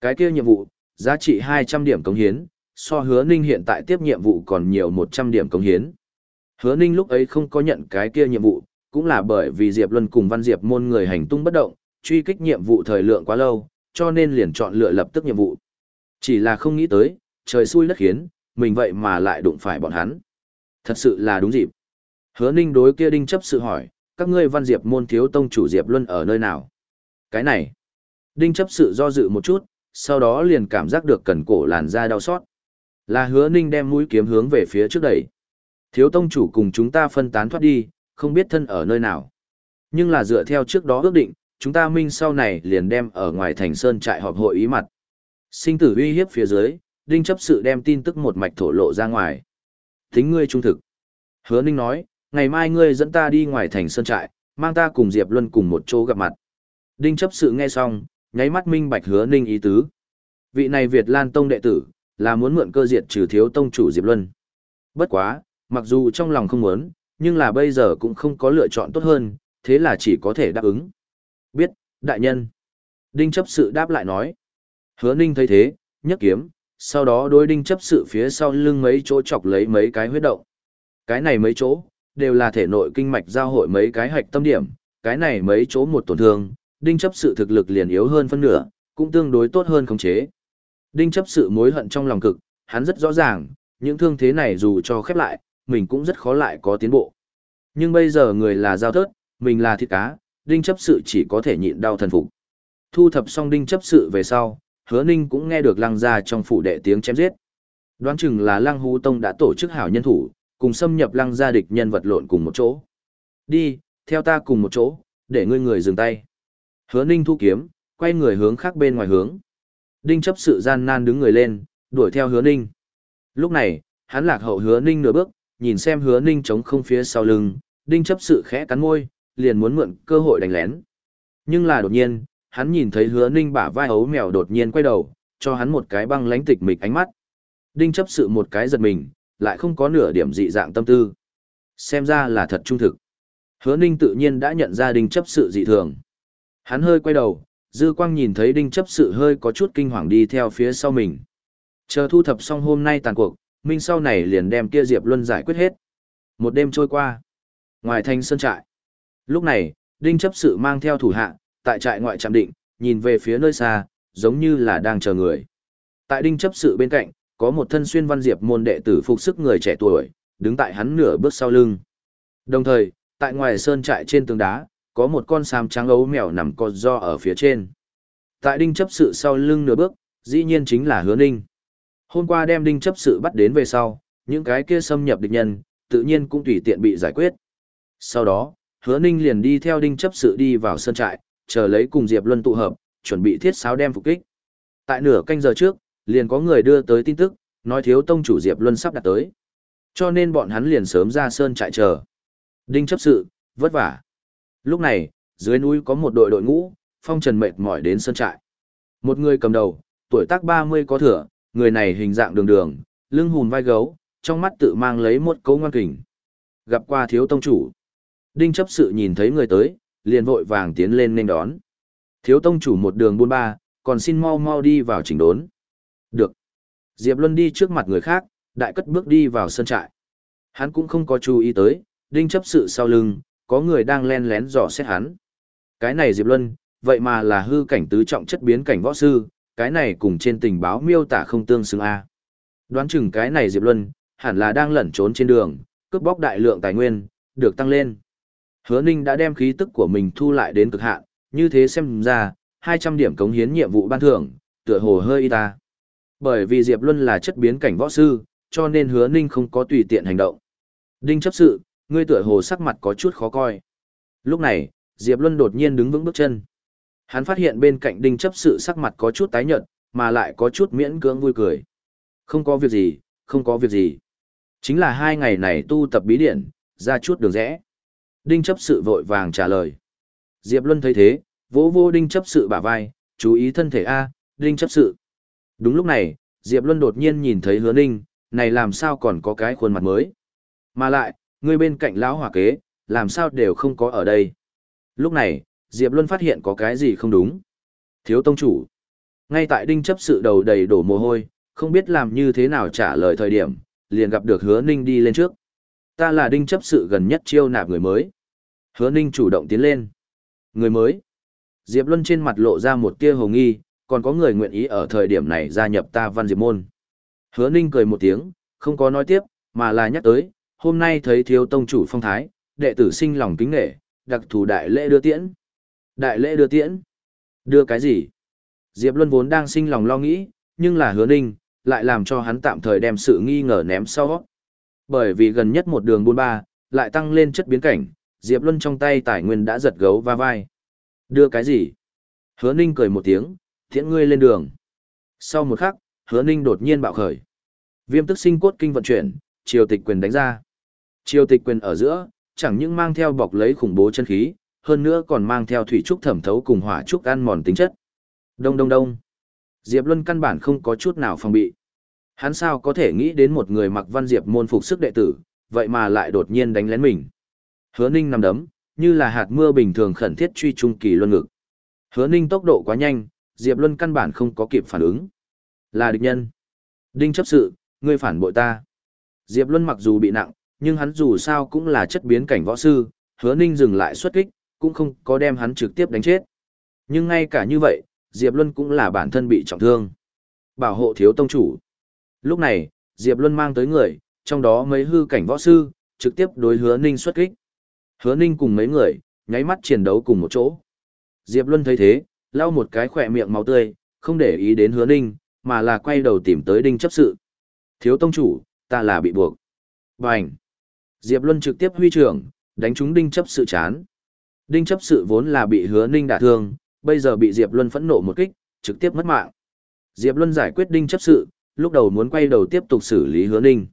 Cái kia nhiệm vụ, giá trị 200 điểm cống hiến, so hứa ninh hiện tại tiếp nhiệm vụ còn nhiều 100 điểm cống hiến. Hứa ninh lúc ấy không có nhận cái kia nhiệm vụ, cũng là bởi vì Diệp Luân cùng Văn Diệp môn người hành tung bất động, truy kích nhiệm vụ thời lượng quá lâu, cho nên liền chọn lựa lập tức nhiệm vụ. Chỉ là không nghĩ tới, trời xui đất khiến, mình vậy mà lại đụng phải bọn hắn. Thật sự là đúng dịp. Hứa ninh đối kia đinh chấp sự hỏi, các ngươi Văn Diệp môn thiếu tông chủ Diệp Luân ở nơi nào? Cái này. Đinh chấp sự do dự một chút, sau đó liền cảm giác được cần cổ làn da đau xót. Là hứa ninh đem mũi kiếm hướng về phía trước đẩy. Thiếu tông chủ cùng chúng ta phân tán thoát đi, không biết thân ở nơi nào. Nhưng là dựa theo trước đó ước định, chúng ta minh sau này liền đem ở ngoài thành sơn trại họp hội ý mặt. Sinh tử uy hiếp phía dưới, đinh chấp sự đem tin tức một mạch thổ lộ ra ngoài. Thính ngươi trung thực. Hứa ninh nói, ngày mai ngươi dẫn ta đi ngoài thành sơn trại, mang ta cùng Diệp Luân cùng một chỗ gặp mặt. Đinh chấp sự nghe xong, nháy mắt minh bạch hứa ninh ý tứ. Vị này Việt Lan Tông đệ tử, là muốn mượn cơ diệt trừ thiếu tông chủ Diệp Luân. Bất quá, mặc dù trong lòng không muốn, nhưng là bây giờ cũng không có lựa chọn tốt hơn, thế là chỉ có thể đáp ứng. Biết, đại nhân. Đinh chấp sự đáp lại nói. Hứa ninh thấy thế, nhấc kiếm, sau đó đối đinh chấp sự phía sau lưng mấy chỗ chọc lấy mấy cái huyết động. Cái này mấy chỗ, đều là thể nội kinh mạch giao hội mấy cái hạch tâm điểm, cái này mấy chỗ một tổn thương, đinh chấp sự thực lực liền yếu hơn phân nửa, cũng tương đối tốt hơn khống chế. Đinh chấp sự mối hận trong lòng cực, hắn rất rõ ràng, những thương thế này dù cho khép lại, mình cũng rất khó lại có tiến bộ. Nhưng bây giờ người là giao thớt, mình là thịt cá, đinh chấp sự chỉ có thể nhịn đau thần phục. Thu thập xong đinh chấp sự về sau, hứa ninh cũng nghe được lăng ra trong phủ đệ tiếng chém giết. Đoán chừng là lăng hú tông đã tổ chức hảo nhân thủ, cùng xâm nhập lăng gia địch nhân vật lộn cùng một chỗ. Đi, theo ta cùng một chỗ, để ngươi người dừng tay. Hứa ninh thu kiếm, quay người hướng khác bên ngoài hướng. Đinh chấp sự gian nan đứng người lên, đuổi theo hứa ninh. Lúc này, hắn lạc hậu hứa ninh nửa bước, nhìn xem hứa ninh chống không phía sau lưng, đinh chấp sự khẽ cắn môi, liền muốn mượn cơ hội đánh lén. Nhưng là đột nhiên, hắn nhìn thấy hứa ninh bả vai ấu mèo đột nhiên quay đầu, cho hắn một cái băng lánh tịch mịch ánh mắt. Đinh chấp sự một cái giật mình, lại không có nửa điểm dị dạng tâm tư. Xem ra là thật trung thực. Hứa ninh tự nhiên đã nhận ra đinh chấp sự dị thường. Hắn hơi quay đầu, dư quang nhìn thấy đinh chấp sự hơi có chút kinh hoàng đi theo phía sau mình. Chờ thu thập xong hôm nay tàn cuộc, Minh sau này liền đem kia Diệp Luân giải quyết hết. Một đêm trôi qua. Ngoài thành sơn trại. Lúc này, đinh chấp sự mang theo thủ hạ, tại trại ngoại trạm định, nhìn về phía nơi xa, giống như là đang chờ người. Tại đinh chấp sự bên cạnh, có một thân xuyên văn diệp môn đệ tử phục sức người trẻ tuổi, đứng tại hắn nửa bước sau lưng. Đồng thời, tại ngoài sơn trại trên tường đá, có một con sam trắng ấu mèo nằm co do ở phía trên. Tại đinh chấp sự sau lưng nửa bước, dĩ nhiên chính là hứa ninh. Hôm qua đem đinh chấp sự bắt đến về sau, những cái kia xâm nhập địch nhân, tự nhiên cũng tùy tiện bị giải quyết. Sau đó, hứa ninh liền đi theo đinh chấp sự đi vào sân trại, chờ lấy cùng Diệp Luân tụ hợp, chuẩn bị thiết sáo đem phục kích. Tại nửa canh giờ trước, liền có người đưa tới tin tức, nói thiếu tông chủ Diệp Luân sắp đặt tới. Cho nên bọn hắn liền sớm ra sơn trại chờ. Đinh chấp sự, vất vả. Lúc này, dưới núi có một đội đội ngũ, phong trần mệt mỏi đến sơn trại. Một người cầm đầu, tuổi tác 30 có thừa, người này hình dạng đường đường, lưng hùn vai gấu, trong mắt tự mang lấy một cấu ngoan kình. Gặp qua thiếu tông chủ. Đinh chấp sự nhìn thấy người tới, liền vội vàng tiến lên nên đón. Thiếu tông chủ một đường buôn ba, còn xin mau mau đi vào chỉnh đốn. Được. Diệp Luân đi trước mặt người khác, đại cất bước đi vào sân trại. Hắn cũng không có chú ý tới, đinh chấp sự sau lưng, có người đang len lén dò xét hắn. Cái này Diệp Luân, vậy mà là hư cảnh tứ trọng chất biến cảnh võ sư, cái này cùng trên tình báo miêu tả không tương xứng a. Đoán chừng cái này Diệp Luân, hẳn là đang lẩn trốn trên đường, cướp bóc đại lượng tài nguyên, được tăng lên. Hứa Ninh đã đem khí tức của mình thu lại đến cực hạn, như thế xem ra, 200 điểm cống hiến nhiệm vụ ban thưởng, tựa hồ hơi y ta. Bởi vì Diệp Luân là chất biến cảnh võ sư, cho nên hứa ninh không có tùy tiện hành động. Đinh chấp sự, ngươi tựa hồ sắc mặt có chút khó coi. Lúc này, Diệp Luân đột nhiên đứng vững bước chân. Hắn phát hiện bên cạnh đinh chấp sự sắc mặt có chút tái nhợt, mà lại có chút miễn cưỡng vui cười. Không có việc gì, không có việc gì. Chính là hai ngày này tu tập bí điển, ra chút đường rẽ. Đinh chấp sự vội vàng trả lời. Diệp Luân thấy thế, vỗ vô đinh chấp sự bả vai, chú ý thân thể A, đinh chấp sự. Đúng lúc này, Diệp Luân đột nhiên nhìn thấy hứa ninh, này làm sao còn có cái khuôn mặt mới. Mà lại, người bên cạnh lão hỏa kế, làm sao đều không có ở đây. Lúc này, Diệp Luân phát hiện có cái gì không đúng. Thiếu tông chủ. Ngay tại đinh chấp sự đầu đầy đổ mồ hôi, không biết làm như thế nào trả lời thời điểm, liền gặp được hứa ninh đi lên trước. Ta là đinh chấp sự gần nhất chiêu nạp người mới. Hứa ninh chủ động tiến lên. Người mới. Diệp Luân trên mặt lộ ra một tia hồ nghi, còn có người nguyện ý ở thời điểm này gia nhập ta văn diệp môn. Hứa ninh cười một tiếng, không có nói tiếp, mà là nhắc tới, hôm nay thấy thiếu tông chủ phong thái, đệ tử sinh lòng kính nghệ, đặc thù đại lễ đưa tiễn. Đại lễ đưa tiễn? Đưa cái gì? Diệp Luân vốn đang sinh lòng lo nghĩ, nhưng là hứa ninh, lại làm cho hắn tạm thời đem sự nghi ngờ ném sau. Bởi vì gần nhất một đường buôn ba, lại tăng lên chất biến cảnh, Diệp Luân trong tay tài nguyên đã giật gấu va vai. Đưa cái gì? Hứa ninh cười một tiếng, thiện ngươi lên đường. Sau một khắc, hứa ninh đột nhiên bạo khởi. Viêm tức sinh cốt kinh vận chuyển, triều tịch quyền đánh ra. Triều tịch quyền ở giữa, chẳng những mang theo bọc lấy khủng bố chân khí, hơn nữa còn mang theo thủy trúc thẩm thấu cùng hỏa trúc ăn mòn tính chất. Đông đông đông. Diệp Luân căn bản không có chút nào phòng bị. Hắn sao có thể nghĩ đến một người mặc văn diệp môn phục sức đệ tử, vậy mà lại đột nhiên đánh lén mình. Hứa Ninh nằm đấm, như là hạt mưa bình thường khẩn thiết truy trung kỳ luân ngực. Hứa Ninh tốc độ quá nhanh, Diệp Luân căn bản không có kịp phản ứng. Là địch nhân. Đinh chấp sự, ngươi phản bội ta. Diệp Luân mặc dù bị nặng, nhưng hắn dù sao cũng là chất biến cảnh võ sư, Hứa Ninh dừng lại xuất kích, cũng không có đem hắn trực tiếp đánh chết. Nhưng ngay cả như vậy, Diệp Luân cũng là bản thân bị trọng thương. Bảo hộ thiếu tông chủ. Lúc này, Diệp Luân mang tới người, trong đó mấy hư cảnh võ sư, trực tiếp đối hứa ninh xuất kích. Hứa ninh cùng mấy người, nháy mắt chiến đấu cùng một chỗ. Diệp Luân thấy thế, lau một cái khỏe miệng máu tươi, không để ý đến hứa ninh, mà là quay đầu tìm tới đinh chấp sự. Thiếu tông chủ, ta là bị buộc. Bành! Diệp Luân trực tiếp huy trưởng, đánh trúng đinh chấp sự chán. Đinh chấp sự vốn là bị hứa ninh đả thương, bây giờ bị Diệp Luân phẫn nộ một kích, trực tiếp mất mạng. Diệp Luân giải quyết đinh chấp sự, lúc đầu muốn quay đầu tiếp tục xử lý hứa ninh.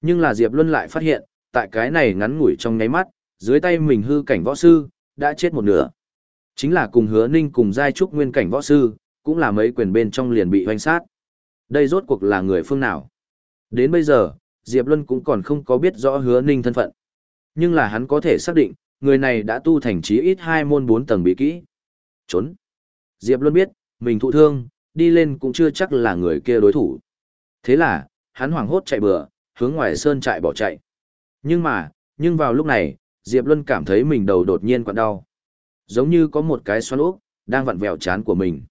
Nhưng là Diệp Luân lại phát hiện, tại cái này ngắn ngủi trong nháy mắt, dưới tay mình hư cảnh võ sư, đã chết một nửa. Chính là cùng hứa ninh cùng giai trúc nguyên cảnh võ sư, cũng là mấy quyền bên trong liền bị hoanh sát. Đây rốt cuộc là người phương nào? Đến bây giờ, Diệp Luân cũng còn không có biết rõ hứa ninh thân phận. Nhưng là hắn có thể xác định, người này đã tu thành trí ít hai môn bốn tầng bí kỹ. Trốn. Diệp Luân biết, mình thụ thương, đi lên cũng chưa chắc là người kia đối thủ. Thế là, hắn hoảng hốt chạy bừa, hướng ngoài sơn trại bỏ chạy. Nhưng mà, nhưng vào lúc này, Diệp Luân cảm thấy mình đầu đột nhiên quặn đau. Giống như có một cái xoắn ốc, đang vặn vẹo chán của mình.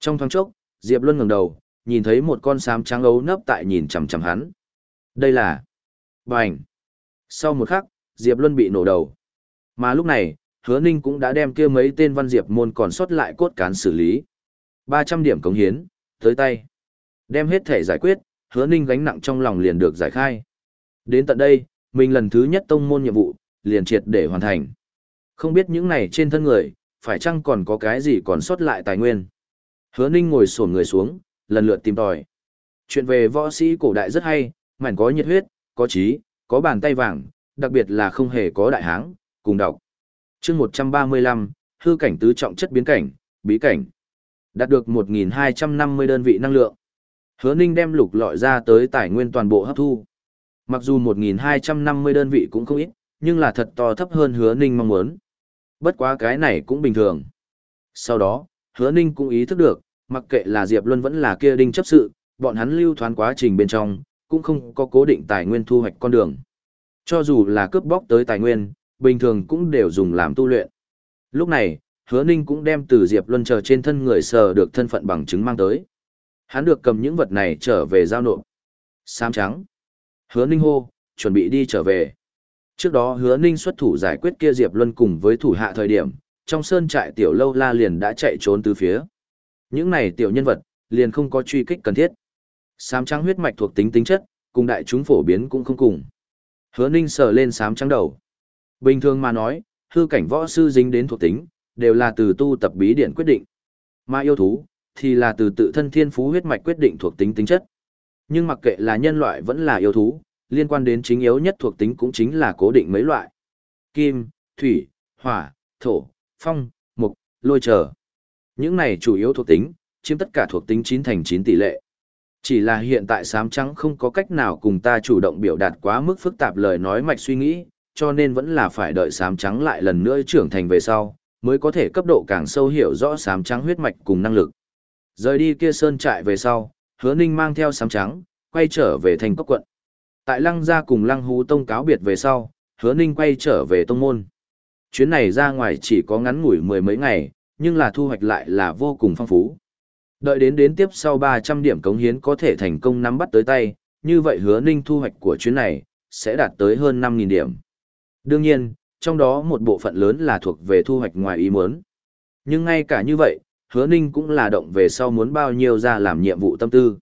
Trong thoáng chốc, Diệp Luân ngẩng đầu, nhìn thấy một con sám trắng ấu nấp tại nhìn chằm chằm hắn. Đây là... Bành! Sau một khắc, Diệp Luân bị nổ đầu. Mà lúc này, hứa ninh cũng đã đem kia mấy tên văn diệp môn còn sót lại cốt cán xử lý. 300 điểm cống hiến, tới tay. Đem hết thể giải quyết, hứa ninh gánh nặng trong lòng liền được giải khai. Đến tận đây, mình lần thứ nhất tông môn nhiệm vụ, liền triệt để hoàn thành. Không biết những này trên thân người, phải chăng còn có cái gì còn sót lại tài nguyên. Hứa ninh ngồi sổn người xuống, lần lượt tìm tòi. Chuyện về võ sĩ cổ đại rất hay, mảnh có nhiệt huyết, có trí, có bàn tay vàng, đặc biệt là không hề có đại háng, cùng đọc chương 135, hư cảnh tứ trọng chất biến cảnh, bí cảnh. Đạt được 1.250 đơn vị năng lượng. Hứa Ninh đem lục lọi ra tới tài nguyên toàn bộ hấp thu. Mặc dù 1.250 đơn vị cũng không ít, nhưng là thật to thấp hơn hứa Ninh mong muốn. Bất quá cái này cũng bình thường. Sau đó, hứa Ninh cũng ý thức được, mặc kệ là Diệp Luân vẫn là kia đinh chấp sự, bọn hắn lưu thoán quá trình bên trong, cũng không có cố định tài nguyên thu hoạch con đường. Cho dù là cướp bóc tới tài nguyên, bình thường cũng đều dùng làm tu luyện. Lúc này, hứa ninh cũng đem từ Diệp Luân chờ trên thân người sờ được thân phận bằng chứng mang tới. Hắn được cầm những vật này trở về giao nộp. Sam trắng. Hứa ninh hô, chuẩn bị đi trở về. Trước đó hứa ninh xuất thủ giải quyết kia Diệp Luân cùng với thủ hạ thời điểm, trong sơn trại tiểu lâu la liền đã chạy trốn từ phía. Những này tiểu nhân vật, liền không có truy kích cần thiết. Sám trắng huyết mạch thuộc tính tính chất, cùng đại chúng phổ biến cũng không cùng. Hứa Ninh sờ lên sám trắng đầu. Bình thường mà nói, hư cảnh võ sư dính đến thuộc tính, đều là từ tu tập bí điển quyết định. Mà yêu thú, thì là từ tự thân thiên phú huyết mạch quyết định thuộc tính tính chất. Nhưng mặc kệ là nhân loại vẫn là yêu thú, liên quan đến chính yếu nhất thuộc tính cũng chính là cố định mấy loại. Kim, thủy, hỏa, thổ, phong, mục, lôi trở. Những này chủ yếu thuộc tính, chiếm tất cả thuộc tính 9 thành 9 tỷ lệ. Chỉ là hiện tại sám trắng không có cách nào cùng ta chủ động biểu đạt quá mức phức tạp lời nói mạch suy nghĩ, cho nên vẫn là phải đợi sám trắng lại lần nữa trưởng thành về sau, mới có thể cấp độ càng sâu hiểu rõ sám trắng huyết mạch cùng năng lực. Rời đi kia sơn trại về sau, hứa ninh mang theo sám trắng, quay trở về thành cốc quận. Tại lăng gia cùng lăng hú tông cáo biệt về sau, hứa ninh quay trở về tông môn. Chuyến này ra ngoài chỉ có ngắn ngủi mười mấy ngày, nhưng là thu hoạch lại là vô cùng phong phú. Đợi đến đến tiếp sau 300 điểm cống hiến có thể thành công nắm bắt tới tay, như vậy hứa ninh thu hoạch của chuyến này, sẽ đạt tới hơn 5.000 điểm. Đương nhiên, trong đó một bộ phận lớn là thuộc về thu hoạch ngoài ý muốn. Nhưng ngay cả như vậy, hứa ninh cũng là động về sau muốn bao nhiêu ra làm nhiệm vụ tâm tư.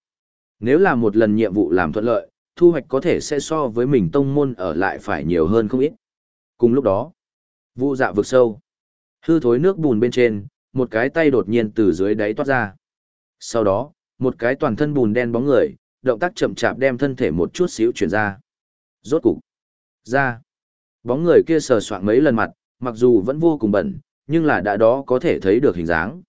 Nếu là một lần nhiệm vụ làm thuận lợi, thu hoạch có thể sẽ so với mình tông môn ở lại phải nhiều hơn không ít. Cùng lúc đó, vụ dạ vực sâu. Hư thối nước bùn bên trên, một cái tay đột nhiên từ dưới đáy toát ra. Sau đó, một cái toàn thân bùn đen bóng người, động tác chậm chạp đem thân thể một chút xíu chuyển ra. Rốt cục. Ra. Bóng người kia sờ soạn mấy lần mặt, mặc dù vẫn vô cùng bẩn, nhưng là đã đó có thể thấy được hình dáng.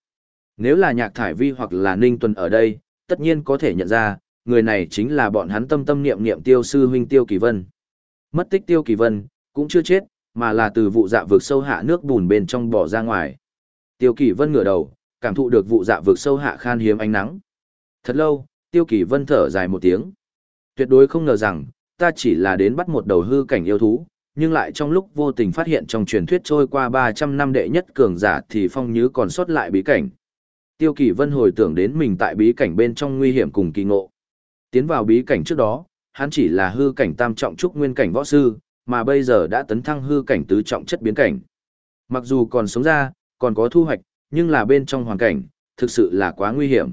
Nếu là nhạc thải vi hoặc là ninh tuần ở đây, tất nhiên có thể nhận ra, người này chính là bọn hắn tâm tâm niệm niệm tiêu sư huynh tiêu kỳ vân. Mất tích tiêu kỳ vân, cũng chưa chết, mà là từ vụ dạ vực sâu hạ nước bùn bên trong bỏ ra ngoài. Tiêu kỳ vân ngửa đầu, cảm thụ được vụ dạ vực sâu hạ khan hiếm ánh nắng. Thật lâu, tiêu kỳ vân thở dài một tiếng. Tuyệt đối không ngờ rằng, ta chỉ là đến bắt một đầu hư cảnh yêu thú, nhưng lại trong lúc vô tình phát hiện trong truyền thuyết trôi qua 300 năm đệ nhất cường giả thì phong nhứ còn sót lại bí cảnh. Tiêu kỳ vân hồi tưởng đến mình tại bí cảnh bên trong nguy hiểm cùng kỳ ngộ. Tiến vào bí cảnh trước đó, hắn chỉ là hư cảnh tam trọng trúc nguyên cảnh võ sư, mà bây giờ đã tấn thăng hư cảnh tứ trọng chất biến cảnh. Mặc dù còn sống ra, còn có thu hoạch, nhưng là bên trong hoàn cảnh, thực sự là quá nguy hiểm.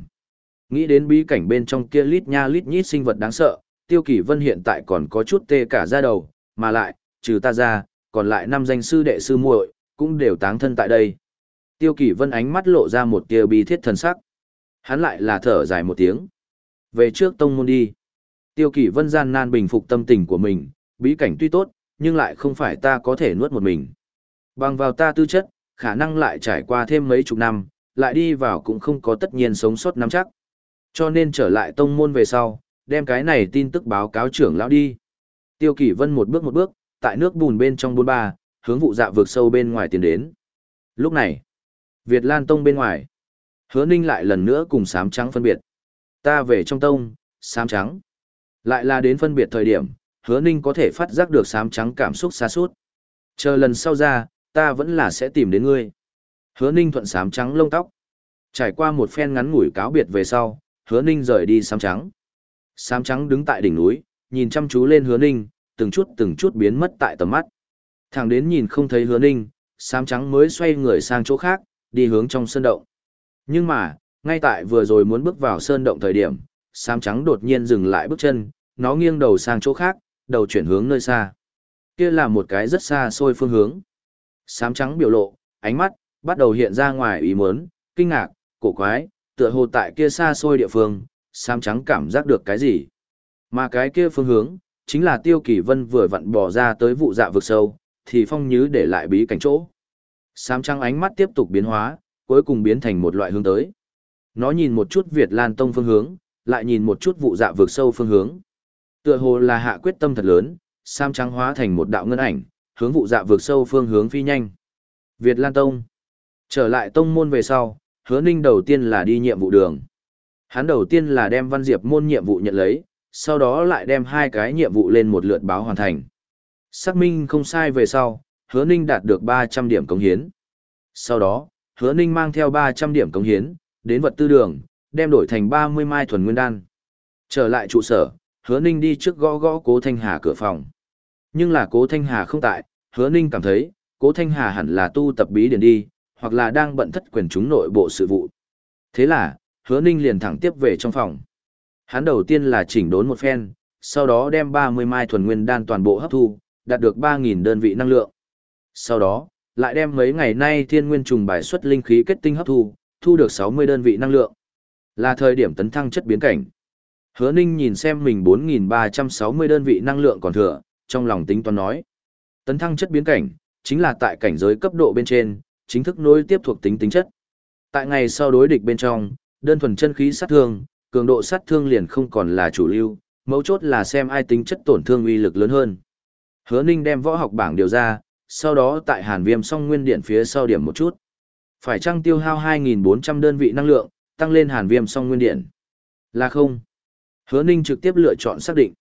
Nghĩ đến bí cảnh bên trong kia lít nha lít nhít sinh vật đáng sợ, Tiêu Kỳ Vân hiện tại còn có chút tê cả da đầu, mà lại, trừ ta ra, còn lại năm danh sư đệ sư muội cũng đều táng thân tại đây. Tiêu Kỳ Vân ánh mắt lộ ra một tia bi thiết thần sắc. Hắn lại là thở dài một tiếng. Về trước tông môn đi. Tiêu Kỳ Vân gian nan bình phục tâm tình của mình, bí cảnh tuy tốt, nhưng lại không phải ta có thể nuốt một mình. Bằng vào ta tư chất, khả năng lại trải qua thêm mấy chục năm, lại đi vào cũng không có tất nhiên sống sót nắm chắc. Cho nên trở lại tông môn về sau, đem cái này tin tức báo cáo trưởng lão đi. Tiêu Kỳ Vân một bước một bước, tại nước bùn bên trong bôn ba, hướng vụ dạ vượt sâu bên ngoài tiến đến. Lúc này, Việt Lan Tông bên ngoài, hứa ninh lại lần nữa cùng sám trắng phân biệt. Ta về trong tông, sám trắng. Lại là đến phân biệt thời điểm, hứa ninh có thể phát giác được sám trắng cảm xúc xa suốt. Chờ lần sau ra, ta vẫn là sẽ tìm đến ngươi. Hứa ninh thuận sám trắng lông tóc. Trải qua một phen ngắn ngủi cáo biệt về sau, hứa ninh rời đi sám trắng. Sám trắng đứng tại đỉnh núi, nhìn chăm chú lên hứa ninh, từng chút từng chút biến mất tại tầm mắt. Thẳng đến nhìn không thấy hứa ninh, sám trắng mới xoay người sang chỗ khác, đi hướng trong sơn động. Nhưng mà, ngay tại vừa rồi muốn bước vào sơn động thời điểm, sám trắng đột nhiên dừng lại bước chân, nó nghiêng đầu sang chỗ khác, đầu chuyển hướng nơi xa. Kia là một cái rất xa xôi phương hướng. Sám trắng biểu lộ, ánh mắt, bắt đầu hiện ra ngoài ý muốn, kinh ngạc, cổ quái, tựa hồ tại kia xa xôi địa phương, sám trắng cảm giác được cái gì. Mà cái kia phương hướng, chính là tiêu kỳ vân vừa vặn bỏ ra tới vụ dạ vực sâu, thì phong nhứ để lại bí cảnh chỗ. Sám trắng ánh mắt tiếp tục biến hóa, cuối cùng biến thành một loại hướng tới. Nó nhìn một chút Việt Lan Tông phương hướng, lại nhìn một chút vụ dạ vực sâu phương hướng. Tựa hồ là hạ quyết tâm thật lớn, Sam trắng hóa thành một đạo ngân ảnh, hướng vụ dạ vực sâu phương hướng phi nhanh. Việt Lan Tông. Trở lại tông môn về sau, hứa ninh đầu tiên là đi nhiệm vụ đường. Hắn đầu tiên là đem văn diệp môn nhiệm vụ nhận lấy, sau đó lại đem hai cái nhiệm vụ lên một lượt báo hoàn thành. Xác minh không sai về sau, hứa ninh đạt được 300 điểm cống hiến. Sau đó, hứa ninh mang theo 300 điểm cống hiến, đến vật tư đường, đem đổi thành 30 mai thuần nguyên đan. Trở lại trụ sở, hứa ninh đi trước gõ gõ cố thanh hà cửa phòng. Nhưng là cố thanh hà không tại, hứa ninh cảm thấy, cố thanh hà hẳn là tu tập bí điển đi, hoặc là đang bận thất quyền chúng nội bộ sự vụ. Thế là, hứa ninh liền thẳng tiếp về trong phòng. Hắn đầu tiên là chỉnh đốn một phen, sau đó đem 30 mai thuần nguyên đan toàn bộ hấp thu, đạt được 3.000 đơn vị năng lượng. Sau đó, lại đem mấy ngày nay thiên nguyên trùng bài xuất linh khí kết tinh hấp thu, thu được 60 đơn vị năng lượng. Là thời điểm tấn thăng chất biến cảnh. Hứa Ninh nhìn xem mình 4.360 đơn vị năng lượng còn thừa, trong lòng tính toán nói. Tấn thăng chất biến cảnh, chính là tại cảnh giới cấp độ bên trên, chính thức nối tiếp thuộc tính tính chất. Tại ngày sau đối địch bên trong, đơn thuần chân khí sát thương, cường độ sát thương liền không còn là chủ lưu, mấu chốt là xem ai tính chất tổn thương uy lực lớn hơn. Hứa Ninh đem võ học bảng điều ra, sau đó tại Hàn Viêm song nguyên điện phía sau điểm một chút. Phải chăng tiêu hao 2.400 đơn vị năng lượng, tăng lên Hàn Viêm song nguyên điện? Là không. Hứa Ninh trực tiếp lựa chọn xác định.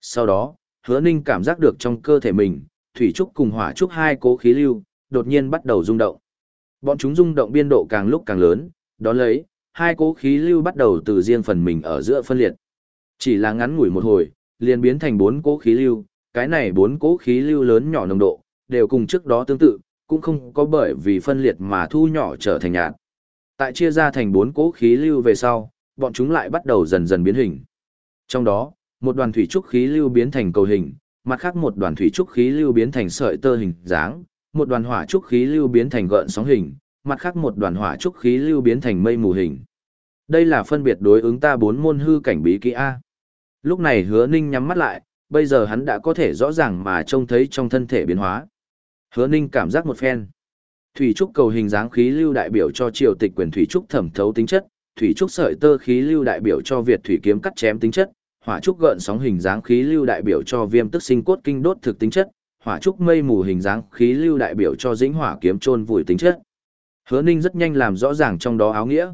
Sau đó, Hứa Ninh cảm giác được trong cơ thể mình, thủy trúc cùng hỏa trúc hai cố khí lưu, đột nhiên bắt đầu rung động. Bọn chúng rung động biên độ càng lúc càng lớn, đó lấy, hai cỗ khí lưu bắt đầu từ riêng phần mình ở giữa phân liệt. Chỉ là ngắn ngủi một hồi, liền biến thành bốn cỗ khí lưu, cái này bốn cỗ khí lưu lớn nhỏ nồng độ, đều cùng trước đó tương tự, cũng không có bởi vì phân liệt mà thu nhỏ trở thành nhạt. Tại chia ra thành bốn cỗ khí lưu về sau, bọn chúng lại bắt đầu dần dần biến hình. Trong đó, một đoàn thủy trúc khí lưu biến thành cầu hình, mặt khác một đoàn thủy trúc khí lưu biến thành sợi tơ hình dáng, một đoàn hỏa trúc khí lưu biến thành gợn sóng hình, mặt khác một đoàn hỏa trúc khí lưu biến thành mây mù hình. Đây là phân biệt đối ứng ta bốn môn hư cảnh bí kỹ A. Lúc này hứa ninh nhắm mắt lại, bây giờ hắn đã có thể rõ ràng mà trông thấy trong thân thể biến hóa. Hứa ninh cảm giác một phen. Thủy trúc cầu hình dáng khí lưu đại biểu cho triều tịch quyền thủy trúc thẩm thấu tính chất, thủy trúc sợi tơ khí lưu đại biểu cho Việt thủy kiếm cắt chém tính chất, hỏa trúc gợn sóng hình dáng khí lưu đại biểu cho viêm tức sinh cốt kinh đốt thực tính chất, hỏa trúc mây mù hình dáng khí lưu đại biểu cho dĩnh hỏa kiếm trôn vùi tính chất. Hứa Ninh rất nhanh làm rõ ràng trong đó áo nghĩa.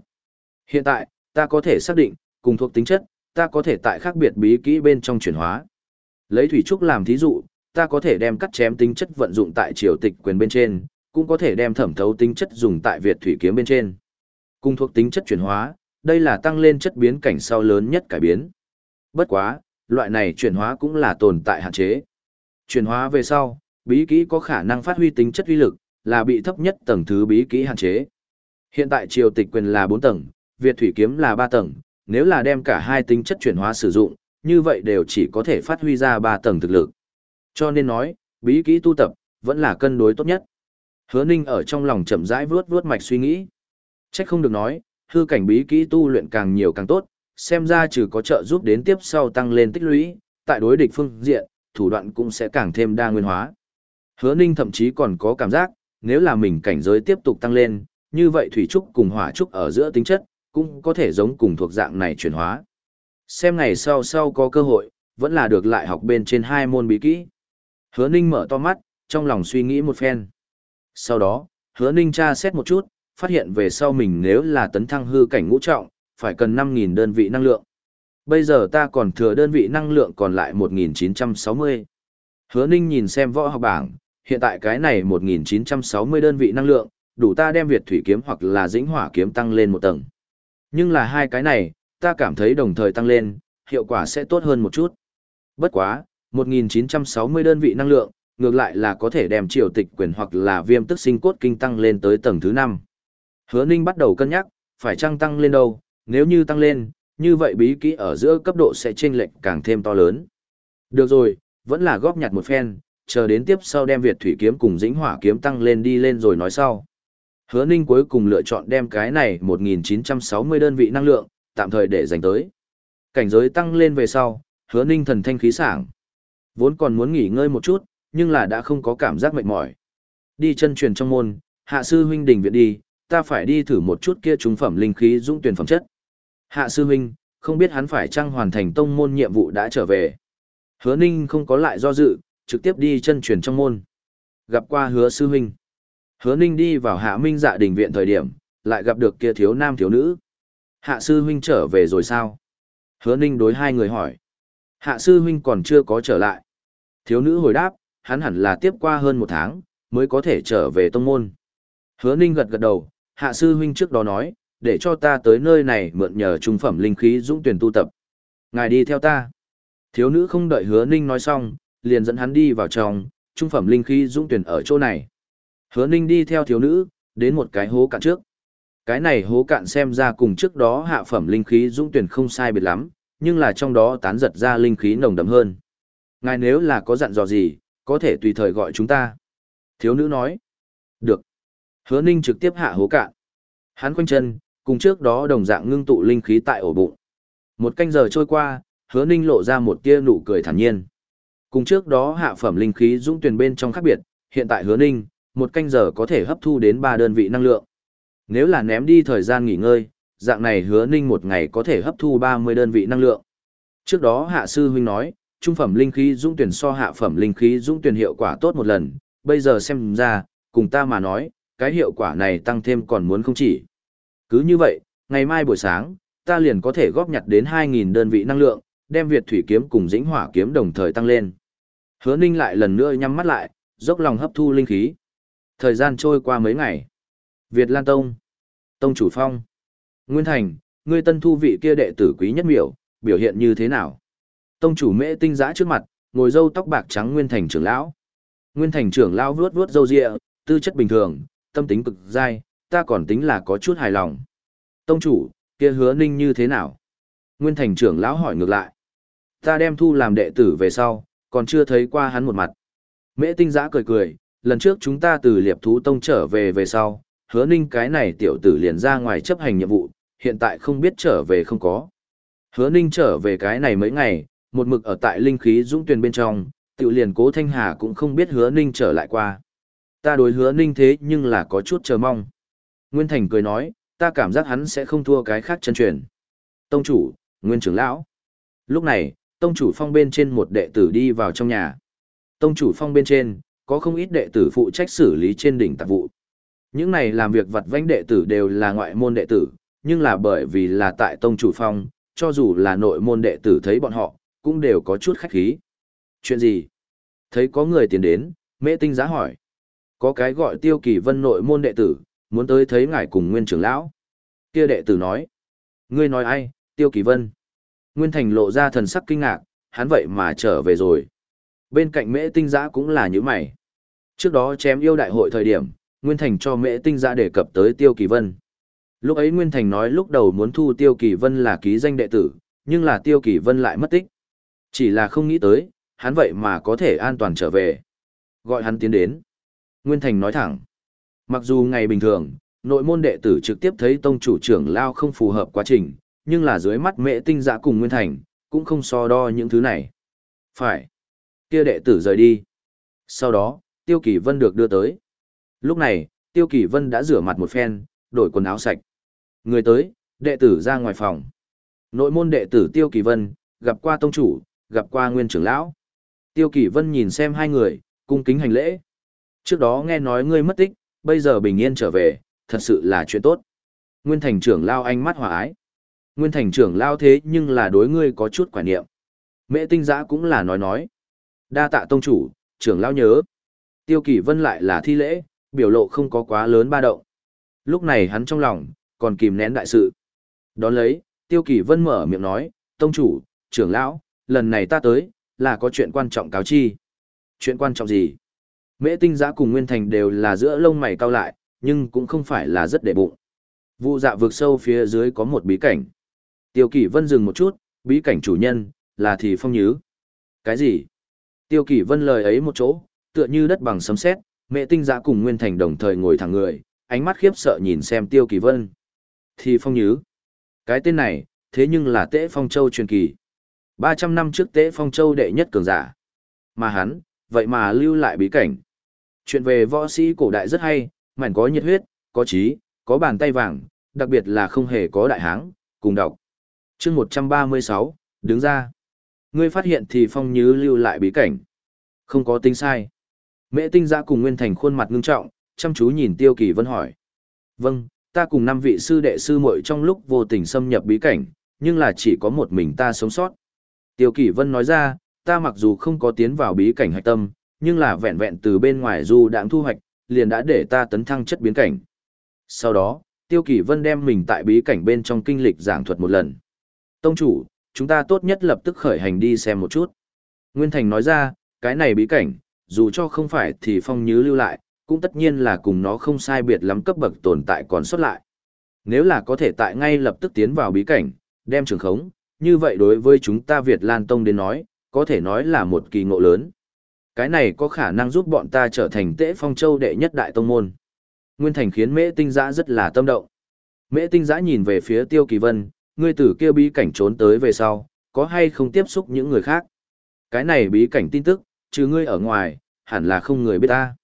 Hiện tại, ta có thể xác định, cùng thuộc tính chất, ta có thể tại khác biệt bí kỹ bên trong chuyển hóa. Lấy thủy trúc làm thí dụ, ta có thể đem cắt chém tính chất vận dụng tại triều tịch quyền bên trên, cũng có thể đem thẩm thấu tính chất dùng tại Việt thủy kiếm bên trên. Cùng thuộc tính chất chuyển hóa, đây là tăng lên chất biến cảnh sau lớn nhất cải biến. Bất quá, loại này chuyển hóa cũng là tồn tại hạn chế. Chuyển hóa về sau, bí kỹ có khả năng phát huy tính chất uy lực, là bị thấp nhất tầng thứ bí kỹ hạn chế. Hiện tại triều tịch quyền là 4 tầng, Việt thủy kiếm là 3 tầng, nếu là đem cả hai tính chất chuyển hóa sử dụng, như vậy đều chỉ có thể phát huy ra 3 tầng thực lực. Cho nên nói, bí kỹ tu tập, vẫn là cân đối tốt nhất. Hứa Ninh ở trong lòng chậm rãi vuốt vuốt mạch suy nghĩ. Chắc không được nói, hư cảnh bí kỹ tu luyện càng nhiều càng tốt, xem ra trừ có trợ giúp đến tiếp sau tăng lên tích lũy, tại đối địch phương diện, thủ đoạn cũng sẽ càng thêm đa nguyên hóa. Hứa Ninh thậm chí còn có cảm giác, nếu là mình cảnh giới tiếp tục tăng lên, như vậy thủy trúc cùng hỏa trúc ở giữa tính chất, cũng có thể giống cùng thuộc dạng này chuyển hóa. Xem ngày sau sau có cơ hội, vẫn là được lại học bên trên hai môn bí kỹ. Hứa Ninh mở to mắt, trong lòng suy nghĩ một phen. Sau đó, Hứa Ninh tra xét một chút, phát hiện về sau mình nếu là tấn thăng hư cảnh ngũ trọng, phải cần 5.000 đơn vị năng lượng. Bây giờ ta còn thừa đơn vị năng lượng còn lại 1.960. Hứa Ninh nhìn xem võ học bảng, hiện tại cái này 1960 đơn vị năng lượng, đủ ta đem Việt thủy kiếm hoặc là dĩnh hỏa kiếm tăng lên một tầng. Nhưng là hai cái này, ta cảm thấy đồng thời tăng lên, hiệu quả sẽ tốt hơn một chút. Bất quá, 1960 đơn vị năng lượng, ngược lại là có thể đem triều tịch quyền hoặc là viêm tức sinh cốt kinh tăng lên tới tầng thứ 5. Hứa Ninh bắt đầu cân nhắc, phải chăng tăng lên đâu, nếu như tăng lên, như vậy bí kỹ ở giữa cấp độ sẽ chênh lệch càng thêm to lớn. Được rồi, vẫn là góp nhặt một phen, chờ đến tiếp sau đem Việt thủy kiếm cùng dĩnh hỏa kiếm tăng lên đi lên rồi nói sau. Hứa Ninh cuối cùng lựa chọn đem cái này 1960 đơn vị năng lượng, tạm thời để dành tới. Cảnh giới tăng lên về sau, Hứa Ninh thần thanh khí sảng. Vốn còn muốn nghỉ ngơi một chút, nhưng là đã không có cảm giác mệt mỏi. Đi chân truyền trong môn, hạ sư huynh đỉnh viện đi, ta phải đi thử một chút kia trung phẩm linh khí dũng tuyển phẩm chất. Hạ sư huynh, không biết hắn phải chăng hoàn thành tông môn nhiệm vụ đã trở về. Hứa Ninh không có lại do dự, trực tiếp đi chân truyền trong môn. Gặp qua hứa sư huynh. Hứa Ninh đi vào hạ minh dạ đình viện thời điểm, lại gặp được kia thiếu nam thiếu nữ. Hạ sư huynh trở về rồi sao? Hứa Ninh đối hai người hỏi. Hạ sư huynh còn chưa có trở lại. Thiếu nữ hồi đáp, hắn hẳn là tiếp qua hơn một tháng, mới có thể trở về tông môn. Hứa Ninh gật gật đầu, hạ sư huynh trước đó nói, để cho ta tới nơi này mượn nhờ trung phẩm linh khí dũng tuyển tu tập. Ngài đi theo ta. Thiếu nữ không đợi hứa Ninh nói xong, liền dẫn hắn đi vào trong, trung phẩm linh khí dũng tuyển ở chỗ này. Hứa Ninh đi theo thiếu nữ, đến một cái hố cạn trước. Cái này hố cạn xem ra cùng trước đó hạ phẩm linh khí dũng tuyển không sai biệt lắm, nhưng là trong đó tán giật ra linh khí nồng đậm hơn. Ngài nếu là có dặn dò gì, có thể tùy thời gọi chúng ta. Thiếu nữ nói. Được. Hứa ninh trực tiếp hạ hố cạn. Hắn quanh chân, cùng trước đó đồng dạng ngưng tụ linh khí tại ổ bụng. Một canh giờ trôi qua, hứa ninh lộ ra một tia nụ cười thản nhiên. Cùng trước đó hạ phẩm linh khí dũng tuyển bên trong khác biệt, hiện tại hứa ninh, một canh giờ có thể hấp thu đến ba đơn vị năng lượng. Nếu là ném đi thời gian nghỉ ngơi, dạng này hứa ninh một ngày có thể hấp thu 30 đơn vị năng lượng. Trước đó hạ sư huynh nói, trung phẩm linh khí dũng tuyển so hạ phẩm linh khí dũng tuyển hiệu quả tốt một lần, bây giờ xem ra, cùng ta mà nói, cái hiệu quả này tăng thêm còn muốn không chỉ. Cứ như vậy, ngày mai buổi sáng, ta liền có thể góp nhặt đến 2.000 đơn vị năng lượng, đem Việt thủy kiếm cùng dĩnh hỏa kiếm đồng thời tăng lên. Hứa ninh lại lần nữa nhắm mắt lại, dốc lòng hấp thu linh khí. Thời gian trôi qua mấy ngày. Việt Lan Tông. Tông chủ phong. Nguyên Thành, ngươi tân thu vị kia đệ tử quý nhất miểu, biểu hiện như thế nào? Tông chủ mễ tinh giã trước mặt, ngồi râu tóc bạc trắng Nguyên Thành trưởng lão. Nguyên Thành trưởng lão vuốt vuốt râu ria, tư chất bình thường, tâm tính cực dai, ta còn tính là có chút hài lòng. Tông chủ, kia hứa ninh như thế nào? Nguyên Thành trưởng lão hỏi ngược lại. Ta đem thu làm đệ tử về sau, còn chưa thấy qua hắn một mặt. Mễ tinh giã cười cười, lần trước chúng ta từ liệp thú tông trở về về sau, hứa ninh cái này tiểu tử liền ra ngoài chấp hành nhiệm vụ, hiện tại không biết trở về không có. Hứa ninh trở về cái này mấy ngày, một mực ở tại linh khí dũng tuyền bên trong, tiểu liền cố thanh hà cũng không biết hứa ninh trở lại qua. Ta đối hứa ninh thế nhưng là có chút chờ mong. Nguyên Thành cười nói, ta cảm giác hắn sẽ không thua cái khác chân truyền. Tông chủ, Nguyên trưởng lão. Lúc này, tông chủ phong bên trên một đệ tử đi vào trong nhà. Tông chủ phong bên trên, có không ít đệ tử phụ trách xử lý trên đỉnh tạp vụ. Những này làm việc vặt vãnh đệ tử đều là ngoại môn đệ tử, nhưng là bởi vì là tại tông chủ phong, cho dù là nội môn đệ tử thấy bọn họ, cũng đều có chút khách khí. Chuyện gì? Thấy có người tiến đến, mễ tinh giá hỏi. Có cái gọi tiêu kỳ vân nội môn đệ tử, muốn tới thấy ngài cùng nguyên trưởng lão. Kia đệ tử nói. Ngươi nói ai, tiêu kỳ vân. Nguyên thành lộ ra thần sắc kinh ngạc, hắn vậy mà trở về rồi. Bên cạnh mễ tinh giã cũng là như mày. Trước đó chém yêu đại hội thời điểm, Nguyên Thành cho mễ tinh giã đề cập tới Tiêu Kỳ Vân. Lúc ấy Nguyên Thành nói lúc đầu muốn thu Tiêu Kỳ Vân là ký danh đệ tử, nhưng là Tiêu Kỳ Vân lại mất tích. Chỉ là không nghĩ tới, hắn vậy mà có thể an toàn trở về. Gọi hắn tiến đến. Nguyên Thành nói thẳng. Mặc dù ngày bình thường, nội môn đệ tử trực tiếp thấy tông chủ trưởng lao không phù hợp quá trình, nhưng là dưới mắt mẹ tinh giã cùng Nguyên Thành, cũng không so đo những thứ này. Phải kia đệ tử rời đi. Sau đó, Tiêu Kỳ Vân được đưa tới. Lúc này, Tiêu Kỳ Vân đã rửa mặt một phen, đổi quần áo sạch. Người tới, đệ tử ra ngoài phòng. Nội môn đệ tử Tiêu Kỳ Vân, gặp qua tông chủ, gặp qua nguyên trưởng lão. Tiêu Kỳ Vân nhìn xem hai người, cung kính hành lễ. Trước đó nghe nói ngươi mất tích, bây giờ bình yên trở về, thật sự là chuyện tốt. Nguyên thành trưởng lao ánh mắt hòa ái. Nguyên thành trưởng lao thế nhưng là đối ngươi có chút quả niệm. Mẹ tinh giã cũng là nói nói. Đa tạ tông chủ, trưởng lão nhớ. Tiêu Kỷ Vân lại là thi lễ, biểu lộ không có quá lớn ba động. Lúc này hắn trong lòng, còn kìm nén đại sự. Đón lấy, Tiêu Kỷ Vân mở miệng nói, tông chủ, trưởng lão, lần này ta tới, là có chuyện quan trọng cáo chi. Chuyện quan trọng gì? Mễ tinh giã cùng Nguyên Thành đều là giữa lông mày cao lại, nhưng cũng không phải là rất để bụng. Vụ dạ vượt sâu phía dưới có một bí cảnh. Tiêu Kỳ Vân dừng một chút, bí cảnh chủ nhân, là thì phong nhứ. Cái gì? Tiêu Kỳ Vân lời ấy một chỗ, tựa như đất bằng sấm sét, mẹ tinh giã cùng Nguyên Thành đồng thời ngồi thẳng người, ánh mắt khiếp sợ nhìn xem Tiêu Kỳ Vân. Thì phong nhứ. Cái tên này, thế nhưng là Tế Phong Châu truyền kỳ. 300 năm trước Tế Phong Châu đệ nhất cường giả. Mà hắn, vậy mà lưu lại bí cảnh. Chuyện về võ sĩ cổ đại rất hay, mảnh có nhiệt huyết, có trí, có bàn tay vàng, đặc biệt là không hề có đại háng, cùng đọc chương 136, đứng ra. Ngươi phát hiện thì phong nhứ lưu lại bí cảnh. Không có tính sai. Mễ tinh giã cùng Nguyên Thành khuôn mặt ngưng trọng, chăm chú nhìn Tiêu Kỳ Vân hỏi. Vâng, ta cùng năm vị sư đệ sư muội trong lúc vô tình xâm nhập bí cảnh, nhưng là chỉ có một mình ta sống sót. Tiêu Kỳ Vân nói ra, ta mặc dù không có tiến vào bí cảnh hạch tâm, nhưng là vẹn vẹn từ bên ngoài du đãng thu hoạch, liền đã để ta tấn thăng chất biến cảnh. Sau đó, Tiêu Kỳ Vân đem mình tại bí cảnh bên trong kinh lịch giảng thuật một lần. Tông chủ, chúng ta tốt nhất lập tức khởi hành đi xem một chút. Nguyên Thành nói ra, cái này bí cảnh, dù cho không phải thì phong nhứ lưu lại, cũng tất nhiên là cùng nó không sai biệt lắm cấp bậc tồn tại còn xuất lại. Nếu là có thể tại ngay lập tức tiến vào bí cảnh, đem trường khống, như vậy đối với chúng ta Việt Lan Tông đến nói, có thể nói là một kỳ ngộ lớn. Cái này có khả năng giúp bọn ta trở thành tễ phong châu đệ nhất đại tông môn. Nguyên Thành khiến Mễ Tinh Giã rất là tâm động. Mễ Tinh Giã nhìn về phía Tiêu Kỳ Vân, ngươi từ kia bí cảnh trốn tới về sau, có hay không tiếp xúc những người khác. Cái này bí cảnh tin tức, trừ ngươi ở ngoài, hẳn là không người biết ta.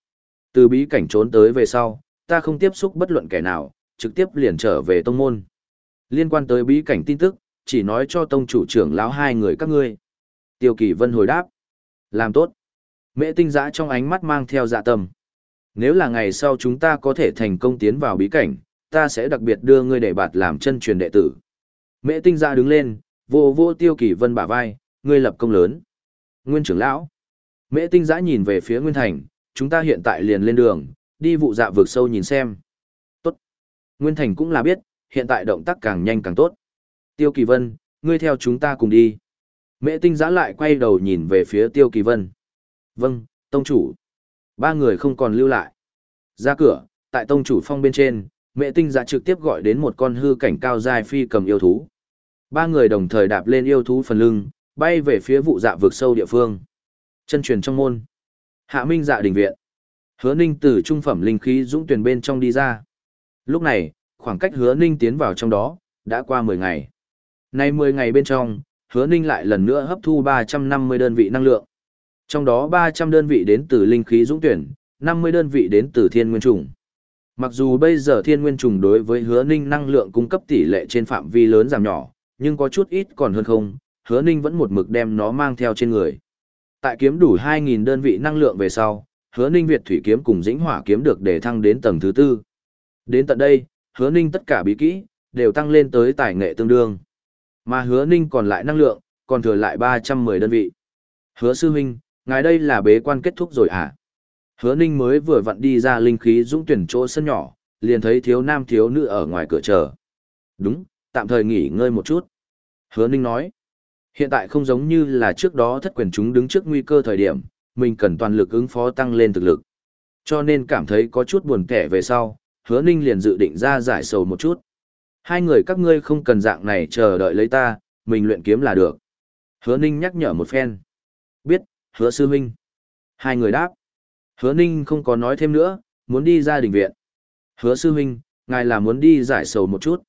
Từ bí cảnh trốn tới về sau, ta không tiếp xúc bất luận kẻ nào, trực tiếp liền trở về tông môn. Liên quan tới bí cảnh tin tức, chỉ nói cho tông chủ trưởng lão hai người các ngươi. Tiêu Kỳ Vân hồi đáp. Làm tốt. Mễ tinh giã trong ánh mắt mang theo dạ tâm. Nếu là ngày sau chúng ta có thể thành công tiến vào bí cảnh, ta sẽ đặc biệt đưa ngươi để bạt làm chân truyền đệ tử. Mễ tinh giã đứng lên, vô vô Tiêu Kỳ Vân bả vai, ngươi lập công lớn. Nguyên trưởng lão. Mễ tinh giã nhìn về phía Nguyên Thành, chúng ta hiện tại liền lên đường, đi vụ dạ vượt sâu nhìn xem. Tốt. Nguyên Thành cũng là biết, hiện tại động tác càng nhanh càng tốt. Tiêu Kỳ Vân, ngươi theo chúng ta cùng đi. Mễ tinh giã lại quay đầu nhìn về phía Tiêu Kỳ Vân. Vâng, Tông Chủ. Ba người không còn lưu lại. Ra cửa, tại Tông Chủ phong bên trên, mẹ tinh giã trực tiếp gọi đến một con hư cảnh cao dài phi cầm yêu thú. Ba người đồng thời đạp lên yêu thú phần lưng, bay về phía vụ dạ vực sâu địa phương. Chân truyền trong môn. Hạ Minh dạ đình viện. Hứa Ninh từ trung phẩm linh khí dũng tuyển bên trong đi ra. Lúc này, khoảng cách Hứa Ninh tiến vào trong đó, đã qua 10 ngày. Nay 10 ngày bên trong, Hứa Ninh lại lần nữa hấp thu 350 đơn vị năng lượng. Trong đó 300 đơn vị đến từ linh khí dũng tuyển, 50 đơn vị đến từ thiên nguyên trùng. Mặc dù bây giờ thiên nguyên trùng đối với hứa ninh năng lượng cung cấp tỷ lệ trên phạm vi lớn giảm nhỏ, nhưng có chút ít còn hơn không, hứa ninh vẫn một mực đem nó mang theo trên người. Tại kiếm đủ 2.000 đơn vị năng lượng về sau, hứa ninh Việt thủy kiếm cùng dĩnh hỏa kiếm được để thăng đến tầng thứ tư. Đến tận đây, hứa ninh tất cả bí kỹ, đều tăng lên tới tài nghệ tương đương. Mà hứa ninh còn lại năng lượng, còn thừa lại 310 đơn vị. Hứa sư huynh, ngài đây là bế quan kết thúc rồi à? Hứa ninh mới vừa vặn đi ra linh khí dũng tuyển chỗ sân nhỏ, liền thấy thiếu nam thiếu nữ ở ngoài cửa chờ. Đúng, tạm thời nghỉ ngơi một chút. Hứa ninh nói, hiện tại không giống như là trước đó thất quyền chúng đứng trước nguy cơ thời điểm, mình cần toàn lực ứng phó tăng lên thực lực. Cho nên cảm thấy có chút buồn kẻ về sau, hứa ninh liền dự định ra giải sầu một chút. Hai người các ngươi không cần dạng này chờ đợi lấy ta, mình luyện kiếm là được. Hứa ninh nhắc nhở một phen. Biết, hứa sư huynh. Hai người đáp. Hứa ninh không có nói thêm nữa, muốn đi ra đình viện. Hứa sư huynh, ngài là muốn đi giải sầu một chút.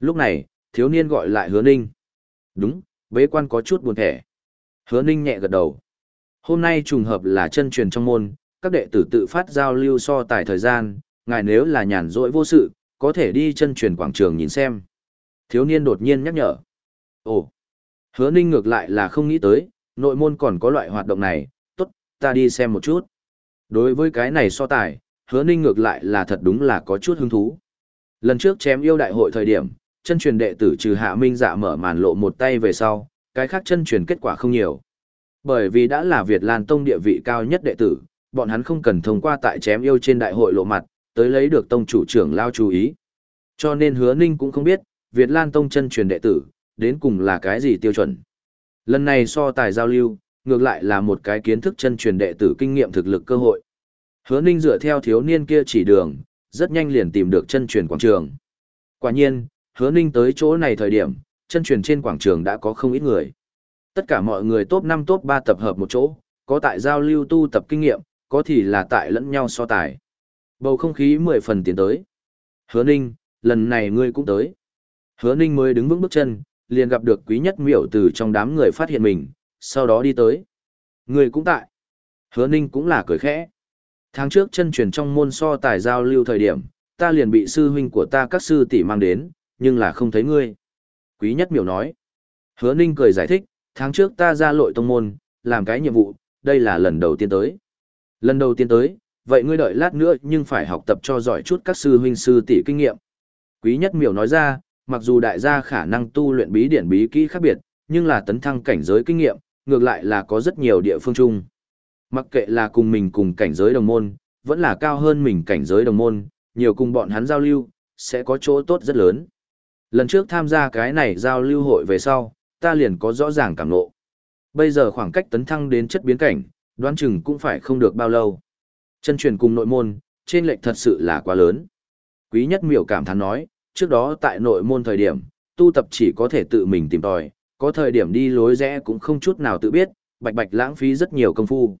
Lúc này, thiếu niên gọi lại hứa ninh. Đúng, bế quan có chút buồn thẻ. Hứa ninh nhẹ gật đầu. Hôm nay trùng hợp là chân truyền trong môn, các đệ tử tự phát giao lưu so tài thời gian, ngài nếu là nhàn rỗi vô sự, có thể đi chân truyền quảng trường nhìn xem. Thiếu niên đột nhiên nhắc nhở. Ồ, hứa ninh ngược lại là không nghĩ tới, nội môn còn có loại hoạt động này, tốt, ta đi xem một chút. Đối với cái này so tài, hứa ninh ngược lại là thật đúng là có chút hứng thú. Lần trước chém yêu đại hội thời điểm, chân truyền đệ tử trừ hạ minh dạ mở màn lộ một tay về sau, cái khác chân truyền kết quả không nhiều. Bởi vì đã là Việt Lan Tông địa vị cao nhất đệ tử, bọn hắn không cần thông qua tại chém yêu trên đại hội lộ mặt, tới lấy được tông chủ trưởng lao chú ý. Cho nên hứa ninh cũng không biết, Việt Lan Tông chân truyền đệ tử, đến cùng là cái gì tiêu chuẩn. Lần này so tài giao lưu, ngược lại là một cái kiến thức chân truyền đệ tử kinh nghiệm thực lực cơ hội. Hứa Ninh dựa theo thiếu niên kia chỉ đường, rất nhanh liền tìm được chân truyền quảng trường. Quả nhiên, Hứa Ninh tới chỗ này thời điểm, chân truyền trên quảng trường đã có không ít người. Tất cả mọi người top 5 top 3 tập hợp một chỗ, có tại giao lưu tu tập kinh nghiệm, có thì là tại lẫn nhau so tài. Bầu không khí 10 phần tiến tới. Hứa Ninh, lần này ngươi cũng tới. Hứa Ninh mới đứng vững bước chân, liền gặp được quý nhất miểu từ trong đám người phát hiện mình, sau đó đi tới. Người cũng tại. Hứa Ninh cũng là cười khẽ. Tháng trước chân truyền trong môn so tài giao lưu thời điểm, ta liền bị sư huynh của ta các sư tỷ mang đến, nhưng là không thấy ngươi. Quý nhất miểu nói. Hứa Ninh cười giải thích, tháng trước ta ra lội tông môn, làm cái nhiệm vụ, đây là lần đầu tiên tới. Lần đầu tiên tới, vậy ngươi đợi lát nữa nhưng phải học tập cho giỏi chút các sư huynh sư tỷ kinh nghiệm. Quý nhất miểu nói ra, mặc dù đại gia khả năng tu luyện bí điển bí kỹ khác biệt, nhưng là tấn thăng cảnh giới kinh nghiệm, ngược lại là có rất nhiều địa phương chung. Mặc kệ là cùng mình cùng cảnh giới đồng môn, vẫn là cao hơn mình cảnh giới đồng môn, nhiều cùng bọn hắn giao lưu, sẽ có chỗ tốt rất lớn. Lần trước tham gia cái này giao lưu hội về sau, ta liền có rõ ràng cảm ngộ. Bây giờ khoảng cách tấn thăng đến chất biến cảnh, đoán chừng cũng phải không được bao lâu. Chân truyền cùng nội môn, trên lệch thật sự là quá lớn. Quý nhất miểu cảm thán nói, trước đó tại nội môn thời điểm, tu tập chỉ có thể tự mình tìm tòi, có thời điểm đi lối rẽ cũng không chút nào tự biết, bạch bạch lãng phí rất nhiều công phu.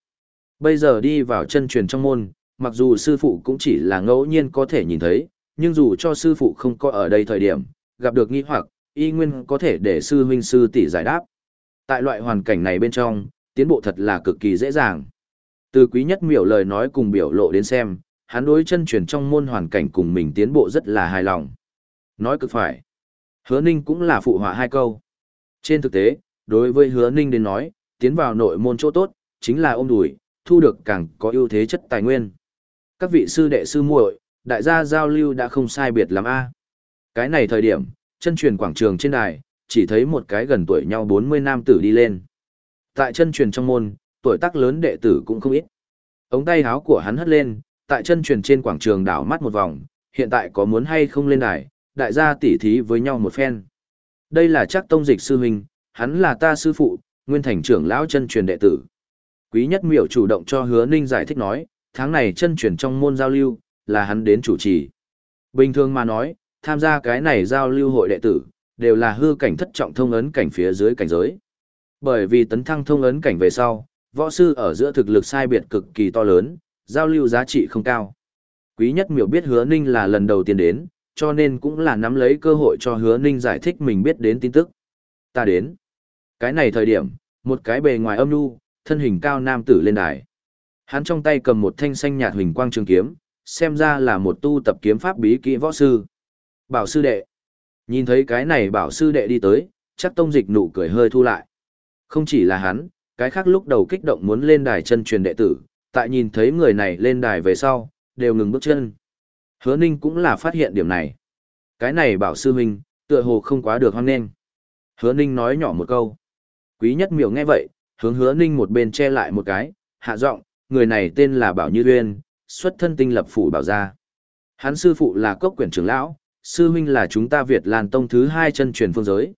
Bây giờ đi vào chân truyền trong môn, mặc dù sư phụ cũng chỉ là ngẫu nhiên có thể nhìn thấy, nhưng dù cho sư phụ không có ở đây thời điểm, gặp được nghi hoặc, y nguyên có thể để sư huynh sư tỷ giải đáp. Tại loại hoàn cảnh này bên trong, tiến bộ thật là cực kỳ dễ dàng. Từ quý nhất miểu lời nói cùng biểu lộ đến xem, hắn đối chân truyền trong môn hoàn cảnh cùng mình tiến bộ rất là hài lòng. Nói cực phải. Hứa Ninh cũng là phụ họa hai câu. Trên thực tế, đối với Hứa Ninh đến nói, tiến vào nội môn chỗ tốt, chính là ôm đùi, thu được càng có ưu thế chất tài nguyên. Các vị sư đệ sư muội, đại gia giao lưu đã không sai biệt lắm a. Cái này thời điểm, chân truyền quảng trường trên đài, chỉ thấy một cái gần tuổi nhau 40 nam tử đi lên. Tại chân truyền trong môn, tuổi tác lớn đệ tử cũng không ít. Ống tay áo của hắn hất lên, tại chân truyền trên quảng trường đảo mắt một vòng, hiện tại có muốn hay không lên đài, đại gia tỉ thí với nhau một phen. Đây là chắc tông dịch sư huynh, hắn là ta sư phụ, nguyên thành trưởng lão chân truyền đệ tử. Quý nhất miểu chủ động cho hứa ninh giải thích nói, tháng này chân truyền trong môn giao lưu, là hắn đến chủ trì. Bình thường mà nói, tham gia cái này giao lưu hội đệ tử, đều là hư cảnh thất trọng thông ấn cảnh phía dưới cảnh giới. Bởi vì tấn thăng thông ấn cảnh về sau, võ sư ở giữa thực lực sai biệt cực kỳ to lớn, giao lưu giá trị không cao. Quý nhất miểu biết hứa ninh là lần đầu tiên đến, cho nên cũng là nắm lấy cơ hội cho hứa ninh giải thích mình biết đến tin tức. Ta đến. Cái này thời điểm, một cái bề ngoài âm nu, thân hình cao nam tử lên đài. Hắn trong tay cầm một thanh xanh nhạt huỳnh quang trường kiếm, xem ra là một tu tập kiếm pháp bí kỹ võ sư. Bảo sư đệ. Nhìn thấy cái này bảo sư đệ đi tới, chắc tông dịch nụ cười hơi thu lại. Không chỉ là hắn, cái khác lúc đầu kích động muốn lên đài chân truyền đệ tử, tại nhìn thấy người này lên đài về sau, đều ngừng bước chân. Hứa Ninh cũng là phát hiện điểm này. Cái này bảo sư huynh, tựa hồ không quá được hoan nghênh. Hứa Ninh nói nhỏ một câu. Quý nhất miểu nghe vậy, hướng hứa Ninh một bên che lại một cái, hạ giọng, người này tên là Bảo Như Uyên, xuất thân tinh lập phủ bảo gia. Hắn sư phụ là cốc quyển trưởng lão, sư huynh là chúng ta Việt Lan Tông thứ hai chân truyền phương giới.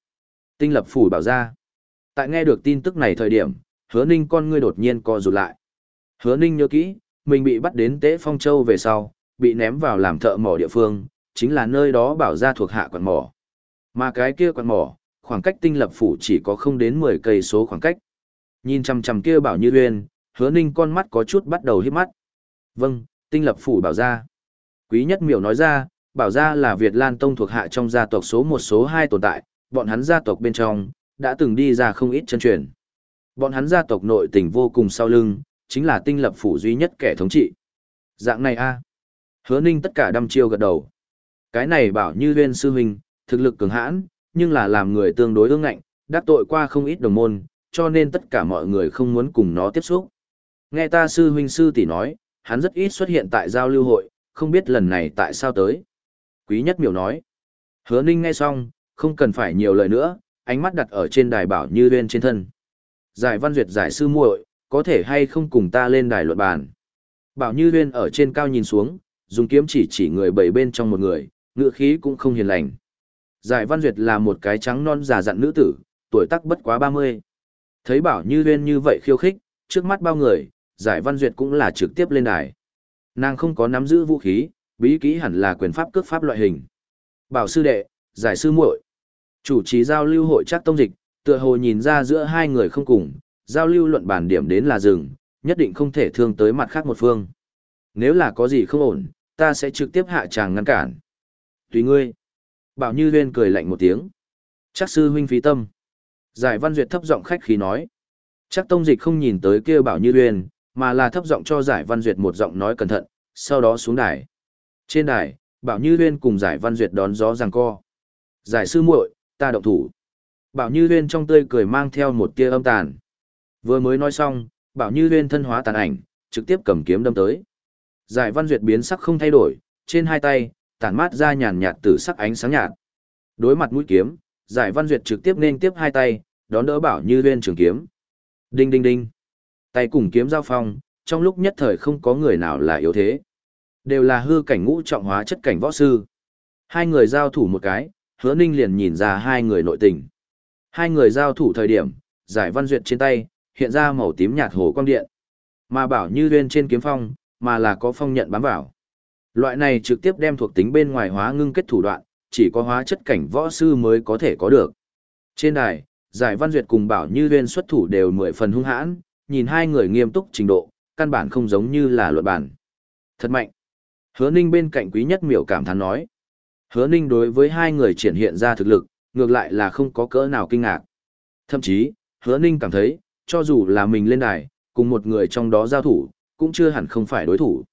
Tinh lập phủ bảo gia. Tại nghe được tin tức này thời điểm, hứa ninh con ngươi đột nhiên co rụt lại. Hứa ninh nhớ kỹ, mình bị bắt đến tế phong châu về sau, bị ném vào làm thợ mỏ địa phương, chính là nơi đó bảo ra thuộc hạ quản mỏ. Mà cái kia quản mỏ, khoảng cách tinh lập phủ chỉ có không đến 10 cây số khoảng cách. Nhìn chằm chằm kia bảo như uyên, hứa ninh con mắt có chút bắt đầu hít mắt. Vâng, tinh lập phủ bảo ra. Quý nhất miểu nói ra, bảo ra là Việt Lan Tông thuộc hạ trong gia tộc số một số hai tồn tại, bọn hắn gia tộc bên trong, đã từng đi ra không ít chân truyền. Bọn hắn gia tộc nội tình vô cùng sau lưng, chính là tinh lập phủ duy nhất kẻ thống trị. Dạng này a Hứa ninh tất cả đăm chiêu gật đầu. Cái này bảo như Viên sư huynh, thực lực cường hãn, nhưng là làm người tương đối ương ngạnh, đắc tội qua không ít đồng môn, cho nên tất cả mọi người không muốn cùng nó tiếp xúc. Nghe ta sư huynh sư tỷ nói, hắn rất ít xuất hiện tại giao lưu hội, không biết lần này tại sao tới. Quý nhất miểu nói. Hứa ninh nghe xong, không cần phải nhiều lời nữa, ánh mắt đặt ở trên đài bảo như Viên trên thân. Giải văn duyệt giải sư muội, có thể hay không cùng ta lên đài luận bàn. Bảo như Viên ở trên cao nhìn xuống, dùng kiếm chỉ chỉ người bảy bên trong một người, ngựa khí cũng không hiền lành. Giải văn duyệt là một cái trắng non già dặn nữ tử, tuổi tác bất quá 30. Thấy bảo như Viên như vậy khiêu khích, trước mắt bao người, giải văn duyệt cũng là trực tiếp lên đài. Nàng không có nắm giữ vũ khí, bí kỹ hẳn là quyền pháp cước pháp loại hình. Bảo sư đệ, giải sư muội, chủ trì giao lưu hội chắc tông dịch, tựa hồ nhìn ra giữa hai người không cùng, giao lưu luận bàn điểm đến là rừng, nhất định không thể thương tới mặt khác một phương. Nếu là có gì không ổn, ta sẽ trực tiếp hạ tràng ngăn cản. Tùy ngươi. Bảo Như Huyên cười lạnh một tiếng. Chắc sư huynh phí tâm. Giải Văn Duyệt thấp giọng khách khí nói. Chắc Tông Dịch không nhìn tới kia Bảo Như Huyên, mà là thấp giọng cho Giải Văn Duyệt một giọng nói cẩn thận, sau đó xuống đài. Trên đài, Bảo Như Huyên cùng Giải Văn Duyệt đón gió giằng co. Giải sư muội, ta động thủ. Bảo Như Huyên trong tươi cười mang theo một tia âm tàn. Vừa mới nói xong, Bảo Như Huyên thân hóa tàn ảnh, trực tiếp cầm kiếm đâm tới. Giải Văn Duyệt biến sắc không thay đổi, trên hai tay, tản mát ra nhàn nhạt tử sắc ánh sáng nhạt. Đối mặt mũi kiếm, Giải Văn Duyệt trực tiếp nên tiếp hai tay, đón đỡ Bảo Như viên trường kiếm. Đinh đinh đinh. Tay cùng kiếm giao phong, trong lúc nhất thời không có người nào là yếu thế. Đều là hư cảnh ngũ trọng hóa chất cảnh võ sư. Hai người giao thủ một cái, hứa ninh liền nhìn ra hai người nội tình. Hai người giao thủ thời điểm, giải văn duyệt trên tay, hiện ra màu tím nhạt hồ quang điện. Mà bảo như viên trên kiếm phong, mà là có phong nhận bám vào. Loại này trực tiếp đem thuộc tính bên ngoài hóa ngưng kết thủ đoạn, chỉ có hóa chất cảnh võ sư mới có thể có được. Trên đài, Giải Văn Duyệt cùng Bảo Như viên xuất thủ đều mười phần hung hãn, nhìn hai người nghiêm túc trình độ, căn bản không giống như là luận bản. Thật mạnh. Hứa Ninh bên cạnh quý nhất miểu cảm thán nói. Hứa Ninh đối với hai người triển hiện ra thực lực, ngược lại là không có cỡ nào kinh ngạc. Thậm chí, Hứa Ninh cảm thấy, cho dù là mình lên đài, cùng một người trong đó giao thủ, cũng chưa hẳn không phải đối thủ.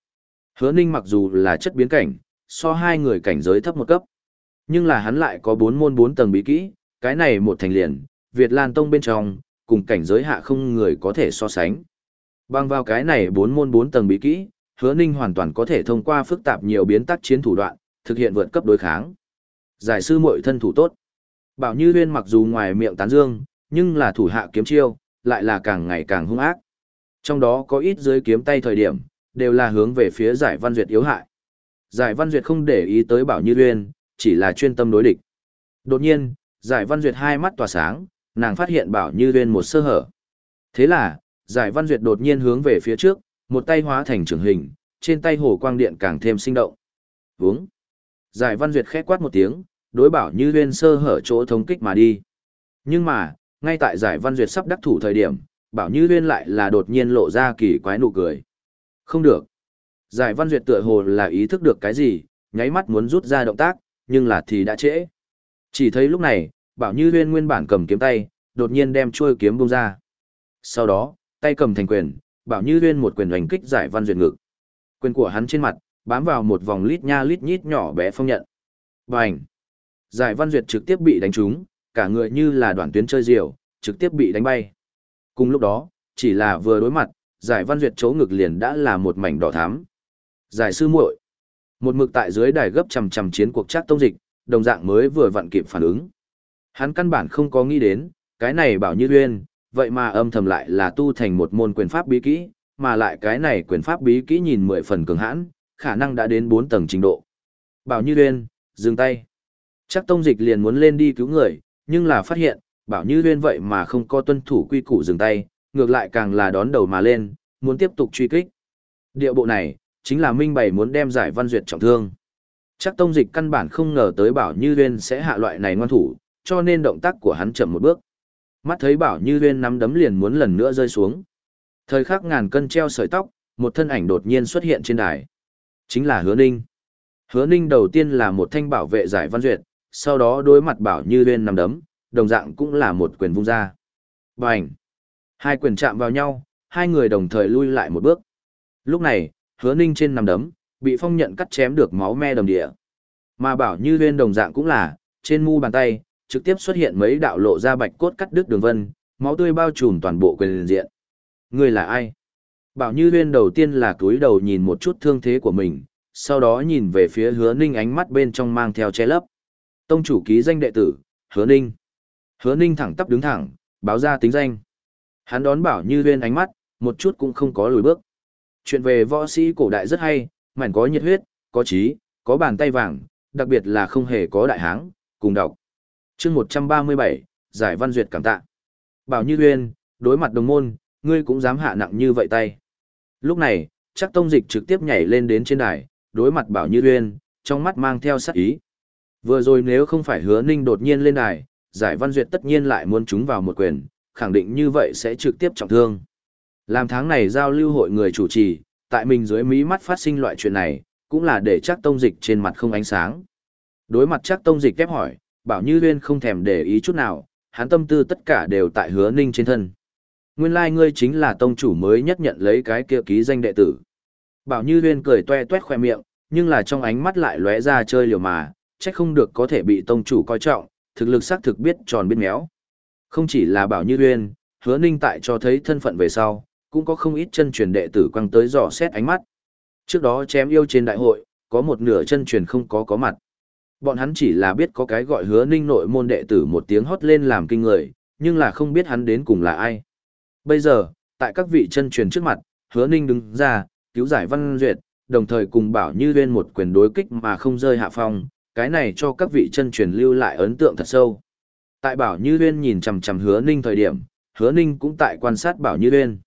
Hứa Ninh mặc dù là chất biến cảnh, so hai người cảnh giới thấp một cấp, nhưng là hắn lại có bốn môn bốn tầng bí kỹ, cái này một thành liền, Việt Lan Tông bên trong, cùng cảnh giới hạ không người có thể so sánh. Bằng vào cái này bốn môn bốn tầng bí kỹ, Hứa Ninh hoàn toàn có thể thông qua phức tạp nhiều biến tác chiến thủ đoạn, thực hiện vượt cấp đối kháng. Giải sư muội thân thủ tốt. Bảo Như Huyên mặc dù ngoài miệng tán dương, nhưng là thủ hạ kiếm chiêu, lại là càng ngày càng hung ác. Trong đó có ít dưới kiếm tay thời điểm, đều là hướng về phía giải văn duyệt yếu hại. Giải văn duyệt không để ý tới Bảo Như uyên, chỉ là chuyên tâm đối địch. Đột nhiên, giải văn duyệt hai mắt tỏa sáng, nàng phát hiện Bảo Như uyên một sơ hở. Thế là, giải văn duyệt đột nhiên hướng về phía trước, một tay hóa thành trường hình, trên tay hồ quang điện càng thêm sinh động. Vúng. Giải văn duyệt khẽ quát một tiếng, đối bảo như uyên sơ hở chỗ thống kích mà đi. Nhưng mà, ngay tại giải văn duyệt sắp đắc thủ thời điểm, bảo như huyên lại là đột nhiên lộ ra kỳ quái nụ cười. Không được. Giải văn duyệt tựa hồ là ý thức được cái gì, nháy mắt muốn rút ra động tác, nhưng là thì đã trễ. Chỉ thấy lúc này, bảo như huyên nguyên bản cầm kiếm tay, đột nhiên đem chuôi kiếm bung ra. Sau đó, tay cầm thành quyền, bảo như huyên một quyền hoành kích giải văn duyệt ngực. Quyền của hắn trên mặt, bám vào một vòng lít nha lít nhít nhỏ bé phong nhận. Bành! Giải văn duyệt trực tiếp bị đánh trúng, cả người như là đoạn tuyến chơi diều, trực tiếp bị đánh bay. Cùng lúc đó, chỉ là vừa đối mặt, giải văn duyệt chỗ ngực liền đã là một mảnh đỏ thắm. Giải sư muội Một mực tại dưới đài gấp chầm chầm chiến cuộc chắc tông dịch, đồng dạng mới vừa vặn kịp phản ứng. Hắn căn bản không có nghĩ đến, cái này bảo như uyên, vậy mà âm thầm lại là tu thành một môn quyền pháp bí kỹ, mà lại cái này quyền pháp bí kỹ nhìn mười phần cường hãn, khả năng đã đến bốn tầng trình độ. Bảo Như Uyên, dừng tay. Chắc Tông Dịch liền muốn lên đi cứu người, nhưng là phát hiện, Bảo Như huyên vậy mà không có tuân thủ quy củ dừng tay, ngược lại càng là đón đầu mà lên, muốn tiếp tục truy kích. Địa bộ này, chính là Minh Bảy muốn đem giải văn duyệt trọng thương. Chắc Tông Dịch căn bản không ngờ tới Bảo Như huyên sẽ hạ loại này ngoan thủ, cho nên động tác của hắn chậm một bước. Mắt thấy Bảo Như huyên nắm đấm liền muốn lần nữa rơi xuống. Thời khắc ngàn cân treo sợi tóc, một thân ảnh đột nhiên xuất hiện trên đài. Chính là Hứa Ninh. Hứa Ninh đầu tiên là một thanh bảo vệ giải văn duyệt, sau đó đối mặt bảo như huyên nắm đấm, đồng dạng cũng là một quyền vung ra. Bành! Hai quyền chạm vào nhau, hai người đồng thời lui lại một bước. Lúc này, hứa ninh trên nằm đấm, bị phong nhận cắt chém được máu me đồng địa. Mà bảo như huyên đồng dạng cũng là, trên mu bàn tay, trực tiếp xuất hiện mấy đạo lộ ra bạch cốt cắt đứt đường vân, máu tươi bao trùm toàn bộ quyền diện. Người là ai? Bảo Như Huyên đầu tiên là cúi đầu nhìn một chút thương thế của mình, sau đó nhìn về phía hứa ninh ánh mắt bên trong mang theo che lấp. Tông chủ ký danh đệ tử, hứa ninh. Hứa ninh thẳng tắp đứng thẳng, báo ra tính danh. Hắn đón Bảo Như Viên ánh mắt, một chút cũng không có lùi bước. Chuyện về võ sĩ cổ đại rất hay, mảnh có nhiệt huyết, có trí, có bàn tay vàng, đặc biệt là không hề có đại háng, cùng đọc. chương 137, Giải Văn Duyệt cảm tạ. Bảo Như Viên đối mặt đồng môn, ngươi cũng dám hạ nặng như vậy tay. Lúc này, chắc tông dịch trực tiếp nhảy lên đến trên đài, đối mặt Bảo Như Uyên, trong mắt mang theo sát ý. Vừa rồi nếu không phải hứa ninh đột nhiên lên đài, giải văn duyệt tất nhiên lại muốn chúng vào một quyền, khẳng định như vậy sẽ trực tiếp trọng thương. Làm tháng này giao lưu hội người chủ trì, tại mình dưới mí mắt phát sinh loại chuyện này, cũng là để chắc tông dịch trên mặt không ánh sáng. Đối mặt chắc tông dịch kép hỏi, Bảo Như huyên không thèm để ý chút nào, hắn tâm tư tất cả đều tại hứa ninh trên thân. Nguyên lai like ngươi chính là tông chủ mới nhất nhận lấy cái kia ký danh đệ tử. Bảo Như Huyên cười toe toét khoe miệng, nhưng là trong ánh mắt lại lóe ra chơi liều mà, trách không được có thể bị tông chủ coi trọng, thực lực xác thực biết tròn biết méo. Không chỉ là Bảo Như Huyên, hứa ninh tại cho thấy thân phận về sau, cũng có không ít chân truyền đệ tử quăng tới dò xét ánh mắt. Trước đó chém yêu trên đại hội, có một nửa chân truyền không có có mặt. Bọn hắn chỉ là biết có cái gọi hứa ninh nội môn đệ tử một tiếng hót lên làm kinh người, nhưng là không biết hắn đến cùng là ai. Bây giờ, tại các vị chân truyền trước mặt, hứa ninh đứng ra, cứu giải văn duyệt, đồng thời cùng bảo như uyên một quyền đối kích mà không rơi hạ phong, cái này cho các vị chân truyền lưu lại ấn tượng thật sâu. Tại bảo như uyên nhìn chằm chằm hứa ninh thời điểm, hứa ninh cũng tại quan sát bảo như uyên,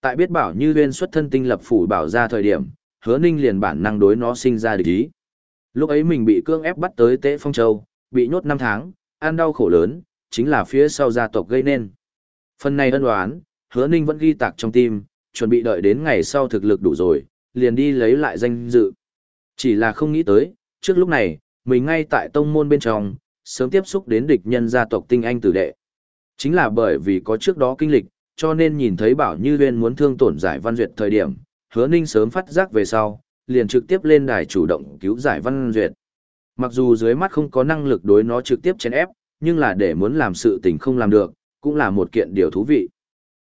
Tại biết bảo như uyên xuất thân tinh lập phủ bảo ra thời điểm, hứa ninh liền bản năng đối nó sinh ra địch ý. Lúc ấy mình bị cương ép bắt tới tế phong châu, bị nhốt năm tháng, ăn đau khổ lớn, chính là phía sau gia tộc gây nên. Phần này ân oán, hứa ninh vẫn ghi tạc trong tim, chuẩn bị đợi đến ngày sau thực lực đủ rồi, liền đi lấy lại danh dự. Chỉ là không nghĩ tới, trước lúc này, mình ngay tại tông môn bên trong, sớm tiếp xúc đến địch nhân gia tộc tinh anh tử đệ. Chính là bởi vì có trước đó kinh lịch, cho nên nhìn thấy Bảo Như Uyên muốn thương tổn giải văn duyệt thời điểm, hứa ninh sớm phát giác về sau, liền trực tiếp lên đài chủ động cứu giải văn duyệt. Mặc dù dưới mắt không có năng lực đối nó trực tiếp chèn ép, nhưng là để muốn làm sự tình không làm được, cũng là một kiện điều thú vị.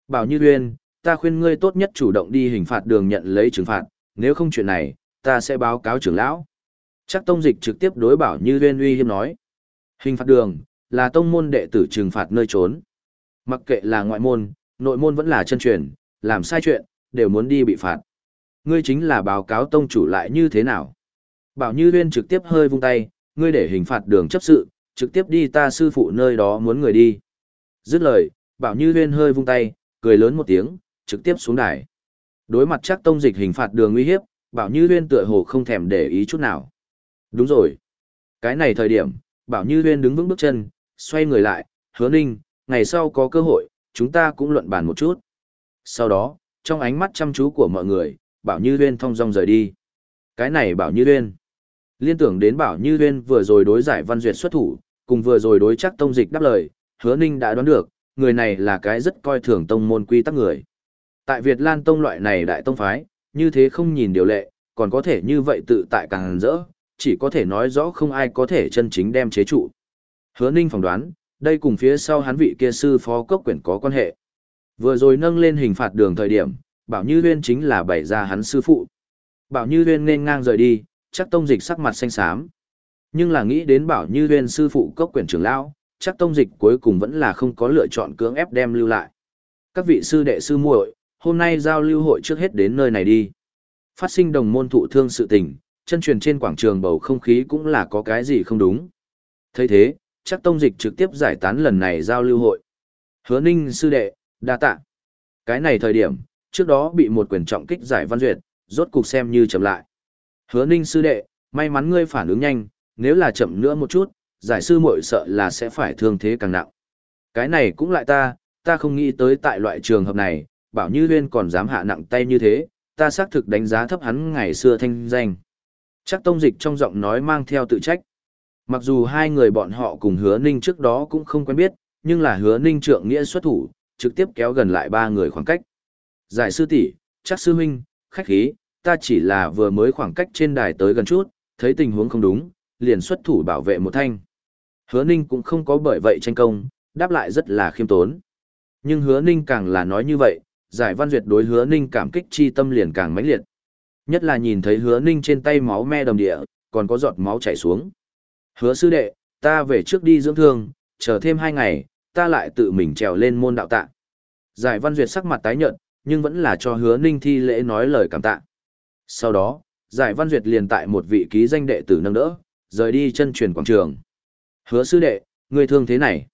Bảo Như Uyên, ta khuyên ngươi tốt nhất chủ động đi hình phạt đường nhận lấy trừng phạt, nếu không chuyện này, ta sẽ báo cáo trưởng lão. Chắc tông dịch trực tiếp đối Bảo Như Uyên uy hiếp nói. Hình phạt đường, là tông môn đệ tử trừng phạt nơi trốn. Mặc kệ là ngoại môn, nội môn vẫn là chân truyền, làm sai chuyện, đều muốn đi bị phạt. Ngươi chính là báo cáo tông chủ lại như thế nào? Bảo Như Uyên trực tiếp hơi vung tay, ngươi để hình phạt đường chấp sự, trực tiếp đi ta sư phụ nơi đó muốn người đi. Dứt lời, Bảo Như Uyên hơi vung tay, cười lớn một tiếng, trực tiếp xuống đài. Đối mặt chắc tông dịch hình phạt đường uy hiếp, Bảo Như Uyên tựa hồ không thèm để ý chút nào. Đúng rồi. Cái này thời điểm, Bảo Như Huyên đứng vững bước chân, xoay người lại, hứa ninh, ngày sau có cơ hội, chúng ta cũng luận bàn một chút. Sau đó, trong ánh mắt chăm chú của mọi người, Bảo Như Huyên thong dong rời đi. Cái này Bảo Như Huyên. Liên tưởng đến Bảo Như Huyên vừa rồi đối giải văn duyệt xuất thủ, cùng vừa rồi đối chắc tông dịch đáp lời, hứa ninh đã đoán được, người này là cái rất coi thường tông môn quy tắc người. Tại Việt Lan tông loại này đại tông phái, như thế không nhìn điều lệ, còn có thể như vậy tự tại càng rỡ, chỉ có thể nói rõ không ai có thể chân chính đem chế trụ. Hứa ninh phỏng đoán, đây cùng phía sau hắn vị kia sư phó cốc quyển có quan hệ. Vừa rồi nâng lên hình phạt đường thời điểm, Bảo Như Huyên chính là bày ra hắn sư phụ. Bảo Như Huyên nên ngang rời đi, chắc tông dịch sắc mặt xanh xám. Nhưng là nghĩ đến Bảo Như Huyên sư phụ cốc quyển trưởng lão, chắc tông dịch cuối cùng vẫn là không có lựa chọn cưỡng ép đem lưu lại. Các vị sư đệ sư muội, hôm nay giao lưu hội trước hết đến nơi này đi. Phát sinh đồng môn thụ thương sự tình, chân truyền trên quảng trường bầu không khí cũng là có cái gì không đúng. thấy thế, chắc tông dịch trực tiếp giải tán lần này giao lưu hội. Hứa ninh sư đệ, đa tạ. Cái này thời điểm, trước đó bị một quyền trọng kích giải văn duyệt, rốt cục xem như chậm lại. Hứa ninh sư đệ, may mắn ngươi phản ứng nhanh, nếu là chậm nữa một chút, giải sư muội sợ là sẽ phải thương thế càng nặng. Cái này cũng lại ta, ta không nghĩ tới tại loại trường hợp này, bảo như huyên còn dám hạ nặng tay như thế, ta xác thực đánh giá thấp hắn ngày xưa thanh danh. Chắc tông dịch trong giọng nói mang theo tự trách. Mặc dù hai người bọn họ cùng hứa ninh trước đó cũng không quen biết, nhưng là hứa ninh trượng nghĩa xuất thủ, trực tiếp kéo gần lại ba người khoảng cách. Giải sư tỷ, chắc sư huynh, khách khí, ta chỉ là vừa mới khoảng cách trên đài tới gần chút, thấy tình huống không đúng, liền xuất thủ bảo vệ một thanh. Hứa ninh cũng không có bởi vậy tranh công, đáp lại rất là khiêm tốn. Nhưng hứa ninh càng là nói như vậy, giải văn duyệt đối hứa ninh cảm kích chi tâm liền càng mãnh liệt. Nhất là nhìn thấy hứa ninh trên tay máu me đầm địa, còn có giọt máu chảy xuống. Hứa sư đệ, ta về trước đi dưỡng thương, chờ thêm hai ngày, ta lại tự mình trèo lên môn đạo tạ. Giải văn duyệt sắc mặt tái nhợt, nhưng vẫn là cho hứa ninh thi lễ nói lời cảm tạ. Sau đó, giải văn duyệt liền tại một vị ký danh đệ tử nâng đỡ, rời đi chân truyền quảng trường. Hứa sư đệ, người thương thế này.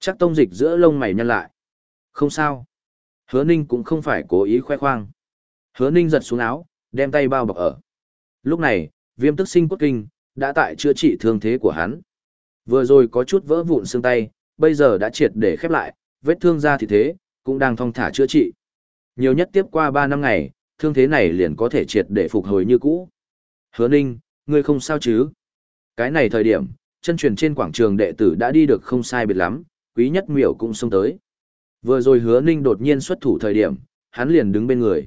Chắc tông dịch giữa lông mày nhăn lại. Không sao. Hứa ninh cũng không phải cố ý khoe khoang. Hứa ninh giật xuống áo, đem tay bao bọc ở. Lúc này, viêm tức sinh cốt kinh, đã tại chữa trị thương thế của hắn. Vừa rồi có chút vỡ vụn xương tay, bây giờ đã triệt để khép lại, vết thương ra thì thế, cũng đang thong thả chữa trị. Nhiều nhất tiếp qua 3 năm ngày, thương thế này liền có thể triệt để phục hồi như cũ. Hứa Ninh, ngươi không sao chứ? Cái này thời điểm, chân truyền trên quảng trường đệ tử đã đi được không sai biệt lắm, quý nhất miểu cũng xông tới. Vừa rồi hứa Ninh đột nhiên xuất thủ thời điểm, hắn liền đứng bên người.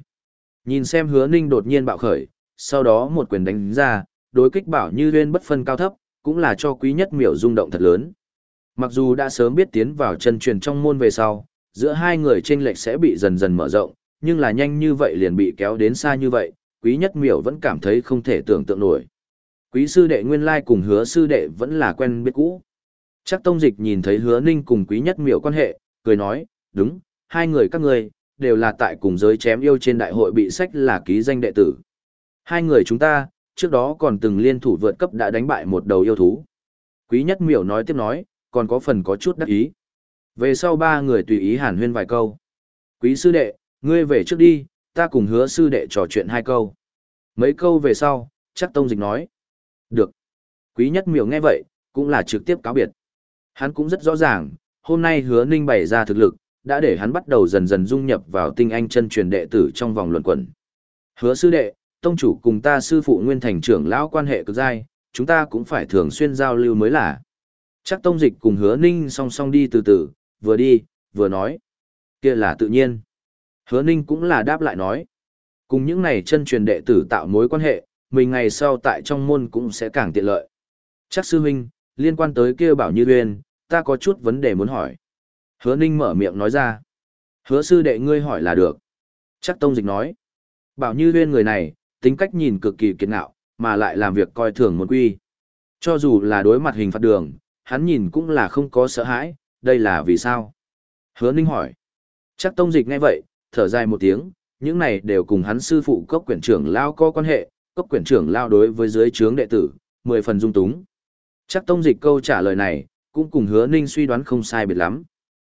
Nhìn xem hứa Ninh đột nhiên bạo khởi, sau đó một quyền đánh ra, đối kích bảo như huyên bất phân cao thấp, cũng là cho quý nhất miểu rung động thật lớn. Mặc dù đã sớm biết tiến vào chân truyền trong môn về sau, giữa hai người trên lệch sẽ bị dần dần mở rộng, nhưng là nhanh như vậy liền bị kéo đến xa như vậy, quý nhất miểu vẫn cảm thấy không thể tưởng tượng nổi. Quý sư đệ nguyên lai cùng hứa sư đệ vẫn là quen biết cũ. Chắc tông dịch nhìn thấy hứa ninh cùng quý nhất miểu quan hệ, cười nói, đúng, hai người các ngươi đều là tại cùng giới chém yêu trên đại hội bị sách là ký danh đệ tử. Hai người chúng ta, trước đó còn từng liên thủ vượt cấp đã đánh bại một đầu yêu thú. Quý nhất miểu nói tiếp nói, còn có phần có chút đắc ý. Về sau ba người tùy ý hàn huyên vài câu. Quý sư đệ, ngươi về trước đi, ta cùng hứa sư đệ trò chuyện hai câu. Mấy câu về sau, chắc tông dịch nói. Được. Quý nhất miểu nghe vậy, cũng là trực tiếp cáo biệt. Hắn cũng rất rõ ràng, hôm nay hứa ninh bày ra thực lực, đã để hắn bắt đầu dần dần dung nhập vào tinh anh chân truyền đệ tử trong vòng luận quẩn. Hứa sư đệ, tông chủ cùng ta sư phụ nguyên thành trưởng lão quan hệ cực dai, chúng ta cũng phải thường xuyên giao lưu mới là. Chắc tông dịch cùng hứa ninh song song đi từ từ, vừa đi, vừa nói. kia là tự nhiên. Hứa ninh cũng là đáp lại nói. Cùng những này chân truyền đệ tử tạo mối quan hệ, mình ngày sau tại trong môn cũng sẽ càng tiện lợi. Chắc sư huynh, liên quan tới kia bảo như uyên, ta có chút vấn đề muốn hỏi. Hứa ninh mở miệng nói ra. Hứa sư đệ ngươi hỏi là được. Chắc tông dịch nói. Bảo như uyên người này, tính cách nhìn cực kỳ kiệt ngạo, mà lại làm việc coi thường một quy. Cho dù là đối mặt hình phạt đường, hắn nhìn cũng là không có sợ hãi, đây là vì sao? Hứa ninh hỏi. Chắc tông dịch nghe vậy, thở dài một tiếng, những này đều cùng hắn sư phụ cốc quyển trưởng lao có quan hệ, cốc quyển trưởng lao đối với dưới trướng đệ tử, mười phần dung túng. Chắc tông dịch câu trả lời này, cũng cùng hứa ninh suy đoán không sai biệt lắm.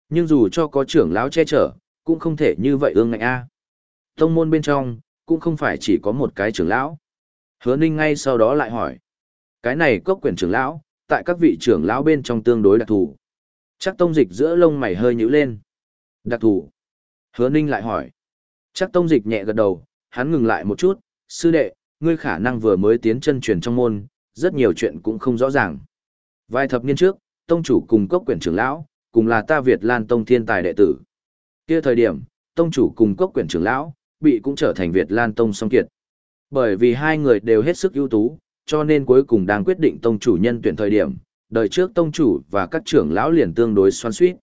Nhưng dù cho có trưởng lão che chở, cũng không thể như vậy ương ngạnh a. Tông môn bên trong, cũng không phải chỉ có một cái trưởng lão. Hứa ninh ngay sau đó lại hỏi. Cái này cốc quyền trưởng lão, tại các vị trưởng lão bên trong tương đối đặc thù. Chắc tông dịch giữa lông mày hơi nhíu lên. Đặc thù. Hứa ninh lại hỏi. Chắc tông dịch nhẹ gật đầu, hắn ngừng lại một chút, sư đệ, ngươi khả năng vừa mới tiến chân truyền trong môn, rất nhiều chuyện cũng không rõ ràng. Vài thập niên trước, tông chủ cùng cốc quyền trưởng lão, cùng là ta Việt Lan tông thiên tài đệ tử. Kia thời điểm, tông chủ cùng cốc quyển trưởng lão, bị cũng trở thành Việt Lan tông song kiệt. Bởi vì hai người đều hết sức ưu tú, cho nên cuối cùng đang quyết định tông chủ nhân tuyển thời điểm, đời trước tông chủ và các trưởng lão liền tương đối xoan suýt.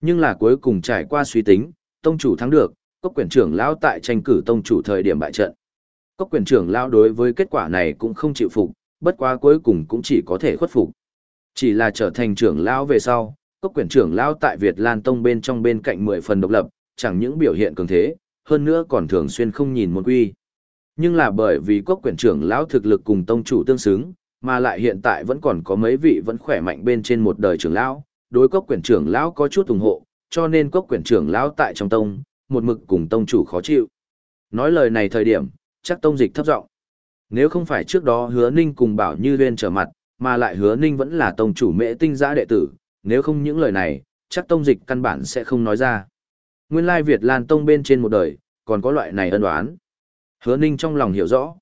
Nhưng là cuối cùng trải qua suy tính, tông chủ thắng được, cốc quyền trưởng lão tại tranh cử tông chủ thời điểm bại trận. Cốc quyền trưởng lão đối với kết quả này cũng không chịu phục, bất quá cuối cùng cũng chỉ có thể khuất phục. Chỉ là trở thành trưởng lão về sau, cốc quyền trưởng lão tại Việt Lan Tông bên trong bên cạnh mười phần độc lập, chẳng những biểu hiện cường thế, hơn nữa còn thường xuyên không nhìn môn quy. Nhưng là bởi vì cốc quyền trưởng lão thực lực cùng tông chủ tương xứng, mà lại hiện tại vẫn còn có mấy vị vẫn khỏe mạnh bên trên một đời trưởng lão, đối cốc quyền trưởng lão có chút ủng hộ, cho nên cốc quyền trưởng lão tại trong tông, một mực cùng tông chủ khó chịu. Nói lời này thời điểm, chắc tông dịch thấp giọng. Nếu không phải trước đó hứa ninh cùng bảo như lên trở mặt, mà lại hứa ninh vẫn là tông chủ mễ tinh giã đệ tử, nếu không những lời này, chắc tông dịch căn bản sẽ không nói ra. Nguyên lai Việt Lan tông bên trên một đời, còn có loại này ân đoán. Hứa ninh trong lòng hiểu rõ.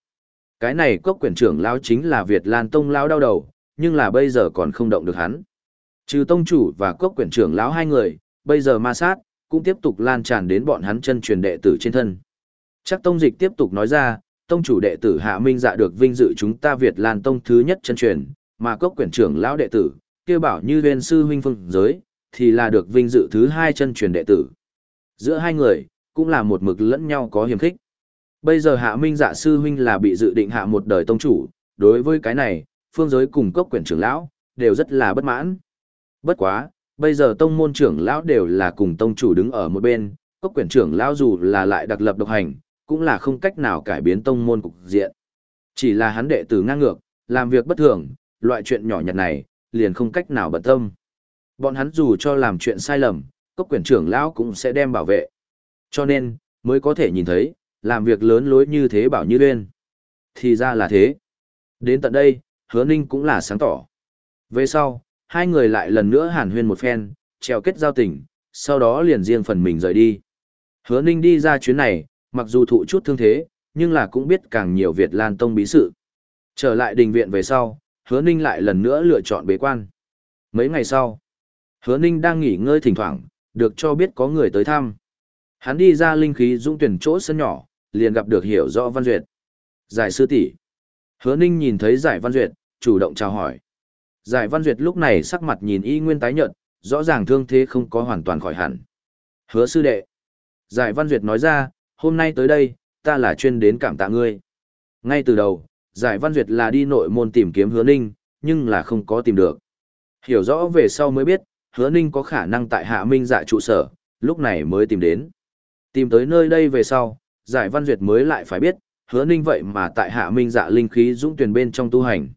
Cái này cốc quyển trưởng lão chính là Việt Lan tông lão đau đầu, nhưng là bây giờ còn không động được hắn. Trừ tông chủ và cốc quyển trưởng lão hai người, bây giờ ma sát, cũng tiếp tục lan tràn đến bọn hắn chân truyền đệ tử trên thân. Chắc tông dịch tiếp tục nói ra, tông chủ đệ tử Hạ Minh dạ được vinh dự chúng ta Việt Lan tông thứ nhất chân truyền, mà cốc quyển trưởng lão đệ tử, kia bảo như huyền sư huynh phương giới, thì là được vinh dự thứ hai chân truyền đệ tử. Giữa hai người, cũng là một mực lẫn nhau có hiểm khích. Bây giờ Hạ Minh dạ sư huynh là bị dự định hạ một đời tông chủ, đối với cái này, phương giới cùng cốc quyển trưởng lão, đều rất là bất mãn. Bất quá, bây giờ tông môn trưởng lão đều là cùng tông chủ đứng ở một bên, cốc quyển trưởng lão dù là lại đặc lập độc hành, cũng là không cách nào cải biến tông môn cục diện. Chỉ là hắn đệ tử ngang ngược, làm việc bất thường, loại chuyện nhỏ nhặt này, liền không cách nào bận tâm. Bọn hắn dù cho làm chuyện sai lầm, cốc quyển trưởng lão cũng sẽ đem bảo vệ. Cho nên, mới có thể nhìn thấy, làm việc lớn lối như thế bảo như lên. Thì ra là thế. Đến tận đây, hứa ninh cũng là sáng tỏ. Về sau, hai người lại lần nữa hàn huyên một phen, treo kết giao tình, sau đó liền riêng phần mình rời đi. Hứa ninh đi ra chuyến này, mặc dù thụ chút thương thế, nhưng là cũng biết càng nhiều Việt Lan Tông bí sự. Trở lại đình viện về sau, hứa ninh lại lần nữa lựa chọn bế quan. Mấy ngày sau, hứa ninh đang nghỉ ngơi thỉnh thoảng, được cho biết có người tới thăm. Hắn đi ra linh khí dũng tuyển chỗ sân nhỏ, liền gặp được hiểu rõ Văn Duyệt. Giải sư tỷ Hứa ninh nhìn thấy giải Văn Duyệt, chủ động chào hỏi. Giải Văn Duyệt lúc này sắc mặt nhìn y nguyên tái nhợt, rõ ràng thương thế không có hoàn toàn khỏi hẳn. Hứa sư đệ. Giải Văn Duyệt nói ra, hôm nay tới đây, ta là chuyên đến cảm tạ ngươi. Ngay từ đầu, Giải Văn Duyệt là đi nội môn tìm kiếm hứa ninh, nhưng là không có tìm được. Hiểu rõ về sau mới biết, hứa ninh có khả năng tại hạ minh dạ trụ sở, lúc này mới tìm đến. Tìm tới nơi đây về sau, Giải Văn Duyệt mới lại phải biết, hứa ninh vậy mà tại hạ minh dạ linh khí dũng tuyển bên trong tu hành.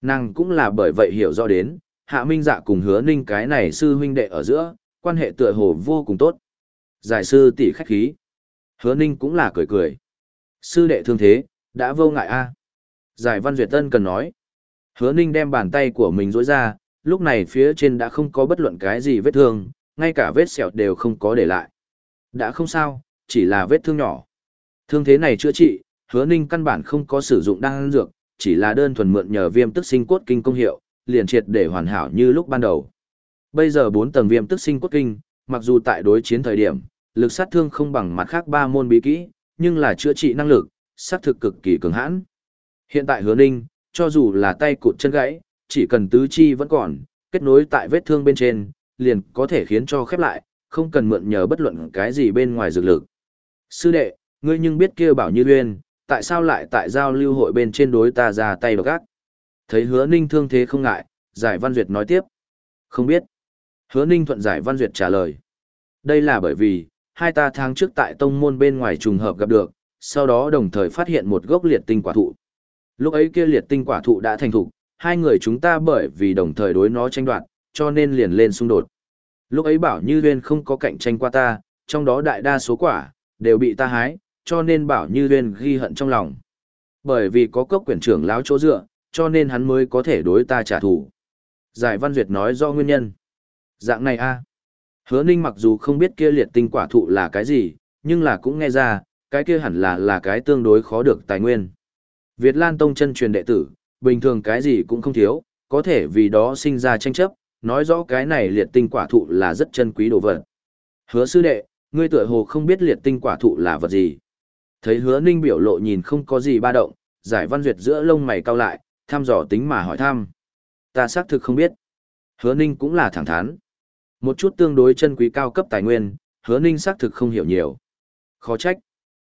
Nàng cũng là bởi vậy hiểu rõ đến, hạ minh dạ cùng hứa ninh cái này sư huynh đệ ở giữa, quan hệ tựa hồ vô cùng tốt. Giải sư tỷ khách khí. Hứa ninh cũng là cười cười. Sư đệ thương thế, đã vô ngại a Giải văn duyệt tân cần nói. Hứa ninh đem bàn tay của mình rỗi ra, lúc này phía trên đã không có bất luận cái gì vết thương, ngay cả vết sẹo đều không có để lại. Đã không sao, chỉ là vết thương nhỏ. Thương thế này chữa trị, hứa ninh căn bản không có sử dụng đan dược, chỉ là đơn thuần mượn nhờ viêm tức sinh cốt kinh công hiệu, liền triệt để hoàn hảo như lúc ban đầu. Bây giờ bốn tầng viêm tức sinh cốt kinh, mặc dù tại đối chiến thời điểm, lực sát thương không bằng mặt khác ba môn bí kỹ, nhưng là chữa trị năng lực, sát thực cực kỳ cường hãn. Hiện tại hứa ninh, cho dù là tay cụt chân gãy, chỉ cần tứ chi vẫn còn, kết nối tại vết thương bên trên, liền có thể khiến cho khép lại, không cần mượn nhờ bất luận cái gì bên ngoài dược lực. Sư đệ, ngươi nhưng biết kia bảo như uyên, tại sao lại tại giao lưu hội bên trên đối ta ra tay độc ác? Thấy hứa ninh thương thế không ngại, giải văn duyệt nói tiếp. Không biết. Hứa ninh thuận giải văn duyệt trả lời. Đây là bởi vì, hai ta tháng trước tại tông môn bên ngoài trùng hợp gặp được, sau đó đồng thời phát hiện một gốc liệt tinh quả thụ. Lúc ấy kia liệt tinh quả thụ đã thành thục, hai người chúng ta bởi vì đồng thời đối nó tranh đoạt, cho nên liền lên xung đột. Lúc ấy bảo Như Huyên không có cạnh tranh qua ta, trong đó đại đa số quả, đều bị ta hái, cho nên bảo Như Huyên ghi hận trong lòng. Bởi vì có cốc quyển trưởng láo chỗ dựa, cho nên hắn mới có thể đối ta trả thù. Giải Văn Duyệt nói do nguyên nhân. Dạng này a Hứa Ninh mặc dù không biết kia liệt tinh quả thụ là cái gì, nhưng là cũng nghe ra, cái kia hẳn là là cái tương đối khó được tài nguyên. Việt Lan Tông chân truyền đệ tử, bình thường cái gì cũng không thiếu, có thể vì đó sinh ra tranh chấp, nói rõ cái này liệt tinh quả thụ là rất chân quý đồ vật. Hứa sư đệ, ngươi tựa hồ không biết liệt tinh quả thụ là vật gì. Thấy hứa ninh biểu lộ nhìn không có gì ba động, giải văn duyệt giữa lông mày cau lại, thăm dò tính mà hỏi thăm. Ta xác thực không biết. Hứa ninh cũng là thẳng thắn. Một chút tương đối chân quý cao cấp tài nguyên, hứa ninh xác thực không hiểu nhiều. Khó trách.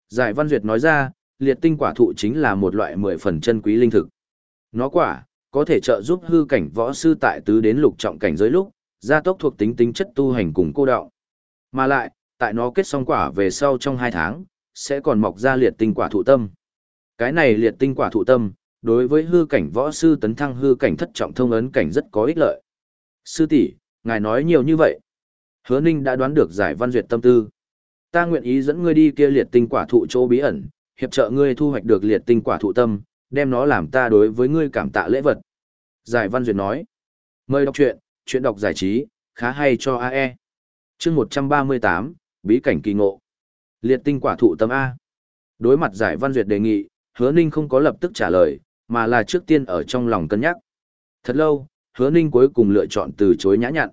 Giải văn duyệt nói ra, liệt tinh quả thụ chính là một loại mười phần chân quý linh thực. Nó quả, có thể trợ giúp hư cảnh võ sư tại tứ đến lục trọng cảnh giới lúc, gia tốc thuộc tính tính chất tu hành cùng cô đạo. Mà lại, tại nó kết xong quả về sau trong hai tháng, sẽ còn mọc ra liệt tinh quả thụ tâm. Cái này liệt tinh quả thụ tâm, đối với hư cảnh võ sư tấn thăng hư cảnh thất trọng thông ấn cảnh rất có ích lợi. Sư tỷ, ngài nói nhiều như vậy. Hứa Ninh đã đoán được giải văn duyệt tâm tư. Ta nguyện ý dẫn ngươi đi kia liệt tinh quả thụ chỗ bí ẩn, hiệp trợ ngươi thu hoạch được liệt tinh quả thụ tâm, đem nó làm ta đối với ngươi cảm tạ lễ vật. Giải Văn Duyệt nói, mời đọc truyện, chuyện đọc giải trí, khá hay cho AE. chương 138, Bí cảnh kỳ ngộ. Liệt tinh quả thụ tâm A. Đối mặt Giải Văn Duyệt đề nghị, hứa ninh không có lập tức trả lời, mà là trước tiên ở trong lòng cân nhắc. Thật lâu, hứa ninh cuối cùng lựa chọn từ chối nhã nhặn.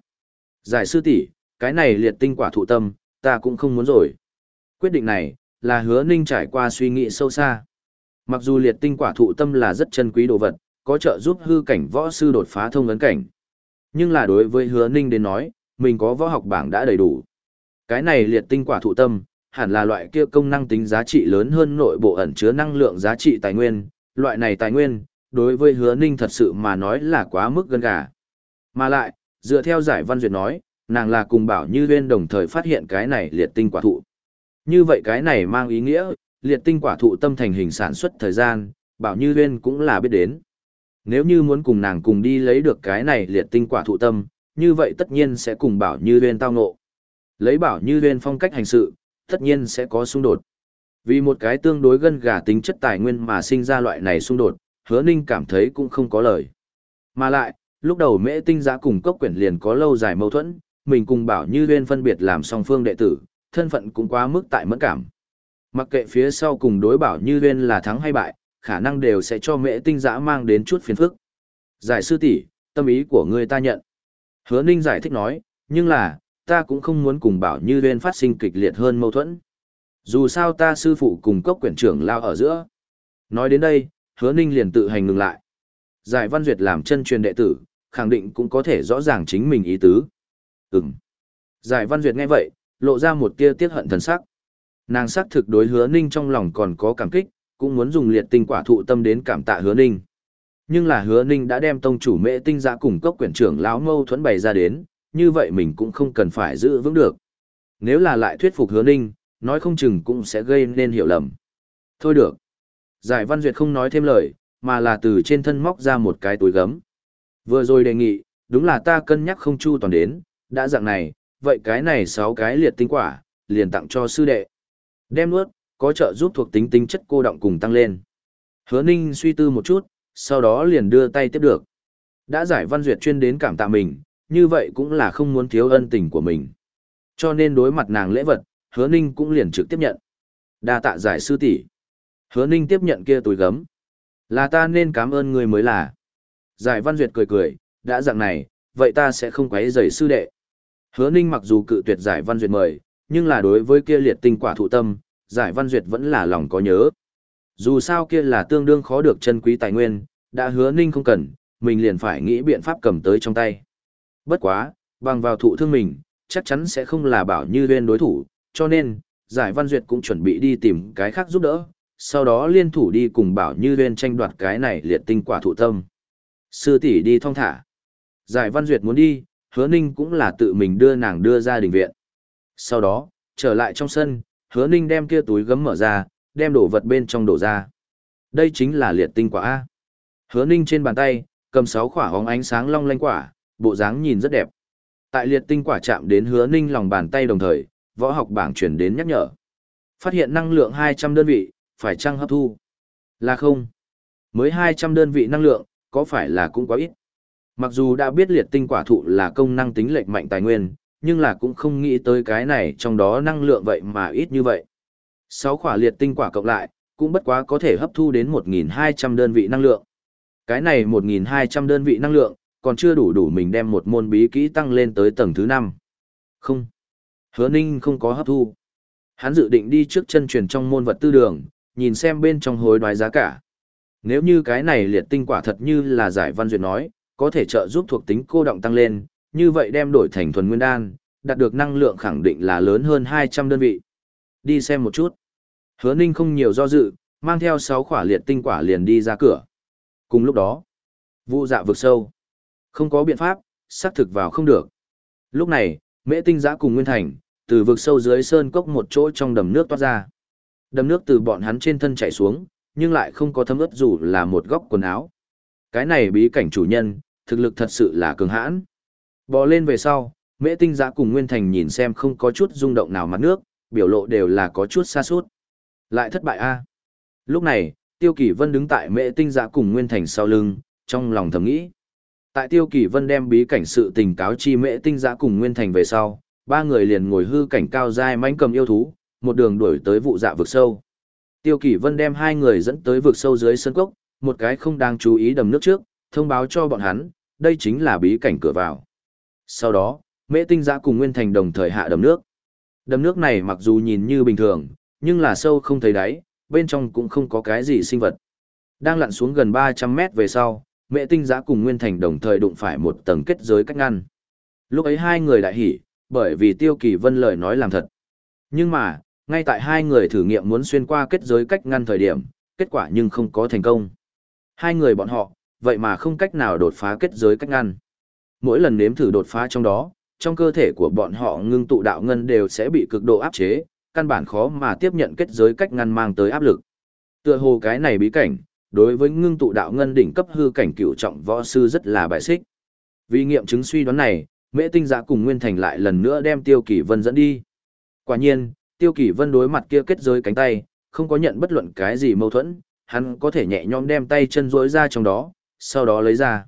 Giải sư tỷ cái này liệt tinh quả thụ tâm, ta cũng không muốn rồi. Quyết định này, là hứa ninh trải qua suy nghĩ sâu xa. Mặc dù liệt tinh quả thụ tâm là rất chân quý đồ vật, có trợ giúp hư cảnh võ sư đột phá thông ấn cảnh. Nhưng là đối với hứa ninh đến nói, mình có võ học bảng đã đầy đủ. Cái này liệt tinh quả thụ tâm, hẳn là loại kia công năng tính giá trị lớn hơn nội bộ ẩn chứa năng lượng giá trị tài nguyên, loại này tài nguyên, đối với hứa ninh thật sự mà nói là quá mức gần gà. Mà lại, dựa theo giải văn duyệt nói, nàng là cùng bảo như huyên đồng thời phát hiện cái này liệt tinh quả thụ. Như vậy cái này mang ý nghĩa, liệt tinh quả thụ tâm thành hình sản xuất thời gian, bảo như huyên cũng là biết đến. Nếu như muốn cùng nàng cùng đi lấy được cái này liệt tinh quả thụ tâm, như vậy tất nhiên sẽ cùng bảo như huyên tao ngộ. Lấy bảo như huyên phong cách hành sự, tất nhiên sẽ có xung đột. Vì một cái tương đối gân gà tính chất tài nguyên mà sinh ra loại này xung đột, hứa ninh cảm thấy cũng không có lời. Mà lại, lúc đầu mễ tinh giã cùng cốc quyển liền có lâu dài mâu thuẫn, mình cùng bảo như huyên phân biệt làm song phương đệ tử, thân phận cũng quá mức tại mẫn cảm. Mặc kệ phía sau cùng đối bảo như viên là thắng hay bại, khả năng đều sẽ cho mễ tinh giã mang đến chút phiền phức. Giải sư tỷ tâm ý của ngươi ta nhận. Hứa ninh giải thích nói, nhưng là, ta cũng không muốn cùng bảo như viên phát sinh kịch liệt hơn mâu thuẫn. Dù sao ta sư phụ cùng cốc quyển trưởng lao ở giữa. Nói đến đây, hứa ninh liền tự hành ngừng lại. Giải văn duyệt làm chân truyền đệ tử, khẳng định cũng có thể rõ ràng chính mình ý tứ. Ừm. Giải văn duyệt nghe vậy, lộ ra một tia tiết hận thần sắc. Nàng xác thực đối hứa ninh trong lòng còn có cảm kích, cũng muốn dùng liệt tinh quả thụ tâm đến cảm tạ hứa ninh. Nhưng là hứa ninh đã đem tông chủ mệ tinh giã cùng cốc quyển trưởng lão mâu thuẫn bày ra đến, như vậy mình cũng không cần phải giữ vững được. Nếu là lại thuyết phục hứa ninh, nói không chừng cũng sẽ gây nên hiểu lầm. Thôi được. Giải văn duyệt không nói thêm lời, mà là từ trên thân móc ra một cái túi gấm. Vừa rồi đề nghị, đúng là ta cân nhắc không chu toàn đến, đã dạng này, vậy cái này sáu cái liệt tinh quả, liền tặng cho sư đệ. Đem nuốt, có trợ giúp thuộc tính tính chất cô động cùng tăng lên. Hứa Ninh suy tư một chút, sau đó liền đưa tay tiếp được. Đã giải văn duyệt chuyên đến cảm tạ mình, như vậy cũng là không muốn thiếu ân tình của mình. Cho nên đối mặt nàng lễ vật, hứa ninh cũng liền trực tiếp nhận. đa tạ giải sư tỷ Hứa ninh tiếp nhận kia túi gấm. Là ta nên cảm ơn người mới là. Giải văn duyệt cười cười, đã dạng này, vậy ta sẽ không quấy rầy sư đệ. Hứa ninh mặc dù cự tuyệt giải văn duyệt mời, nhưng là đối với kia liệt tinh quả thụ tâm, giải văn duyệt vẫn là lòng có nhớ. Dù sao kia là tương đương khó được chân quý tài nguyên, đã hứa ninh không cần, mình liền phải nghĩ biện pháp cầm tới trong tay. Bất quá, bằng vào thụ thương mình, chắc chắn sẽ không là bảo như viên đối thủ, cho nên, giải văn duyệt cũng chuẩn bị đi tìm cái khác giúp đỡ, sau đó liên thủ đi cùng bảo như viên tranh đoạt cái này liệt tinh quả thụ tâm. Sư tỷ đi thong thả. Giải văn duyệt muốn đi, hứa ninh cũng là tự mình đưa nàng đưa ra đình viện. Sau đó, trở lại trong sân, hứa ninh đem kia túi gấm mở ra, đem đổ vật bên trong đổ ra. Đây chính là liệt tinh quả A. Hứa ninh trên bàn tay, cầm sáu quả hóng ánh sáng long lanh quả, bộ dáng nhìn rất đẹp. Tại liệt tinh quả chạm đến hứa ninh lòng bàn tay đồng thời, võ học bảng chuyển đến nhắc nhở. Phát hiện năng lượng 200 đơn vị, phải chăng hấp thu? Là không. Mới 200 đơn vị năng lượng, có phải là cũng quá ít? Mặc dù đã biết liệt tinh quả thụ là công năng tính lệch mạnh tài nguyên, nhưng là cũng không nghĩ tới cái này trong đó năng lượng vậy mà ít như vậy. 6 quả liệt tinh quả cộng lại, cũng bất quá có thể hấp thu đến 1.200 đơn vị năng lượng. Cái này 1.200 đơn vị năng lượng, còn chưa đủ đủ mình đem một môn bí kỹ tăng lên tới tầng thứ 5. Không. Hứa Ninh không có hấp thu. Hắn dự định đi trước chân truyền trong môn vật tư đường, nhìn xem bên trong hối đoái giá cả. Nếu như cái này liệt tinh quả thật như là giải văn duyệt nói, có thể trợ giúp thuộc tính cô động tăng lên, như vậy đem đổi thành thuần nguyên đan, đạt được năng lượng khẳng định là lớn hơn 200 đơn vị. Đi xem một chút. Hứa Ninh không nhiều do dự, mang theo 6 quả liệt tinh quả liền đi ra cửa. Cùng lúc đó, vụ dạ vực sâu. Không có biện pháp, xác thực vào không được. Lúc này, mễ tinh giã cùng Nguyên Thành, từ vực sâu dưới sơn cốc một chỗ trong đầm nước toát ra. Đầm nước từ bọn hắn trên thân chảy xuống, nhưng lại không có thấm ướt dù là một góc quần áo. Cái này bí cảnh chủ nhân, thực lực thật sự là cường hãn. Bò lên về sau, mễ tinh giã cùng Nguyên Thành nhìn xem không có chút rung động nào mặt nước, biểu lộ đều là có chút xa sút Lại thất bại a Lúc này, Tiêu Kỳ Vân đứng tại mễ tinh giã cùng Nguyên Thành sau lưng, trong lòng thầm nghĩ. Tại Tiêu Kỳ Vân đem bí cảnh sự tình cáo chi mễ tinh giã cùng Nguyên Thành về sau, ba người liền ngồi hư cảnh cao dai mãnh cầm yêu thú, một đường đuổi tới vụ dạ vực sâu. Tiêu Kỳ Vân đem hai người dẫn tới vực sâu dưới sân cốc, một cái không đang chú ý đầm nước trước, thông báo cho bọn hắn, đây chính là bí cảnh cửa vào. Sau đó, Mễ Tinh Giã cùng Nguyên Thành đồng thời hạ đầm nước. Đầm nước này mặc dù nhìn như bình thường, nhưng là sâu không thấy đáy, bên trong cũng không có cái gì sinh vật. Đang lặn xuống gần 300 mét về sau, Mễ Tinh Giã cùng Nguyên Thành đồng thời đụng phải một tầng kết giới cách ngăn. Lúc ấy hai người đại hỉ, bởi vì Tiêu Kỳ Vân lời nói làm thật. Nhưng mà, ngay tại hai người thử nghiệm muốn xuyên qua kết giới cách ngăn thời điểm, kết quả nhưng không có thành công. Hai người bọn họ, vậy mà không cách nào đột phá kết giới cách ngăn. Mỗi lần nếm thử đột phá trong đó, trong cơ thể của bọn họ ngưng tụ đạo ngân đều sẽ bị cực độ áp chế, căn bản khó mà tiếp nhận kết giới cách ngăn mang tới áp lực. Tựa hồ cái này bí cảnh, đối với ngưng tụ đạo ngân đỉnh cấp hư cảnh cựu trọng võ sư rất là bại xích. Vì nghiệm chứng suy đoán này, Mễ Tinh Dạ cùng Nguyên Thành lại lần nữa đem Tiêu Kỳ Vân dẫn đi. Quả nhiên, Tiêu Kỳ Vân đối mặt kia kết giới cánh tay, không có nhận bất luận cái gì mâu thuẫn, hắn có thể nhẹ nhõm đem tay chân rỗi ra trong đó, sau đó lấy ra.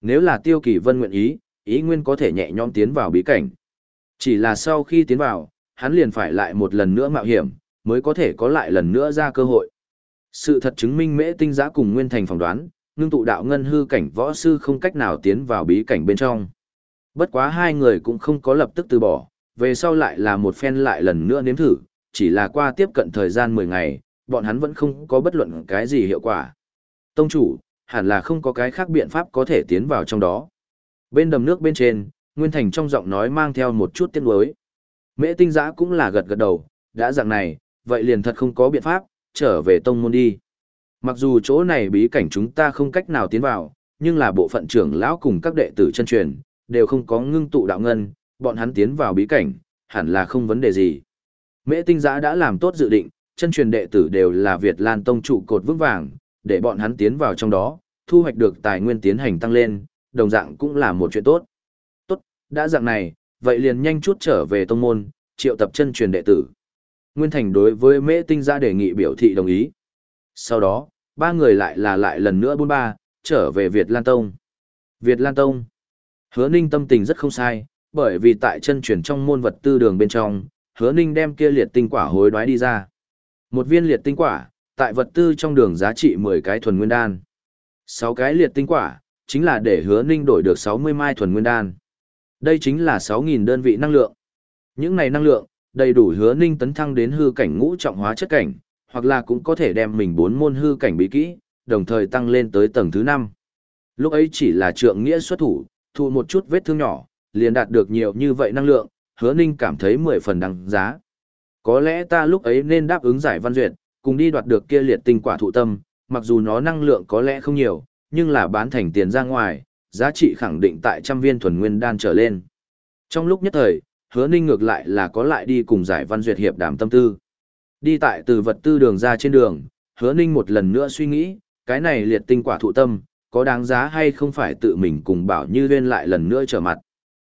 Nếu là Tiêu Kỳ Vân nguyện ý, ý nguyên có thể nhẹ nhõm tiến vào bí cảnh. Chỉ là sau khi tiến vào, hắn liền phải lại một lần nữa mạo hiểm, mới có thể có lại lần nữa ra cơ hội. Sự thật chứng minh mễ tinh giã cùng nguyên thành phỏng đoán, ngưng tụ đạo ngân hư cảnh võ sư không cách nào tiến vào bí cảnh bên trong. Bất quá hai người cũng không có lập tức từ bỏ, về sau lại là một phen lại lần nữa nếm thử, chỉ là qua tiếp cận thời gian 10 ngày, bọn hắn vẫn không có bất luận cái gì hiệu quả. Tông chủ, hẳn là không có cái khác biện pháp có thể tiến vào trong đó. Bên đầm nước bên trên, Nguyên Thành trong giọng nói mang theo một chút tiếng đối. Mễ tinh giã cũng là gật gật đầu, đã dạng này, vậy liền thật không có biện pháp, trở về tông môn đi. Mặc dù chỗ này bí cảnh chúng ta không cách nào tiến vào, nhưng là bộ phận trưởng lão cùng các đệ tử chân truyền, đều không có ngưng tụ đạo ngân, bọn hắn tiến vào bí cảnh, hẳn là không vấn đề gì. Mễ tinh giã đã làm tốt dự định, chân truyền đệ tử đều là Việt Lan Tông trụ cột vững vàng, để bọn hắn tiến vào trong đó, thu hoạch được tài nguyên tiến hành tăng lên, đồng dạng cũng là một chuyện tốt. Tốt, đã dạng này, vậy liền nhanh chút trở về tông môn, triệu tập chân truyền đệ tử. Nguyên Thành đối với Mễ Tinh ra đề nghị biểu thị đồng ý. Sau đó, ba người lại là lại lần nữa bốn ba, trở về Việt Lan Tông. Việt Lan Tông. Hứa Ninh tâm tình rất không sai, bởi vì tại chân truyền trong môn vật tư đường bên trong, Hứa Ninh đem kia liệt tinh quả hối đoái đi ra. Một viên liệt tinh quả, tại vật tư trong đường giá trị 10 cái thuần nguyên đan. 6 cái liệt tinh quả, chính là để Hứa Ninh đổi được 60 mai thuần nguyên đan. Đây chính là 6.000 đơn vị năng lượng. Những này năng lượng, đầy đủ Hứa Ninh tấn thăng đến hư cảnh ngũ trọng hóa chất cảnh, hoặc là cũng có thể đem mình bốn môn hư cảnh bí kỹ, đồng thời tăng lên tới tầng thứ 5. Lúc ấy chỉ là trượng nghĩa xuất thủ, thu một chút vết thương nhỏ, liền đạt được nhiều như vậy năng lượng, hứa ninh cảm thấy 10 phần đăng giá. Có lẽ ta lúc ấy nên đáp ứng giải văn duyệt, cùng đi đoạt được kia liệt tinh quả thụ tâm, mặc dù nó năng lượng có lẽ không nhiều, nhưng là bán thành tiền ra ngoài, giá trị khẳng định tại trăm viên thuần nguyên đan trở lên. Trong lúc nhất thời, hứa ninh ngược lại là có lại đi cùng giải văn duyệt hiệp đàm tâm tư. Đi tại từ vật tư đường ra trên đường, hứa ninh một lần nữa suy nghĩ, cái này liệt tinh quả thụ tâm, có đáng giá hay không phải tự mình cùng bảo như lên lại lần nữa trở mặt.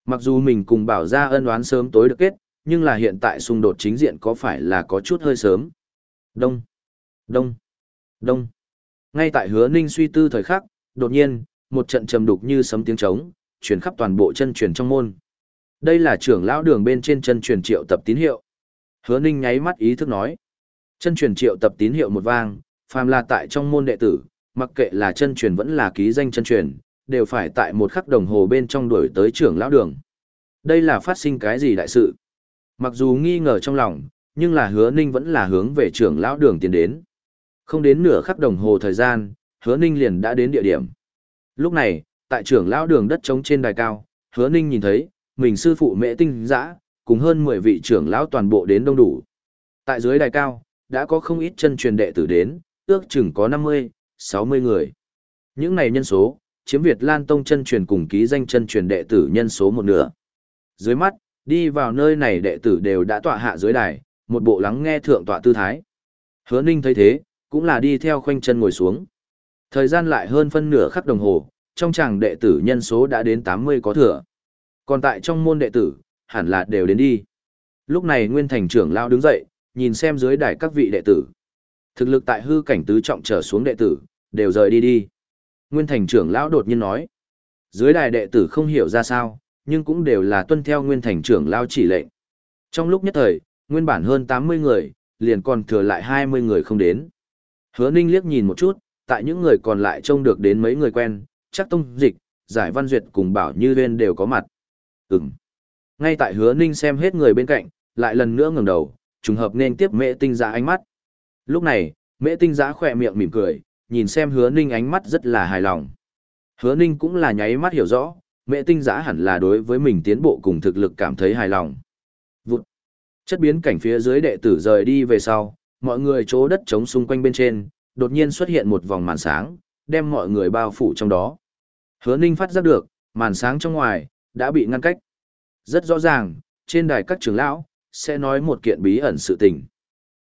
Mặc dù mình cùng bảo ra ân oán sớm tối được kết, nhưng là hiện tại xung đột chính diện có phải là có chút hơi sớm. Đông, đông, đông. Ngay tại hứa ninh suy tư thời khắc, đột nhiên, một trận trầm đục như sấm tiếng trống, chuyển khắp toàn bộ chân truyền trong môn. Đây là trưởng lão đường bên trên chân truyền triệu tập tín hiệu. Hứa ninh nháy mắt ý thức nói. Chân truyền triệu tập tín hiệu một vang, phàm là tại trong môn đệ tử, mặc kệ là chân truyền vẫn là ký danh chân truyền, đều phải tại một khắc đồng hồ bên trong đuổi tới trưởng lão đường. Đây là phát sinh cái gì đại sự? Mặc dù nghi ngờ trong lòng, nhưng là hứa ninh vẫn là hướng về trưởng lão đường tiến đến. Không đến nửa khắc đồng hồ thời gian, hứa ninh liền đã đến địa điểm. Lúc này, tại trưởng lão đường đất trống trên đài cao, hứa ninh nhìn thấy, mình sư phụ mẹ tinh dã cùng hơn 10 vị trưởng lão toàn bộ đến đông đủ. Tại dưới đài cao, đã có không ít chân truyền đệ tử đến, ước chừng có 50, 60 người. Những này nhân số, chiếm Việt Lan Tông chân truyền cùng ký danh chân truyền đệ tử nhân số một nửa. Dưới mắt, đi vào nơi này đệ tử đều đã tọa hạ dưới đài, một bộ lắng nghe thượng tọa tư thái. Hứa Ninh thấy thế, cũng là đi theo khoanh chân ngồi xuống. Thời gian lại hơn phân nửa khắc đồng hồ, trong chàng đệ tử nhân số đã đến 80 có thừa. Còn tại trong môn đệ tử, hẳn là đều đến đi. Lúc này Nguyên Thành trưởng lao đứng dậy, nhìn xem dưới đài các vị đệ tử. Thực lực tại hư cảnh tứ trọng trở xuống đệ tử, đều rời đi đi. Nguyên thành trưởng lão đột nhiên nói. Dưới đài đệ tử không hiểu ra sao, nhưng cũng đều là tuân theo nguyên thành trưởng lão chỉ lệnh. Trong lúc nhất thời, nguyên bản hơn 80 người, liền còn thừa lại 20 người không đến. Hứa Ninh liếc nhìn một chút, tại những người còn lại trông được đến mấy người quen, chắc tông dịch, giải văn duyệt cùng bảo như lên đều có mặt. Ừm. Ngay tại hứa Ninh xem hết người bên cạnh, lại lần nữa ngẩng đầu, trùng hợp nên tiếp mẹ tinh giã ánh mắt. Lúc này, mẹ tinh giã khỏe miệng mỉm cười, nhìn xem hứa ninh ánh mắt rất là hài lòng. Hứa ninh cũng là nháy mắt hiểu rõ, mẹ tinh giã hẳn là đối với mình tiến bộ cùng thực lực cảm thấy hài lòng. Chất biến cảnh phía dưới đệ tử rời đi về sau, mọi người chỗ đất trống xung quanh bên trên, đột nhiên xuất hiện một vòng màn sáng, đem mọi người bao phủ trong đó. Hứa ninh phát giác được, màn sáng trong ngoài, đã bị ngăn cách. Rất rõ ràng, trên đài các trưởng lão, sẽ nói một kiện bí ẩn sự tình.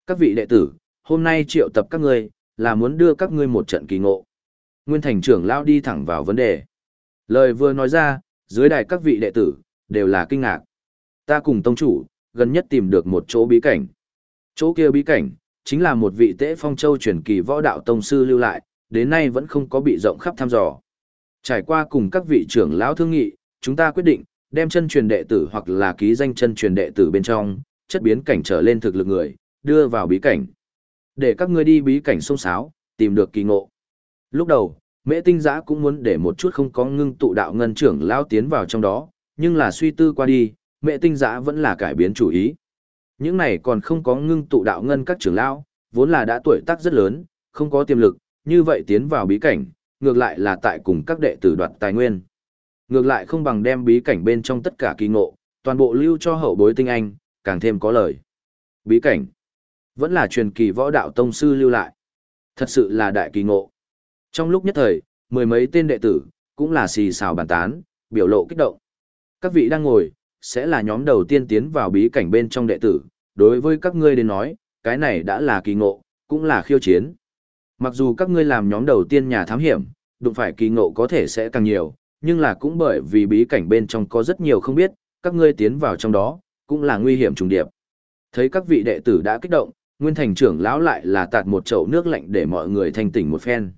Các vị đệ tử, hôm nay triệu tập các ngươi, là muốn đưa các ngươi một trận kỳ ngộ. Nguyên thành trưởng lão đi thẳng vào vấn đề. Lời vừa nói ra, dưới đài các vị đệ tử, đều là kinh ngạc. Ta cùng tông chủ, gần nhất tìm được một chỗ bí cảnh. Chỗ kia bí cảnh, chính là một vị tế phong châu truyền kỳ võ đạo tông sư lưu lại, đến nay vẫn không có bị rộng khắp thăm dò. Trải qua cùng các vị trưởng lão thương nghị, chúng ta quyết định, đem chân truyền đệ tử hoặc là ký danh chân truyền đệ tử bên trong, chất biến cảnh trở lên thực lực người, đưa vào bí cảnh. Để các ngươi đi bí cảnh sông sáo, tìm được kỳ ngộ. Lúc đầu, mễ tinh giã cũng muốn để một chút không có ngưng tụ đạo ngân trưởng lao tiến vào trong đó, nhưng là suy tư qua đi, mẹ tinh giã vẫn là cải biến chủ ý. Những này còn không có ngưng tụ đạo ngân các trưởng lão, vốn là đã tuổi tác rất lớn, không có tiềm lực, như vậy tiến vào bí cảnh, ngược lại là tại cùng các đệ tử đoạt tài nguyên. Ngược lại không bằng đem bí cảnh bên trong tất cả kỳ ngộ, toàn bộ lưu cho hậu bối tinh anh, càng thêm có lời. Bí cảnh vẫn là truyền kỳ võ đạo tông sư lưu lại. Thật sự là đại kỳ ngộ. Trong lúc nhất thời, mười mấy tên đệ tử, cũng là xì xào bàn tán, biểu lộ kích động. Các vị đang ngồi, sẽ là nhóm đầu tiên tiến vào bí cảnh bên trong đệ tử, đối với các ngươi đến nói, cái này đã là kỳ ngộ, cũng là khiêu chiến. Mặc dù các ngươi làm nhóm đầu tiên nhà thám hiểm, đụng phải kỳ ngộ có thể sẽ càng nhiều, nhưng là cũng bởi vì bí cảnh bên trong có rất nhiều không biết, các ngươi tiến vào trong đó, cũng là nguy hiểm trùng điệp. Thấy các vị đệ tử đã kích động, Nguyên thành trưởng lão lại là tạt một chậu nước lạnh để mọi người thanh tỉnh một phen.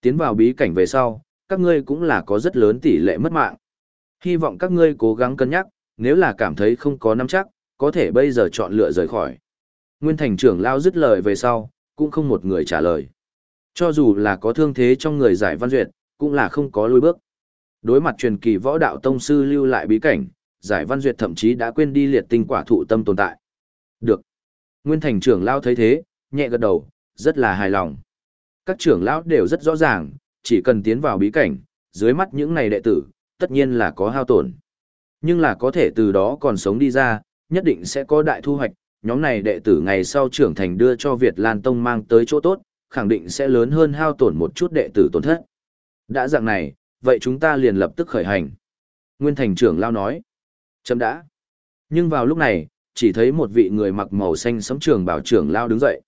Tiến vào bí cảnh về sau, các ngươi cũng là có rất lớn tỷ lệ mất mạng. Hy vọng các ngươi cố gắng cân nhắc, nếu là cảm thấy không có nắm chắc, có thể bây giờ chọn lựa rời khỏi. Nguyên thành trưởng lao dứt lời về sau, cũng không một người trả lời. Cho dù là có thương thế trong người giải văn duyệt, cũng là không có lùi bước. Đối mặt truyền kỳ võ đạo tông sư lưu lại bí cảnh, giải văn duyệt thậm chí đã quên đi liệt tinh quả thụ tâm tồn tại. Được. Nguyên thành trưởng lao thấy thế, nhẹ gật đầu, rất là hài lòng. Các trưởng lão đều rất rõ ràng, chỉ cần tiến vào bí cảnh, dưới mắt những này đệ tử, tất nhiên là có hao tổn. Nhưng là có thể từ đó còn sống đi ra, nhất định sẽ có đại thu hoạch, nhóm này đệ tử ngày sau trưởng thành đưa cho Việt Lan Tông mang tới chỗ tốt, khẳng định sẽ lớn hơn hao tổn một chút đệ tử tổn thất. Đã dạng này, vậy chúng ta liền lập tức khởi hành. Nguyên thành trưởng lao nói. Chấm đã. Nhưng vào lúc này, chỉ thấy một vị người mặc màu xanh sấm trường bảo trưởng lao đứng dậy.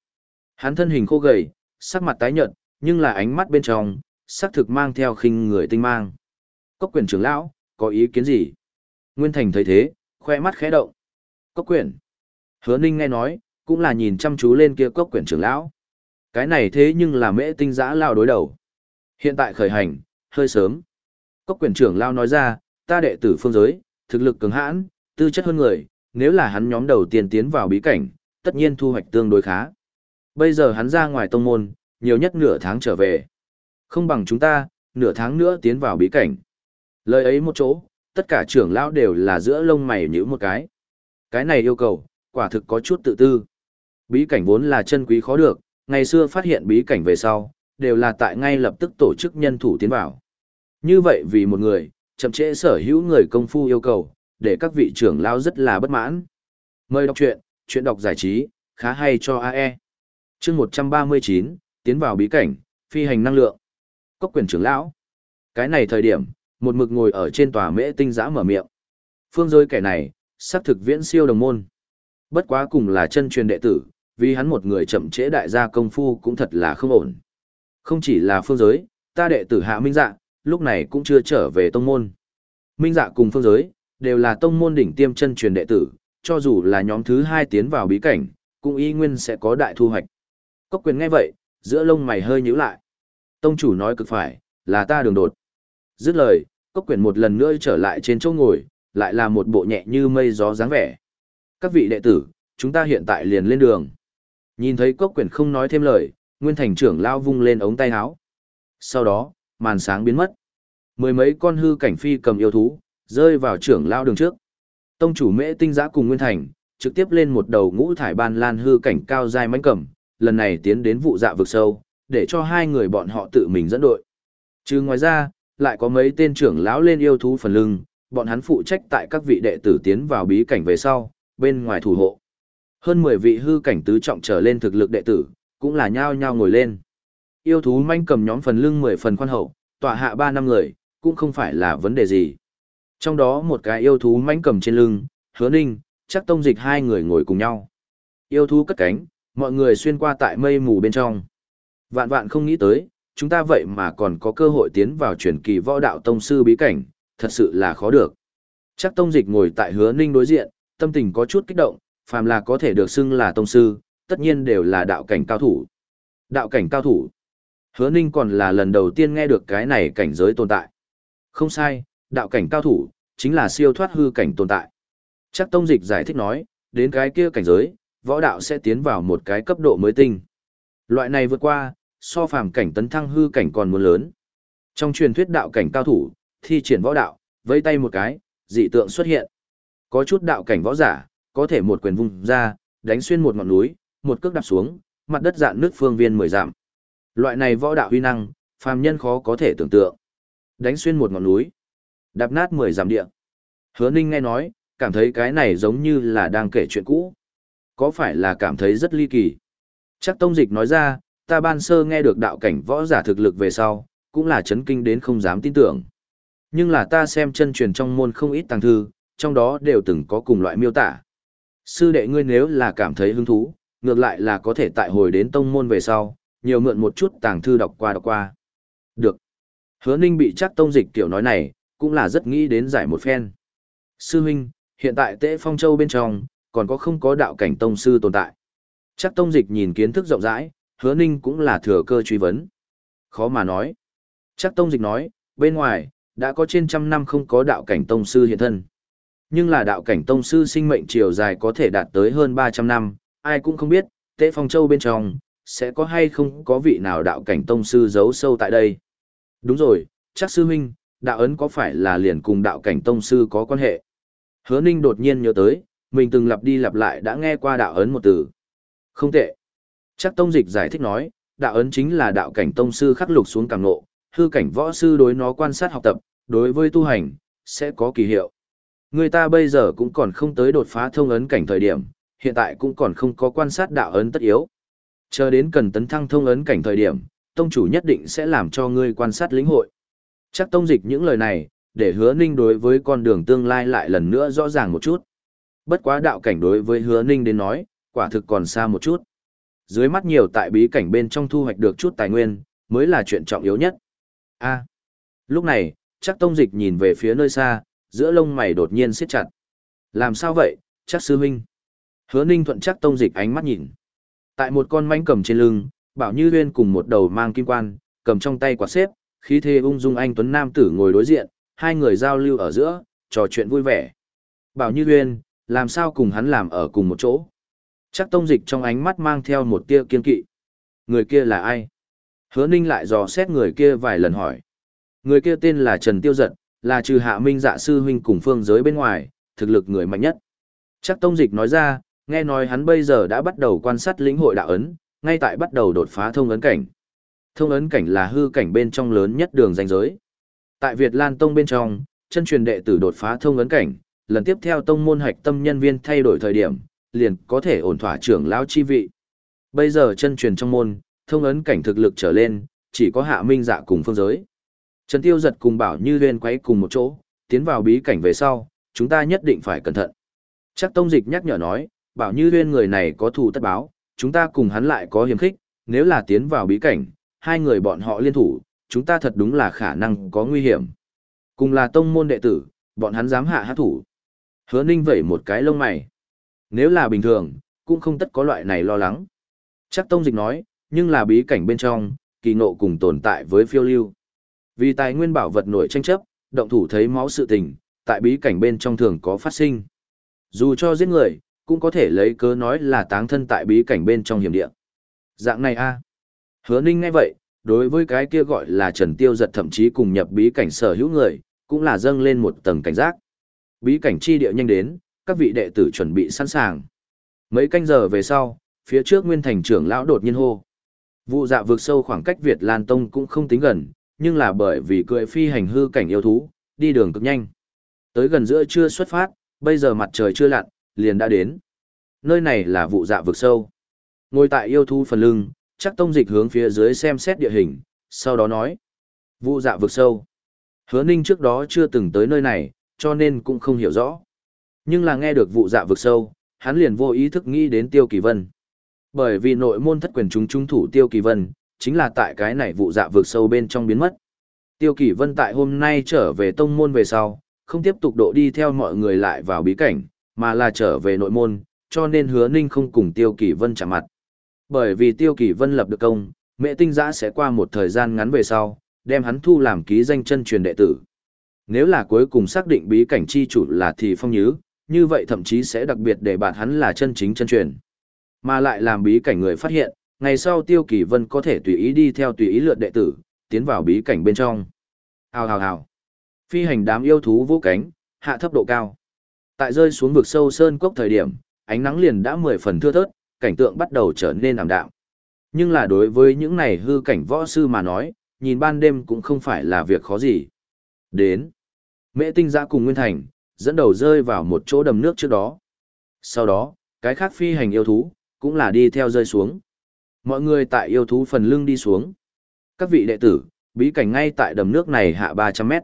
Hắn thân hình khô gầy, sắc mặt tái nhợt, nhưng là ánh mắt bên trong, sắc thực mang theo khinh người tinh mang. Cốc quyền trưởng lão, có ý kiến gì? Nguyên Thành thấy thế, khoe mắt khẽ động. Cốc Quyển. Hứa Ninh nghe nói, cũng là nhìn chăm chú lên kia cốc Quyển trưởng lão. Cái này thế nhưng là mễ tinh giã lao đối đầu. Hiện tại khởi hành, hơi sớm. Cốc Quyển trưởng lao nói ra, ta đệ tử phương giới, thực lực cường hãn, tư chất hơn người, nếu là hắn nhóm đầu tiên tiến vào bí cảnh, tất nhiên thu hoạch tương đối khá. Bây giờ hắn ra ngoài tông môn, nhiều nhất nửa tháng trở về. Không bằng chúng ta, nửa tháng nữa tiến vào bí cảnh. Lời ấy một chỗ, tất cả trưởng lão đều là giữa lông mày nhữ một cái. Cái này yêu cầu, quả thực có chút tự tư. Bí cảnh vốn là chân quý khó được, ngày xưa phát hiện bí cảnh về sau, đều là tại ngay lập tức tổ chức nhân thủ tiến vào. Như vậy vì một người, chậm trễ sở hữu người công phu yêu cầu, để các vị trưởng lão rất là bất mãn. Mời đọc truyện, chuyện đọc giải trí, khá hay cho AE. chương 139, tiến vào bí cảnh, phi hành năng lượng. Cốc quyền trưởng lão. Cái này thời điểm, một mực ngồi ở trên tòa mễ tinh giã mở miệng. Phương rơi kẻ này, xác thực viễn siêu đồng môn. Bất quá cùng là chân truyền đệ tử, vì hắn một người chậm trễ đại gia công phu cũng thật là không ổn. Không chỉ là phương giới, ta đệ tử hạ minh dạ, lúc này cũng chưa trở về tông môn. Minh dạ cùng phương giới, đều là tông môn đỉnh tiêm chân truyền đệ tử, cho dù là nhóm thứ hai tiến vào bí cảnh, cũng y nguyên sẽ có đại thu hoạch. Cốc quyền nghe vậy, giữa lông mày hơi nhíu lại. Tông chủ nói cực phải, là ta đường đột. Dứt lời, cốc quyền một lần nữa trở lại trên chỗ ngồi, lại là một bộ nhẹ như mây gió dáng vẻ. Các vị đệ tử, chúng ta hiện tại liền lên đường. Nhìn thấy cốc quyền không nói thêm lời, nguyên thành trưởng lao vung lên ống tay áo. Sau đó, màn sáng biến mất. Mười mấy con hư cảnh phi cầm yêu thú, rơi vào trưởng lao đường trước. Tông chủ mễ tinh giã cùng Nguyên Thành, trực tiếp lên một đầu ngũ thải ban lan hư cảnh cao dài mánh cầm, lần này tiến đến vụ dạ vực sâu, để cho hai người bọn họ tự mình dẫn đội. Chứ ngoài ra, lại có mấy tên trưởng lão lên yêu thú phần lưng, bọn hắn phụ trách tại các vị đệ tử tiến vào bí cảnh về sau, bên ngoài thủ hộ. Hơn 10 vị hư cảnh tứ trọng trở lên thực lực đệ tử, cũng là nhao nhao ngồi lên. Yêu thú manh cầm nhóm phần lưng 10 phần khoan hậu, tọa hạ 3 năm người, cũng không phải là vấn đề gì. Trong đó một cái yêu thú manh cầm trên lưng, hứa ninh, chắc tông dịch hai người ngồi cùng nhau. Yêu thú cất cánh, mọi người xuyên qua tại mây mù bên trong. Vạn vạn không nghĩ tới, chúng ta vậy mà còn có cơ hội tiến vào truyền kỳ võ đạo tông sư bí cảnh, thật sự là khó được. Chắc tông dịch ngồi tại hứa ninh đối diện, tâm tình có chút kích động, phàm là có thể được xưng là tông sư, tất nhiên đều là đạo cảnh cao thủ. Đạo cảnh cao thủ. Hứa ninh còn là lần đầu tiên nghe được cái này cảnh giới tồn tại. Không sai, đạo cảnh cao thủ, chính là siêu thoát hư cảnh tồn tại. Chắc tông dịch giải thích nói, đến cái kia cảnh giới, võ đạo sẽ tiến vào một cái cấp độ mới tinh. Loại này vượt qua, so phàm cảnh tấn thăng hư cảnh còn muốn lớn. Trong truyền thuyết đạo cảnh cao thủ, thi triển võ đạo, vẫy tay một cái, dị tượng xuất hiện. Có chút đạo cảnh võ giả, có thể một quyền vung ra, đánh xuyên một ngọn núi, một cước đạp xuống, mặt đất dạn nước phương viên mười dặm. Loại này võ đạo huy năng, phàm nhân khó có thể tưởng tượng. Đánh xuyên một ngọn núi, đạp nát mười dặm địa. Hứa Ninh nghe nói, cảm thấy cái này giống như là đang kể chuyện cũ. Có phải là cảm thấy rất ly kỳ? Chắc Tông Dịch nói ra, ta ban sơ nghe được đạo cảnh võ giả thực lực về sau, cũng là chấn kinh đến không dám tin tưởng. Nhưng là ta xem chân truyền trong môn không ít tàng thư, trong đó đều từng có cùng loại miêu tả. Sư đệ ngươi nếu là cảm thấy hứng thú, ngược lại là có thể tại hồi đến tông môn về sau, nhiều mượn một chút tàng thư đọc qua đọc qua. Được. Hứa Ninh bị chắc tông dịch kiểu nói này, cũng là rất nghĩ đến giải một phen. Sư huynh, hiện tại Tế Phong Châu bên trong, còn có không có đạo cảnh tông sư tồn tại. Chắc tông dịch nhìn kiến thức rộng rãi, hứa ninh cũng là thừa cơ truy vấn. Khó mà nói. Chắc tông dịch nói, bên ngoài, đã có trên trăm năm không có đạo cảnh tông sư hiện thân. Nhưng là đạo cảnh tông sư sinh mệnh chiều dài có thể đạt tới hơn 300 năm, ai cũng không biết, tế phong châu bên trong, sẽ có hay không có vị nào đạo cảnh tông sư giấu sâu tại đây. Đúng rồi, chắc sư huynh, đạo ấn có phải là liền cùng đạo cảnh tông sư có quan hệ? Hứa Ninh đột nhiên nhớ tới, mình từng lặp đi lặp lại đã nghe qua đạo ấn một từ. Không tệ. Chắc tông dịch giải thích nói, đạo ấn chính là đạo cảnh tông sư khắc lục xuống càng nộ, hư cảnh võ sư đối nó quan sát học tập, đối với tu hành, sẽ có kỳ hiệu. Người ta bây giờ cũng còn không tới đột phá thông ấn cảnh thời điểm, hiện tại cũng còn không có quan sát đạo ấn tất yếu. Chờ đến cần tấn thăng thông ấn cảnh thời điểm, tông chủ nhất định sẽ làm cho ngươi quan sát lĩnh hội. Chắc tông dịch những lời này, để hứa ninh đối với con đường tương lai lại lần nữa rõ ràng một chút. Bất quá đạo cảnh đối với hứa ninh đến nói, quả thực còn xa một chút. Dưới mắt nhiều tại bí cảnh bên trong thu hoạch được chút tài nguyên, mới là chuyện trọng yếu nhất. a lúc này, chắc tông dịch nhìn về phía nơi xa, giữa lông mày đột nhiên siết chặt. Làm sao vậy, chắc sư huynh? Hứa ninh thuận chắc tông dịch ánh mắt nhìn. Tại một con mánh cầm trên lưng, bảo như huyên cùng một đầu mang kim quan, cầm trong tay quả xếp, khí thế ung dung anh tuấn nam tử ngồi đối diện, hai người giao lưu ở giữa, trò chuyện vui vẻ. Bảo như huyên, làm sao cùng hắn làm ở cùng một chỗ? Chắc tông dịch trong ánh mắt mang theo một tia kiên kỵ. Người kia là ai? Hứa ninh lại dò xét người kia vài lần hỏi. Người kia tên là Trần Tiêu Giật, là trừ hạ minh dạ sư huynh cùng phương giới bên ngoài, thực lực người mạnh nhất. Chắc tông dịch nói ra, nghe nói hắn bây giờ đã bắt đầu quan sát lĩnh hội đạo ấn, ngay tại bắt đầu đột phá thông ấn cảnh. Thông ấn cảnh là hư cảnh bên trong lớn nhất đường danh giới. Tại Việt Lan Tông bên trong, chân truyền đệ tử đột phá thông ấn cảnh, lần tiếp theo tông môn hạch tâm nhân viên thay đổi thời điểm, liền có thể ổn thỏa trưởng lão chi vị. Bây giờ chân truyền trong môn, thông ấn cảnh thực lực trở lên, chỉ có hạ minh dạ cùng phương giới. Trần Tiêu giật cùng bảo như huyên quấy cùng một chỗ, tiến vào bí cảnh về sau, chúng ta nhất định phải cẩn thận. Chắc tông dịch nhắc nhở nói, bảo như huyên người này có thù tất báo, chúng ta cùng hắn lại có hiểm khích, nếu là tiến vào bí cảnh, hai người bọn họ liên thủ, chúng ta thật đúng là khả năng có nguy hiểm. Cùng là tông môn đệ tử, bọn hắn dám hạ hát thủ. Hứa ninh vẩy một cái lông mày. Nếu là bình thường, cũng không tất có loại này lo lắng. Chắc tông dịch nói, nhưng là bí cảnh bên trong, kỳ ngộ cùng tồn tại với phiêu lưu. Vì tài nguyên bảo vật nổi tranh chấp, động thủ thấy máu sự tình, tại bí cảnh bên trong thường có phát sinh. Dù cho giết người, cũng có thể lấy cớ nói là táng thân tại bí cảnh bên trong hiểm địa. Dạng này a Hứa ninh ngay vậy, đối với cái kia gọi là trần tiêu giật thậm chí cùng nhập bí cảnh sở hữu người, cũng là dâng lên một tầng cảnh giác. Bí cảnh chi địa nhanh đến, các vị đệ tử chuẩn bị sẵn sàng. Mấy canh giờ về sau, phía trước nguyên thành trưởng lão đột nhiên hô. Vụ dạ vượt sâu khoảng cách Việt Lan Tông cũng không tính gần, nhưng là bởi vì cưỡi phi hành hư cảnh yêu thú, đi đường cực nhanh. Tới gần giữa trưa xuất phát, bây giờ mặt trời chưa lặn, liền đã đến. Nơi này là vụ dạ vực sâu. Ngồi tại yêu thú phần lưng, chắc tông dịch hướng phía dưới xem xét địa hình, sau đó nói. Vụ dạ vực sâu. Hứa ninh trước đó chưa từng tới nơi này, cho nên cũng không hiểu rõ. Nhưng là nghe được vụ dạ vực sâu, hắn liền vô ý thức nghĩ đến Tiêu Kỳ Vân. Bởi vì nội môn thất quyền chúng trung thủ Tiêu Kỳ Vân, chính là tại cái này vụ dạ vực sâu bên trong biến mất. Tiêu Kỳ Vân tại hôm nay trở về tông môn về sau, không tiếp tục độ đi theo mọi người lại vào bí cảnh, mà là trở về nội môn, cho nên hứa ninh không cùng Tiêu Kỳ Vân chạm mặt. Bởi vì Tiêu Kỳ Vân lập được công, mẹ tinh giã sẽ qua một thời gian ngắn về sau, đem hắn thu làm ký danh chân truyền đệ tử. Nếu là cuối cùng xác định bí cảnh chi chủ là thì phong nhứ, như vậy thậm chí sẽ đặc biệt để bản hắn là chân chính chân truyền. Mà lại làm bí cảnh người phát hiện, ngày sau Tiêu Kỳ Vân có thể tùy ý đi theo tùy ý lượt đệ tử, tiến vào bí cảnh bên trong. Hào hào hào. Phi hành đám yêu thú vô cánh, hạ thấp độ cao. Tại rơi xuống vực sâu sơn cốc thời điểm, ánh nắng liền đã mười phần thưa thớt, cảnh tượng bắt đầu trở nên ảm đạm. Nhưng là đối với những này hư cảnh võ sư mà nói, nhìn ban đêm cũng không phải là việc khó gì. Đến. Mễ tinh giã cùng Nguyên Thành, dẫn đầu rơi vào một chỗ đầm nước trước đó. Sau đó, cái khác phi hành yêu thú, cũng là đi theo rơi xuống. Mọi người tại yêu thú phần lưng đi xuống. Các vị đệ tử, bí cảnh ngay tại đầm nước này hạ 300 mét.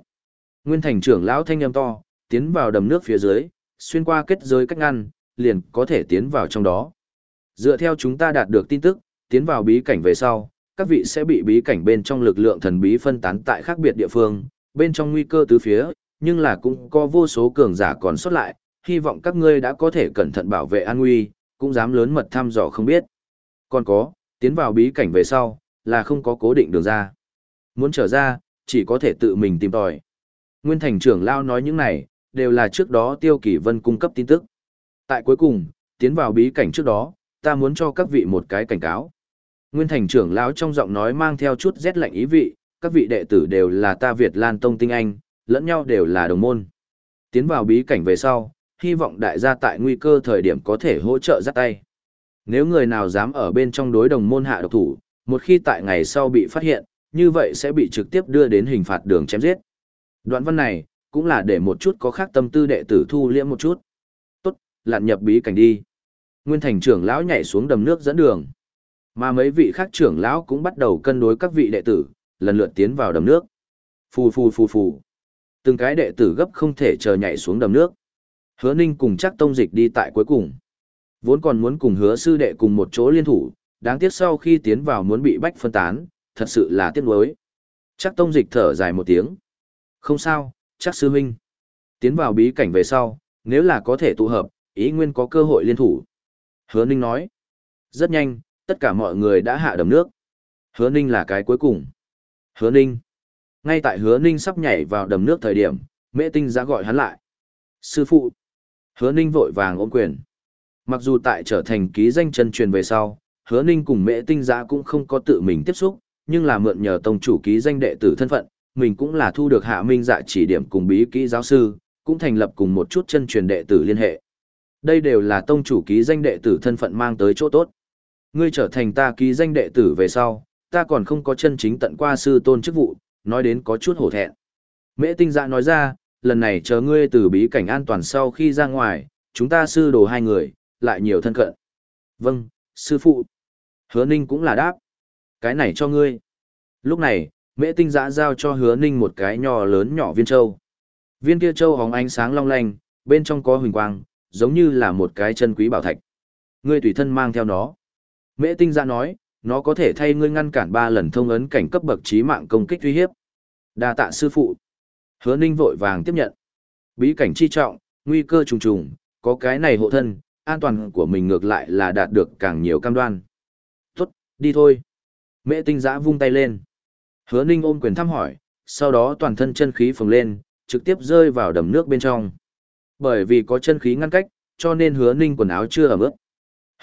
Nguyên thành trưởng lão thanh âm to, tiến vào đầm nước phía dưới, xuyên qua kết giới cách ngăn, liền có thể tiến vào trong đó. Dựa theo chúng ta đạt được tin tức, tiến vào bí cảnh về sau, các vị sẽ bị bí cảnh bên trong lực lượng thần bí phân tán tại khác biệt địa phương, bên trong nguy cơ tứ phía, nhưng là cũng có vô số cường giả còn sót lại, hy vọng các ngươi đã có thể cẩn thận bảo vệ an nguy, cũng dám lớn mật thăm dò không biết. Còn có, tiến vào bí cảnh về sau, là không có cố định đường ra. Muốn trở ra, Chỉ có thể tự mình tìm tòi. Nguyên thành trưởng lao nói những này, đều là trước đó Tiêu Kỳ Vân cung cấp tin tức. Tại cuối cùng, tiến vào bí cảnh trước đó, ta muốn cho các vị một cái cảnh cáo. Nguyên thành trưởng lão trong giọng nói mang theo chút rét lạnh ý vị, các vị đệ tử đều là ta Việt Lan Tông tinh anh, lẫn nhau đều là đồng môn. Tiến vào bí cảnh về sau, hy vọng đại gia tại nguy cơ thời điểm có thể hỗ trợ dắt tay. Nếu người nào dám ở bên trong đối đồng môn hạ độc thủ, một khi tại ngày sau bị phát hiện, như vậy sẽ bị trực tiếp đưa đến hình phạt đường chém giết. Đoạn văn này, cũng là để một chút có khác tâm tư đệ tử thu liễm một chút. Tốt, lặn nhập bí cảnh đi. Nguyên thành trưởng lão nhảy xuống đầm nước dẫn đường. Mà mấy vị khác trưởng lão cũng bắt đầu cân đối các vị đệ tử, lần lượt tiến vào đầm nước. Phù phù phù phù. Từng cái đệ tử gấp không thể chờ nhảy xuống đầm nước. Hứa Ninh cùng chắc tông dịch đi tại cuối cùng. Vốn còn muốn cùng hứa sư đệ cùng một chỗ liên thủ, đáng tiếc sau khi tiến vào muốn bị bách phân tán, thật sự là tiếc nuối. Chắc tông dịch thở dài một tiếng. Không sao, chắc sư huynh. Tiến vào bí cảnh về sau, nếu là có thể tụ hợp, ý nguyên có cơ hội liên thủ. Hứa Ninh nói. Rất nhanh, tất cả mọi người đã hạ đầm nước. Hứa Ninh là cái cuối cùng. Hứa Ninh. Ngay tại Hứa Ninh sắp nhảy vào đầm nước thời điểm, Mễ Tinh giã gọi hắn lại. Sư phụ. Hứa Ninh vội vàng ôm quyền. Mặc dù tại trở thành ký danh chân truyền về sau, Hứa Ninh cùng Mễ Tinh Giã cũng không có tự mình tiếp xúc, nhưng là mượn nhờ tông chủ ký danh đệ tử thân phận, mình cũng là thu được Hạ Minh Dạ chỉ điểm cùng bí kỹ giáo sư, cũng thành lập cùng một chút chân truyền đệ tử liên hệ. Đây đều là tông chủ ký danh đệ tử thân phận mang tới chỗ tốt. Ngươi trở thành ta ký danh đệ tử về sau, ta còn không có chân chính tận qua sư tôn chức vụ, nói đến có chút hổ thẹn. Mễ tinh dạ nói ra, lần này chờ ngươi từ bí cảnh an toàn sau khi ra ngoài, chúng ta sư đồ hai người, lại nhiều thân cận. Vâng, sư phụ. Hứa ninh cũng là đáp. Cái này cho ngươi. Lúc này, mễ tinh dạ giao cho hứa ninh một cái nhỏ lớn nhỏ viên châu. Viên kia châu hóng ánh sáng long lanh, bên trong có huỳnh quang, giống như là một cái chân quý bảo thạch. Ngươi tùy thân mang theo nó. Mễ tinh dạ nói, nó có thể thay ngươi ngăn cản ba lần thông ấn cảnh cấp bậc trí mạng công kích uy hiếp. Đa tạ sư phụ. Hứa Ninh vội vàng tiếp nhận. Bí cảnh chi trọng, nguy cơ trùng trùng, có cái này hộ thân, an toàn của mình ngược lại là đạt được càng nhiều cam đoan. Tốt, đi thôi. Mễ tinh giã vung tay lên. Hứa Ninh ôm quyền thăm hỏi, sau đó toàn thân chân khí phồng lên, trực tiếp rơi vào đầm nước bên trong. Bởi vì có chân khí ngăn cách, cho nên hứa Ninh quần áo chưa ẩm ướt.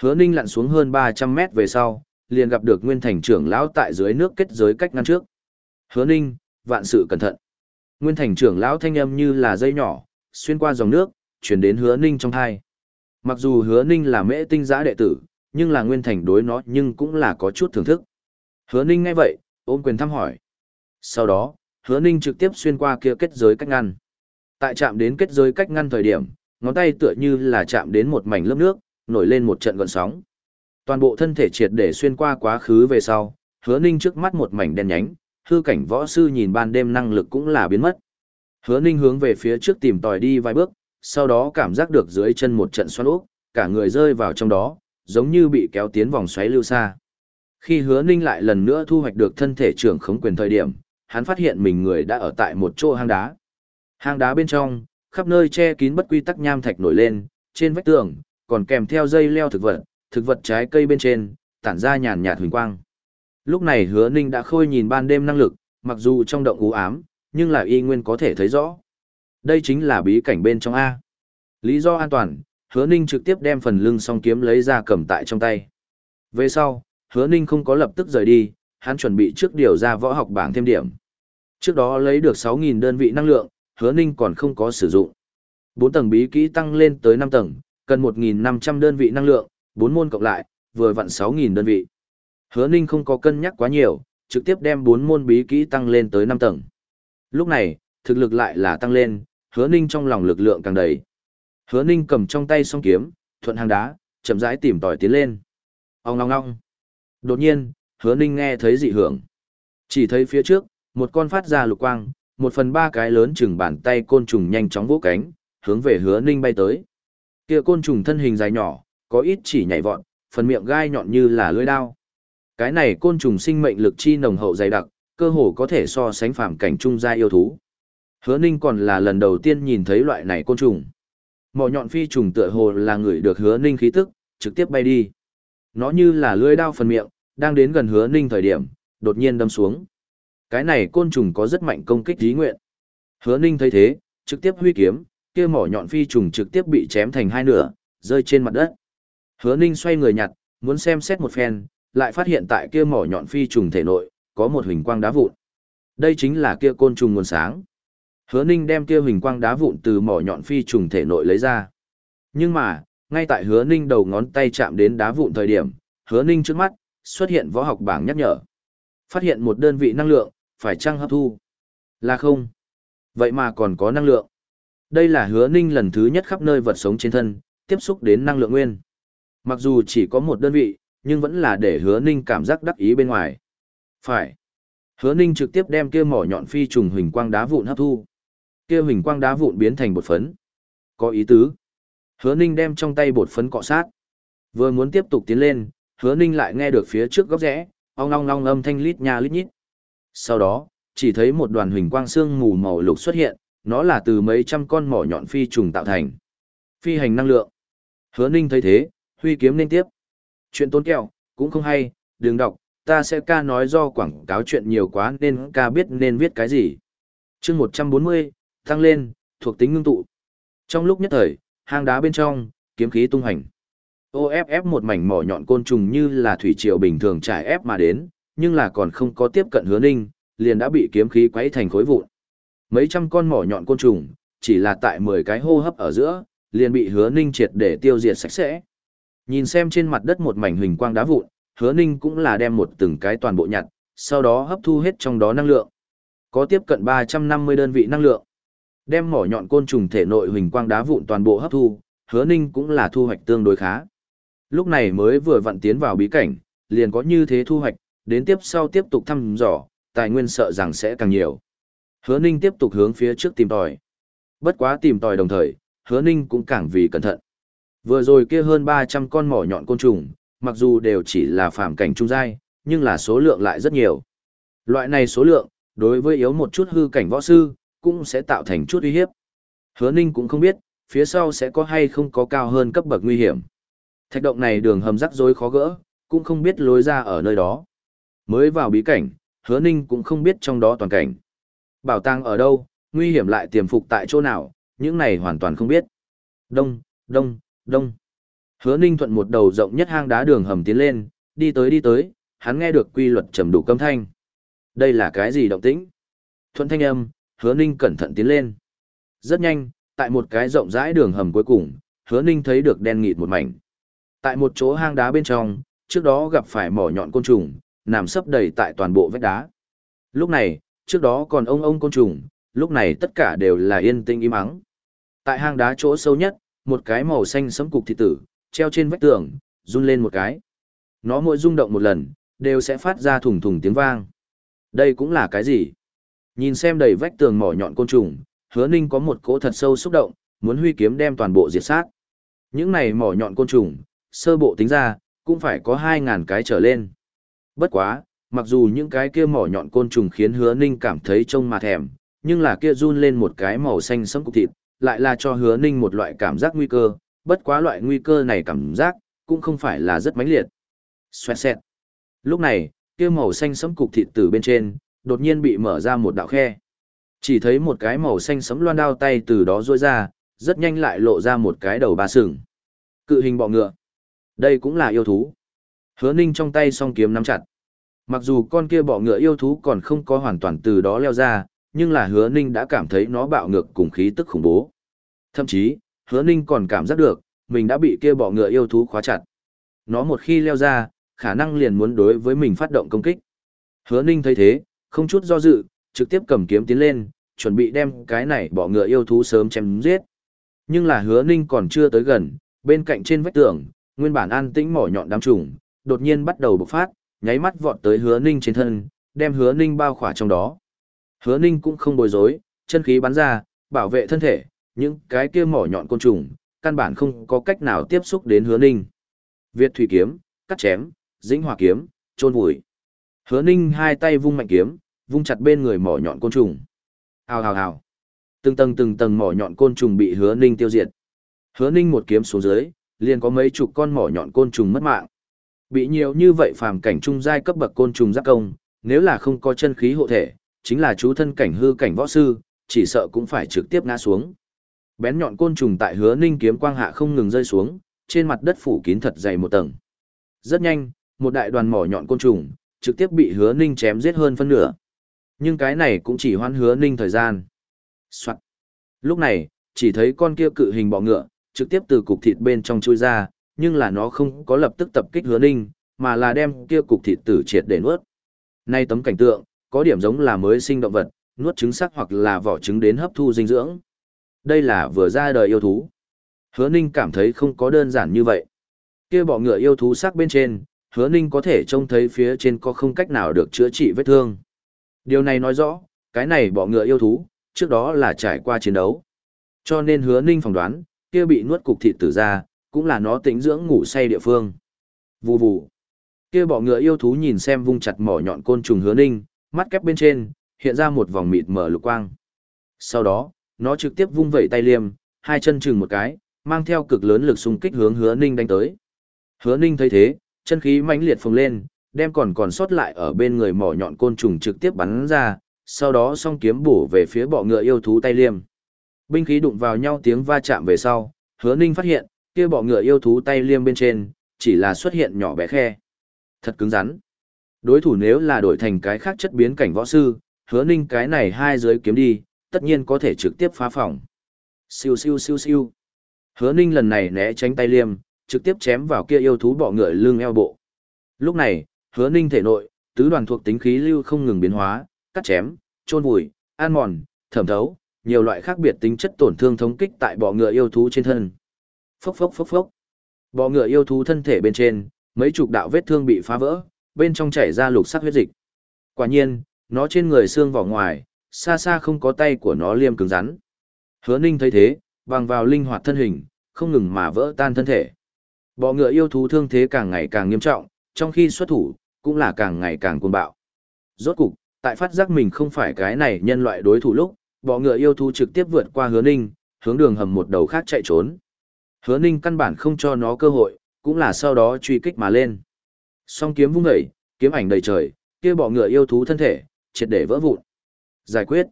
Hứa Ninh lặn xuống hơn 300 mét về sau, liền gặp được Nguyên Thành trưởng lão tại dưới nước kết giới cách ngăn trước. Hứa Ninh, vạn sự cẩn thận. Nguyên Thành trưởng lão thanh âm như là dây nhỏ, xuyên qua dòng nước, chuyển đến Hứa Ninh trong thai. Mặc dù Hứa Ninh là mễ tinh giã đệ tử, nhưng là Nguyên Thành đối nó nhưng cũng là có chút thưởng thức. Hứa Ninh ngay vậy, ôm quyền thăm hỏi. Sau đó, Hứa Ninh trực tiếp xuyên qua kia kết giới cách ngăn. Tại chạm đến kết giới cách ngăn thời điểm, ngón tay tựa như là chạm đến một mảnh lớp nước, nổi lên một trận gọn sóng. Toàn bộ thân thể triệt để xuyên qua quá khứ về sau, hứa ninh trước mắt một mảnh đen nhánh, hư cảnh võ sư nhìn ban đêm năng lực cũng là biến mất. Hứa ninh hướng về phía trước tìm tòi đi vài bước, sau đó cảm giác được dưới chân một trận xoắn úp, cả người rơi vào trong đó, giống như bị kéo tiến vòng xoáy lưu xa. Khi hứa ninh lại lần nữa thu hoạch được thân thể trưởng khống quyền thời điểm, hắn phát hiện mình người đã ở tại một chỗ hang đá. Hang đá bên trong, khắp nơi che kín bất quy tắc nham thạch nổi lên, trên vách tường, còn kèm theo dây leo thực vật, thực vật trái cây bên trên, tản ra nhàn nhạt huỳnh quang. Lúc này hứa ninh đã khôi nhìn ban đêm năng lực, mặc dù trong động u ám, nhưng là y nguyên có thể thấy rõ. Đây chính là bí cảnh bên trong A. Lý do an toàn, hứa ninh trực tiếp đem phần lưng song kiếm lấy ra cầm tại trong tay. Về sau, hứa ninh không có lập tức rời đi, hắn chuẩn bị trước điều ra võ học bảng thêm điểm. Trước đó lấy được 6.000 đơn vị năng lượng, hứa ninh còn không có sử dụng. 4 tầng bí kỹ tăng lên tới 5 tầng, cần 1.500 đơn vị năng lượng, bốn môn cộng lại, vừa vặn 6.000 đơn vị. Hứa Ninh không có cân nhắc quá nhiều, trực tiếp đem bốn môn bí kỹ tăng lên tới 5 tầng. Lúc này, thực lực lại là tăng lên, Hứa Ninh trong lòng lực lượng càng đầy. Hứa Ninh cầm trong tay song kiếm, thuận hàng đá, chậm rãi tìm tòi tiến lên. ong ngong ngong. Đột nhiên, Hứa Ninh nghe thấy dị hưởng. Chỉ thấy phía trước, một con phát ra lục quang, một phần ba cái lớn chừng bàn tay côn trùng nhanh chóng vỗ cánh, hướng về Hứa Ninh bay tới. Kia côn trùng thân hình dài nhỏ, có ít chỉ nhảy vọt, phần miệng gai nhọn như là lưỡi dao. Cái này côn trùng sinh mệnh lực chi nồng hậu dày đặc, cơ hồ có thể so sánh phàm cảnh trung gia yêu thú. Hứa Ninh còn là lần đầu tiên nhìn thấy loại này côn trùng. Mỏ nhọn phi trùng tựa hồ là người được Hứa Ninh khí tức, trực tiếp bay đi. Nó như là lưỡi dao phần miệng, đang đến gần Hứa Ninh thời điểm, đột nhiên đâm xuống. Cái này côn trùng có rất mạnh công kích ý nguyện. Hứa Ninh thấy thế, trực tiếp huy kiếm, kia mỏ nhọn phi trùng trực tiếp bị chém thành hai nửa, rơi trên mặt đất. Hứa Ninh xoay người nhặt, muốn xem xét một phen, lại phát hiện tại kia mỏ nhọn phi trùng thể nội, có một hình quang đá vụn. Đây chính là kia côn trùng nguồn sáng. Hứa Ninh đem kia hình quang đá vụn từ mỏ nhọn phi trùng thể nội lấy ra. Nhưng mà, ngay tại Hứa Ninh đầu ngón tay chạm đến đá vụn thời điểm, Hứa Ninh trước mắt xuất hiện võ học bảng nhắc nhở. Phát hiện một đơn vị năng lượng, phải chăng hấp thu? Là không. Vậy mà còn có năng lượng. Đây là Hứa Ninh lần thứ nhất khắp nơi vật sống trên thân, tiếp xúc đến năng lượng nguyên. Mặc dù chỉ có một đơn vị, nhưng vẫn là để Hứa Ninh cảm giác đắc ý bên ngoài. Phải. Hứa Ninh trực tiếp đem kia mỏ nhọn phi trùng huỳnh quang đá vụn hấp thu. Kia huỳnh quang đá vụn biến thành bột phấn. Có ý tứ. Hứa Ninh đem trong tay bột phấn cọ sát. Vừa muốn tiếp tục tiến lên, Hứa Ninh lại nghe được phía trước góc rẽ, ong long long âm thanh lít nha lít nhít. Sau đó, chỉ thấy một đoàn huỳnh quang xương mù màu lục xuất hiện, nó là từ mấy trăm con mỏ nhọn phi trùng tạo thành. Phi hành năng lượng. Hứa Ninh thấy thế, huy kiếm nên tiếp. Chuyện tốn kẹo, cũng không hay, đừng đọc, ta sẽ ca nói do quảng cáo chuyện nhiều quá nên ca biết nên viết cái gì. chương 140, tăng lên, thuộc tính ngưng tụ. Trong lúc nhất thời, hang đá bên trong, kiếm khí tung hành. OFF một mảnh mỏ nhọn côn trùng như là thủy triều bình thường trải ép mà đến, nhưng là còn không có tiếp cận hứa ninh, liền đã bị kiếm khí quấy thành khối vụn. Mấy trăm con mỏ nhọn côn trùng, chỉ là tại 10 cái hô hấp ở giữa, liền bị hứa ninh triệt để tiêu diệt sạch sẽ. Nhìn xem trên mặt đất một mảnh huỳnh quang đá vụn, hứa ninh cũng là đem một từng cái toàn bộ nhặt, sau đó hấp thu hết trong đó năng lượng. Có tiếp cận 350 đơn vị năng lượng. Đem mỏ nhọn côn trùng thể nội huỳnh quang đá vụn toàn bộ hấp thu, hứa ninh cũng là thu hoạch tương đối khá. Lúc này mới vừa vặn tiến vào bí cảnh, liền có như thế thu hoạch, đến tiếp sau tiếp tục thăm dò, tài nguyên sợ rằng sẽ càng nhiều. Hứa ninh tiếp tục hướng phía trước tìm tòi. Bất quá tìm tòi đồng thời, hứa ninh cũng càng vì cẩn thận. Vừa rồi kia hơn 300 con mỏ nhọn côn trùng, mặc dù đều chỉ là phàm cảnh trung giai, nhưng là số lượng lại rất nhiều. Loại này số lượng, đối với yếu một chút hư cảnh võ sư, cũng sẽ tạo thành chút uy hiếp. Hứa Ninh cũng không biết, phía sau sẽ có hay không có cao hơn cấp bậc nguy hiểm. Thạch động này đường hầm rắc rối khó gỡ, cũng không biết lối ra ở nơi đó. Mới vào bí cảnh, Hứa Ninh cũng không biết trong đó toàn cảnh. Bảo tàng ở đâu, nguy hiểm lại tiềm phục tại chỗ nào, những này hoàn toàn không biết. Đông, đông, đông. Hứa Ninh thuận một đầu rộng nhất hang đá đường hầm tiến lên, đi tới đi tới, hắn nghe được quy luật trầm đủ câm thanh. Đây là cái gì động tĩnh? Thuận thanh âm, Hứa Ninh cẩn thận tiến lên. Rất nhanh, tại một cái rộng rãi đường hầm cuối cùng, Hứa Ninh thấy được đen nghịt một mảnh. Tại một chỗ hang đá bên trong, trước đó gặp phải mỏ nhọn côn trùng, nằm sấp đầy tại toàn bộ vách đá. Lúc này, trước đó còn ông ông côn trùng, lúc này tất cả đều là yên tĩnh im ắng. Tại hang đá chỗ sâu nhất, một cái màu xanh sẫm cục thịt tử, treo trên vách tường, run lên một cái. Nó mỗi rung động một lần, đều sẽ phát ra thùng thùng tiếng vang. Đây cũng là cái gì? Nhìn xem đầy vách tường mỏ nhọn côn trùng, hứa ninh có một cỗ thật sâu xúc động, muốn huy kiếm đem toàn bộ diệt sát. Những này mỏ nhọn côn trùng, sơ bộ tính ra, cũng phải có 2.000 cái trở lên. Bất quá, mặc dù những cái kia mỏ nhọn côn trùng khiến hứa ninh cảm thấy trông mà thèm, nhưng là kia run lên một cái màu xanh sẫm cục thịt, lại là cho hứa ninh một loại cảm giác nguy cơ, bất quá loại nguy cơ này cảm giác, cũng không phải là rất mãnh liệt. Xoẹt xẹt. Lúc này, kia màu xanh sẫm cục thịt từ bên trên, đột nhiên bị mở ra một đạo khe. Chỉ thấy một cái màu xanh sẫm loan đao tay từ đó rôi ra, rất nhanh lại lộ ra một cái đầu ba sừng. Cự hình bọ ngựa. Đây cũng là yêu thú. Hứa ninh trong tay song kiếm nắm chặt. Mặc dù con kia bọ ngựa yêu thú còn không có hoàn toàn từ đó leo ra, nhưng là hứa ninh đã cảm thấy nó bạo ngược cùng khí tức khủng bố. Thậm chí, hứa ninh còn cảm giác được, mình đã bị kia bọ ngựa yêu thú khóa chặt. Nó một khi leo ra, khả năng liền muốn đối với mình phát động công kích. Hứa ninh thấy thế, không chút do dự, trực tiếp cầm kiếm tiến lên, chuẩn bị đem cái này bọ ngựa yêu thú sớm chém giết. Nhưng là hứa ninh còn chưa tới gần, bên cạnh trên vách tường, nguyên bản an tĩnh mỏ nhọn đám trùng, đột nhiên bắt đầu bộc phát, nháy mắt vọt tới hứa ninh trên thân, đem hứa ninh bao khỏa trong đó. Hứa ninh cũng không bối rối, chân khí bắn ra, bảo vệ thân thể, những cái kia mỏ nhọn côn trùng, căn bản không có cách nào tiếp xúc đến hứa ninh. Việt thủy kiếm, cắt chém, dĩnh hỏa kiếm, chôn vùi. Hứa ninh hai tay vung mạnh kiếm, vung chặt bên người mỏ nhọn côn trùng. Hào hào hào. Từng tầng từng tầng mỏ nhọn côn trùng bị hứa ninh tiêu diệt. Hứa ninh một kiếm xuống dưới, liền có mấy chục con mỏ nhọn côn trùng mất mạng. Bị nhiều như vậy phàm cảnh trung giai cấp bậc côn trùng giáp công, nếu là không có chân khí hộ thể, chính là chú thân cảnh hư cảnh võ sư, chỉ sợ cũng phải trực tiếp ngã xuống. Bén nhọn côn trùng tại Hứa Ninh kiếm quang hạ không ngừng rơi xuống, trên mặt đất phủ kín thật dày một tầng. Rất nhanh, một đại đoàn mỏ nhọn côn trùng trực tiếp bị Hứa Ninh chém giết hơn phân nửa. Nhưng cái này cũng chỉ hoan Hứa Ninh thời gian. Soạn. Lúc này, chỉ thấy con kia cự hình bọ ngựa, trực tiếp từ cục thịt bên trong chui ra, nhưng là nó không có lập tức tập kích hứa ninh, mà là đem kia cục thịt tử triệt để nuốt. Nay tấm cảnh tượng, có điểm giống là mới sinh động vật, nuốt trứng sắc hoặc là vỏ trứng đến hấp thu dinh dưỡng. Đây là vừa ra đời yêu thú. Hứa ninh cảm thấy không có đơn giản như vậy. Kia bọ ngựa yêu thú sắc bên trên, hứa ninh có thể trông thấy phía trên có không cách nào được chữa trị vết thương. Điều này nói rõ, cái này bọ ngựa yêu thú, trước đó là trải qua chiến đấu. Cho nên hứa ninh phỏng đoán, kia bị nuốt cục thịt tử ra, cũng là nó tính dưỡng ngủ say địa phương. Vù vù. Kia bọ ngựa yêu thú nhìn xem vung chặt mỏ nhọn côn trùng hứa ninh, mắt kép bên trên, hiện ra một vòng mịt mở lục quang. Sau đó, nó trực tiếp vung vẩy tay liêm, hai chân chừng một cái, mang theo cực lớn lực xung kích hướng hứa ninh đánh tới. Hứa ninh thấy thế, chân khí mãnh liệt phồng lên, đem còn còn sót lại ở bên người mỏ nhọn côn trùng trực tiếp bắn ra, sau đó song kiếm bổ về phía bọ ngựa yêu thú tay liêm. Binh khí đụng vào nhau tiếng va chạm về sau, hứa ninh phát hiện, kia bọ ngựa yêu thú tay liêm bên trên, chỉ là xuất hiện nhỏ bé khe. Thật cứng rắn. Đối thủ nếu là đổi thành cái khác chất biến cảnh võ sư, hứa ninh cái này hai giới kiếm đi, tất nhiên có thể trực tiếp phá phòng. Siêu siêu siêu siêu. Hứa ninh lần này né tránh tay liêm, trực tiếp chém vào kia yêu thú bọ ngựa lưng eo bộ. Lúc này, hứa ninh thể nội, tứ đoàn thuộc tính khí lưu không ngừng biến hóa, cắt chém, trôn vùi, an mòn, thẩm thấu, nhiều loại khác biệt tính chất tổn thương thống kích tại bọ ngựa yêu thú trên thân. Phốc phốc phốc phốc. Bọ ngựa yêu thú thân thể bên trên, mấy chục đạo vết thương bị phá vỡ, bên trong chảy ra lục sắc huyết dịch. Quả nhiên, nó trên người xương vỏ ngoài, xa xa không có tay của nó liêm cứng rắn. Hứa Ninh thấy thế, bằng vào linh hoạt thân hình, không ngừng mà vỡ tan thân thể. Bọ ngựa yêu thú thương thế càng ngày càng nghiêm trọng, trong khi xuất thủ, cũng là càng ngày càng cuồng bạo. Rốt cục, tại phát giác mình không phải cái này nhân loại đối thủ lúc, bọ ngựa yêu thú trực tiếp vượt qua hứa ninh, hướng đường hầm một đầu khác chạy trốn. Hứa ninh căn bản không cho nó cơ hội, cũng là sau đó truy kích mà lên. Song kiếm vung dậy, kiếm ảnh đầy trời, kia bọ ngựa yêu thú thân thể, triệt để vỡ vụn. Giải quyết.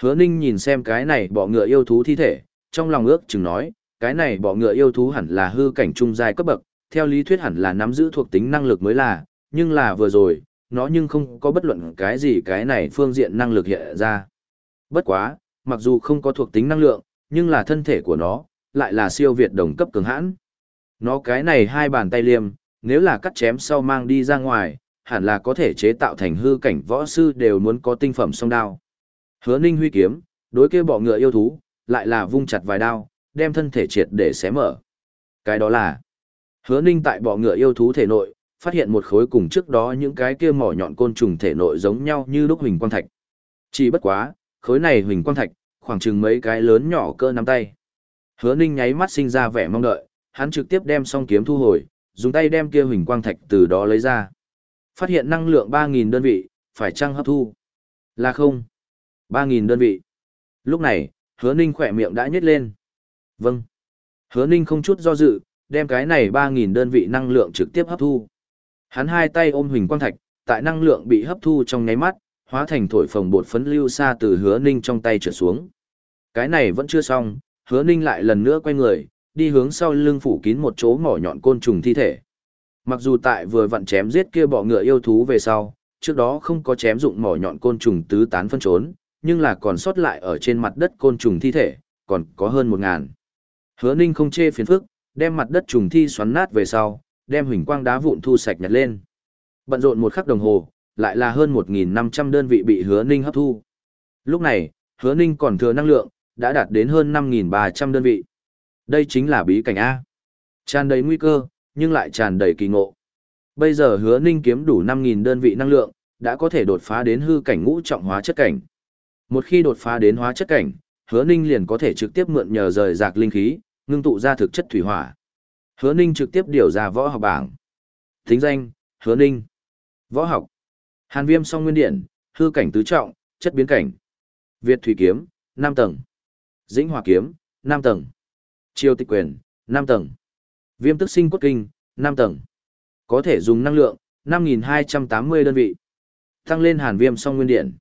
Hứa ninh nhìn xem cái này bọ ngựa yêu thú thi thể, trong lòng ước chừng nói, cái này bọ ngựa yêu thú hẳn là hư cảnh trung giai cấp bậc, theo lý thuyết hẳn là nắm giữ thuộc tính năng lực mới là, nhưng là vừa rồi, nó nhưng không có bất luận cái gì cái này phương diện năng lực hiện ra. Bất quá, mặc dù không có thuộc tính năng lượng, nhưng là thân thể của nó, lại là siêu việt đồng cấp cường hãn. Nó cái này hai bàn tay liêm, nếu là cắt chém sau mang đi ra ngoài, hẳn là có thể chế tạo thành hư cảnh võ sư đều muốn có tinh phẩm song đao. Hứa Ninh huy kiếm, đối kia bọ ngựa yêu thú, lại là vung chặt vài đao, đem thân thể triệt để xé mở. Cái đó là, Hứa Ninh tại bọ ngựa yêu thú thể nội, phát hiện một khối cùng trước đó những cái kia mỏ nhọn côn trùng thể nội giống nhau như lúc hình quang thạch. Chỉ bất quá, khối này huỳnh quang thạch, khoảng chừng mấy cái lớn nhỏ cơ nắm tay. Hứa Ninh nháy mắt sinh ra vẻ mong đợi, hắn trực tiếp đem song kiếm thu hồi, dùng tay đem kia huỳnh quang thạch từ đó lấy ra. Phát hiện năng lượng 3000 đơn vị, phải chăng hấp thu? Là không. 3000 đơn vị. Lúc này, Hứa Ninh khỏe miệng đã nhếch lên. Vâng. Hứa Ninh không chút do dự, đem cái này 3000 đơn vị năng lượng trực tiếp hấp thu. Hắn hai tay ôm huỳnh quang thạch, tại năng lượng bị hấp thu trong nháy mắt, hóa thành thổi phồng bột phấn lưu xa từ hứa ninh trong tay trở xuống. Cái này vẫn chưa xong, hứa ninh lại lần nữa quay người, đi hướng sau lưng phủ kín một chỗ mỏ nhọn côn trùng thi thể. Mặc dù tại vừa vặn chém giết kia bọ ngựa yêu thú về sau, trước đó không có chém dụng mỏ nhọn côn trùng tứ tán phân trốn, nhưng là còn sót lại ở trên mặt đất côn trùng thi thể, còn có hơn một ngàn. Hứa ninh không chê phiền phức, đem mặt đất trùng thi xoắn nát về sau, đem huỳnh quang đá vụn thu sạch nhặt lên. Bận rộn một khắc đồng hồ, lại là hơn 1.500 đơn vị bị hứa ninh hấp thu. Lúc này, hứa ninh còn thừa năng lượng, đã đạt đến hơn 5.300 đơn vị. Đây chính là bí cảnh A. Tràn đầy nguy cơ, nhưng lại tràn đầy kỳ ngộ. Bây giờ hứa ninh kiếm đủ 5.000 đơn vị năng lượng, đã có thể đột phá đến hư cảnh ngũ trọng hóa chất cảnh. Một khi đột phá đến hóa chất cảnh, hứa ninh liền có thể trực tiếp mượn nhờ rời rạc linh khí, ngưng tụ ra thực chất thủy hỏa. Hứa ninh trực tiếp điều ra võ học bảng. Thính danh, hứa ninh. Võ học. Hàn viêm song nguyên điện, hư cảnh tứ trọng, chất biến cảnh. Việt thủy kiếm, 5 tầng. Dĩnh hỏa kiếm, 5 tầng. Triều tịch quyền, 5 tầng. Viêm tức sinh cốt kinh, 5 tầng. Có thể dùng năng lượng, 5.280 đơn vị. Tăng lên hàn viêm song nguyên điện.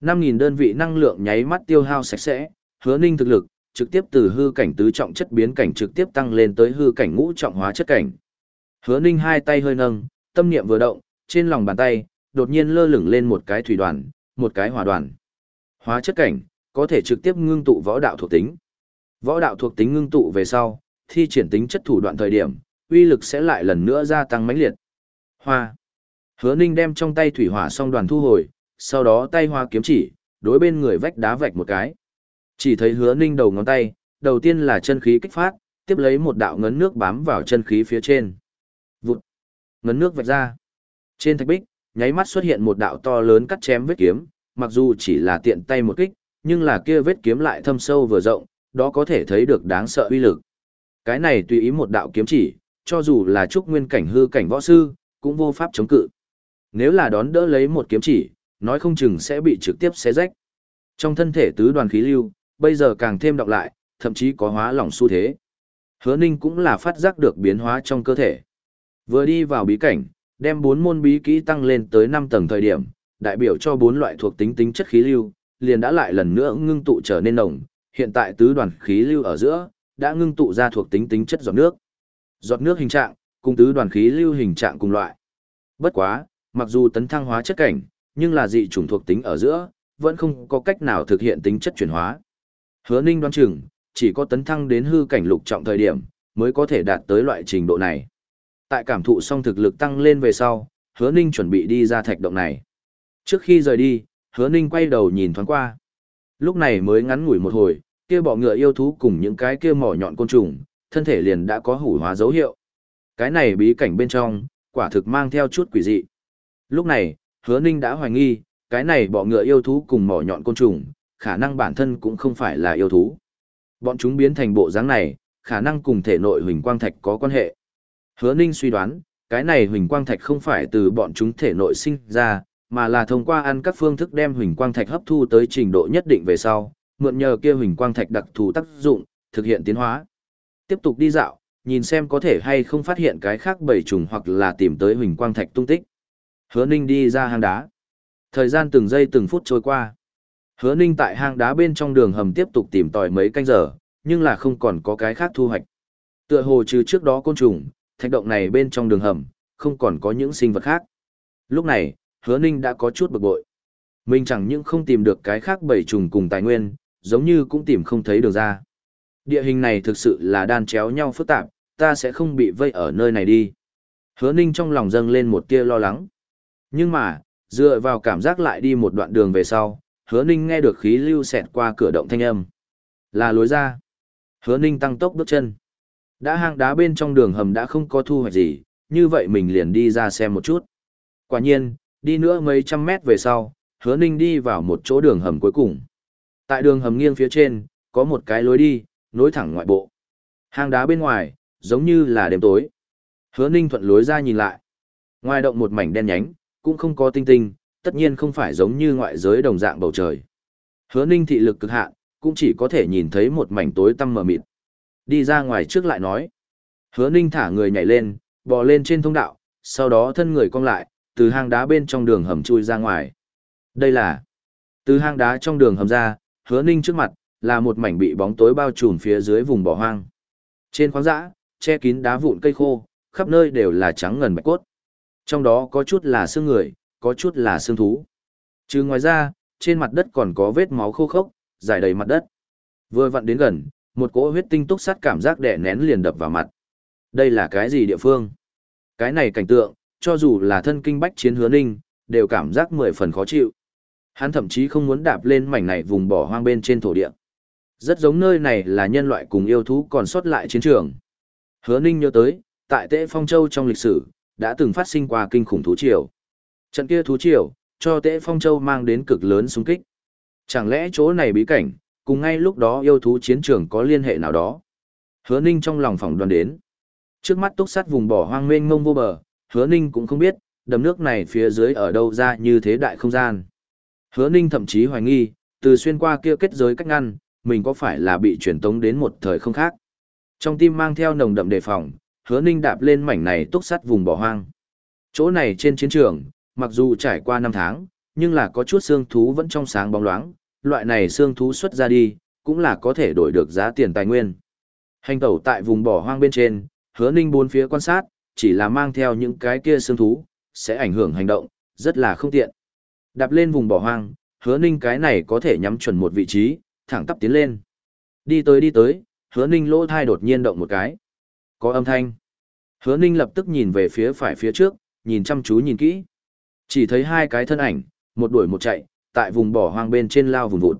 5.000 đơn vị năng lượng nháy mắt tiêu hao sạch sẽ, hứa ninh thực lực, trực tiếp từ hư cảnh tứ trọng chất biến cảnh trực tiếp tăng lên tới hư cảnh ngũ trọng hóa chất cảnh. Hứa ninh hai tay hơi nâng, tâm niệm vừa động, trên lòng bàn tay, đột nhiên lơ lửng lên một cái thủy đoàn, một cái hỏa đoàn. Hóa chất cảnh, có thể trực tiếp ngưng tụ võ đạo thuộc tính. Võ đạo thuộc tính ngưng tụ về sau, thi triển tính chất thủ đoạn thời điểm, uy lực sẽ lại lần nữa gia tăng mãnh liệt. Hoa. Hứa Ninh đem trong tay thủy hỏa song đoàn thu hồi, sau đó tay hoa kiếm chỉ, đối bên người vách đá vạch một cái. Chỉ thấy Hứa Ninh đầu ngón tay, đầu tiên là chân khí kích phát, tiếp lấy một đạo ngấn nước bám vào chân khí phía trên. Vụt. Ngấn nước vạch ra. Trên thạch bích, nháy mắt xuất hiện một đạo to lớn cắt chém vết kiếm, mặc dù chỉ là tiện tay một kích, nhưng là kia vết kiếm lại thâm sâu vừa rộng, đó có thể thấy được đáng sợ uy lực. Cái này tùy ý một đạo kiếm chỉ, cho dù là trúc nguyên cảnh hư cảnh võ sư, cũng vô pháp chống cự. Nếu là đón đỡ lấy một kiếm chỉ, nói không chừng sẽ bị trực tiếp xé rách. Trong thân thể tứ đoàn khí lưu, bây giờ càng thêm đọc lại, thậm chí có hóa lỏng xu thế. Hứa Ninh cũng là phát giác được biến hóa trong cơ thể. Vừa đi vào bí cảnh, đem bốn môn bí kỹ tăng lên tới 5 tầng thời điểm, đại biểu cho bốn loại thuộc tính tính chất khí lưu, liền đã lại lần nữa ngưng tụ trở nên nồng, hiện tại tứ đoàn khí lưu ở giữa, đã ngưng tụ ra thuộc tính tính chất giọt nước. Giọt nước hình trạng, cùng tứ đoàn khí lưu hình trạng cùng loại. Bất quá, mặc dù tấn thăng hóa chất cảnh, nhưng là dị chủng thuộc tính ở giữa, vẫn không có cách nào thực hiện tính chất chuyển hóa. Hứa Ninh đoán chừng, chỉ có tấn thăng đến hư cảnh lục trọng thời điểm, mới có thể đạt tới loại trình độ này. Tại cảm thụ xong thực lực tăng lên về sau, Hứa Ninh chuẩn bị đi ra thạch động này. Trước khi rời đi, Hứa Ninh quay đầu nhìn thoáng qua. Lúc này mới ngắn ngủi một hồi, kia bọ ngựa yêu thú cùng những cái kia mỏ nhọn côn trùng, thân thể liền đã có hủ hóa dấu hiệu. Cái này bí cảnh bên trong, quả thực mang theo chút quỷ dị. Lúc này, hứa ninh đã hoài nghi, cái này bọ ngựa yêu thú cùng mỏ nhọn côn trùng, khả năng bản thân cũng không phải là yêu thú. Bọn chúng biến thành bộ dáng này, khả năng cùng thể nội huỳnh quang thạch có quan hệ. Hứa ninh suy đoán, cái này huỳnh quang thạch không phải từ bọn chúng thể nội sinh ra, mà là thông qua ăn các phương thức đem huỳnh quang thạch hấp thu tới trình độ nhất định về sau, mượn nhờ kia huỳnh quang thạch đặc thù tác dụng, thực hiện tiến hóa. Tiếp tục đi dạo, nhìn xem có thể hay không phát hiện cái khác bầy trùng hoặc là tìm tới huỳnh quang thạch tung tích. Hứa Ninh đi ra hang đá. Thời gian từng giây từng phút trôi qua. Hứa Ninh tại hang đá bên trong đường hầm tiếp tục tìm tòi mấy canh giờ, nhưng là không còn có cái khác thu hoạch. Tựa hồ trừ trước đó côn trùng, thạch động này bên trong đường hầm, không còn có những sinh vật khác. Lúc này, Hứa Ninh đã có chút bực bội. Mình chẳng những không tìm được cái khác bầy trùng cùng tài nguyên, giống như cũng tìm không thấy đường ra. Địa hình này thực sự là đan chéo nhau phức tạp, ta sẽ không bị vây ở nơi này đi. Hứa Ninh trong lòng dâng lên một tia lo lắng. Nhưng mà, dựa vào cảm giác lại đi một đoạn đường về sau, hứa ninh nghe được khí lưu xẹt qua cửa động thanh âm. Là lối ra. Hứa ninh tăng tốc bước chân. Đã hang đá bên trong đường hầm đã không có thu hoạch gì, như vậy mình liền đi ra xem một chút. Quả nhiên, đi nữa mấy trăm mét về sau, hứa ninh đi vào một chỗ đường hầm cuối cùng. Tại đường hầm nghiêng phía trên, có một cái lối đi, nối thẳng ngoại bộ. Hang đá bên ngoài, giống như là đêm tối. Hứa ninh thuận lối ra nhìn lại. Ngoài động một mảnh đen nhánh, cũng không có tinh tinh, tất nhiên không phải giống như ngoại giới đồng dạng bầu trời. Hứa ninh thị lực cực hạn, cũng chỉ có thể nhìn thấy một mảnh tối tăm mờ mịt. Đi ra ngoài trước lại nói. Hứa ninh thả người nhảy lên, bò lên trên thông đạo, sau đó thân người cong lại, từ hang đá bên trong đường hầm chui ra ngoài. Đây là từ hang đá trong đường hầm ra, hứa ninh trước mặt, là một mảnh bị bóng tối bao trùm phía dưới vùng bỏ hoang. Trên khoáng dã, che kín đá vụn cây khô, khắp nơi đều là trắng ngần bạch cốt. Trong đó có chút là xương người, có chút là xương thú. Trừ ngoài ra, trên mặt đất còn có vết máu khô khốc, dài đầy mặt đất. Vừa vặn đến gần, một cỗ huyết tinh túc sát cảm giác đè nén liền đập vào mặt. Đây là cái gì địa phương? Cái này cảnh tượng, cho dù là thân kinh bách chiến hứa ninh, đều cảm giác mười phần khó chịu. Hắn thậm chí không muốn đạp lên mảnh này vùng bỏ hoang bên trên thổ địa. Rất giống nơi này là nhân loại cùng yêu thú còn sót lại chiến trường. Hứa ninh nhớ tới, tại Tế Phong Châu trong lịch sử, đã từng phát sinh qua kinh khủng thú triều. Trận kia thú triều, cho Tế Phong Châu mang đến cực lớn xung kích. Chẳng lẽ chỗ này bí cảnh, cùng ngay lúc đó yêu thú chiến trường có liên hệ nào đó? Hứa Ninh trong lòng phỏng đoán đến. Trước mắt túc sắt vùng bỏ hoang mênh mông vô bờ, Hứa Ninh cũng không biết, đầm nước này phía dưới ở đâu ra như thế đại không gian. Hứa Ninh thậm chí hoài nghi, từ xuyên qua kia kết giới cách ngăn, mình có phải là bị truyền tống đến một thời không khác. Trong tim mang theo nồng đậm đề phòng, hứa ninh đạp lên mảnh này túc sắt vùng bỏ hoang. Chỗ này trên chiến trường, mặc dù trải qua năm tháng, nhưng là có chút xương thú vẫn trong sáng bóng loáng, loại này xương thú xuất ra đi, cũng là có thể đổi được giá tiền tài nguyên. Hành tẩu tại vùng bỏ hoang bên trên, hứa ninh bốn phía quan sát, chỉ là mang theo những cái kia xương thú, sẽ ảnh hưởng hành động, rất là không tiện. Đạp lên vùng bỏ hoang, hứa ninh cái này có thể nhắm chuẩn một vị trí, thẳng tắp tiến lên. Đi tới đi tới, hứa ninh lỗ thai đột nhiên động một cái. Có âm thanh. Hứa ninh lập tức nhìn về phía phải phía trước, nhìn chăm chú nhìn kỹ. Chỉ thấy hai cái thân ảnh, một đuổi một chạy, tại vùng bỏ hoang bên trên lao vùng vụt.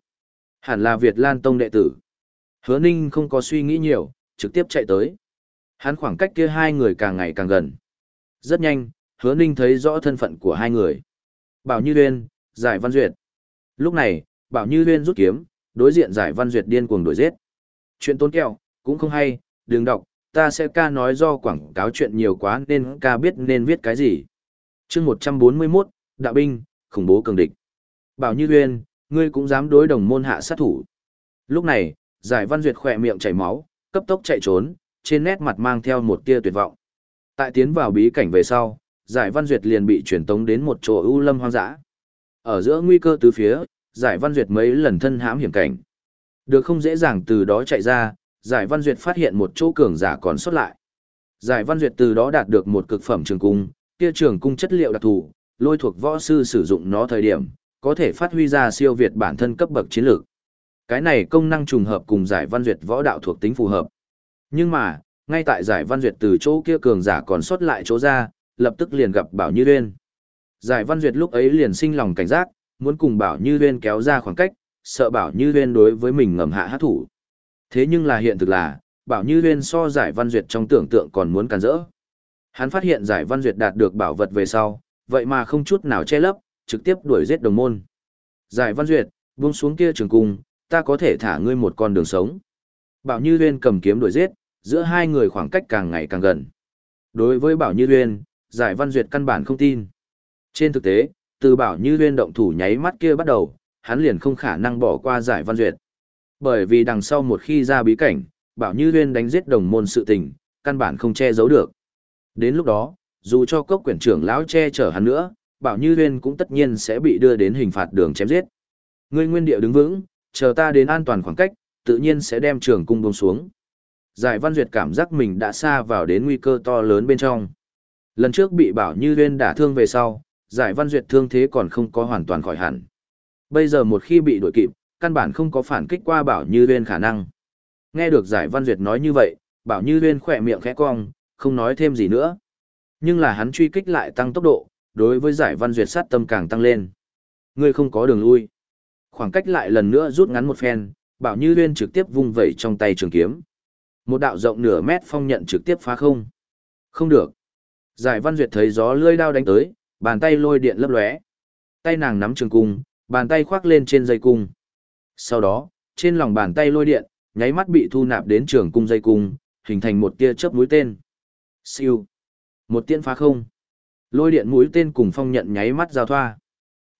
Hẳn là Việt Lan Tông đệ tử. Hứa ninh không có suy nghĩ nhiều, trực tiếp chạy tới. Hắn khoảng cách kia hai người càng ngày càng gần. Rất nhanh, hứa ninh thấy rõ thân phận của hai người. Bảo Như Uyên, Giải Văn Duyệt. Lúc này, Bảo Như Uyên rút kiếm, đối diện Giải Văn Duyệt điên cuồng đuổi giết. Chuyện tốn kẹo, cũng không hay, đừng đọc, ta sẽ ca nói do quảng cáo chuyện nhiều quá nên ca biết nên viết cái gì. chương 141, Đạo binh, khủng bố cường địch. Bảo Như Uyên, ngươi cũng dám đối đồng môn hạ sát thủ. Lúc này, Giải Văn Duyệt khỏe miệng chảy máu, cấp tốc chạy trốn, trên nét mặt mang theo một tia tuyệt vọng. Tại tiến vào bí cảnh về sau, Giải Văn Duyệt liền bị chuyển tống đến một chỗ ưu lâm hoang dã. Ở giữa nguy cơ tứ phía, Giải Văn Duyệt mấy lần thân hãm hiểm cảnh. Được không dễ dàng từ đó chạy ra, Giải Văn Duyệt phát hiện một chỗ cường giả còn sót lại. Giải Văn Duyệt từ đó đạt được một cực phẩm trường cung, kia trường cung chất liệu đặc thù, lôi thuộc võ sư sử dụng nó thời điểm, có thể phát huy ra siêu việt bản thân cấp bậc chiến lược. Cái này công năng trùng hợp cùng Giải Văn Duyệt võ đạo thuộc tính phù hợp. Nhưng mà, ngay tại Giải Văn Duyệt từ chỗ kia cường giả còn sót lại chỗ ra, lập tức liền gặp Bảo Như Uyên. Giải Văn Duyệt lúc ấy liền sinh lòng cảnh giác, muốn cùng Bảo Như Uyên kéo ra khoảng cách, sợ Bảo Như Uyên đối với mình ngầm hạ hát thủ. Thế nhưng là hiện thực là, Bảo Như Uyên so Giải Văn Duyệt trong tưởng tượng còn muốn càn rỡ. Hắn phát hiện Giải Văn Duyệt đạt được bảo vật về sau, vậy mà không chút nào che lấp, trực tiếp đuổi giết đồng môn. Giải Văn Duyệt, buông xuống kia trường cung, ta có thể thả ngươi một con đường sống. Bảo Như Uyên cầm kiếm đuổi giết, giữa hai người khoảng cách càng ngày càng gần. Đối với Bảo Như Uyên, Giải Văn Duyệt căn bản không tin. Trên thực tế, từ Bảo Như Uyên động thủ nháy mắt kia bắt đầu, hắn liền không khả năng bỏ qua Giải Văn Duyệt. Bởi vì đằng sau một khi ra bí cảnh, Bảo Như Uyên đánh giết đồng môn sự tình, căn bản không che giấu được. Đến lúc đó, dù cho cốc quyển trưởng lão che chở hắn nữa, Bảo Như Uyên cũng tất nhiên sẽ bị đưa đến hình phạt đường chém giết. Ngươi nguyên địa đứng vững, chờ ta đến an toàn khoảng cách, tự nhiên sẽ đem trường cung buông xuống. Giải Văn Duyệt cảm giác mình đã xa vào đến nguy cơ to lớn bên trong. Lần trước bị Bảo Như Uyên đả thương về sau, Giải Văn Duyệt thương thế còn không có hoàn toàn khỏi hẳn. Bây giờ một khi bị đuổi kịp, căn bản không có phản kích qua Bảo Như Uyên khả năng. Nghe được Giải Văn Duyệt nói như vậy, Bảo Như Uyên khỏe miệng khẽ cong, không nói thêm gì nữa. Nhưng là hắn truy kích lại tăng tốc độ, đối với Giải Văn Duyệt sát tâm càng tăng lên. Ngươi không có đường lui. Khoảng cách lại lần nữa rút ngắn một phen, Bảo Như Uyên trực tiếp vung vẩy trong tay trường kiếm. Một đạo rộng nửa mét phong nhận trực tiếp phá không. Không được. Giải Văn Duyệt thấy gió lưỡi đao đánh tới, bàn tay lôi điện lấp lóe. Tay nàng nắm trường cung, bàn tay khoác lên trên dây cung. Sau đó, trên lòng bàn tay lôi điện, nháy mắt bị thu nạp đến trường cung dây cung, hình thành một tia chớp mũi tên. Siêu. Một tiên phá không. Lôi điện mũi tên cùng phong nhận nháy mắt giao thoa.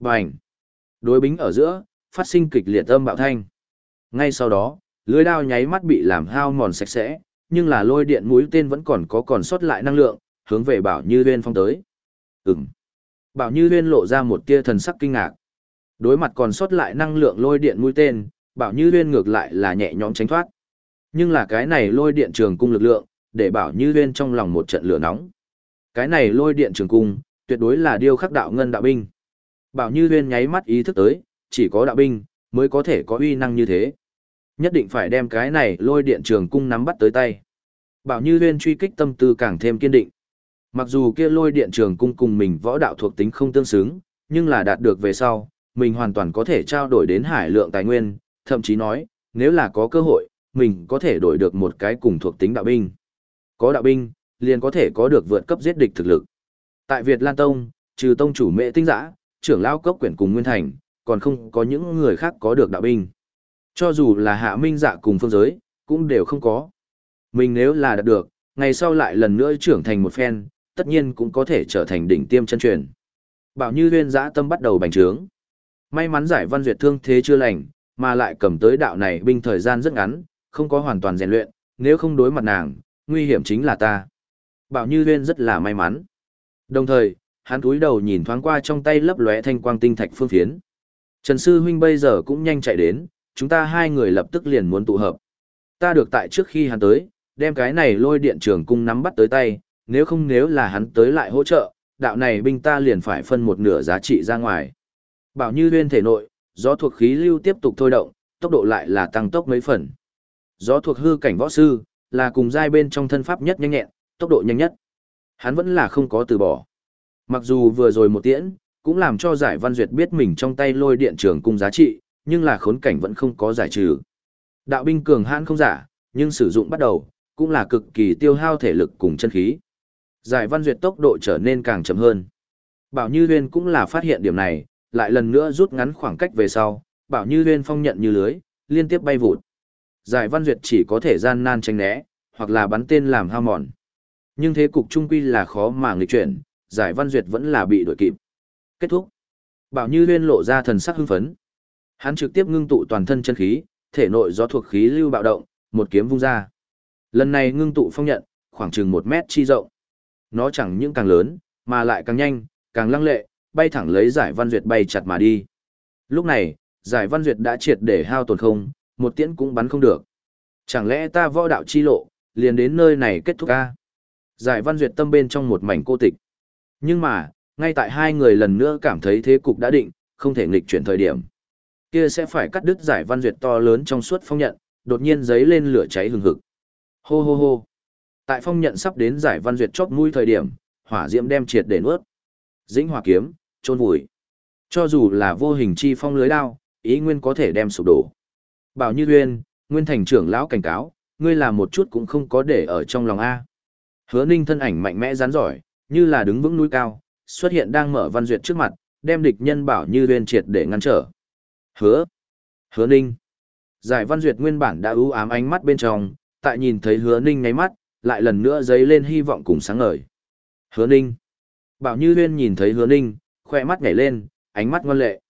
Bành. Đối bính ở giữa, phát sinh kịch liệt âm bạo thanh. Ngay sau đó, lưới đao nháy mắt bị làm hao mòn sạch sẽ, nhưng là lôi điện mũi tên vẫn còn có còn sót lại năng lượng, hướng về Bảo Như Uyên phong tới. Ừm. Bảo Như Uyên lộ ra một tia thần sắc kinh ngạc. Đối mặt còn sót lại năng lượng lôi điện mũi tên, Bảo Như Uyên ngược lại là nhẹ nhõm tránh thoát. Nhưng là cái này lôi điện trường cung lực lượng, để Bảo Như Uyên trong lòng một trận lửa nóng. Cái này lôi điện trường cung, tuyệt đối là điêu khắc đạo ngân đạo binh. Bảo Như Uyên nháy mắt ý thức tới, chỉ có đạo binh mới có thể có uy năng như thế. Nhất định phải đem cái này lôi điện trường cung nắm bắt tới tay. Bảo Như Huyên truy kích tâm tư càng thêm kiên định. Mặc dù kia lôi điện trường cung cùng mình võ đạo thuộc tính không tương xứng, nhưng là đạt được về sau, mình hoàn toàn có thể trao đổi đến hải lượng tài nguyên, thậm chí nói, nếu là có cơ hội, mình có thể đổi được một cái cùng thuộc tính đạo binh. Có đạo binh, liền có thể có được vượt cấp giết địch thực lực. Tại Việt Lan Tông, trừ tông chủ mệ tinh giã, trưởng lao cấp quyển cùng Nguyên Thành, còn không có những người khác có được đạo binh. Cho dù là hạ minh dạ cùng phương giới, cũng đều không có. Mình nếu là đạt được, ngày sau lại lần nữa trưởng thành một phen, tất nhiên cũng có thể trở thành đỉnh tiêm chân truyền. Bảo như huyên giã tâm bắt đầu bành trướng. May mắn giải văn duyệt thương thế chưa lành, mà lại cầm tới đạo này binh thời gian rất ngắn, không có hoàn toàn rèn luyện, nếu không đối mặt nàng, nguy hiểm chính là ta. Bảo Như Huyên rất là may mắn. Đồng thời, hắn cúi đầu nhìn thoáng qua trong tay lấp lóe thanh quang tinh thạch phương phiến. Trần Sư Huynh bây giờ cũng nhanh chạy đến, chúng ta hai người lập tức liền muốn tụ hợp. Ta được tại trước khi hắn tới, đem cái này lôi điện trường cung nắm bắt tới tay, nếu không nếu là hắn tới lại hỗ trợ, đạo này binh ta liền phải phân một nửa giá trị ra ngoài. Bảo như huyên thể nội, gió thuộc khí lưu tiếp tục thôi động, tốc độ lại là tăng tốc mấy phần. Gió thuộc hư cảnh võ sư, là cùng giai bên trong thân pháp nhất nhanh nhẹn, tốc độ nhanh nhất. Hắn vẫn là không có từ bỏ. Mặc dù vừa rồi một tiễn, cũng làm cho giải văn duyệt biết mình trong tay lôi điện trường cung giá trị, nhưng là khốn cảnh vẫn không có giải trừ. Đạo binh cường hãn không giả, nhưng sử dụng bắt đầu, cũng là cực kỳ tiêu hao thể lực cùng chân khí. Giải văn duyệt tốc độ trở nên càng chậm hơn. Bảo Như Huyên cũng là phát hiện điểm này, lại lần nữa rút ngắn khoảng cách về sau, Bảo Như Huyên phong nhận như lưới, liên tiếp bay vụt. Giải văn duyệt chỉ có thể gian nan tránh né, hoặc là bắn tên làm hao mòn. Nhưng thế cục trung quy là khó mà nghịch chuyển, giải văn duyệt vẫn là bị đuổi kịp. Kết thúc. Bảo Như Huyên lộ ra thần sắc hưng phấn. Hắn trực tiếp ngưng tụ toàn thân chân khí, thể nội gió thuộc khí lưu bạo động, một kiếm vung ra. Lần này ngưng tụ phong nhận, khoảng chừng một mét chi rộng. Nó chẳng những càng lớn, mà lại càng nhanh, càng lăng lệ, bay thẳng lấy giải văn duyệt bay chặt mà đi. Lúc này, giải văn duyệt đã triệt để hao tổn không, một tiễn cũng bắn không được. Chẳng lẽ ta võ đạo chi lộ, liền đến nơi này kết thúc ca? Giải văn duyệt tâm bên trong một mảnh cô tịch. Nhưng mà, ngay tại hai người lần nữa cảm thấy thế cục đã định, không thể nghịch chuyển thời điểm. Kia sẽ phải cắt đứt giải văn duyệt to lớn trong suốt phong nhận, đột nhiên giấy lên lửa cháy hừng hực. Hô hô hô. Tại phong nhận sắp đến giải văn duyệt chóp mũi thời điểm, hỏa diễm đem triệt để nuốt. Dĩnh hỏa kiếm, chôn vùi. Cho dù là vô hình chi phong lưới đao, ý nguyên có thể đem sụp đổ. Bảo Như Uyên, Nguyên Thành trưởng lão cảnh cáo, ngươi làm một chút cũng không có để ở trong lòng A. Hứa Ninh thân ảnh mạnh mẽ rắn giỏi, như là đứng vững núi cao, xuất hiện đang mở văn duyệt trước mặt, đem địch nhân Bảo Như Uyên triệt để ngăn trở. Hứa! Hứa Ninh! Giải văn duyệt nguyên bản đã ưu ám ánh mắt bên trong, tại nhìn thấy hứa Ninh ngáy mắt, lại lần nữa dấy lên hy vọng cùng sáng ngời. Hứa Ninh! Bảo Như Uyên nhìn thấy hứa Ninh, khoe mắt nhảy lên, ánh mắt ngoan lệ.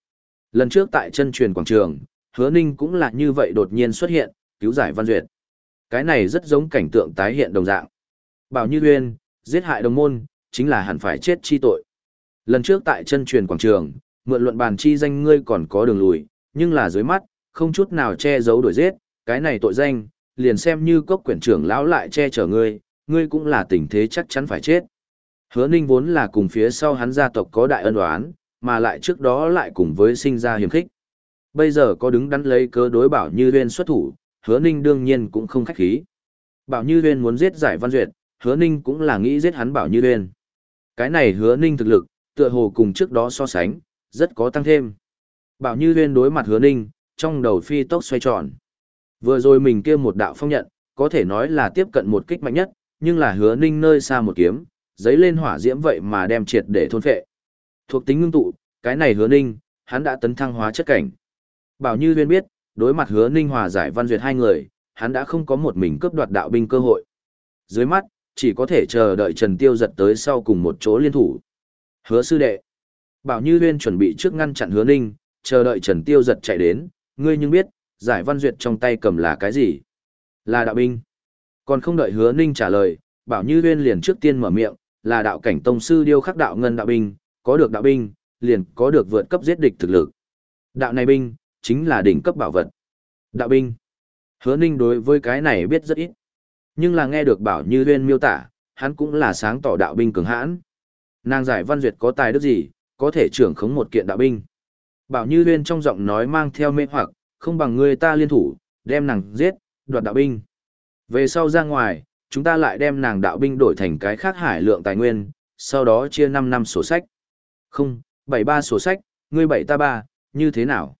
Lần trước tại chân truyền quảng trường, hứa ninh cũng là như vậy đột nhiên xuất hiện, cứu giải văn duyệt. Cái này rất giống cảnh tượng tái hiện đồng dạng. Bảo Như Uyên, giết hại đồng môn, chính là hẳn phải chết chi tội. Lần trước tại chân truyền quảng trường, mượn luận bàn chi danh ngươi còn có đường lùi, nhưng là dưới mắt, không chút nào che giấu đuổi giết, cái này tội danh, liền xem như cốc quyển trưởng lão lại che chở ngươi, ngươi cũng là tình thế chắc chắn phải chết. Hứa Ninh vốn là cùng phía sau hắn gia tộc có đại ân oán, mà lại trước đó lại cùng với sinh ra hiểm khích. Bây giờ có đứng đắn lấy cớ đối bảo Như viên xuất thủ, hứa ninh đương nhiên cũng không khách khí. Bảo Như Viên muốn giết giải văn duyệt, hứa ninh cũng là nghĩ giết hắn bảo Như Viên, Cái này hứa ninh thực lực, tựa hồ cùng trước đó so sánh, rất có tăng thêm. Bảo Như Huyên đối mặt hứa ninh, trong đầu phi tốc xoay tròn. Vừa rồi mình kia một đạo phong nhận, có thể nói là tiếp cận một kích mạnh nhất, nhưng là hứa ninh nơi xa một kiếm, giấy lên hỏa diễm vậy mà đem triệt để thôn phệ. Thuộc tính ngưng tụ, cái này hứa ninh, hắn đã tấn thăng hóa chất cảnh. Bảo Như Huyên biết, đối mặt hứa ninh hòa giải văn duyệt hai người, hắn đã không có một mình cướp đoạt đạo binh cơ hội. Dưới mắt, chỉ có thể chờ đợi Trần Tiêu giật tới sau cùng một chỗ liên thủ. Hứa sư đệ. Bảo Như Huyên chuẩn bị trước ngăn chặn hứa ninh, chờ đợi Trần Tiêu giật chạy đến, ngươi nhưng biết, giải văn duyệt trong tay cầm là cái gì? Là đạo binh. Còn không đợi hứa ninh trả lời, Bảo Như Huyên liền trước tiên mở miệng, là đạo cảnh tông sư điêu khắc đạo ngân đạo binh, có được đạo binh, liền có được vượt cấp giết địch thực lực. Đạo này binh, chính là đỉnh cấp bảo vật. Đạo binh. Hứa Ninh đối với cái này biết rất ít. Nhưng là nghe được bảo như huyên miêu tả, hắn cũng là sáng tỏ đạo binh cường hãn. Nàng giải văn duyệt có tài đức gì, có thể trưởng khống một kiện đạo binh. Bảo như huyên trong giọng nói mang theo mê hoặc, không bằng người ta liên thủ, đem nàng giết, đoạt đạo binh. Về sau ra ngoài, chúng ta lại đem nàng đạo binh đổi thành cái khác hải lượng tài nguyên, sau đó chia 5 năm sổ sách. Không, 73 sổ sách, ngươi bảy ta ba, như thế nào?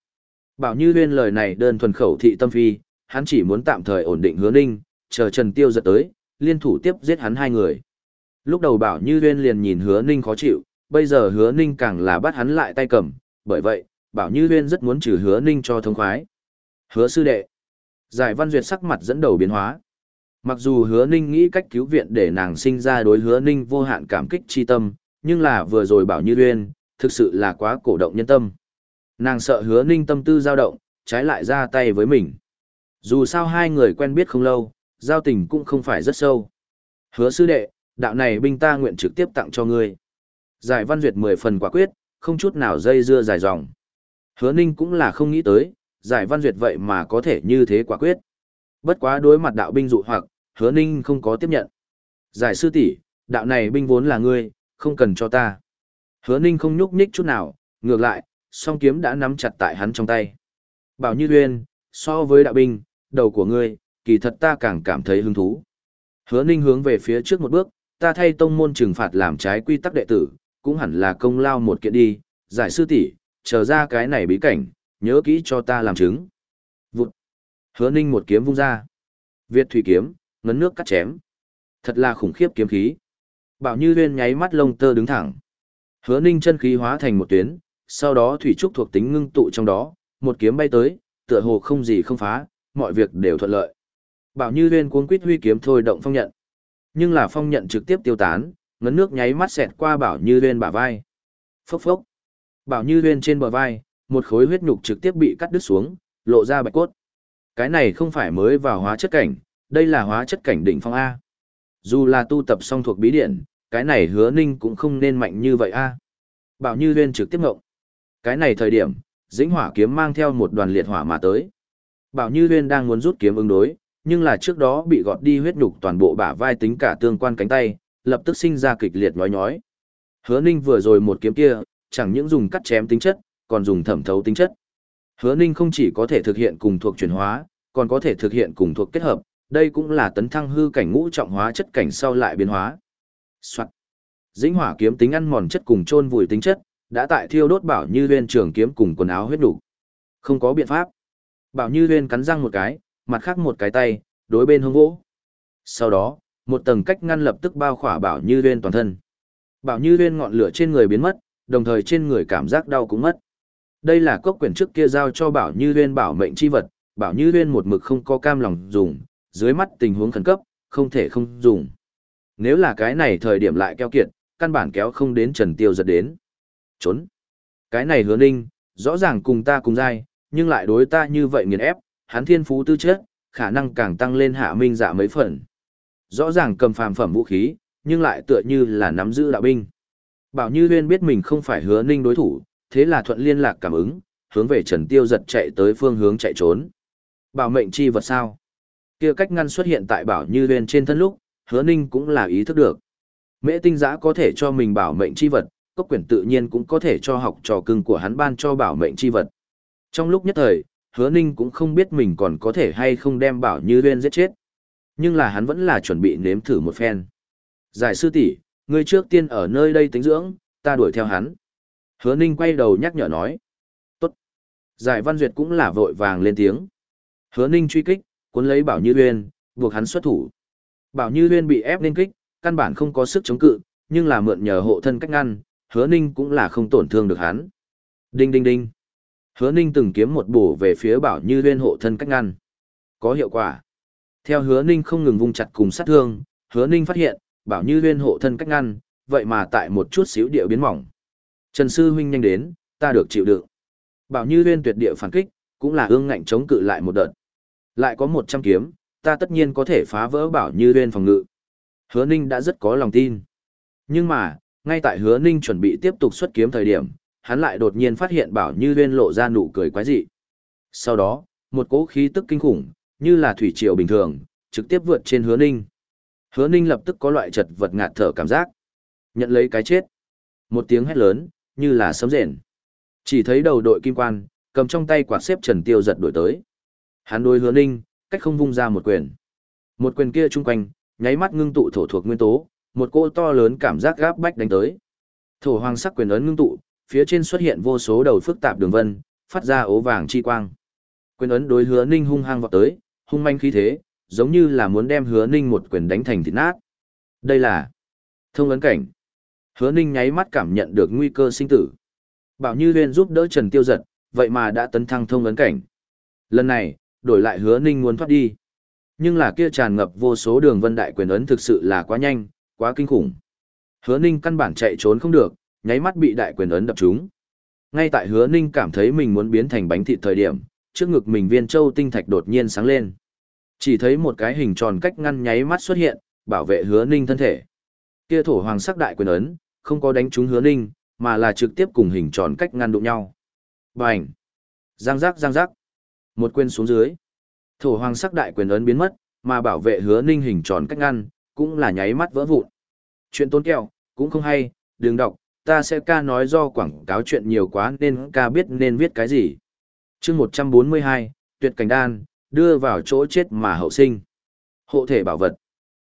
Bảo Như Huyên lời này đơn thuần khẩu thị tâm phi, hắn chỉ muốn tạm thời ổn định hứa ninh, chờ Trần Tiêu giật tới, liên thủ tiếp giết hắn hai người. Lúc đầu Bảo Như Huyên liền nhìn hứa ninh khó chịu, bây giờ hứa ninh càng là bắt hắn lại tay cầm, bởi vậy, Bảo Như Huyên rất muốn trừ hứa ninh cho thông khoái. Hứa sư đệ. Giải văn duyệt sắc mặt dẫn đầu biến hóa. Mặc dù hứa ninh nghĩ cách cứu viện để nàng sinh ra đối hứa ninh vô hạn cảm kích chi tâm, nhưng là vừa rồi Bảo Như Huyên, thực sự là quá cổ động nhân tâm. Nàng sợ hứa ninh tâm tư dao động, trái lại ra tay với mình. Dù sao hai người quen biết không lâu, giao tình cũng không phải rất sâu. Hứa sư đệ, đạo này binh ta nguyện trực tiếp tặng cho ngươi. Giải văn duyệt mười phần quả quyết, không chút nào dây dưa dài dòng. Hứa ninh cũng là không nghĩ tới, giải văn duyệt vậy mà có thể như thế quả quyết. Bất quá đối mặt đạo binh dụ hoặc, hứa ninh không có tiếp nhận. Giải sư tỷ đạo này binh vốn là ngươi, không cần cho ta. Hứa ninh không nhúc nhích chút nào, ngược lại, song kiếm đã nắm chặt tại hắn trong tay. Bảo Như Uyên, so với đạo binh, đầu của ngươi, kỳ thật ta càng cảm thấy hứng thú. Hứa ninh hướng về phía trước một bước, ta thay tông môn trừng phạt làm trái quy tắc đệ tử, cũng hẳn là công lao một kiện đi, giải sư tỷ chờ ra cái này bí cảnh, nhớ kỹ cho ta làm chứng. Vụt. Hứa ninh một kiếm vung ra. Việt thủy kiếm, ngấn nước cắt chém. Thật là khủng khiếp kiếm khí. Bảo Như Uyên nháy mắt lông tơ đứng thẳng. Hứa Ninh chân khí hóa thành một tuyến, sau đó thủy trúc thuộc tính ngưng tụ trong đó, một kiếm bay tới, tựa hồ không gì không phá, mọi việc đều thuận lợi. Bảo Như Uyên cuống quýt huy kiếm thôi động phong nhận. Nhưng là phong nhận trực tiếp tiêu tán, ngấn nước nháy mắt xẹt qua Bảo Như Uyên bả vai. Phốc phốc. Bảo Như Huyên trên bờ vai, một khối huyết nhục trực tiếp bị cắt đứt xuống, lộ ra bạch cốt. Cái này không phải mới vào hóa chất cảnh, đây là hóa chất cảnh đỉnh phong A. Dù là tu tập song thuộc bí điện, cái này hứa ninh cũng không nên mạnh như vậy A. Bảo Như Huyên trực tiếp ngộng. Cái này thời điểm, dĩnh hỏa kiếm mang theo một đoàn liệt hỏa mà tới. Bảo Như Huyên đang muốn rút kiếm ứng đối, nhưng là trước đó bị gọt đi huyết nhục toàn bộ bả vai tính cả tương quan cánh tay, lập tức sinh ra kịch liệt nhói nhói. Hứa Ninh vừa rồi một kiếm kia, chẳng những dùng cắt chém tính chất, còn dùng thẩm thấu tính chất. Hứa Ninh không chỉ có thể thực hiện cùng thuộc chuyển hóa, còn có thể thực hiện cùng thuộc kết hợp, đây cũng là tấn thăng hư cảnh ngũ trọng hóa chất cảnh sau lại biến hóa. Soạn. Dĩnh hỏa kiếm tính ăn mòn chất cùng chôn vùi tính chất, đã tại thiêu đốt bảo như Nguyên trường kiếm cùng quần áo huyết đủ. Không có biện pháp. Bảo như Nguyên cắn răng một cái, mặt khác một cái tay, đối bên hướng vỗ. Sau đó, một tầng cách ngăn lập tức bao khỏa bảo như Nguyên toàn thân. Bảo như Nguyên ngọn lửa trên người biến mất, đồng thời trên người cảm giác đau cũng mất. Đây là cốc quyển trước kia giao cho bảo như huyên bảo mệnh chi vật, bảo như huyên một mực không có cam lòng dùng, dưới mắt tình huống khẩn cấp, không thể không dùng. Nếu là cái này thời điểm lại keo kiệt, căn bản kéo không đến Trần Tiêu giật đến. Trốn. Cái này hứa ninh, rõ ràng cùng ta cùng dai, nhưng lại đối ta như vậy nghiền ép, hắn thiên phú tư chất, khả năng càng tăng lên hạ minh dạ mấy phần. Rõ ràng cầm phàm phẩm vũ khí, nhưng lại tựa như là nắm giữ đạo binh. Bảo Như Huyên biết mình không phải hứa ninh đối thủ, thế là thuận liên lạc cảm ứng, hướng về Trần Tiêu giật chạy tới phương hướng chạy trốn. Bảo mệnh chi vật sao? kia cách ngăn xuất hiện tại bảo như huyên trên thân lúc, hứa ninh cũng là ý thức được. Mễ tinh giã có thể cho mình bảo mệnh chi vật, cốc quyển tự nhiên cũng có thể cho học trò cưng của hắn ban cho bảo mệnh chi vật. Trong lúc nhất thời, hứa ninh cũng không biết mình còn có thể hay không đem bảo như huyên giết chết. Nhưng là hắn vẫn là chuẩn bị nếm thử một phen. Giải sư tỷ ngươi trước tiên ở nơi đây tính dưỡng, ta đuổi theo hắn. Hứa ninh quay đầu nhắc nhở nói. Tốt. Giải văn duyệt cũng là vội vàng lên tiếng. Hứa ninh truy kích, cuốn lấy Bảo Như Uyên, buộc hắn xuất thủ. Bảo Như Uyên bị ép lên kích, căn bản không có sức chống cự, nhưng là mượn nhờ hộ thân cách ngăn, Hứa Ninh cũng là không tổn thương được hắn. Đinh đinh đinh. Hứa Ninh từng kiếm một bổ về phía Bảo Như Uyên hộ thân cách ngăn. Có hiệu quả. Theo Hứa Ninh không ngừng vung chặt cùng sát thương, Hứa Ninh phát hiện, Bảo Như huyên hộ thân cách ngăn, vậy mà tại một chút xíu điệu biến mỏng. Trần sư huynh nhanh đến, ta được chịu đựng. Bảo Như huyên tuyệt địa phản kích, cũng là ương ngạnh chống cự lại một đợt. Lại có một trăm kiếm, ta tất nhiên có thể phá vỡ bảo như huyên phòng ngự. Hứa Ninh đã rất có lòng tin. Nhưng mà, ngay tại Hứa Ninh chuẩn bị tiếp tục xuất kiếm thời điểm, hắn lại đột nhiên phát hiện bảo như huyên lộ ra nụ cười quái dị. Sau đó, một cỗ khí tức kinh khủng, như là thủy triều bình thường, trực tiếp vượt trên Hứa Ninh. Hứa Ninh lập tức có loại chật vật ngạt thở cảm giác. Nhận lấy cái chết. Một tiếng hét lớn, như là sấm rền. Chỉ thấy đầu đội kim quan, cầm trong tay quạt xếp Trần Tiêu giật đổi tới. Hắn đối hứa ninh, cách không vung ra một quyền. Một quyền kia chung quanh, nháy mắt ngưng tụ thổ thuộc nguyên tố, một cỗ to lớn cảm giác gáp bách đánh tới. Thổ hoàng sắc quyền ấn ngưng tụ, phía trên xuất hiện vô số đầu phức tạp đường vân, phát ra ố vàng chi quang. Quyền ấn đối hứa ninh hung hăng vọt tới, hung manh khí thế, giống như là muốn đem hứa ninh một quyền đánh thành thịt nát. Đây là thông ấn cảnh. Hứa ninh nháy mắt cảm nhận được nguy cơ sinh tử. Bảo Như Liên giúp đỡ Trần Tiêu giật, vậy mà đã tấn thăng thông ấn cảnh. Lần này, đổi lại hứa ninh muốn thoát đi. Nhưng là kia tràn ngập vô số đường vân đại quyền ấn thực sự là quá nhanh, quá kinh khủng. Hứa ninh căn bản chạy trốn không được, nháy mắt bị đại quyền ấn đập trúng. Ngay tại hứa ninh cảm thấy mình muốn biến thành bánh thịt thời điểm, trước ngực mình viên châu tinh thạch đột nhiên sáng lên. Chỉ thấy một cái hình tròn cách ngăn nháy mắt xuất hiện, bảo vệ hứa ninh thân thể. Kia thổ hoàng sắc đại quyền ấn, không có đánh trúng hứa ninh, mà là trực tiếp cùng hình tròn cách ngăn đụng nhau. Bành! Giang giác giang giác! Một quyền xuống dưới. Thổ hoàng sắc đại quyền ấn biến mất, mà bảo vệ hứa ninh hình tròn cách ngăn, cũng là nháy mắt vỡ vụn. Chuyện tốn kẹo, cũng không hay, đừng đọc, ta sẽ ca nói do quảng cáo chuyện nhiều quá nên ca biết nên viết cái gì. chương 142, tuyệt cảnh đan, đưa vào chỗ chết mà hậu sinh. Hộ thể bảo vật.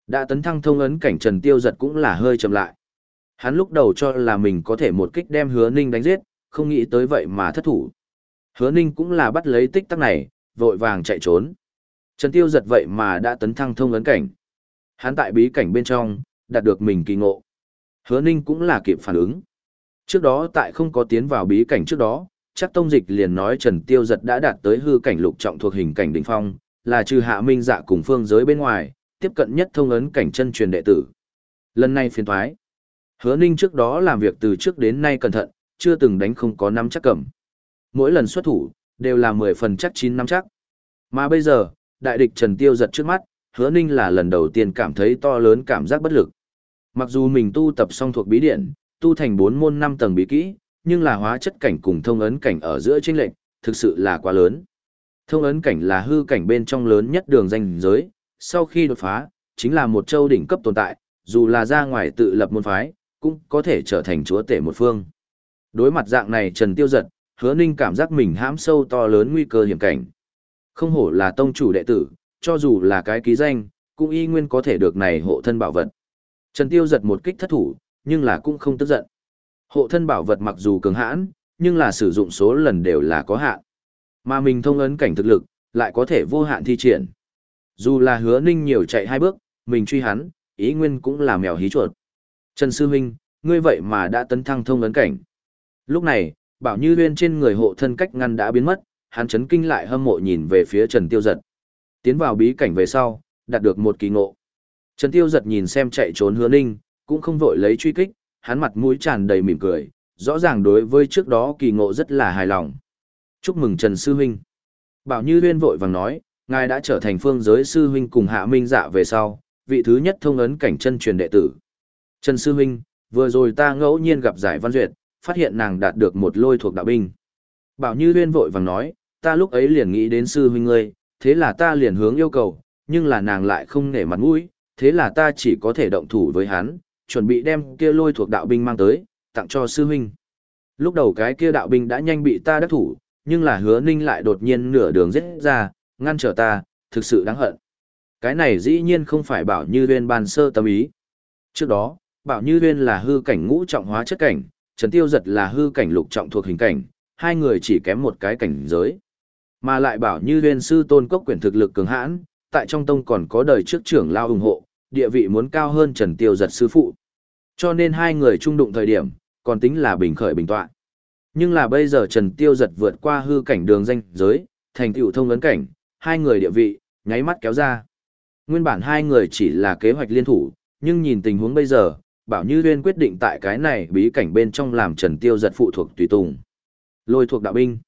Đã tấn thăng thông ấn cảnh trần tiêu giật cũng là hơi chậm lại. Hắn lúc đầu cho là mình có thể một kích đem hứa ninh đánh giết, không nghĩ tới vậy mà thất thủ. Hứa ninh cũng là bắt lấy tích tắc này, vội vàng chạy trốn. Trần tiêu giật vậy mà đã tấn thăng thông ấn cảnh. Hắn tại bí cảnh bên trong, đạt được mình kỳ ngộ. Hứa ninh cũng là kịp phản ứng. Trước đó tại không có tiến vào bí cảnh trước đó, chắc tông dịch liền nói Trần Tiêu Giật đã đạt tới hư cảnh lục trọng thuộc hình cảnh đỉnh phong, là trừ hạ minh dạ cùng phương giới bên ngoài, tiếp cận nhất thông ấn cảnh chân truyền đệ tử. Lần này phiền thoái. Hứa Ninh trước đó làm việc từ trước đến nay cẩn thận, chưa từng đánh không có năm chắc cầm. Mỗi lần xuất thủ, đều là 10 phần chắc 9 năm chắc. Mà bây giờ, đại địch Trần Tiêu giật trước mắt, Hứa Ninh là lần đầu tiên cảm thấy to lớn cảm giác bất lực. Mặc dù mình tu tập xong thuộc bí điện, tu thành 4 môn 5 tầng bí kỹ, nhưng là hóa chất cảnh cùng thông ấn cảnh ở giữa chênh lệnh, thực sự là quá lớn. Thông ấn cảnh là hư cảnh bên trong lớn nhất đường danh giới, sau khi đột phá, chính là một châu đỉnh cấp tồn tại, dù là ra ngoài tự lập môn phái, cũng có thể trở thành chúa tể một phương. Đối mặt dạng này Trần Tiêu Giật, hứa ninh cảm giác mình hãm sâu to lớn nguy cơ hiểm cảnh. Không hổ là tông chủ đệ tử, cho dù là cái ký danh, cũng y nguyên có thể được này hộ thân bảo vật. Trần Tiêu Giật một kích thất thủ, nhưng là cũng không tức giận. Hộ thân bảo vật mặc dù cường hãn, nhưng là sử dụng số lần đều là có hạn. Mà mình thông ấn cảnh thực lực, lại có thể vô hạn thi triển. Dù là hứa ninh nhiều chạy hai bước, mình truy hắn, ý nguyên cũng là mèo hí chuột. Trần Sư Minh, ngươi vậy mà đã tấn thăng thông ấn cảnh. Lúc này, bảo như huyên trên người hộ thân cách ngăn đã biến mất, hắn chấn kinh lại hâm mộ nhìn về phía Trần Tiêu Giật. Tiến vào bí cảnh về sau, đạt được một kỳ ngộ. Trần Tiêu Giật nhìn xem chạy trốn hứa ninh, cũng không vội lấy truy kích, hắn mặt mũi tràn đầy mỉm cười, rõ ràng đối với trước đó kỳ ngộ rất là hài lòng. Chúc mừng Trần Sư Huynh. Bảo Như Huyên vội vàng nói, ngài đã trở thành phương giới sư huynh cùng hạ minh dạ về sau, vị thứ nhất thông ấn cảnh chân truyền đệ tử. Trần Sư Huynh, vừa rồi ta ngẫu nhiên gặp giải văn duyệt, phát hiện nàng đạt được một lôi thuộc đạo binh. Bảo Như Huyên vội vàng nói, ta lúc ấy liền nghĩ đến sư huynh ngươi, thế là ta liền hướng yêu cầu, nhưng là nàng lại không nể mặt mũi, thế là ta chỉ có thể động thủ với hắn, chuẩn bị đem kia lôi thuộc đạo binh mang tới, tặng cho sư huynh. Lúc đầu cái kia đạo binh đã nhanh bị ta đắc thủ, nhưng là hứa ninh lại đột nhiên nửa đường giết ra, ngăn trở ta, thực sự đáng hận. Cái này dĩ nhiên không phải bảo như huyên ban sơ tâm ý. Trước đó, bảo như huyên là hư cảnh ngũ trọng hóa chất cảnh, Trần Tiêu Giật là hư cảnh lục trọng thuộc hình cảnh, hai người chỉ kém một cái cảnh giới. Mà lại bảo như huyên sư tôn cốc quyền thực lực cường hãn, tại trong tông còn có đời trước trưởng lao ủng hộ, địa vị muốn cao hơn Trần Tiêu Giật sư phụ. Cho nên hai người chung đụng thời điểm, còn tính là bình khởi bình tọa. Nhưng là bây giờ Trần Tiêu giật vượt qua hư cảnh đường danh giới, thành tựu thông ấn cảnh, hai người địa vị, nháy mắt kéo ra. Nguyên bản hai người chỉ là kế hoạch liên thủ, nhưng nhìn tình huống bây giờ, Bảo Như Uyên quyết định tại cái này bí cảnh bên trong làm Trần Tiêu giật phụ thuộc tùy tùng. Lôi thuộc đạo binh.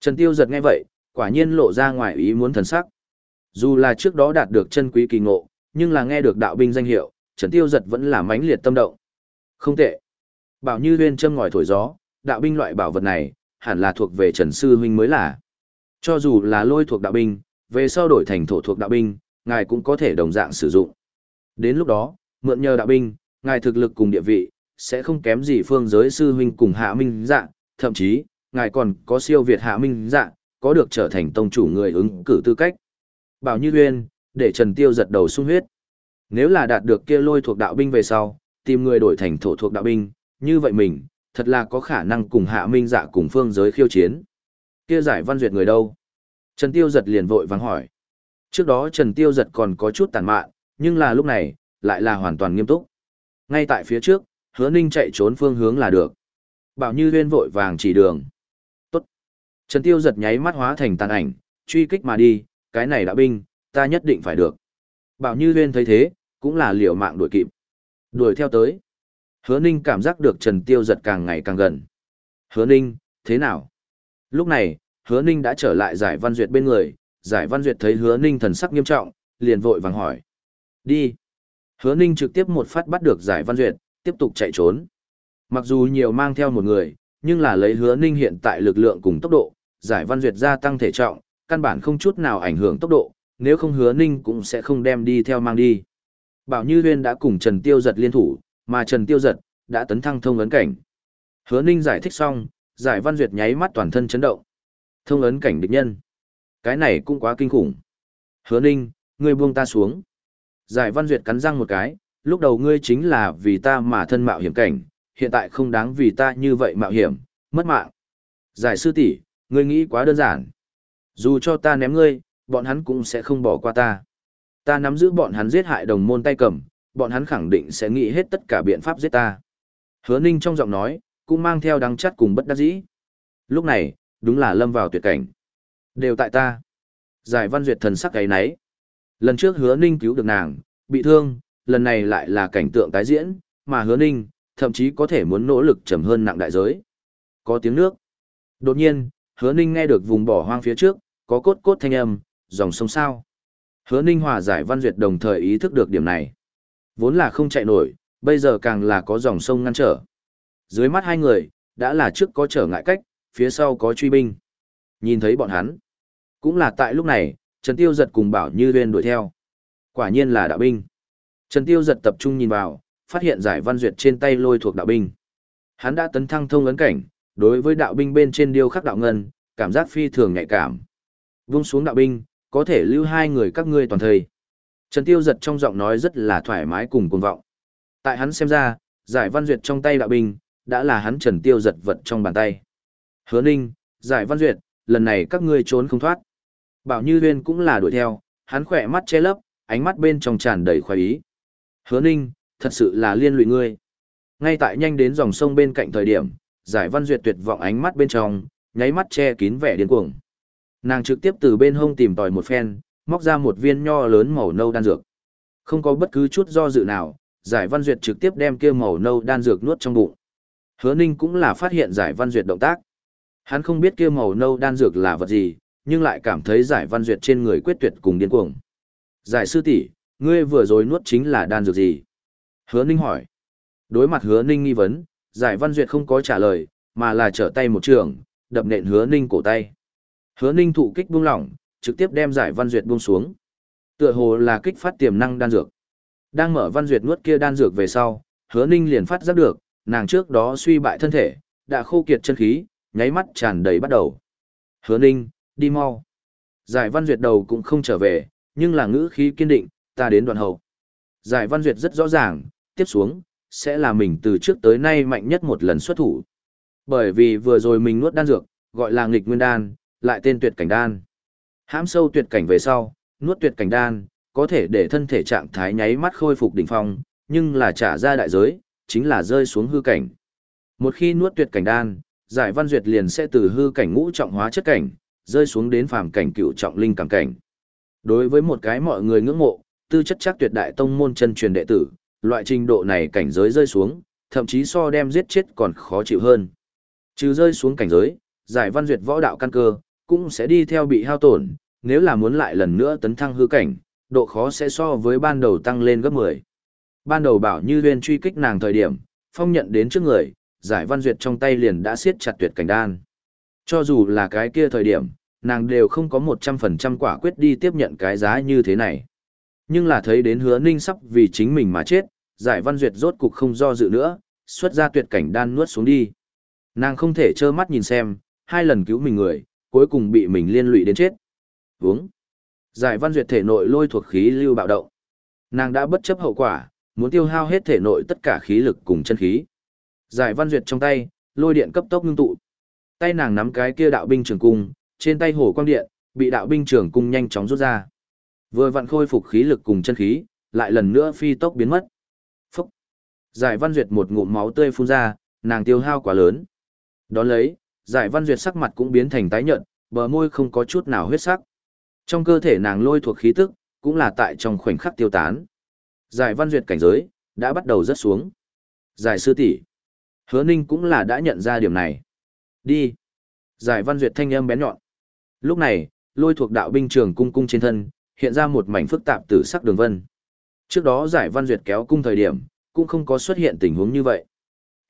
Trần Tiêu giật nghe vậy, quả nhiên lộ ra ngoài ý muốn thần sắc. Dù là trước đó đạt được chân quý kỳ ngộ, nhưng là nghe được đạo binh danh hiệu, Trần Tiêu giật vẫn là mãnh liệt tâm động. Không tệ. Bảo Như Huyên châm ngòi thổi gió, đạo binh loại bảo vật này, hẳn là thuộc về Trần Sư Huynh mới là. Cho dù là lôi thuộc đạo binh, về sau đổi thành thổ thuộc đạo binh, ngài cũng có thể đồng dạng sử dụng. Đến lúc đó, mượn nhờ đạo binh, ngài thực lực cùng địa vị, sẽ không kém gì phương giới sư huynh cùng hạ minh dạ, thậm chí, ngài còn có siêu việt hạ minh dạ, có được trở thành tông chủ người ứng cử tư cách. Bảo Như Huyên, để Trần Tiêu giật đầu sung huyết. Nếu là đạt được kia lôi thuộc đạo binh về sau, tìm người đổi thành thổ thuộc đạo binh, như vậy mình, thật là có khả năng cùng hạ minh dạ cùng phương giới khiêu chiến. Kia giải văn duyệt người đâu? Trần Tiêu giật liền vội vàng hỏi. Trước đó Trần Tiêu giật còn có chút tàn mạn, nhưng là lúc này, lại là hoàn toàn nghiêm túc. Ngay tại phía trước, hứa ninh chạy trốn phương hướng là được. Bảo Như Huyên vội vàng chỉ đường. Tốt. Trần Tiêu giật nháy mắt hóa thành tàn ảnh, truy kích mà đi, cái này đã binh, ta nhất định phải được. Bảo Như Huyên thấy thế, cũng là liều mạng đuổi kịp. Đuổi theo tới. Hứa Ninh cảm giác được Trần Tiêu giật càng ngày càng gần. Hứa Ninh, thế nào? Lúc này, Hứa Ninh đã trở lại giải văn duyệt bên người, giải văn duyệt thấy Hứa Ninh thần sắc nghiêm trọng, liền vội vàng hỏi. Đi. Hứa Ninh trực tiếp một phát bắt được giải văn duyệt, tiếp tục chạy trốn. Mặc dù nhiều mang theo một người, nhưng là lấy hứa ninh hiện tại lực lượng cùng tốc độ, giải văn duyệt gia tăng thể trọng, căn bản không chút nào ảnh hưởng tốc độ, nếu không hứa ninh cũng sẽ không đem đi theo mang đi. Bảo Như Huyên đã cùng Trần Tiêu Giật liên thủ, mà Trần Tiêu Giật đã tấn thăng thông ấn cảnh. Hứa ninh giải thích xong, giải văn duyệt nháy mắt toàn thân chấn động. Thông ấn cảnh địch nhân. Cái này cũng quá kinh khủng. Hứa ninh, ngươi buông ta xuống. Giải văn duyệt cắn răng một cái, lúc đầu ngươi chính là vì ta mà thân mạo hiểm cảnh, hiện tại không đáng vì ta như vậy mạo hiểm, mất mạng. Giải sư tỷ, ngươi nghĩ quá đơn giản. Dù cho ta ném ngươi, bọn hắn cũng sẽ không bỏ qua ta. Ta nắm giữ bọn hắn giết hại đồng môn tay cầm, bọn hắn khẳng định sẽ nghĩ hết tất cả biện pháp giết ta. Hứa Ninh trong giọng nói, cũng mang theo đắng chắt cùng bất đắc dĩ. Lúc này, đúng là lâm vào tuyệt cảnh. Đều tại ta. Giải văn duyệt thần sắc cái nấy. Lần trước hứa Ninh cứu được nàng, bị thương, lần này lại là cảnh tượng tái diễn, mà hứa Ninh, thậm chí có thể muốn nỗ lực trầm hơn nặng đại giới. Có tiếng nước. Đột nhiên, hứa Ninh nghe được vùng bỏ hoang phía trước, có cốt cốt thanh âm, dòng sông sao. Hứa Ninh hòa giải văn duyệt đồng thời ý thức được điểm này. Vốn là không chạy nổi, bây giờ càng là có dòng sông ngăn trở. Dưới mắt hai người, đã là trước có trở ngại cách, phía sau có truy binh. Nhìn thấy bọn hắn. Cũng là tại lúc này, Trần Tiêu giật cùng Bảo Như Huyên đuổi theo. Quả nhiên là đạo binh. Trần Tiêu giật tập trung nhìn vào, phát hiện giải văn duyệt trên tay lôi thuộc đạo binh. Hắn đã tấn thăng thông ấn cảnh, đối với đạo binh bên trên điêu khắc đạo ngân, cảm giác phi thường nhạy cảm. Vung xuống đạo binh, có thể lưu hai người các ngươi toàn thời. Trần Tiêu giật trong giọng nói rất là thoải mái cùng cuồng vọng. Tại hắn xem ra, giải văn duyệt trong tay đạo binh, đã là hắn Trần Tiêu giật vật trong bàn tay. Hứa Ninh, giải văn duyệt, lần này các ngươi trốn không thoát. Bảo Như Huyên cũng là đuổi theo, hắn khỏe mắt che lấp, ánh mắt bên trong tràn đầy khoái ý. Hứa Ninh, thật sự là liên lụy ngươi. Ngay tại nhanh đến dòng sông bên cạnh thời điểm, giải văn duyệt tuyệt vọng ánh mắt bên trong, nháy mắt che kín vẻ điên cuồng. Nàng trực tiếp từ bên hông tìm tòi một phen, móc ra một viên nho lớn màu nâu đan dược. Không có bất cứ chút do dự nào, giải văn duyệt trực tiếp đem kia màu nâu đan dược nuốt trong bụng. Hứa Ninh cũng là phát hiện giải văn duyệt động tác. Hắn không biết kia màu nâu đan dược là vật gì, nhưng lại cảm thấy giải văn duyệt trên người quyết tuyệt cùng điên cuồng. Giải sư tỷ, ngươi vừa rồi nuốt chính là đan dược gì? Hứa Ninh hỏi. Đối mặt Hứa Ninh nghi vấn, giải văn duyệt không có trả lời, mà là trở tay một trường, đập nện Hứa Ninh cổ tay. Hứa Ninh thụ kích buông lỏng, trực tiếp đem giải văn duyệt buông xuống. Tựa hồ là kích phát tiềm năng đan dược. Đang mở văn duyệt nuốt kia đan dược về sau, Hứa Ninh liền phát giác được, nàng trước đó suy bại thân thể, đã khô kiệt chân khí, nháy mắt tràn đầy bắt đầu. Hứa Ninh, đi mau. Giải văn duyệt đầu cũng không trở về, nhưng là ngữ khí kiên định, ta đến đoạn hậu. Giải văn duyệt rất rõ ràng, tiếp xuống, sẽ là mình từ trước tới nay mạnh nhất một lần xuất thủ. Bởi vì vừa rồi mình nuốt đan dược, gọi là nghịch nguyên đan, lại tên tuyệt cảnh đan. Hãm sâu tuyệt cảnh về sau, nuốt tuyệt cảnh đan, có thể để thân thể trạng thái nháy mắt khôi phục đỉnh phong, nhưng là trả ra đại giới, chính là rơi xuống hư cảnh. Một khi nuốt tuyệt cảnh đan, giải văn duyệt liền sẽ từ hư cảnh ngũ trọng hóa chất cảnh, rơi xuống đến phàm cảnh cựu trọng linh cảm cảnh. Đối với một cái mọi người ngưỡng mộ, tư chất chắc tuyệt đại tông môn chân truyền đệ tử, loại trình độ này cảnh giới rơi xuống, thậm chí so đem giết chết còn khó chịu hơn. Trừ rơi xuống cảnh giới, giải văn duyệt võ đạo căn cơ, cũng sẽ đi theo bị hao tổn, nếu là muốn lại lần nữa tấn thăng hư cảnh, độ khó sẽ so với ban đầu tăng lên gấp 10. Ban đầu bảo như Huyên truy kích nàng thời điểm, phong nhận đến trước người, giải văn duyệt trong tay liền đã siết chặt tuyệt cảnh đan. Cho dù là cái kia thời điểm, nàng đều không có 100% quả quyết đi tiếp nhận cái giá như thế này. Nhưng là thấy đến hứa ninh sắp vì chính mình mà chết, giải văn duyệt rốt cục không do dự nữa, xuất ra tuyệt cảnh đan nuốt xuống đi. Nàng không thể trơ mắt nhìn xem, hai lần cứu mình người, cuối cùng bị mình liên lụy đến chết. Vướng. Giải văn duyệt thể nội lôi thuộc khí lưu bạo động. Nàng đã bất chấp hậu quả, muốn tiêu hao hết thể nội tất cả khí lực cùng chân khí. Giải văn duyệt trong tay, lôi điện cấp tốc ngưng tụ. Tay nàng nắm cái kia đạo binh trường cung, trên tay hồ quang điện, bị đạo binh trường cung nhanh chóng rút ra. Vừa vặn khôi phục khí lực cùng chân khí, lại lần nữa phi tốc biến mất. Phúc! Giải văn duyệt một ngụm máu tươi phun ra, nàng tiêu hao quá lớn. Đón lấy, giải văn duyệt sắc mặt cũng biến thành tái nhợt, bờ môi không có chút nào huyết sắc. Trong cơ thể nàng lôi thuộc khí tức, cũng là tại trong khoảnh khắc tiêu tán. Giải văn duyệt cảnh giới, đã bắt đầu rớt xuống. Giải sư tỷ Hứa ninh cũng là đã nhận ra điểm này. Đi! Giải văn duyệt thanh âm bén nhọn. Lúc này, lôi thuộc đạo binh trường cung cung trên thân, hiện ra một mảnh phức tạp tử sắc đường vân. Trước đó giải văn duyệt kéo cung thời điểm, cũng không có xuất hiện tình huống như vậy.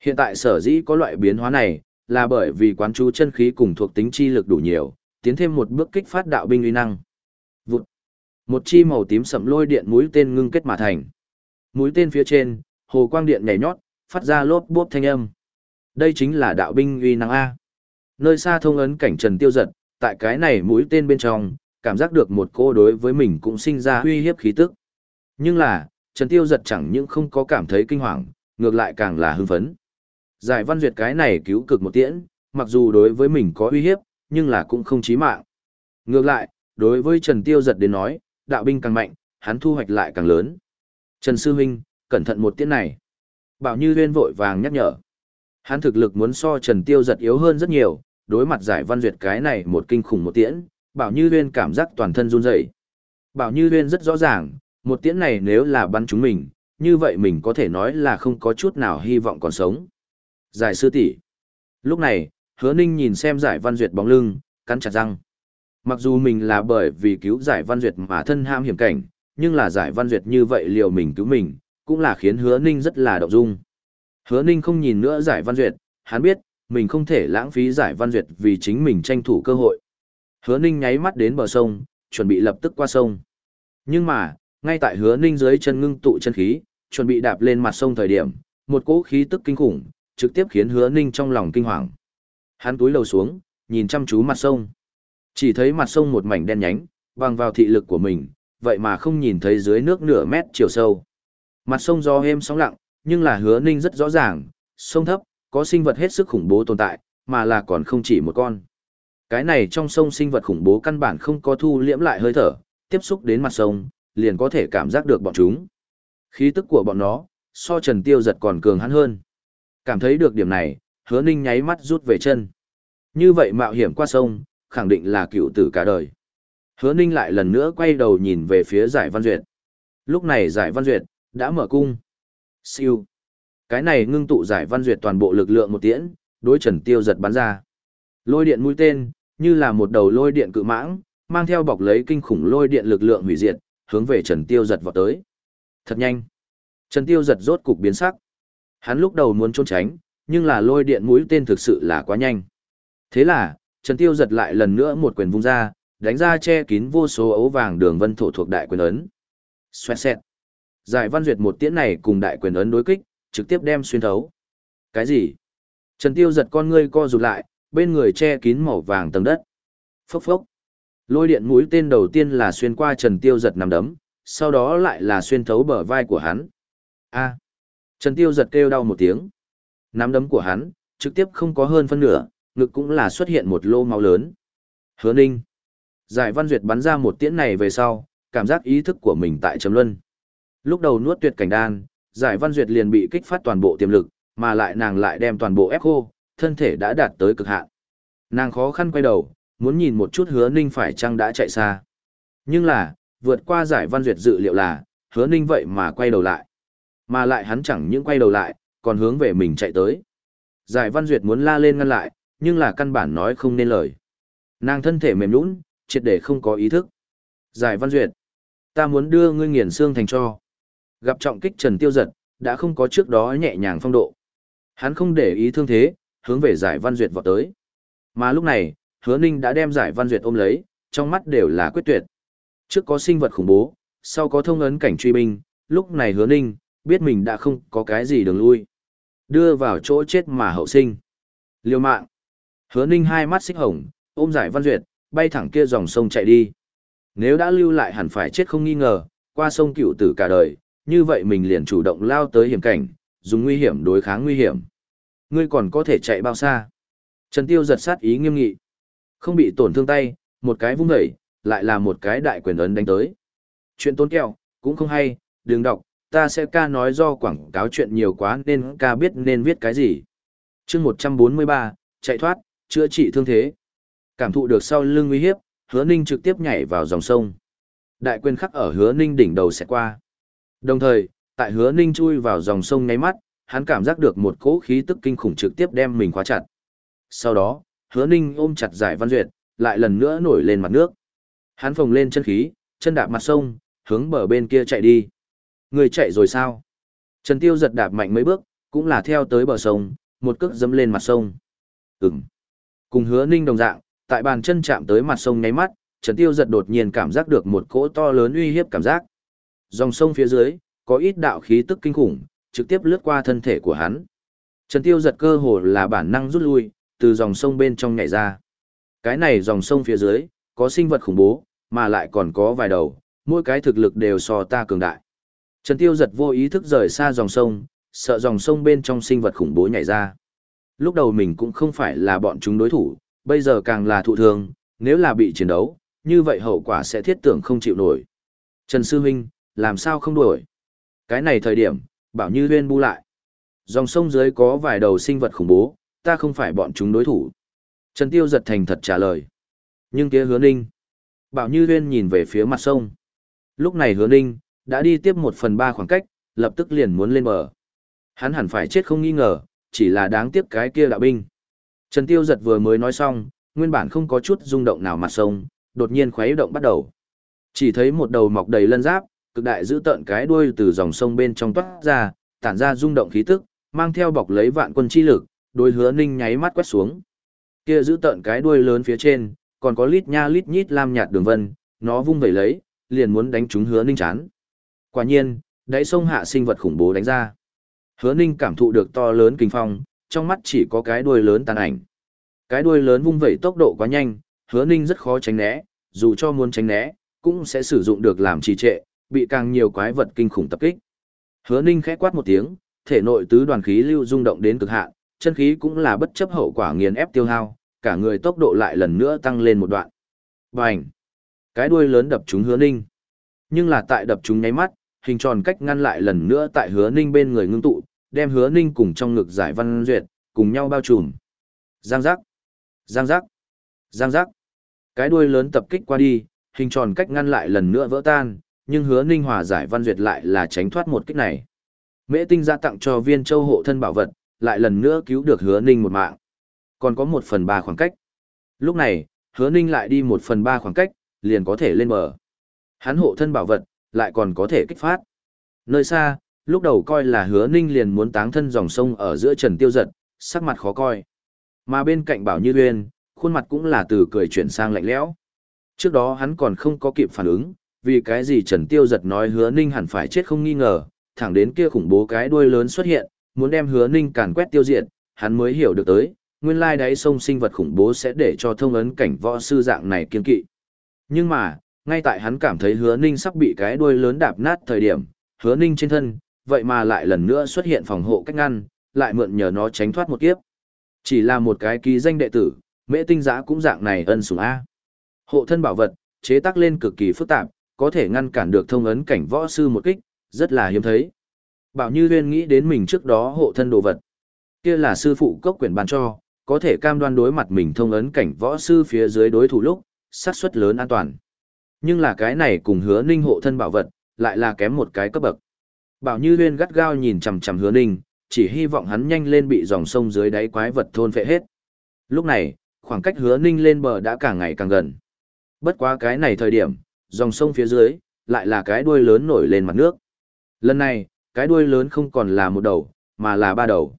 Hiện tại sở dĩ có loại biến hóa này, là bởi vì quán chú chân khí cùng thuộc tính chi lực đủ nhiều, tiến thêm một bước kích phát đạo binh uy năng. Vụt. Một chi màu tím sẫm lôi điện mũi tên ngưng kết mà thành. Mũi tên phía trên, hồ quang điện nhảy nhót, phát ra lốp bốp thanh âm. Đây chính là đạo binh uy năng a. Nơi xa thông ấn cảnh Trần Tiêu giật, tại cái này mũi tên bên trong, cảm giác được một cô đối với mình cũng sinh ra uy hiếp khí tức. Nhưng là, Trần Tiêu giật chẳng những không có cảm thấy kinh hoàng, ngược lại càng là hưng phấn. Giải văn duyệt cái này cứu cực một tiễn, mặc dù đối với mình có uy hiếp, nhưng là cũng không chí mạng. Ngược lại, đối với Trần Tiêu giật đến nói, đạo binh càng mạnh, hắn thu hoạch lại càng lớn. Trần Sư Minh, cẩn thận một tiễn này. Bảo Như Huyên vội vàng nhắc nhở. Hắn thực lực muốn so Trần Tiêu giật yếu hơn rất nhiều, đối mặt giải văn duyệt cái này một kinh khủng một tiễn, Bảo Như Huyên cảm giác toàn thân run rẩy. Bảo Như Huyên rất rõ ràng, một tiễn này nếu là bắn chúng mình, như vậy mình có thể nói là không có chút nào hy vọng còn sống. Giải sư tỷ. Lúc này, hứa ninh nhìn xem giải văn duyệt bóng lưng, cắn chặt răng. Mặc dù mình là bởi vì cứu giải văn duyệt mà thân ham hiểm cảnh, nhưng là giải văn duyệt như vậy liều mình cứu mình, cũng là khiến hứa ninh rất là động dung. Hứa ninh không nhìn nữa giải văn duyệt, hắn biết, mình không thể lãng phí giải văn duyệt vì chính mình tranh thủ cơ hội. Hứa ninh nháy mắt đến bờ sông, chuẩn bị lập tức qua sông. Nhưng mà, ngay tại hứa ninh dưới chân ngưng tụ chân khí, chuẩn bị đạp lên mặt sông thời điểm, một cỗ khí tức kinh khủng, trực tiếp khiến hứa ninh trong lòng kinh hoàng. Hắn túi lầu xuống, nhìn chăm chú mặt sông. Chỉ thấy mặt sông một mảnh đen nhánh, bằng vào thị lực của mình, vậy mà không nhìn thấy dưới nước nửa mét chiều sâu. Mặt sông do êm sóng lặng, nhưng là hứa ninh rất rõ ràng, sông thấp, có sinh vật hết sức khủng bố tồn tại, mà là còn không chỉ một con. Cái này trong sông sinh vật khủng bố căn bản không có thu liễm lại hơi thở, tiếp xúc đến mặt sông, liền có thể cảm giác được bọn chúng. Khí tức của bọn nó, so trần tiêu giật còn cường hắn hơn. Cảm thấy được điểm này, hứa ninh nháy mắt rút về chân. Như vậy mạo hiểm qua sông, khẳng định là cựu tử cả đời. Hứa ninh lại lần nữa quay đầu nhìn về phía giải văn duyệt. Lúc này giải văn duyệt, đã mở cung. Siêu. Cái này ngưng tụ giải văn duyệt toàn bộ lực lượng một tiễn, đối trần tiêu giật bắn ra. Lôi điện mũi tên, như là một đầu lôi điện cự mãng, mang theo bọc lấy kinh khủng lôi điện lực lượng hủy diệt, hướng về trần tiêu giật vào tới. Thật nhanh. Trần tiêu giật rốt cục biến sắc. Hắn lúc đầu muốn trốn tránh, nhưng là lôi điện mũi tên thực sự là quá nhanh. Thế là, Trần Tiêu giật lại lần nữa một quyền vung ra, đánh ra che kín vô số ấu vàng đường vân thổ thuộc đại quyền ấn. Xoẹt xẹt. Giải văn duyệt một tiễn này cùng đại quyền ấn đối kích, trực tiếp đem xuyên thấu. Cái gì? Trần Tiêu giật con ngươi co rụt lại, bên người che kín màu vàng tầng đất. Phốc phốc. Lôi điện mũi tên đầu tiên là xuyên qua Trần Tiêu giật nằm đấm, sau đó lại là xuyên thấu bờ vai của hắn. A. Trần Tiêu giật kêu đau một tiếng. Nắm đấm của hắn, trực tiếp không có hơn phân nửa, ngực cũng là xuất hiện một lô máu lớn. Hứa Ninh. Giải Văn Duyệt bắn ra một tiễn này về sau, cảm giác ý thức của mình tại Trầm Luân. Lúc đầu nuốt tuyệt cảnh đan, Giải Văn Duyệt liền bị kích phát toàn bộ tiềm lực, mà lại nàng lại đem toàn bộ ép khô, thân thể đã đạt tới cực hạn. Nàng khó khăn quay đầu, muốn nhìn một chút Hứa Ninh phải chăng đã chạy xa. Nhưng là, vượt qua Giải Văn Duyệt dự liệu là, Hứa Ninh vậy mà quay đầu lại. Mà lại hắn chẳng những quay đầu lại, còn hướng về mình chạy tới. Giải Văn Duyệt muốn la lên ngăn lại, nhưng là căn bản nói không nên lời. Nàng thân thể mềm nhũn, triệt để không có ý thức. Giải Văn Duyệt, ta muốn đưa ngươi nghiền xương thành cho. Gặp trọng kích Trần Tiêu Giật, đã không có trước đó nhẹ nhàng phong độ. Hắn không để ý thương thế, hướng về Giải Văn Duyệt vọt tới. Mà lúc này, Hứa Ninh đã đem Giải Văn Duyệt ôm lấy, trong mắt đều là quyết tuyệt. Trước có sinh vật khủng bố, sau có thông ấn cảnh truy binh, lúc này Hứa Ninh biết mình đã không có cái gì đường lui. Đưa vào chỗ chết mà hậu sinh. liều mạng. Hứa ninh hai mắt xích hồng, ôm giải văn duyệt, bay thẳng kia dòng sông chạy đi. Nếu đã lưu lại hẳn phải chết không nghi ngờ, qua sông cựu tử cả đời, như vậy mình liền chủ động lao tới hiểm cảnh, dùng nguy hiểm đối kháng nguy hiểm. Ngươi còn có thể chạy bao xa? Trần Tiêu giật sát ý nghiêm nghị. Không bị tổn thương tay, một cái vung đẩy, lại là một cái đại quyền ấn đánh tới. Chuyện tốn kẹo, cũng không hay, đừng đọc, ta sẽ ca nói do quảng cáo chuyện nhiều quá nên ca biết nên viết cái gì. chương 143, chạy thoát, chữa trị thương thế. Cảm thụ được sau lưng uy hiếp, hứa ninh trực tiếp nhảy vào dòng sông. Đại quyền khắc ở hứa ninh đỉnh đầu sẽ qua. Đồng thời, tại hứa ninh chui vào dòng sông ngáy mắt, hắn cảm giác được một cỗ khí tức kinh khủng trực tiếp đem mình khóa chặt. Sau đó, hứa ninh ôm chặt giải văn duyệt, lại lần nữa nổi lên mặt nước. Hắn phồng lên chân khí, chân đạp mặt sông, hướng bờ bên kia chạy đi. Người chạy rồi sao? Trần Tiêu giật đạp mạnh mấy bước, Cũng là theo tới bờ sông, một cước dẫm lên mặt sông. Ừm. Cùng hứa ninh đồng dạng, tại bàn chân chạm tới mặt sông nháy mắt, Trần Tiêu giật đột nhiên cảm giác được một cỗ to lớn uy hiếp cảm giác. Dòng sông phía dưới, có ít đạo khí tức kinh khủng, trực tiếp lướt qua thân thể của hắn. Trần Tiêu giật cơ hồ là bản năng rút lui, từ dòng sông bên trong nhảy ra. Cái này dòng sông phía dưới, có sinh vật khủng bố, mà lại còn có vài đầu, mỗi cái thực lực đều so ta cường đại. Trần Tiêu giật vô ý thức rời xa dòng sông, sợ dòng sông bên trong sinh vật khủng bố nhảy ra. Lúc đầu mình cũng không phải là bọn chúng đối thủ, bây giờ càng là thụ thương, nếu là bị chiến đấu, như vậy hậu quả sẽ thiết tưởng không chịu nổi. Trần Sư Huynh, làm sao không đuổi? Cái này thời điểm, bảo như huyên bu lại. Dòng sông dưới có vài đầu sinh vật khủng bố, ta không phải bọn chúng đối thủ. Trần Tiêu giật thành thật trả lời. Nhưng kia hứa ninh. Bảo như huyên nhìn về phía mặt sông. Lúc này hứa ninh, đã đi tiếp một phần ba khoảng cách, lập tức liền muốn lên bờ. Hắn hẳn phải chết không nghi ngờ, chỉ là đáng tiếc cái kia đạo binh. Trần Tiêu giật vừa mới nói xong, nguyên bản không có chút rung động nào mặt sông, đột nhiên khuấy động bắt đầu. Chỉ thấy một đầu mọc đầy lân giáp, cực đại giữ tận cái đuôi từ dòng sông bên trong toát ra, tản ra rung động khí tức, mang theo bọc lấy vạn quân chi lực, đôi hứa ninh nháy mắt quét xuống. Kia giữ tận cái đuôi lớn phía trên, còn có lít nha lít nhít lam nhạt đường vân, nó vung vẩy lấy, liền muốn đánh trúng hứa ninh chán. Quả nhiên, đáy sông hạ sinh vật khủng bố đánh ra. Hứa ninh cảm thụ được to lớn kinh phong, trong mắt chỉ có cái đuôi lớn tàn ảnh. Cái đuôi lớn vung vẩy tốc độ quá nhanh, hứa ninh rất khó tránh né, dù cho muốn tránh né, cũng sẽ sử dụng được làm trì trệ, bị càng nhiều quái vật kinh khủng tập kích. Hứa ninh khẽ quát một tiếng, thể nội tứ đoàn khí lưu rung động đến cực hạn, chân khí cũng là bất chấp hậu quả nghiền ép tiêu hao, cả người tốc độ lại lần nữa tăng lên một đoạn. Bành! Cái đuôi lớn đập trúng hứa ninh. Nhưng là tại đập chúng nháy mắt, hình tròn cách ngăn lại lần nữa tại hứa ninh bên người ngưng tụ, đem hứa ninh cùng trong ngực giải văn duyệt, cùng nhau bao trùm. Giang giác! Giang giác! Giang giác! Cái đuôi lớn tập kích qua đi, hình tròn cách ngăn lại lần nữa vỡ tan, nhưng hứa ninh hòa giải văn duyệt lại là tránh thoát một kích này. Mễ tinh ra tặng cho viên châu hộ thân bảo vật, lại lần nữa cứu được hứa ninh một mạng. Còn có một phần ba khoảng cách. Lúc này, hứa ninh lại đi một phần ba khoảng cách, liền có thể lên bờ. Hắn hộ thân bảo vật, lại còn có thể kích phát. Nơi xa, lúc đầu coi là hứa ninh liền muốn táng thân dòng sông ở giữa trần tiêu giật, sắc mặt khó coi. Mà bên cạnh bảo như uyên, khuôn mặt cũng là từ cười chuyển sang lạnh lẽo. Trước đó hắn còn không có kịp phản ứng, vì cái gì Trần Tiêu giật nói hứa ninh hẳn phải chết không nghi ngờ, thẳng đến kia khủng bố cái đuôi lớn xuất hiện, muốn đem hứa ninh càn quét tiêu diệt, hắn mới hiểu được tới, nguyên lai đáy sông sinh vật khủng bố sẽ để cho thông ấn cảnh võ sư dạng này kiên kỵ. Nhưng mà, ngay tại hắn cảm thấy hứa ninh sắp bị cái đuôi lớn đạp nát thời điểm, hứa ninh trên thân, vậy mà lại lần nữa xuất hiện phòng hộ cách ngăn, lại mượn nhờ nó tránh thoát một kiếp. Chỉ là một cái ký danh đệ tử, mễ tinh giã cũng dạng này ân sủng A. Hộ thân bảo vật, chế tác lên cực kỳ phức tạp, có thể ngăn cản được thông ấn cảnh võ sư một kích, rất là hiếm thấy. Bảo Như Huyên nghĩ đến mình trước đó hộ thân đồ vật. Kia là sư phụ cốc quyển ban cho, có thể cam đoan đối mặt mình thông ấn cảnh võ sư phía dưới đối thủ lúc, xác suất lớn an toàn. Nhưng là cái này cùng hứa ninh hộ thân bảo vật, lại là kém một cái cấp bậc. Bảo Như huyên gắt gao nhìn chằm chằm hứa ninh, chỉ hy vọng hắn nhanh lên bị dòng sông dưới đáy quái vật thôn phệ hết. Lúc này, khoảng cách hứa ninh lên bờ đã càng ngày càng gần. Bất quá cái này thời điểm, dòng sông phía dưới, lại là cái đuôi lớn nổi lên mặt nước. Lần này, cái đuôi lớn không còn là một đầu, mà là ba đầu.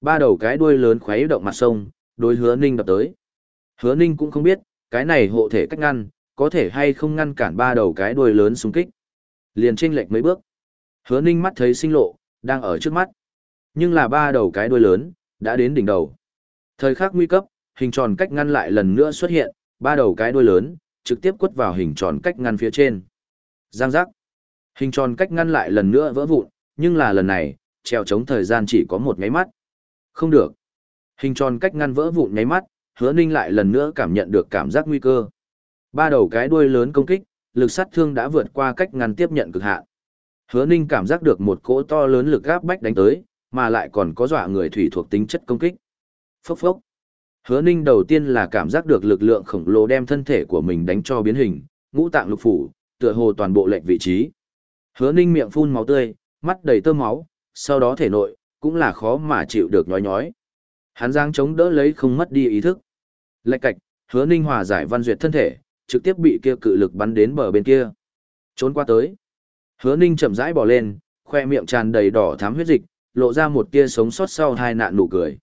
Ba đầu cái đuôi lớn khuấy động mặt sông, đối hứa ninh đập tới. Hứa ninh cũng không biết, cái này hộ thể cách ngăn, có thể hay không ngăn cản ba đầu cái đuôi lớn xung kích. Liền chênh lệch mấy bước. Hứa ninh mắt thấy sinh lộ, đang ở trước mắt. Nhưng là ba đầu cái đuôi lớn, đã đến đỉnh đầu. Thời khắc nguy cấp, hình tròn cách ngăn lại lần nữa xuất hiện, ba đầu cái đuôi lớn, trực tiếp quất vào hình tròn cách ngăn phía trên. Giang giác. Hình tròn cách ngăn lại lần nữa vỡ vụn, nhưng là lần này, treo chống thời gian chỉ có một nháy mắt. Không được. Hình tròn cách ngăn vỡ vụn nháy mắt, hứa ninh lại lần nữa cảm nhận được cảm giác nguy cơ. Ba đầu cái đuôi lớn công kích, lực sát thương đã vượt qua cách ngăn tiếp nhận cực hạn. Hứa ninh cảm giác được một cỗ to lớn lực gáp bách đánh tới, mà lại còn có dọa người thủy thuộc tính chất công kích. Phốc phốc. Hứa ninh đầu tiên là cảm giác được lực lượng khổng lồ đem thân thể của mình đánh cho biến hình, ngũ tạng lục phủ, tựa hồ toàn bộ lệnh vị trí. Hứa ninh miệng phun máu tươi, mắt đầy tơ máu, sau đó thể nội, cũng là khó mà chịu được nhói nhói. Hắn giang chống đỡ lấy không mất đi ý thức. Lạch cạch, hứa ninh hòa giải văn duyệt thân thể, trực tiếp bị kia cự lực bắn đến bờ bên kia. Trốn qua tới. Hứa ninh chậm rãi bỏ lên, khoe miệng tràn đầy đỏ thám huyết dịch, lộ ra một tia sống sót sau hai nạn nụ cười.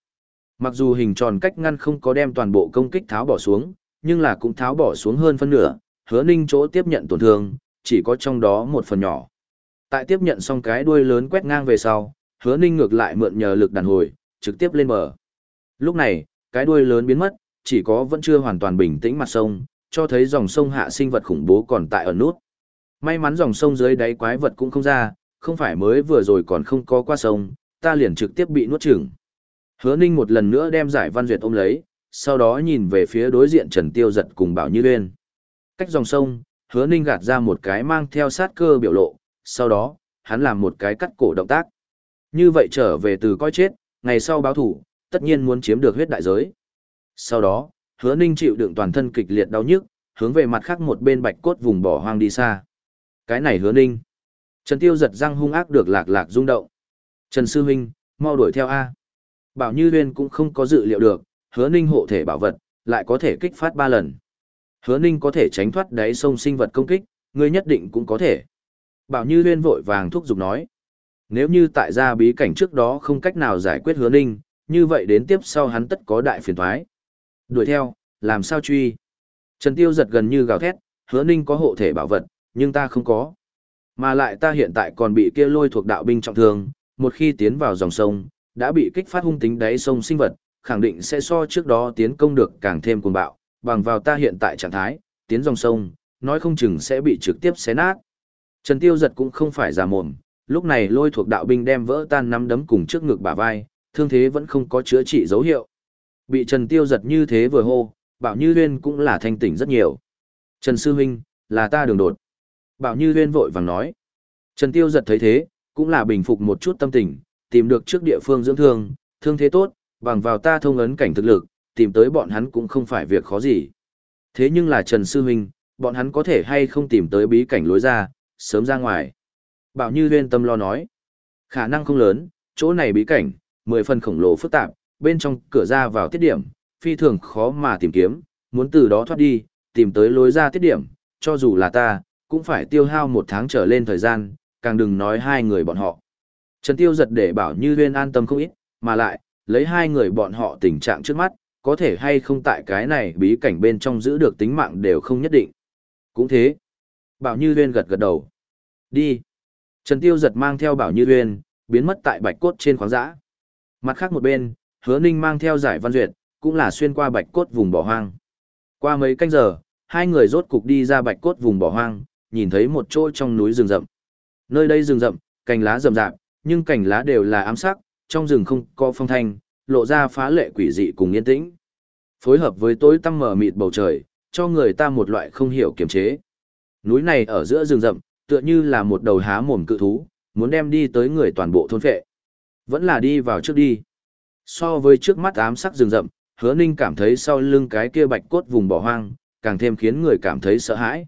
Mặc dù hình tròn cách ngăn không có đem toàn bộ công kích tháo bỏ xuống, nhưng là cũng tháo bỏ xuống hơn phân nửa, hứa ninh chỗ tiếp nhận tổn thương, chỉ có trong đó một phần nhỏ. Tại tiếp nhận xong cái đuôi lớn quét ngang về sau, hứa ninh ngược lại mượn nhờ lực đàn hồi, trực tiếp lên bờ. Lúc này, cái đuôi lớn biến mất, chỉ có vẫn chưa hoàn toàn bình tĩnh mặt sông, cho thấy dòng sông hạ sinh vật khủng bố còn tại ở nút. May mắn dòng sông dưới đáy quái vật cũng không ra, không phải mới vừa rồi còn không có qua sông, ta liền trực tiếp bị nuốt chửng. Hứa Ninh một lần nữa đem giải văn duyệt ôm lấy, sau đó nhìn về phía đối diện Trần Tiêu giật cùng Bảo Như Uyên. Cách dòng sông, Hứa Ninh gạt ra một cái mang theo sát cơ biểu lộ, sau đó, hắn làm một cái cắt cổ động tác. Như vậy trở về từ coi chết, ngày sau báo thủ, tất nhiên muốn chiếm được huyết đại giới. Sau đó, Hứa Ninh chịu đựng toàn thân kịch liệt đau nhức, hướng về mặt khác một bên bạch cốt vùng bỏ hoang đi xa. Cái này Hứa Ninh. Trần Tiêu giật răng hung ác được lạc lạc rung động. Trần Sư Huynh, mau đuổi theo A. Bảo Như Huyên cũng không có dự liệu được, hứa ninh hộ thể bảo vật, lại có thể kích phát ba lần. Hứa ninh có thể tránh thoát đáy sông sinh vật công kích, ngươi nhất định cũng có thể. Bảo Như Huyên vội vàng thúc giục nói. Nếu như tại gia bí cảnh trước đó không cách nào giải quyết hứa ninh, như vậy đến tiếp sau hắn tất có đại phiền thoái. Đuổi theo, làm sao truy? Trần Tiêu giật gần như gào thét, hứa ninh có hộ thể bảo vật, nhưng ta không có. Mà lại ta hiện tại còn bị kia lôi thuộc đạo binh trọng thương, một khi tiến vào dòng sông, đã bị kích phát hung tính đáy sông sinh vật, khẳng định sẽ so trước đó tiến công được càng thêm cuồng bạo, bằng vào ta hiện tại trạng thái, tiến dòng sông, nói không chừng sẽ bị trực tiếp xé nát. Trần Tiêu giật cũng không phải giả mồm, lúc này lôi thuộc đạo binh đem vỡ tan nắm đấm cùng trước ngực bả vai, thương thế vẫn không có chữa trị dấu hiệu. Bị Trần Tiêu giật như thế vừa hô, Bảo Như Huyên cũng là thanh tỉnh rất nhiều. Trần Sư Huynh, là ta đường đột. Bảo Như Huyên vội vàng nói. Trần Tiêu giật thấy thế, cũng là bình phục một chút tâm tình, tìm được trước địa phương dưỡng thương, thương thế tốt, bằng vào ta thông ấn cảnh thực lực, tìm tới bọn hắn cũng không phải việc khó gì. Thế nhưng là Trần Sư Huynh, bọn hắn có thể hay không tìm tới bí cảnh lối ra, sớm ra ngoài. Bảo Như Huyên tâm lo nói, khả năng không lớn, chỗ này bí cảnh, mười phần khổng lồ phức tạp, bên trong cửa ra vào tiết điểm, phi thường khó mà tìm kiếm, muốn từ đó thoát đi, tìm tới lối ra tiết điểm, cho dù là ta, cũng phải tiêu hao một tháng trở lên thời gian, càng đừng nói hai người bọn họ. Trần Tiêu giật để bảo như huyên an tâm không ít, mà lại, lấy hai người bọn họ tình trạng trước mắt, có thể hay không tại cái này bí cảnh bên trong giữ được tính mạng đều không nhất định. Cũng thế. Bảo Như Huyên gật gật đầu. Đi. Trần Tiêu giật mang theo Bảo Như Huyên, biến mất tại bạch cốt trên khoáng dã. Mặt khác một bên, hứa ninh mang theo giải văn duyệt, cũng là xuyên qua bạch cốt vùng bỏ hoang. Qua mấy canh giờ, hai người rốt cục đi ra bạch cốt vùng bỏ hoang, nhìn thấy một chỗ trong núi rừng rậm. Nơi đây rừng rậm, cành lá rậm rạp, nhưng cành lá đều là ám sắc, trong rừng không có phong thanh, lộ ra phá lệ quỷ dị cùng yên tĩnh. Phối hợp với tối tăm mờ mịt bầu trời, cho người ta một loại không hiểu kiềm chế. Núi này ở giữa rừng rậm, tựa như là một đầu há mồm cự thú, muốn đem đi tới người toàn bộ thôn phệ. Vẫn là đi vào trước đi. So với trước mắt ám sắc rừng rậm, hứa ninh cảm thấy sau lưng cái kia bạch cốt vùng bỏ hoang, càng thêm khiến người cảm thấy sợ hãi.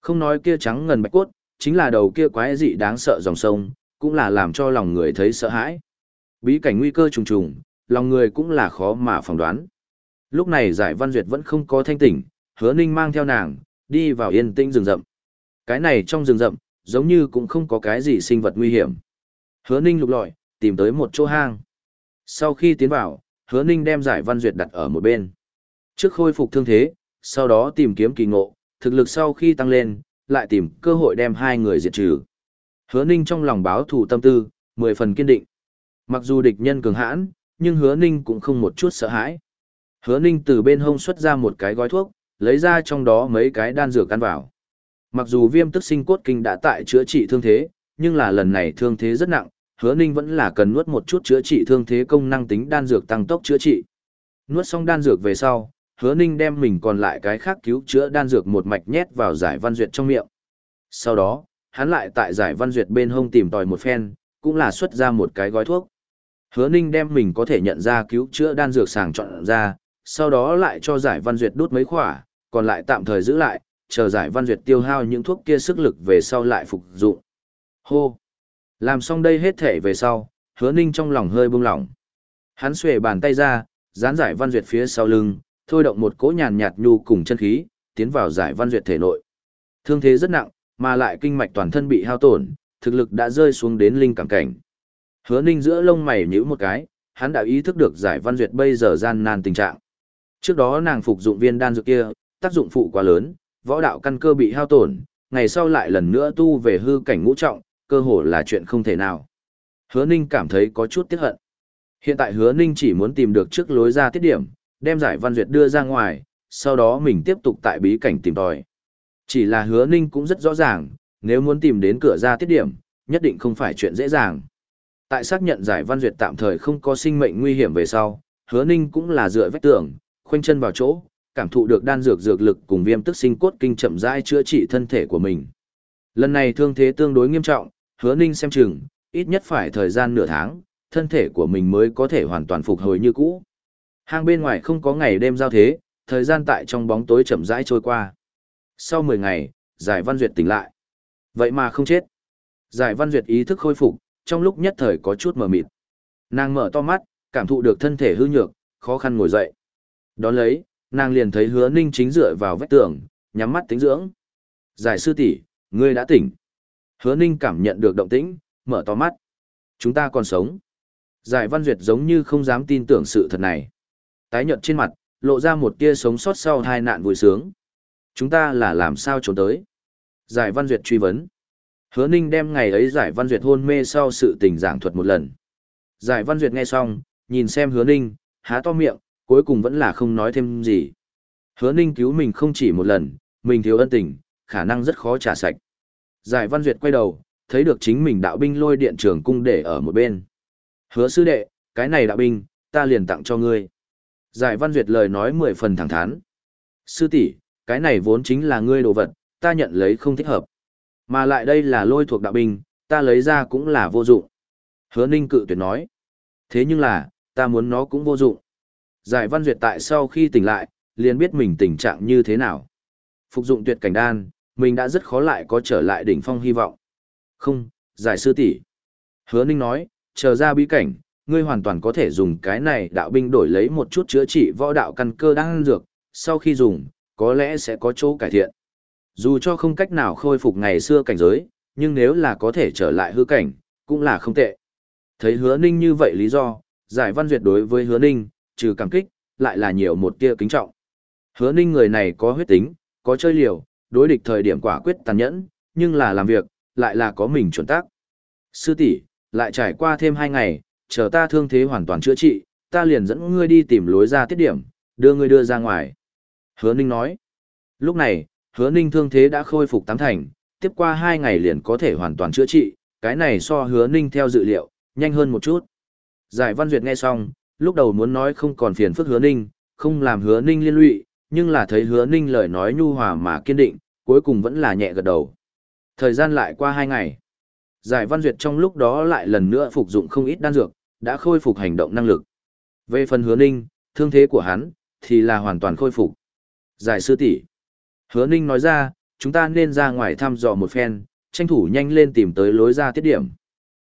Không nói kia trắng ngần bạch cốt, chính là đầu kia quái dị đáng sợ dòng sông, cũng là làm cho lòng người thấy sợ hãi. Bí cảnh nguy cơ trùng trùng, lòng người cũng là khó mà phỏng đoán. Lúc này giải văn duyệt vẫn không có thanh tỉnh, hứa ninh mang theo nàng, đi vào yên tĩnh rừng rậm. Cái này trong rừng rậm, giống như cũng không có cái gì sinh vật nguy hiểm. Hứa ninh lục lọi, tìm tới một chỗ hang. Sau khi tiến vào, hứa ninh đem giải văn duyệt đặt ở một bên. Trước khôi phục thương thế, sau đó tìm kiếm kỳ ngộ, thực lực sau khi tăng lên, lại tìm cơ hội đem hai người diệt trừ. Hứa Ninh trong lòng báo thù tâm tư, mười phần kiên định. Mặc dù địch nhân cường hãn, nhưng Hứa Ninh cũng không một chút sợ hãi. Hứa Ninh từ bên hông xuất ra một cái gói thuốc, lấy ra trong đó mấy cái đan dược ăn vào. Mặc dù viêm tức sinh cốt kinh đã tại chữa trị thương thế, nhưng là lần này thương thế rất nặng, Hứa Ninh vẫn là cần nuốt một chút chữa trị thương thế công năng tính đan dược tăng tốc chữa trị. Nuốt xong đan dược về sau, Hứa Ninh đem mình còn lại cái khác cứu chữa đan dược một mạch nhét vào giải văn duyệt trong miệng. Sau đó, hắn lại tại giải văn duyệt bên hông tìm tòi một phen, cũng là xuất ra một cái gói thuốc. Hứa Ninh đem mình có thể nhận ra cứu chữa đan dược sàng chọn ra, sau đó lại cho giải văn duyệt đút mấy khỏa, còn lại tạm thời giữ lại, chờ giải văn duyệt tiêu hao những thuốc kia sức lực về sau lại phục dụng. Hô! Làm xong đây hết thể về sau, hứa ninh trong lòng hơi buông lỏng. Hắn xuề bàn tay ra, dán giải văn duyệt phía sau lưng, thôi động một cỗ nhàn nhạt nhu cùng chân khí, tiến vào giải văn duyệt thể nội. Thương thế rất nặng, mà lại kinh mạch toàn thân bị hao tổn, thực lực đã rơi xuống đến linh cảm cảnh. Hứa ninh giữa lông mày nhíu một cái, hắn đã ý thức được giải văn duyệt bây giờ gian nan tình trạng. Trước đó nàng phục dụng viên đan dược kia, tác dụng phụ quá lớn, võ đạo căn cơ bị hao tổn, ngày sau lại lần nữa tu về hư cảnh ngũ trọng, cơ hồ là chuyện không thể nào. Hứa Ninh cảm thấy có chút tiếc hận. Hiện tại Hứa Ninh chỉ muốn tìm được trước lối ra tiết điểm, đem giải văn duyệt đưa ra ngoài, sau đó mình tiếp tục tại bí cảnh tìm tòi. Chỉ là Hứa Ninh cũng rất rõ ràng, nếu muốn tìm đến cửa ra tiết điểm, nhất định không phải chuyện dễ dàng. Tại xác nhận giải văn duyệt tạm thời không có sinh mệnh nguy hiểm về sau, Hứa Ninh cũng là dựa vách tường, khoanh chân vào chỗ, cảm thụ được đan dược dược lực cùng viêm tức sinh cốt kinh chậm rãi chữa trị thân thể của mình. Lần này thương thế tương đối nghiêm trọng, hứa ninh xem chừng, ít nhất phải thời gian nửa tháng, thân thể của mình mới có thể hoàn toàn phục hồi như cũ. Hang bên ngoài không có ngày đêm giao thế, thời gian tại trong bóng tối chậm rãi trôi qua. Sau 10 ngày, Giải Văn Duyệt tỉnh lại. Vậy mà không chết. Giải Văn Duyệt ý thức khôi phục, trong lúc nhất thời có chút mờ mịt. Nàng mở to mắt, cảm thụ được thân thể hư nhược, khó khăn ngồi dậy. Đón lấy, nàng liền thấy hứa ninh chính dựa vào vách tường, nhắm mắt tính dưỡng. Giải sư tỷ ngươi đã tỉnh. Hứa ninh cảm nhận được động tĩnh, mở to mắt. Chúng ta còn sống. Giải văn duyệt giống như không dám tin tưởng sự thật này. Tái nhợt trên mặt, lộ ra một tia sống sót sau hai nạn vui sướng. Chúng ta là làm sao trốn tới? Giải văn duyệt truy vấn. Hứa ninh đem ngày ấy giải văn duyệt hôn mê sau sự tình giảng thuật một lần. Giải văn duyệt nghe xong, nhìn xem hứa ninh, há to miệng, cuối cùng vẫn là không nói thêm gì. Hứa ninh cứu mình không chỉ một lần, mình thiếu ân tình, khả năng rất khó trả sạch. Giải Văn Duyệt quay đầu, thấy được chính mình đạo binh lôi điện trường cung để ở một bên. Hứa sư đệ, cái này đạo binh, ta liền tặng cho ngươi. Giải Văn Duyệt lời nói mười phần thẳng thắn. Sư tỷ, cái này vốn chính là ngươi đồ vật, ta nhận lấy không thích hợp. Mà lại đây là lôi thuộc đạo binh, ta lấy ra cũng là vô dụng. Hứa Ninh cự tuyệt nói. Thế nhưng là, ta muốn nó cũng vô dụng. Giải Văn Duyệt tại sau khi tỉnh lại, liền biết mình tình trạng như thế nào. Phục dụng tuyệt cảnh đan, mình đã rất khó lại có trở lại đỉnh phong hy vọng. Không, giải sư tỷ. Hứa Ninh nói, chờ ra bí cảnh, ngươi hoàn toàn có thể dùng cái này đạo binh đổi lấy một chút chữa trị võ đạo căn cơ đang dược, sau khi dùng, có lẽ sẽ có chỗ cải thiện. Dù cho không cách nào khôi phục ngày xưa cảnh giới, nhưng nếu là có thể trở lại hư cảnh, cũng là không tệ. Thấy hứa ninh như vậy lý do, giải văn duyệt đối với hứa ninh, trừ cảm kích, lại là nhiều một tia kính trọng. Hứa ninh người này có huyết tính, có chơi liều, đối địch thời điểm quả quyết tàn nhẫn, nhưng là làm việc, lại là có mình chuẩn tác. Sư tỷ, lại trải qua thêm hai ngày, chờ ta thương thế hoàn toàn chữa trị, ta liền dẫn ngươi đi tìm lối ra tiết điểm, đưa ngươi đưa ra ngoài. Hứa Ninh nói. Lúc này, hứa Ninh thương thế đã khôi phục tám thành, tiếp qua hai ngày liền có thể hoàn toàn chữa trị, cái này so hứa Ninh theo dự liệu, nhanh hơn một chút. Giải Văn Duyệt nghe xong, lúc đầu muốn nói không còn phiền phức hứa Ninh, không làm hứa Ninh liên lụy, nhưng là thấy hứa ninh lời nói nhu hòa mà kiên định, cuối cùng vẫn là nhẹ gật đầu. Thời gian lại qua hai ngày. Giải văn duyệt trong lúc đó lại lần nữa phục dụng không ít đan dược, đã khôi phục hành động năng lực. Về phần hứa ninh, thương thế của hắn, thì là hoàn toàn khôi phục. Giải sư tỷ Hứa ninh nói ra, chúng ta nên ra ngoài thăm dò một phen, tranh thủ nhanh lên tìm tới lối ra tiết điểm.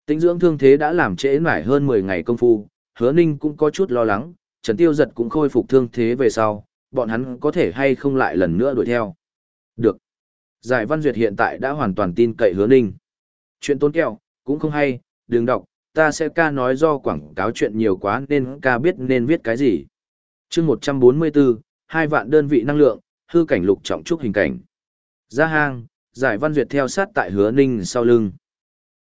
Tính dưỡng thương thế đã làm trễ mãi hơn 10 ngày công phu, hứa ninh cũng có chút lo lắng, Trần Tiêu giật cũng khôi phục thương thế về sau, bọn hắn có thể hay không lại lần nữa đuổi theo. Được. Giải Văn Duyệt hiện tại đã hoàn toàn tin cậy hứa ninh. Chuyện tốn kẹo, cũng không hay, đừng đọc, ta sẽ ca nói do quảng cáo chuyện nhiều quá nên ca biết nên viết cái gì. chương 144, hai vạn đơn vị năng lượng, hư cảnh lục trọng trúc hình cảnh. Ra hang, giải Văn Duyệt theo sát tại hứa ninh sau lưng.